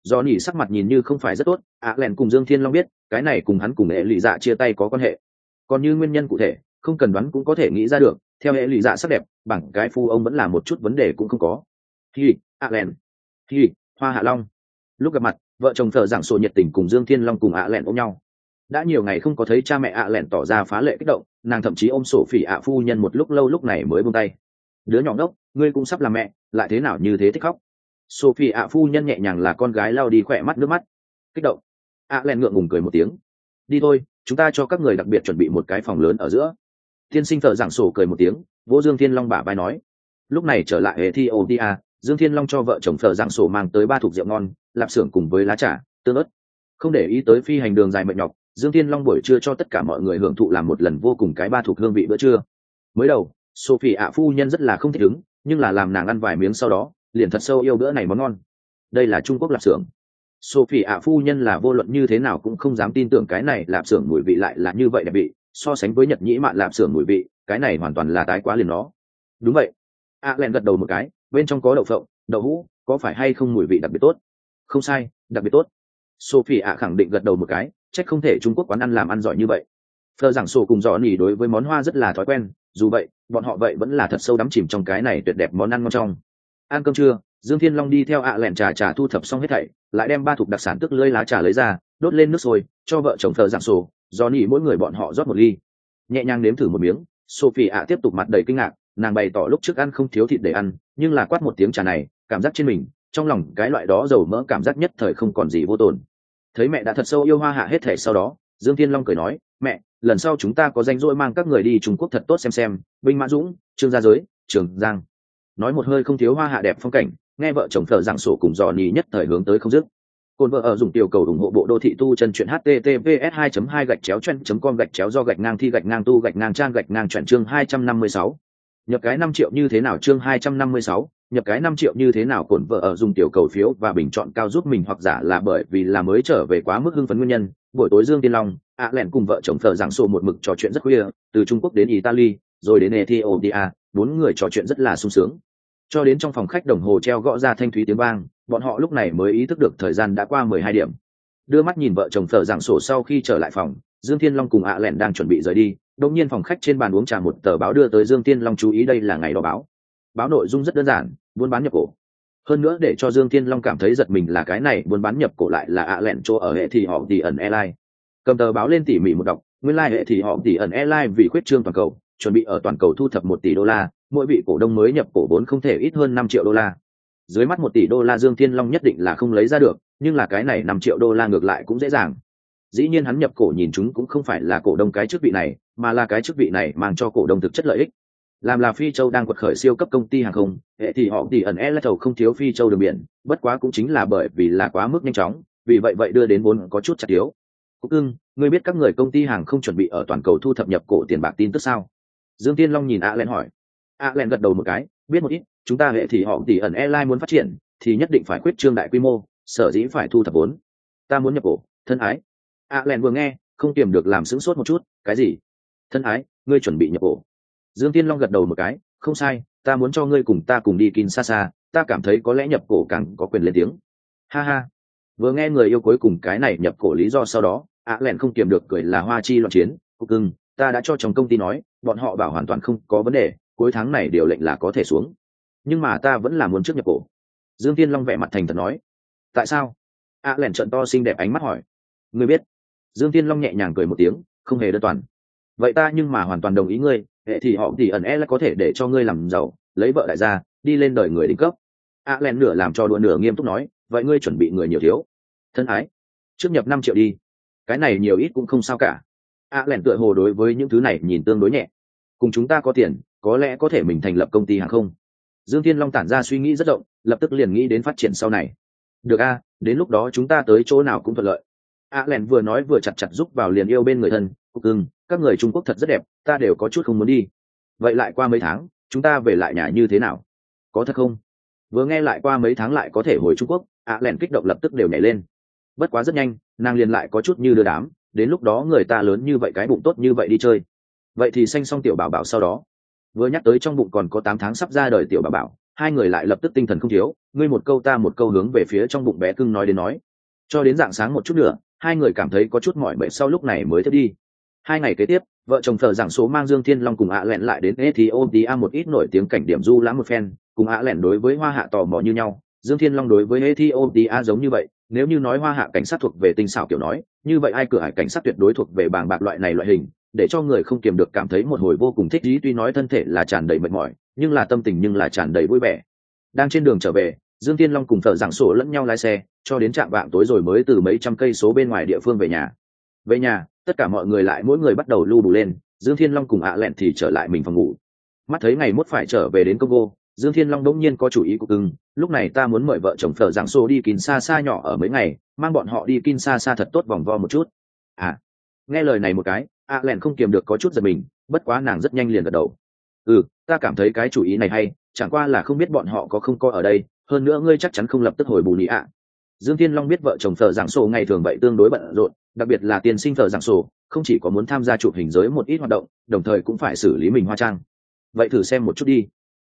Do nỉ sắc mặt nhìn như không phải rất tốt, ạ lẹn cùng dương thiên long biết, cái này cùng hắn cùng hệ lụy dạ chia tay có quan hệ. Còn như nguyên nhân cụ thể, không cần đoán cũng có thể nghĩ ra được, theo hệ lụy dạ sắc đẹp bằng cái phu ông vẫn là một chút vấn đề cũng không có. Hi, ạ lẹn. Hi, hoa hạ long. Lúc gặp mặt, vợ chồng thợ giảng sổ nhiệt tình cùng dương thiên long cùng ạ lẹn ôm nhau. Đã nhiều ngày không có thấy cha mẹ ạ lẹn tỏ ra phá lệ kích động nàng thậm chí ôm sổ phỉ ạ phu nhân một lúc lâu lúc này mới buông tay. Đứa nhỏ ngốc, ngươi cũng sắp làm mẹ, lại thế nào như thế thích khóc. Sophie ạ phu nhân nhẹ nhàng là con gái lao đi khỏe mắt nước mắt. Kích động. Ạ len ngượng ngùng cười một tiếng. Đi thôi, chúng ta cho các người đặc biệt chuẩn bị một cái phòng lớn ở giữa. Tiên sinh thợ giảng sổ cười một tiếng, vỗ dương thiên long bả vai nói. Lúc này trở lại hệ thi odia dương thiên long cho vợ chồng thợ giảng sổ mang tới ba thục rượu ngon, lạp xưởng cùng với lá trà, tương ớt. Không để ý tới phi hành đường dài mệt nhọc dương thiên long buổi trưa cho tất cả mọi người hưởng thụ làm một lần vô cùng cái ba thuộc hương vị bữa trưa. Mới đầu sophie ạ phu nhân rất là không thích ứng nhưng là làm nàng ăn vài miếng sau đó liền thật sâu yêu bữa này món ngon. Đây là trung quốc lạp xưởng. Sophie ạ phu nhân là vô luận như thế nào cũng không dám tin tưởng cái này lạp xưởng mùi vị lại là như vậy đẹp vị so sánh với nhật nhĩ mạn lạp xưởng mùi vị cái này hoàn toàn là tái quá liền nó. Đúng vậy. Ạ à, lẹn gật đầu một cái bên trong có đậu phộng đậu hũ có phải hay không mùi vị đặc biệt tốt? Không sai đặc biệt tốt. Sophie ạ khẳng định gật đầu một cái trách không thể trung quốc quán ăn làm ăn giỏi như vậy. Thờ giảng sổ cùng dò nỉ đối với món hoa rất là thói quen, dù vậy, bọn họ vậy vẫn là thật sâu đắm chìm trong cái này tuyệt đẹp món ăn ngon trong. Ăn cơm trưa, dương thiên long đi theo ạ lẹn trà trà thu thập xong hết thảy, lại đem ba thục đặc sản tức lưỡi lá trà lấy ra, đốt lên nước sôi, cho vợ chồng thờ giảng sổ do nỉ mỗi người bọn họ rót một ly. Nhẹ nhàng nếm thử một miếng, sophie ạ tiếp tục mặt đầy kinh ngạc, nàng bày tỏ lúc trước ăn không thiếu thịt để ăn, nhưng là quát một tiếng trà này, cảm giác trên mình, trong lòng cái loại đó dầu mỡ cảm giác nhất thời không còn gì vô tồn thấy mẹ đã thật sâu yêu hoa hạ hết thể sau đó dương thiên long cười nói mẹ lần sau chúng ta có danh rỗi mang các người đi trung quốc thật tốt xem xem binh mã dũng trương gia giới trường giang. Nói một hơi không thiếu hoa hạ đẹp phong cảnh nghe vợ chồng thợ giảng sổ cùng dò nhì nhất thời hướng tới không dứt. Cồn vợ ở dùng tiểu cầu ủng hộ bộ đô thị tu chân truyện https 2 2 gạch chéo chen com gạch chéo do gạch ngang thi gạch ngang tu gạch ngang trang gạch ngang truyện chương 256. nhập cái năm triệu như thế nào chương 256, nhập cái năm triệu như thế nào cổn vợ ở dùng tiểu cầu phiếu và bình chọn cao giúp mình hoặc giả là bởi vì là mới trở về quá mức hưng phấn nguyên nhân, buổi tối dương tiên long, ạ lẹn cùng vợ chồng thợ giảng sổ một mực trò chuyện rất khuya, từ trung quốc đến italy, rồi đến ethiopia, bốn người trò chuyện rất là sung sướng. Cho đến trong phòng khách đồng hồ treo gõ ra thanh thúy tiếng vang, bọn họ lúc này mới ý thức được thời gian đã qua mười hai điểm. Đưa mắt nhìn vợ chồng thợ giảng sổ sau khi trở lại phòng, dương thiên long cùng ạ lẻn đang chuẩn bị rời đi, đột nhiên phòng khách trên bàn uống trà một tờ báo đưa tới dương thiên long chú ý đây là ngày đó báo. Báo nội dung rất đơn giản buôn bán nhập cổ. Hơn nữa để cho dương thiên long cảm thấy giật mình là cái này buôn bán nhập cổ lại là ạ lẹn chỗ ở hệ thì họ tỉ ẩn airline. Cầm tờ báo lên tỉ mỉ một đọc, nguyên lai、like、hệ thì họ tỉ ẩn airline vì khuyết trương toàn cầu, chuẩn bị ở toàn cầu thu thập một tỷ đô la, mỗi vị cổ đông mới nhập cổ vốn không thể ít hơn năm triệu đô la. Dưới mắt một tỷ đô la dương thiên long nhất định là không lấy ra được, nhưng là cái này năm triệu đô la ngược lại cũng dễ dàng. Dĩ nhiên hắn nhập cổ nhìn chúng cũng không phải là cổ đông cái chức vị này, mà là cái chức vị này mang cho cổ đông thực chất lợi ích làm là phi châu đang quật khởi siêu cấp công ty hàng không, hệ thì họ thì ẩn e là thầu không thiếu phi châu đường biển, bất quá cũng chính là bởi vì là quá mức nhanh chóng, vì vậy vậy đưa đến vốn có chút chặt thiếu cúc ưng, ngươi biết các người công ty hàng không chuẩn bị ở toàn cầu thu thập nhập cổ tiền bạc tin tức sao? Dương tiên long nhìn a len hỏi. A len gật đầu một cái, biết một ít, chúng ta hệ thì họ thì ẩn e airline muốn phát triển, thì nhất định phải quyết trương đại quy mô, sở dĩ phải thu thập vốn. Ta muốn nhập cổ, thân ái. A len vừa nghe, không kiềm được làm sững sốt một chút, cái gì? Thân ái, ngươi chuẩn bị nhập cổ dương tiên long gật đầu một cái, không sai, ta muốn cho ngươi cùng ta cùng đi kin xa xa ta cảm thấy có lẽ nhập cổ càng có quyền lên tiếng. Ha ha. Vừa nghe người yêu cuối cùng cái này nhập cổ lý do sau đó ạ lẹn không kiềm được cười là hoa chi loạn chiến cục cưng, ta đã cho chồng công ty nói, bọn họ bảo hoàn toàn không có vấn đề, cuối tháng này điều lệnh là có thể xuống. Nhưng mà ta vẫn là muốn trước nhập cổ. Dương tiên long vẻ mặt thành thật nói. Tại sao? Ạ lẹn trận to xinh đẹp ánh mắt hỏi. Ngươi biết. Dương tiên long nhẹ nhàng cười một tiếng, không hề đơn toàn. Vậy ta nhưng mà hoàn toàn đồng ý ngươi hệ thì họ thì ẩn e là có thể để cho ngươi làm giàu, lấy vợ đại gia, đi lên đời người đỉnh cấp. A len nửa làm cho đùa nửa nghiêm túc nói, vậy ngươi chuẩn bị người nhiều thiếu. Thân ái, trước nhập năm triệu đi. Cái này nhiều ít cũng không sao cả. A len tựa hồ đối với những thứ này nhìn tương đối nhẹ. Cùng chúng ta có tiền, có lẽ có thể mình thành lập công ty hàng không. Dương thiên long tản ra suy nghĩ rất rộng, lập tức liền nghĩ đến phát triển sau này. Được a, đến lúc đó chúng ta tới chỗ nào cũng thuận lợi a len vừa nói vừa chặt chặt giúp vào liền yêu bên người thân cục ưng các người trung quốc thật rất đẹp, ta đều có chút không muốn đi. Vậy lại qua mấy tháng, chúng ta về lại nhà như thế nào? Có thật không? Vừa nghe lại qua mấy tháng lại có thể hồi trung quốc a len kích động lập tức đều nhảy lên. Bất quá rất nhanh, nàng liền lại có chút như đưa đám, đến lúc đó người ta lớn như vậy cái bụng tốt như vậy đi chơi. Vậy thì sanh xong tiểu bảo bảo sau đó. Vừa nhắc tới trong bụng còn có tám tháng sắp ra đời tiểu bảo bảo, hai người lại lập tức tinh thần không thiếu, ngươi một câu ta một câu hướng về phía trong bụng bé cưng nói đến nói. Cho đến dạng sáng một chút nữa hai người cảm thấy có chút mỏi mệt sau lúc này mới thức đi. Hai ngày kế tiếp, vợ chồng thờ giảng số mang dương thiên long cùng ạ à lẹn lại đến ethiopia một ít nổi tiếng cảnh điểm du lãm một phen, cùng ạ à lẹn đối với hoa hạ tò mò như nhau. Dương thiên long đối với ethiopia giống như vậy, nếu như nói hoa hạ cảnh sát thuộc về tinh xảo kiểu nói, như vậy ai cửa hải cảnh sát tuyệt đối thuộc về bàng bạc loại này loại hình, để cho người không kiềm được cảm thấy một hồi vô cùng thích ý, tuy nói thân thể là tràn đầy mệt mỏi, nhưng là tâm tình nhưng là tràn đầy vui vẻ. Đang trên đường trở về dương thiên long cùng thợ giảng sổ lẫn nhau lái xe, cho đến trạm vạng tối rồi mới từ mấy trăm cây số bên ngoài địa phương về nhà. Về nhà, tất cả mọi người lại mỗi người bắt đầu lưu bù lên, dương thiên long cùng ạ lẹn thì trở lại mình phòng ngủ. Mắt thấy ngày mốt phải trở về đến congo, dương thiên long đỗng nhiên có chủ ý của cưng, lúc này ta muốn mời vợ chồng thợ giảng xô đi kín xa xa nhỏ ở mấy ngày, mang bọn họ đi kín xa xa thật tốt vòng vo một chút. À nghe lời này một cái, ạ lẹn không kiềm được có chút giật mình, bất quá nàng rất nhanh liền gật đầu. Ừ ta cảm thấy cái chủ ý này hay chẳng qua là không biết bọn họ có không có ở đây, hơn nữa ngươi chắc chắn không lập tức hồi bù nhị ạ. Dương thiên long biết vợ chồng thợ giảng sổ ngày thường vậy tương đối bận rộn, đặc biệt là tiên sinh thợ giảng sổ, không chỉ có muốn tham gia chụp hình giới một ít hoạt động, đồng thời cũng phải xử lý mình hoa trang. Vậy thử xem một chút đi.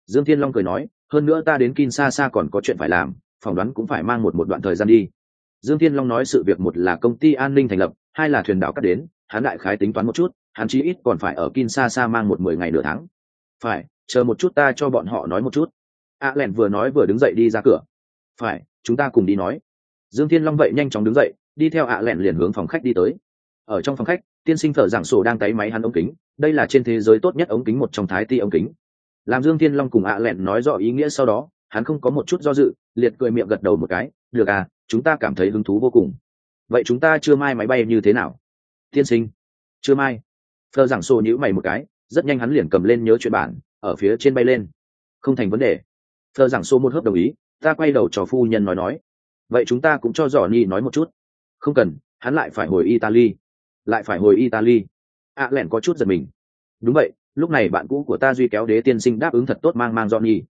Dương thiên long cười nói, hơn nữa ta đến kinshasa còn có chuyện phải làm, phỏng đoán cũng phải mang một một đoạn thời gian đi. Dương thiên long nói sự việc một là công ty an ninh thành lập, hai là thuyền đảo cắt đến, hắn đại khái tính toán một chút, hắn chí ít còn phải ở kinshasa mang một mười ngày nửa tháng phải, chờ một chút ta cho bọn họ nói một chút. A à vừa nói vừa đứng dậy đi ra cửa. Phải, chúng ta cùng đi nói. Dương thiên long vậy nhanh chóng đứng dậy, đi theo ạ len liền hướng phòng khách đi tới. Ở trong phòng khách, tiên sinh thở giảng sổ đang tay máy hắn ống kính. Đây là trên thế giới tốt nhất ống kính một trong thái ti ống kính. Làm dương thiên long cùng ạ len nói rõ ý nghĩa sau đó, hắn không có một chút do dự, liệt cười miệng gật đầu một cái. Được à chúng ta cảm thấy hứng thú vô cùng. Vậy chúng ta chưa mai máy bay như thế nào? Tiên sinh. Chưa mai. Thờ giảng sổ nhữ mày một cái rất nhanh hắn liền cầm lên nhớ chuyện bản ở phía trên bay lên. Không thành vấn đề. Thơ giảng xô một hớp đồng ý ta quay đầu cho phu nhân nói nói. Vậy chúng ta cũng cho dò ni nói một chút. Không cần hắn lại phải hồi italy. Lại phải hồi italy. Ạ à, lẻn có chút giật mình. Đúng vậy lúc này bạn cũ của ta duy kéo đế tiên sinh đáp ứng thật tốt mang mang johnny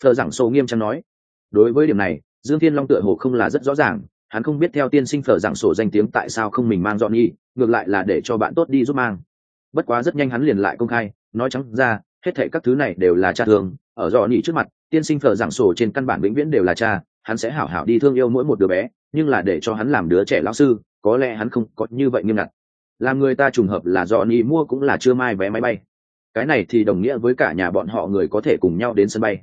thờ giảng xô nghiêm trang nói. Đối với điểm này dương thiên long tựa hồ không là rất rõ ràng hắn không biết theo tiên sinh thờ giảng sổ danh tiếng tại sao không mình mang Dọn Nhi, ngược lại là để cho bạn tốt đi giúp mang bất quá rất nhanh hắn liền lại công khai, nói trắng ra, hết thệ các thứ này đều là cha thường, ở dò nhị trước mặt, tiên sinh phở giảng sổ trên căn bản vĩnh viễn đều là cha, hắn sẽ hảo hảo đi thương yêu mỗi một đứa bé, nhưng là để cho hắn làm đứa trẻ lão sư, có lẽ hắn không có như vậy nghiêm ngặt. Làm người ta trùng hợp là dò ni mua cũng là chưa mai vé máy bay. Cái này thì đồng nghĩa với cả nhà bọn họ người có thể cùng nhau đến sân bay.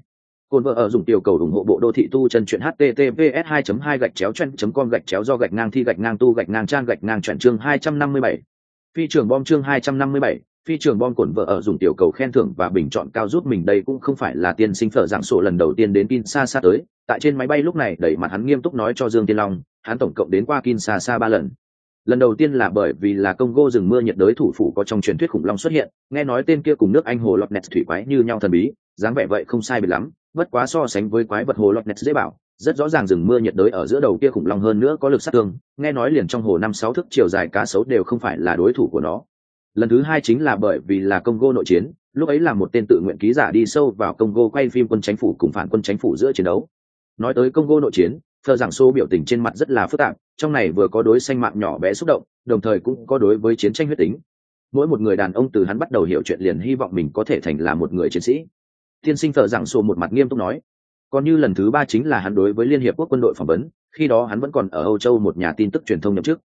Cồn vợ ở dùng tiểu cầu ủng hộ bộ đô thị tu chân truyện https 2 2 gạch chéo chen com gạch chéo do gạch ngang thi gạch ngang tu gạch ngang trang gạch ngang chuyển chương 257 phi trường bom chương 257, phi trường bom cồn vợ ở dùng tiểu cầu khen thưởng và bình chọn cao giúp mình đây cũng không phải là tiên sinh phở dạng sổ lần đầu tiên đến Kinshasa tới. Tại trên máy bay lúc này đẩy mặt hắn nghiêm túc nói cho Dương Tiên Long hắn tổng cộng đến qua Kinshasa ba lần. Lần đầu tiên là bởi vì là Congo rừng mưa nhiệt đới thủ phủ có trong truyền thuyết khủng long xuất hiện nghe nói tên kia cùng nước Anh hồ lọt nẹt thủy quái như nhau thần bí dáng vẻ vậy không sai biệt lắm bất quá so sánh với quái vật hồ lọt nẹt dễ bảo rất rõ ràng rừng mưa nhiệt đới ở giữa đầu kia khủng long hơn nữa có lực sát thương, nghe nói liền trong hồ năm sáu thước chiều dài cá sấu đều không phải là đối thủ của nó. Lần thứ hai chính là bởi vì là congo nội chiến, lúc ấy là một tên tự nguyện ký giả đi sâu vào congo quay phim quân chính phủ cùng phản quân chính phủ giữa chiến đấu. Nói tới congo nội chiến, thờ giảng xô biểu tình trên mặt rất là phức tạp, trong này vừa có đối xanh mạng nhỏ bé xúc động, đồng thời cũng có đối với chiến tranh huyết tính. Mỗi một người đàn ông từ hắn bắt đầu hiểu chuyện liền hy vọng mình có thể thành là một người chiến sĩ. Tiên sinh thờ giảng xô một mặt nghiêm túc nói còn như lần thứ ba chính là hắn đối với liên hiệp quốc quân đội phỏng vấn, khi đó hắn vẫn còn ở âu châu một nhà tin tức truyền thông nhậm chức.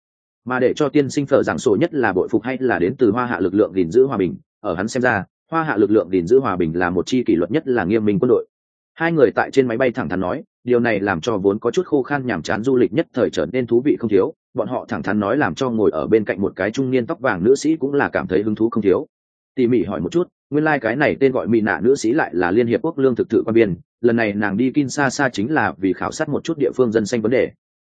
Mà để cho tiên sinh phở giảng sổ nhất là bội phục hay là đến từ hoa hạ lực lượng gìn giữ hòa bình, ở hắn xem ra, hoa hạ lực lượng gìn giữ hòa bình là một chi kỷ luật nhất là nghiêm minh quân đội. Hai người tại trên máy bay thẳng thắn nói, điều này làm cho vốn có chút khô khan nhàm chán du lịch nhất thời trở nên thú vị không thiếu, bọn họ thẳng thắn nói làm cho ngồi ở bên cạnh một cái trung niên tóc vàng nữ sĩ cũng là cảm thấy hứng thú không thiếu. Tỉ mỉ hỏi một chút nguyên lai、like、cái này tên gọi mỹ nạ nữ sĩ lại là liên hiệp quốc lương thực tự quan biên, lần này nàng đi kin xa xa chính là vì khảo sát một chút địa phương dân xanh vấn đề.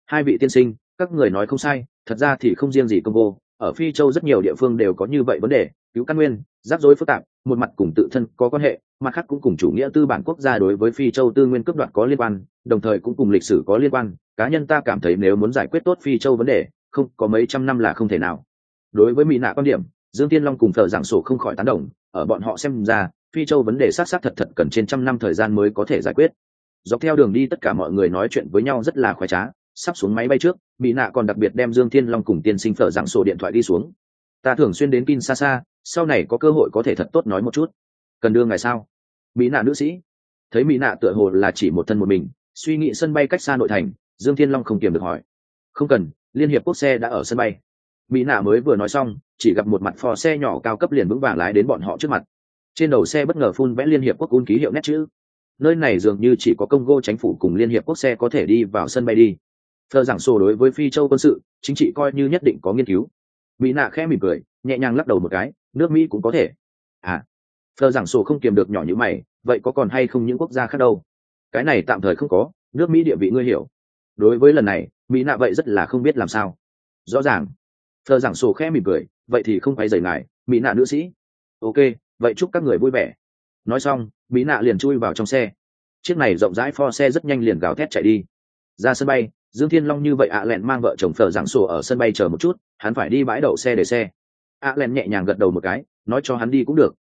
Hai vị tiên sinh, các người nói không sai, thật ra thì không riêng gì congo, ở phi châu rất nhiều địa phương đều có như vậy vấn đề, cứu căn nguyên, rắc rối phức tạp, một mặt cùng tự thân có quan hệ, mặt khác cũng cùng chủ nghĩa tư bản quốc gia đối với phi châu tư nguyên cấp đoạt có liên quan, đồng thời cũng cùng lịch sử có liên quan, cá nhân ta cảm thấy nếu muốn giải quyết tốt phi châu vấn đề, không, có mấy trăm năm là không thể nào. Đối với mỹ nạ quan điểm, dương tiên long cùng thờ giảng sổ không khỏi tán đồng ở bọn họ xem ra phi châu vấn đề sát sát thật thật cần trên trăm năm thời gian mới có thể giải quyết. Dọc theo đường đi tất cả mọi người nói chuyện với nhau rất là khoái trá sắp xuống máy bay trước mỹ nạ còn đặc biệt đem dương thiên long cùng tiên sinh phở dạng sổ điện thoại đi xuống. Ta thường xuyên đến tin xa xa, sau này có cơ hội có thể thật tốt nói một chút. Cần đưa ngày sao? Mỹ nạ nữ sĩ. Thấy mỹ nạ tựa hồ là chỉ một thân một mình suy nghĩ sân bay cách xa nội thành dương thiên long không kiềm được hỏi. Không cần liên hiệp quốc xe đã ở sân bay. Mỹ nạ mới vừa nói xong chỉ gặp một mặt phò xe nhỏ cao cấp liền vững vàng lái đến bọn họ trước mặt. Trên đầu xe bất ngờ phun vẽ liên hiệp quốc un ký hiệu nét chữ. Nơi này dường như chỉ có congo chính phủ cùng liên hiệp quốc xe có thể đi vào sân bay đi. Thờ giảng sổ đối với phi châu quân sự, chính trị coi như nhất định có nghiên cứu. Mỹ nạ khẽ mỉm cười, nhẹ nhàng lắc đầu một cái, nước mỹ cũng có thể. À thờ giảng sổ không kiềm được nhỏ như mày, vậy có còn hay không những quốc gia khác đâu? Cái này tạm thời không có, nước mỹ địa vị ngươi hiểu. Đối với lần này, mỹ nạ vậy rất là không biết làm sao. Rõ ràng. Thờ giảng sổ khẽ mỉm cười vậy thì không phải rời ngài, mỹ nạ nữ sĩ. Ok, vậy chúc các người vui vẻ. Nói xong, mỹ nạ liền chui vào trong xe. Chiếc này rộng rãi pho xe rất nhanh liền gào thét chạy đi. Ra sân bay, dương thiên long như vậy ạ lẹn mang vợ chồng phở giảng sổ ở sân bay chờ một chút, hắn phải đi bãi đậu xe để xe. Ạ lẹn nhẹ nhàng gật đầu một cái, nói cho hắn đi cũng được.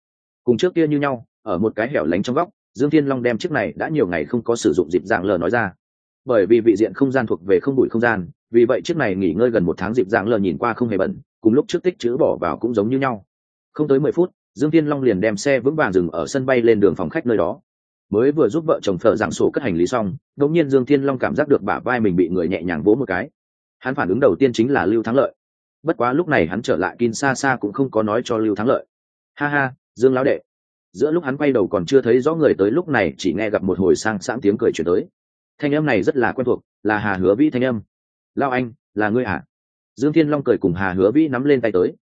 Cùng trước kia như nhau, ở một cái hẻo lánh trong góc, dương thiên long đem chiếc này đã nhiều ngày không có sử dụng dịp dạng lờ nói ra. Bởi vì vị diện không gian thuộc về không bụi không gian, vì vậy chiếc này nghỉ ngơi gần một tháng dịp dạng lờ nhìn qua không hề bẩn cùng lúc trước tích chữ bỏ vào cũng giống như nhau. Không tới mười phút, dương thiên long liền đem xe vững vàng dừng ở sân bay lên đường phòng khách nơi đó. Mới vừa giúp vợ chồng thợ giảng sổ cất hành lý xong, đột nhiên dương thiên long cảm giác được bả vai mình bị người nhẹ nhàng vỗ một cái. Hắn phản ứng đầu tiên chính là lưu thắng lợi. Bất quá lúc này hắn trở lại kin xa xa cũng không có nói cho lưu thắng lợi. Ha ha, dương lão đệ. Giữa lúc hắn quay đầu còn chưa thấy rõ người tới lúc này, chỉ nghe gặp một hồi sang sáng tiếng cười chuyển tới. Thanh âm này rất là quen thuộc, là hà hứa vĩ thanh âm. Lao anh, là ngươi à dương thiên long cười cùng hà hứa vĩ nắm lên tay tới.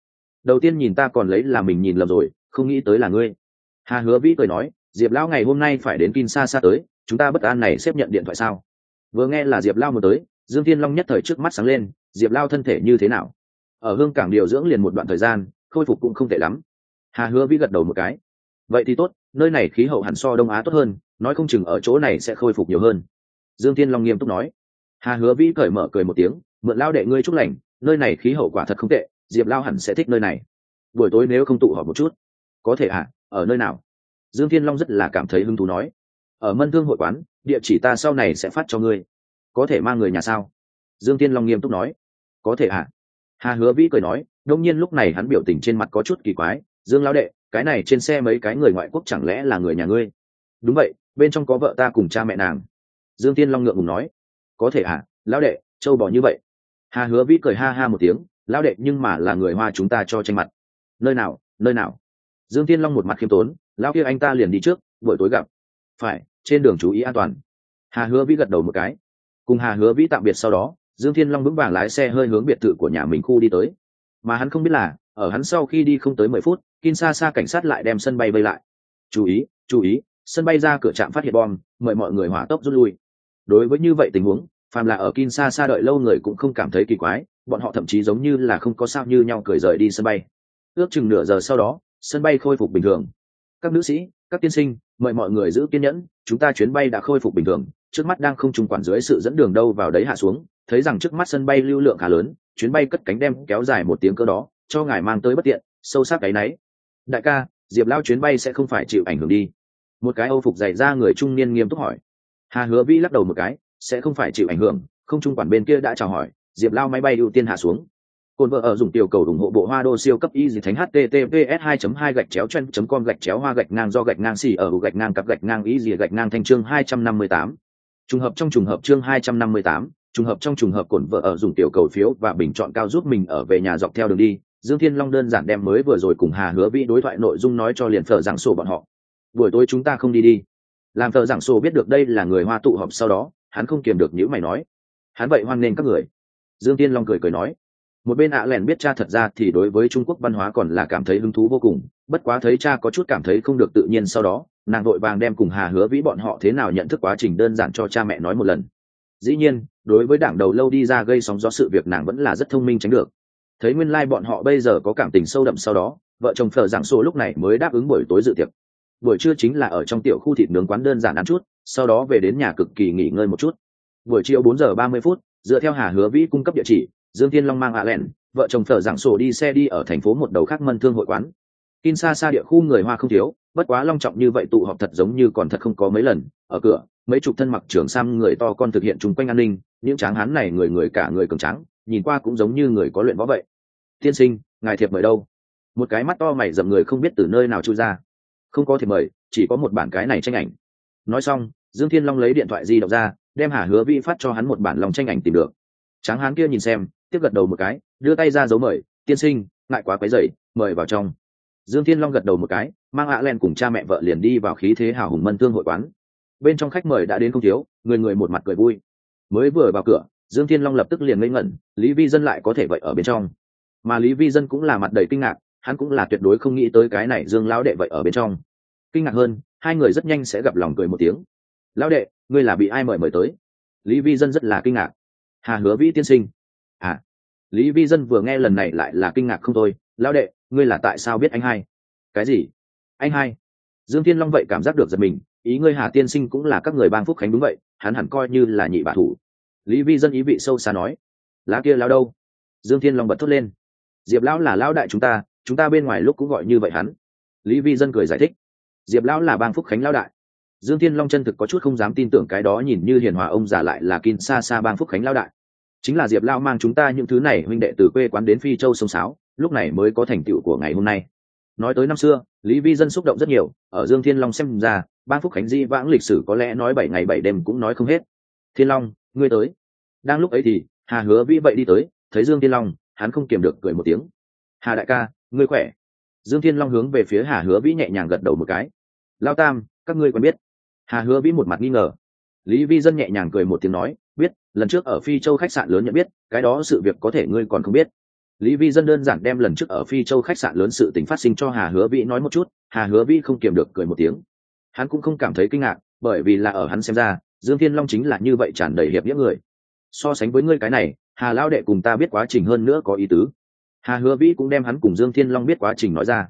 Đầu tiên nhìn ta còn lấy là mình nhìn lầm rồi, không nghĩ tới là ngươi. Hà hứa vĩ cười nói, diệp lão ngày hôm nay phải đến kin xa xa tới, chúng ta bất an này xếp nhận điện thoại sao? Vừa nghe là diệp lao một tới, dương thiên long nhất thời trước mắt sáng lên, diệp lao thân thể như thế nào? Ở hương cảng điều dưỡng liền một đoạn thời gian, khôi phục cũng không tệ lắm. Hà hứa vĩ gật đầu một cái. Vậy thì tốt, nơi này khí hậu hẳn so đông á tốt hơn, nói không chừng ở chỗ này sẽ khôi phục nhiều hơn. Dương thiên long nghiêm túc nói. Hà hứa vĩ cởi mở cười một tiếng, mượn lao đệ ngươi chúc lành nơi này khí hậu quả thật không tệ diệp lao hẳn sẽ thích nơi này. Buổi tối nếu không tụ họp một chút. Có thể ạ à, ở nơi nào? Dương thiên long rất là cảm thấy hứng thú nói. Ở mân thương hội quán địa chỉ ta sau này sẽ phát cho ngươi. Có thể mang người nhà sao? Dương thiên long nghiêm túc nói. Có thể ạ. À? hà hứa vĩ cười nói đông nhiên lúc này hắn biểu tình trên mặt có chút kỳ quái. Dương lão đệ cái này trên xe mấy cái người ngoại quốc chẳng lẽ là người nhà ngươi? Đúng vậy bên trong có vợ ta cùng cha mẹ nàng. Dương tiên long ngượng ngùng nói. Có thể à lão đệ châu bò như vậy hà hứa vĩ cười ha ha một tiếng, lão đệ, nhưng mà là người hoa chúng ta cho tranh mặt. Nơi nào nơi nào? Dương tiên long một mặt khiêm tốn, lão kia anh ta liền đi trước, buổi tối gặp. Phải, trên đường chú ý an toàn. Hà hứa vĩ gật đầu một cái. Cùng hà hứa vĩ tạm biệt sau đó, dương thiên long vững vàng lái xe hơi hướng biệt thự của nhà mình khu đi tới. Mà hắn không biết là, ở hắn sau khi đi không tới mười phút, kinshasa cảnh sát lại đem sân bay vây lại. Chú ý chú ý, sân bay ra cửa trạm phát hiện bom, mời mọi người hỏa tốc rút lui. Đối với như vậy tình huống phàm là ở kinshasa đợi lâu người cũng không cảm thấy kỳ quái, bọn họ thậm chí giống như là không có sao như nhau cười rời đi sân bay. Ước chừng nửa giờ sau đó, sân bay khôi phục bình thường. Các nữ sĩ, các tiên sinh, mời mọi người giữ kiên nhẫn, chúng ta chuyến bay đã khôi phục bình thường, trước mắt đang không trùng quản dưới sự dẫn đường đâu vào đấy hạ xuống, thấy rằng trước mắt sân bay lưu lượng khá lớn, chuyến bay cất cánh đem kéo dài một tiếng cơ đó, cho ngài mang tới bất tiện, sâu sắc cái náy. Đại ca, diệp lao chuyến bay sẽ không phải chịu ảnh hưởng đi. Một cái âu phục dày ra người trung niên nghiêm túc hỏi. Hà hứa vĩ lắc đầu một cái sẽ không phải chịu ảnh hưởng không trung quản bên kia đã chào hỏi diệp lao máy bay ưu tiên hạ xuống. Cồn vợ ở dùng tiểu cầu ủng hộ bộ hoa đô siêu cấp y dì thánh https 2 2 gạch chéo chen com gạch chéo hoa gạch ngang do gạch ngang xì ở gạch ngang cặp gạch ngang y dì gạch ngang thanh chương 258. trùng hợp trong trùng hợp chương 258, trùng hợp trong trùng hợp cồn vợ ở dùng tiểu cầu phiếu và bình chọn cao giúp mình ở về nhà dọc theo đường đi dương thiên long đơn giản đem mới vừa rồi cùng hà hứa vĩ đối thoại nội dung nói cho liền phở giảng sổ bọn họ. Buổi tối chúng ta không đi đi. Làm phở giảng sổ biết được đây là người hoa tụ họp sau đó hắn không kiềm được những mày nói. Hắn vậy hoan nghênh các người. Dương tiên long cười cười nói. Một bên ạ à lẻn biết cha thật ra thì đối với trung quốc văn hóa còn là cảm thấy hứng thú vô cùng. Bất quá thấy cha có chút cảm thấy không được tự nhiên sau đó, nàng đội vàng đem cùng hà hứa vĩ bọn họ thế nào nhận thức quá trình đơn giản cho cha mẹ nói một lần. Dĩ nhiên, đối với đảng đầu lâu đi ra gây sóng gió sự việc nàng vẫn là rất thông minh tránh được. Thấy nguyên lai、like、bọn họ bây giờ có cảm tình sâu đậm sau đó, vợ chồng phở giảng sổ lúc này mới đáp ứng buổi tối dự tiệc buổi trưa chính là ở trong tiểu khu thịt nướng quán đơn giản ăn chút, sau đó về đến nhà cực kỳ nghỉ ngơi một chút. Buổi chiều bốn giờ ba mươi phút, dựa theo hà hứa vĩ cung cấp địa chỉ, dương thiên long mang hạ lẹn, vợ chồng phở giảng sổ đi xe đi ở thành phố một đầu khác mân thương hội quán. In xa xa địa khu người hoa không thiếu, bất quá long trọng như vậy tụ họp thật giống như còn thật không có mấy lần. Ở cửa, mấy chục thân mặc trưởng sam người to con thực hiện chung quanh an ninh, những tráng hán này người người cả người cường trắng nhìn qua cũng giống như người có luyện võ vậy. Tiên sinh, ngài thiệp mời đâu? Một cái mắt to mày dầm người không biết từ nơi nào chui ra không có thể mời, chỉ có một bản cái này tranh ảnh. Nói xong, dương thiên long lấy điện thoại di động ra, đem hà hứa Vi phát cho hắn một bản lòng tranh ảnh tìm được. Tráng hán kia nhìn xem, tiếp gật đầu một cái, đưa tay ra dấu mời, tiên sinh, ngại quá quấy dậy mời vào trong. Dương thiên long gật đầu một cái, mang ạ len cùng cha mẹ vợ liền đi vào khí thế hào hùng mân tương hội quán. Bên trong khách mời đã đến không thiếu, người người một mặt cười vui. Mới vừa vào cửa, dương thiên long lập tức liền ngây ngẩn, lý vi dân lại có thể vậy ở bên trong. Mà lý vi dân cũng là mặt đầy kinh ngạc, hắn cũng là tuyệt đối không nghĩ tới cái này dương lão đệ vậy ở bên trong kinh ngạc hơn, hai người rất nhanh sẽ gặp lòng cười một tiếng. Lão đệ, ngươi là bị ai mời mời tới? Lý vi dân rất là kinh ngạc. Hà hứa vĩ tiên sinh. À. Lý vi dân vừa nghe lần này lại là kinh ngạc không thôi. Lão đệ, ngươi là tại sao biết anh hai? Cái gì? Anh hai. Dương thiên long vậy cảm giác được giật mình. Ý ngươi hà tiên sinh cũng là các người bang phúc khánh đúng vậy, hắn hẳn coi như là nhị bạ thủ. Lý vi dân ý vị sâu xa nói. Lá kia lao đâu? Dương thiên long bật thốt lên. Diệp lão là lão đại chúng ta chúng ta bên ngoài lúc cũng gọi như vậy hắn. Lý vi dân cười giải thích diệp lão là bang phúc khánh lão đại. Dương thiên long chân thực có chút không dám tin tưởng cái đó nhìn như hiền hòa ông già lại là kin xa xa bang phúc khánh lão đại. Chính là diệp lão mang chúng ta những thứ này huynh đệ từ quê quán đến phi châu sông sáo, lúc này mới có thành tựu của ngày hôm nay. Nói tới năm xưa, lý vi dân xúc động rất nhiều, ở dương thiên long xem ra, bang phúc khánh di vãng lịch sử có lẽ nói bảy ngày bảy đêm cũng nói không hết. Thiên long, ngươi tới. Đang lúc ấy thì, hà hứa Vi vậy đi tới, thấy dương thiên long, hắn không kiềm được cười một tiếng. Hà đại ca, ngươi khỏe. Dương thiên long hướng về phía hà hứa vĩ nhẹ nhàng gật đầu một cái lao tam, các ngươi còn biết. Hà hứa vĩ một mặt nghi ngờ. Lý vi dân nhẹ nhàng cười một tiếng nói, biết, lần trước ở phi châu khách sạn lớn nhận biết, cái đó sự việc có thể ngươi còn không biết. Lý vi dân đơn giản đem lần trước ở phi châu khách sạn lớn sự t ì n h phát sinh cho hà hứa vĩ nói một chút, hà hứa vĩ không kiềm được cười một tiếng. Hắn cũng không cảm thấy kinh ngạc, bởi vì là ở hắn xem ra, dương thiên long chính là như vậy tràn đầy hiệp nghĩa người. So sánh với ngươi cái này, hà lao đệ cùng ta biết quá trình hơn nữa có ý tứ. Hà hứa vĩ cũng đem hắn cùng dương thiên long biết quá trình nói ra.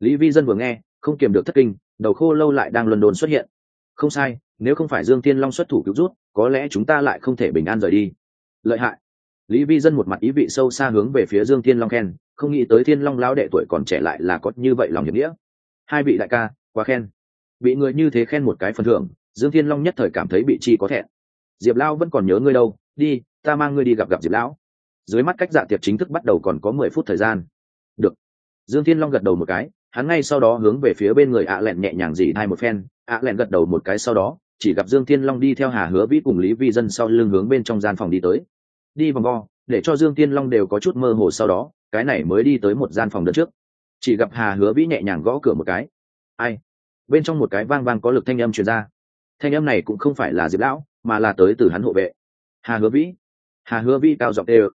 Lý vi dân vừa nghe, không kiềm được thất kinh đầu khô lâu lại đang luân đồn xuất hiện. Không sai, nếu không phải dương thiên long xuất thủ cứu rút, có lẽ chúng ta lại không thể bình an rời đi. Lợi hại. Lý vi dân một mặt ý vị sâu xa hướng về phía dương thiên long khen, không nghĩ tới thiên long lão đệ tuổi còn trẻ lại là có như vậy lòng hiểm nghĩa. Hai vị đại ca, quá khen. Bị người như thế khen một cái phần thưởng, dương thiên long nhất thời cảm thấy bị chi có thẹn. Diệp lão vẫn còn nhớ ngươi đâu, đi, ta mang ngươi đi gặp gặp diệp lão. Dưới mắt cách dạ tiệc chính thức bắt đầu còn có mười phút thời gian. Được. Dương thiên long gật đầu một cái hắn ngay sau đó hướng về phía bên người ạ lẹn nhẹ nhàng dì thai một phen, ạ lẹn gật đầu một cái sau đó, chỉ gặp dương thiên long đi theo hà hứa vĩ cùng lý vi dân sau lưng hướng bên trong gian phòng đi tới. Đi vòng vo, để cho dương thiên long đều có chút mơ hồ sau đó, cái này mới đi tới một gian phòng đợt trước. Chỉ gặp hà hứa vĩ nhẹ nhàng gõ cửa một cái. Ai? Bên trong một cái vang vang có lực thanh âm truyền ra. Thanh âm này cũng không phải là diệp lão, mà là tới từ hắn hộ vệ. Hà hứa vĩ. Hà hứa vĩ cao giọng đều.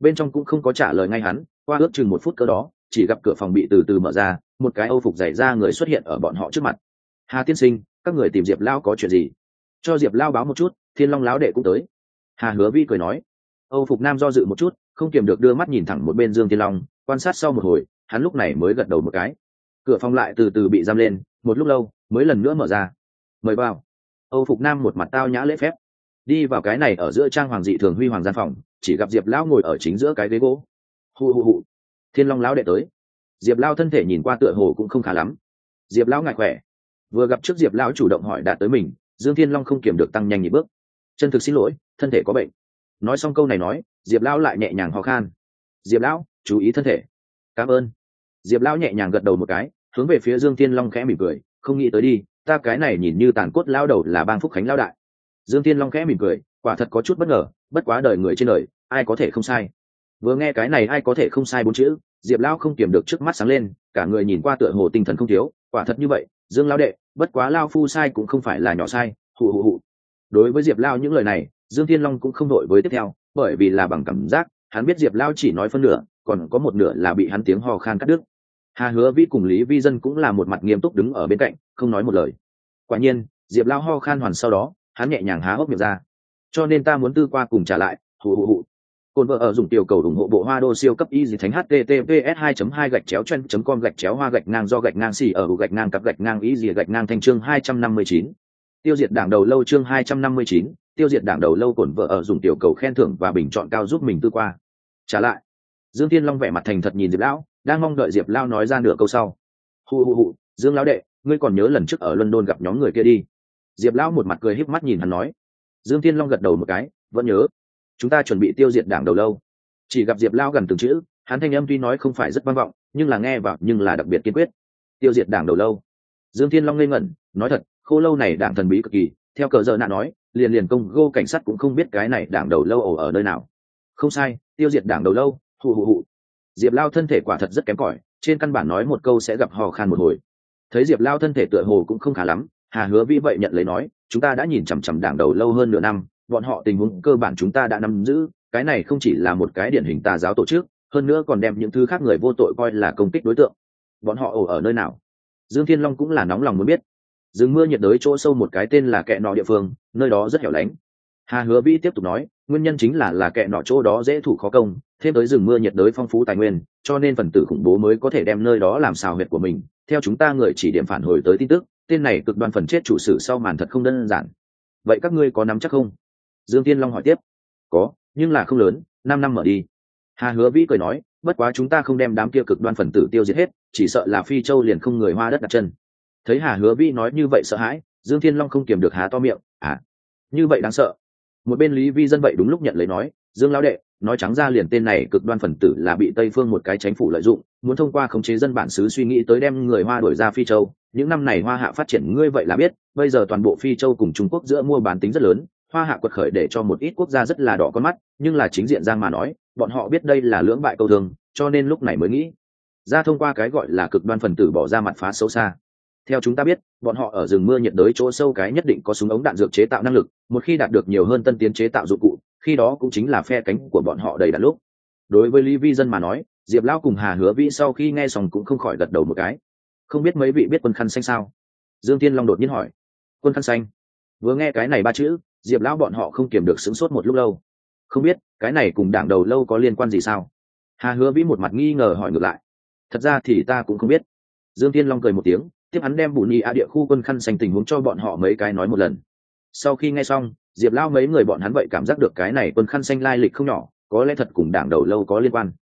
bên trong cũng không có trả lời ngay hắn, qua ước chừng một phút cơ đó chỉ gặp cửa phòng bị từ từ mở ra, một cái âu phục dày ra người xuất hiện ở bọn họ trước mặt. Hà tiên sinh, các người tìm diệp lao có chuyện gì? Cho diệp lao báo một chút, thiên long láo đệ cũng tới. Hà hứa vi cười nói. Âu phục nam do dự một chút, không kiềm được đưa mắt nhìn thẳng một bên dương thiên long, quan sát sau một hồi, hắn lúc này mới gật đầu một cái. Cửa phòng lại từ từ bị giam lên, một lúc lâu, mới lần nữa mở ra. Mời vào. Âu phục nam một mặt tao nhã lễ phép. Đi vào cái này ở giữa trang hoàng dị thường huy hoàng gian phòng, chỉ gặp diệp lão ngồi ở chính giữa cái ghế gỗ. Hụ hụ hụ thiên long lão đệ tới. Diệp lao thân thể nhìn qua tựa hồ cũng không khá lắm. Diệp lão ngại khỏe. Vừa gặp trước diệp lão chủ động hỏi đạt tới mình, dương thiên long không kiểm được tăng nhanh nhịp bước. Chân thực xin lỗi, thân thể có bệnh. Nói xong câu này nói, diệp lão lại nhẹ nhàng ho khan. Diệp lão chú ý thân thể. Cảm ơn. Diệp lão nhẹ nhàng gật đầu một cái, hướng về phía dương thiên long khẽ mỉm cười, không nghĩ tới đi, ta cái này nhìn như tàn cốt lao đầu là bang phúc khánh lao đại. Dương thiên long khẽ mỉm cười, quả thật có chút bất ngờ, bất quá đời người trên đời, ai có thể không sai. Vừa nghe cái này ai có thể không sai bốn chữ diệp lao không kiềm được trước mắt sáng lên, cả người nhìn qua tựa hồ tinh thần không thiếu, quả thật như vậy, dương lao đệ, bất quá lao phu sai cũng không phải là nhỏ sai hụ hụ hụ đối với diệp lao những lời này, dương thiên long cũng không đội với tiếp theo, bởi vì là bằng cảm giác, hắn biết diệp lao chỉ nói phân nửa, còn có một nửa là bị hắn tiếng hò khan cắt đứt. Hà hứa vĩ cùng lý vi dân cũng là một mặt nghiêm túc đứng ở bên cạnh, không nói một lời. Quả nhiên, diệp lao ho khan hoàn sau đó, hắn nhẹ nhàng há hốc miệng ra. Cho nên ta muốn tư qua cùng trả lại, hù hù hù. Côn vợ ở dùng tiểu cầu ủng hộ bộ hoa đô siêu cấp y dì thánh https 2 2 gạch chéo chen com gạch chéo hoa gạch ngang do gạch ngang xì ở gạch ngang cặp gạch ngang y dì gạch ngang thanh chương 259. tiêu diệt đảng đầu lâu chương 259, tiêu diệt đảng đầu lâu cổn vợ ở dùng tiểu cầu khen thưởng và bình chọn cao giúp mình tư qua. Trả lại. Dương tiên long vẻ mặt thành thật nhìn diệp lão đang mong đợi diệp lão nói ra nửa câu sau. Hu hu hu dương lão đệ ngươi còn nhớ lần trước ở london gặp nhóm người kia đi. Diệp lão một mặt cười híp mắt nhìn hắn nói. Dương tiên long gật đầu một cái vẫn nhớ chúng ta chuẩn bị tiêu diệt đảng đầu lâu. Chỉ gặp diệp lao gần từng chữ, hắn thanh âm tuy nói không phải rất vang vọng, nhưng là nghe vào, nhưng là đặc biệt kiên quyết. Tiêu diệt đảng đầu lâu. Dương thiên long ngây ngẩn, nói thật, khô lâu này đảng thần bí cực kỳ, theo cờ dợ nạn nói, liền liền công gô cảnh sát cũng không biết cái này đảng đầu lâu ổ ở nơi nào. Không sai, tiêu diệt đảng đầu lâu, hù hù hù. Diệp lao thân thể quả thật rất kém cỏi, trên căn bản nói một câu sẽ gặp hò khan một hồi. Thấy diệp lao thân thể tựa hồ cũng không khá lắm, hà hứa vĩ vậy nhận lấy nói, chúng ta đã nhìn chằm chằm đảng đầu lâu hơn nửa năm bọn họ tình huống cơ bản chúng ta đã nắm giữ, cái này không chỉ là một cái điển hình tà giáo tổ chức, hơn nữa còn đem những thứ khác người vô tội coi là công kích đối tượng. Bọn họ ổ ở nơi nào? Dương thiên long cũng là nóng lòng muốn biết. Rừng mưa nhiệt đới chỗ sâu một cái tên là kẹ nọ địa phương, nơi đó rất hẻo lánh. Hà hứa vĩ tiếp tục nói, nguyên nhân chính là là kẹ nọ chỗ đó dễ thủ khó công, thêm tới rừng mưa nhiệt đới phong phú tài nguyên, cho nên phần tử khủng bố mới có thể đem nơi đó làm xào huyệt của mình. Theo chúng ta người chỉ điểm phản hồi tới tin tức, tên này cực đoan phần chết chủ sử sau màn thật không đơn giản. Vậy các ngươi có nắm chắc không? Dương tiên long hỏi tiếp. Có, nhưng là không lớn, năm năm mở đi. Hà hứa vĩ cười nói, bất quá chúng ta không đem đám kia cực đoan phần tử tiêu diệt hết, chỉ sợ là phi châu liền không người hoa đất đặt chân. Thấy hà hứa vĩ nói như vậy sợ hãi, dương thiên long không kiềm được há to miệng à như vậy đáng sợ. Một bên lý vi dân vậy đúng lúc nhận lấy nói, dương lão đệ, nói trắng ra liền tên này cực đoan phần tử là bị tây phương một cái chánh phủ lợi dụng, muốn thông qua khống chế dân bản xứ suy nghĩ tới đem người hoa đổi ra phi châu. Những năm này hoa hạ phát triển, ngươi vậy là biết, bây giờ toàn bộ phi châu cùng trung quốc giữa mua bán tính rất lớn hoa hạ quật khởi để cho một ít quốc gia rất là đỏ con mắt, nhưng là chính diện giang mà nói, bọn họ biết đây là lưỡng bại câu thường, cho nên lúc này mới nghĩ. Ra thông qua cái gọi là cực đoan phần tử bỏ ra mặt phá xấu xa. Theo chúng ta biết, bọn họ ở rừng mưa nhiệt đới chỗ sâu cái nhất định có súng ống đạn dược chế tạo năng lực, một khi đạt được nhiều hơn tân tiến chế tạo dụng cụ, khi đó cũng chính là phe cánh của bọn họ đầy đạn lúc. Đối với lý vi dân mà nói, diệp lão cùng hà hứa vĩ sau khi nghe xong cũng không khỏi gật đầu một cái. Không biết mấy vị biết quân khăn xanh sao? Dương tiên long đột nhiên hỏi. Quân khăn xanh. Vừa nghe cái này ba chữ diệp lão bọn họ không kiềm được sửng sốt một lúc lâu. Không biết, cái này cùng đảng đầu lâu có liên quan gì sao? Hà hứa vĩ một mặt nghi ngờ hỏi ngược lại. Thật ra thì ta cũng không biết. Dương tiên long cười một tiếng, tiếp hắn đem bù ni a địa khu quân khăn xanh tình huống cho bọn họ mấy cái nói một lần. Sau khi nghe xong, diệp lao mấy người bọn hắn vậy cảm giác được cái này quân khăn xanh lai lịch không nhỏ, có lẽ thật cùng đảng đầu lâu có liên quan.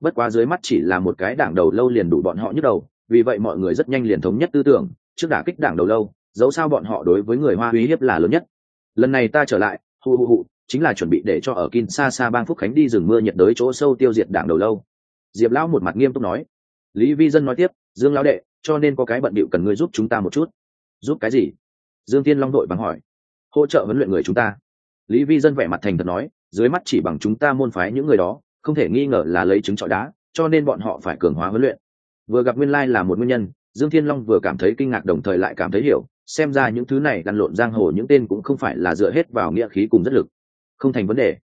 Bất quá dưới mắt chỉ là một cái đảng đầu lâu liền đủ bọn họ nhức đầu, vì vậy mọi người rất nhanh liền thống nhất tư tưởng, trước đả kích đảng đầu lâu, dẫu sao bọn họ đối với người hoa uy hiếp là lớn nhất lần này ta trở lại hù hù hù chính là chuẩn bị để cho ở kin xa xa bang phúc khánh đi rừng mưa nhiệt đới chỗ sâu tiêu diệt đảng đầu lâu. Diệp lão một mặt nghiêm túc nói. Lý vi dân nói tiếp, dương lão đệ, cho nên có cái bận bịu cần ngươi giúp chúng ta một chút. Giúp cái gì? Dương tiên long đội bằng hỏi. Hỗ trợ huấn luyện người chúng ta. Lý vi dân vẻ mặt thành thật nói, dưới mắt chỉ bằng chúng ta môn phái những người đó, không thể nghi ngờ là lấy trứng trọi đá, cho nên bọn họ phải cường hóa huấn luyện. Vừa gặp nguyên lai là một nguyên nhân, dương thiên long vừa cảm thấy kinh ngạc đồng thời lại cảm thấy hiểu xem ra những thứ này lăn lộn giang hồ những tên cũng không phải là dựa hết vào nghĩa khí cùng rất lực. Không thành vấn đề.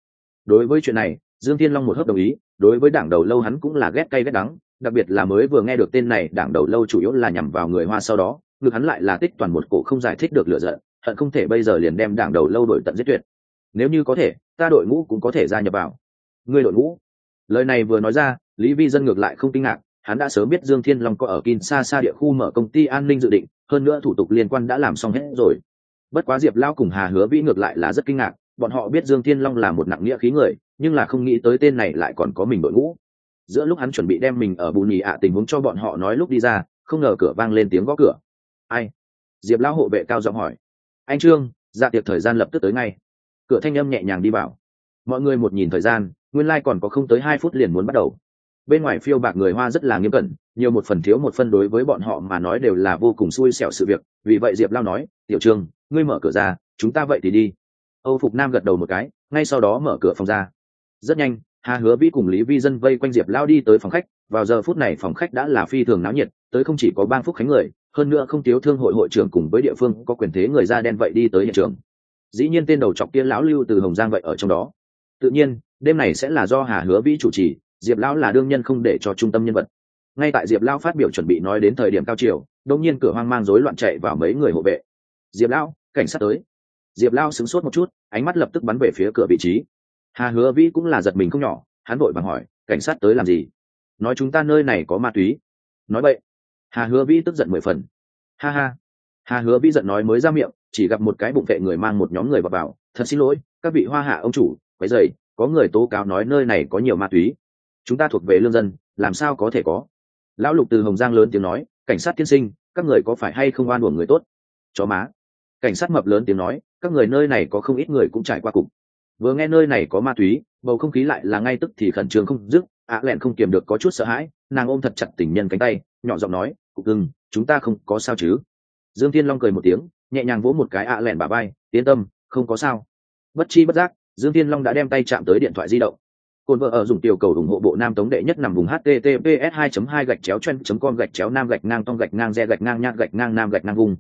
Đối với chuyện này, dương thiên long một hớp đồng ý, đối với đảng đầu lâu hắn cũng là ghét cay ghét đắng, đặc biệt là mới vừa nghe được tên này đảng đầu lâu chủ yếu là nhằm vào người hoa sau đó, ngược hắn lại là tích toàn một cổ không giải thích được lựa giận, hận không thể bây giờ liền đem đảng đầu lâu đổi tận giết tuyệt. Nếu như có thể, ta đội ngũ cũng có thể gia nhập vào. Người đội ngũ. Lời này vừa nói ra, lý vi dân ngược lại không kinh ngạc, hắn đã sớm biết dương thiên long có ở kin xa xa địa khu mở công ty an ninh dự định hơn nữa thủ tục liên quan đã làm xong hết rồi. Bất quá diệp lao cùng hà hứa vĩ ngược lại là rất kinh ngạc, bọn họ biết dương thiên long là một nặng nghĩa khí người, nhưng là không nghĩ tới tên này lại còn có mình đội ngũ. Giữa lúc hắn chuẩn bị đem mình ở bù nhì ạ tình huống cho bọn họ nói lúc đi ra, không ngờ cửa vang lên tiếng gõ cửa. Ai? Diệp lão hộ vệ cao giọng hỏi. Anh trương dạ tiệc thời gian lập tức tới ngay. Cửa thanh âm nhẹ nhàng đi vào. Mọi người một nhìn thời gian, nguyên lai còn có không tới hai phút liền muốn bắt đầu. Bên ngoài phiêu bạc người hoa rất là nghiêm cẩn nhiều một phần thiếu một phân đối với bọn họ mà nói đều là vô cùng xui xẻo sự việc, vì vậy diệp lao nói, tiểu trương, ngươi mở cửa ra, chúng ta vậy thì đi. Âu phục nam gật đầu một cái, ngay sau đó mở cửa phòng ra. Rất nhanh, hà hứa vĩ cùng lý vi dân vây quanh diệp lao đi tới phòng khách. Vào giờ phút này phòng khách đã là phi thường náo nhiệt, tới không chỉ có bang phúc khánh người, hơn nữa không thiếu thương hội hội trưởng cùng với địa phương có quyền thế người da đen vậy đi tới hiện trường. Dĩ nhiên tên đầu chọc kia lão lưu từ hồng giang vậy ở trong đó. Tự nhiên, đêm này sẽ là do hà hứa vĩ chủ trì, diệp lão là đương nhân không để cho trung tâm nhân vật ngay tại diệp lão phát biểu chuẩn bị nói đến thời điểm cao chiều, đột nhiên cửa hoang mang rối loạn chạy vào mấy người hộ vệ. Diệp lão, cảnh sát tới. Diệp lão sững sốt một chút, ánh mắt lập tức bắn về phía cửa vị trí. Hà hứa vĩ cũng là giật mình không nhỏ, hắn vội vàng hỏi, cảnh sát tới làm gì? Nói chúng ta nơi này có ma túy. Nói vậy. Hà hứa vĩ tức giận mười phần. Ha ha. Hà hứa vĩ giận nói mới ra miệng, chỉ gặp một cái bụng vệ người mang một nhóm người vào vào thật xin lỗi, các vị hoa hạ ông chủ, quấy dày có người tố cáo nói nơi này có nhiều ma túy. Chúng ta thuộc về lương dân, làm sao có thể có? Lão lục từ hồng giang lớn tiếng nói, cảnh sát tiên sinh, các người có phải hay không oan uổng người tốt? Chó má. Cảnh sát mập lớn tiếng nói, các người nơi này có không ít người cũng trải qua cục. Vừa nghe nơi này có ma túy, bầu không khí lại là ngay tức thì khẩn trương không dứt, ạ lẹn không kiềm được có chút sợ hãi, nàng ôm thật chặt tình nhân cánh tay, nhỏ giọng nói, cục ưng chúng ta không có sao chứ? Dương thiên long cười một tiếng, nhẹ nhàng vỗ một cái ạ lẹn bà bay yên tâm, không có sao. Bất chi bất giác, dương thiên long đã đem tay chạm tới điện thoại di động. Côn vợ ở dùng tiểu cầu ủng hộ bộ nam tống đệ nhất nằm vùng https 2 2 gạch chéo chen com gạch chéo nam gạch ngang tông gạch ngang re gạch ngang nhạc gạch ngang nam gạch ngang vùng.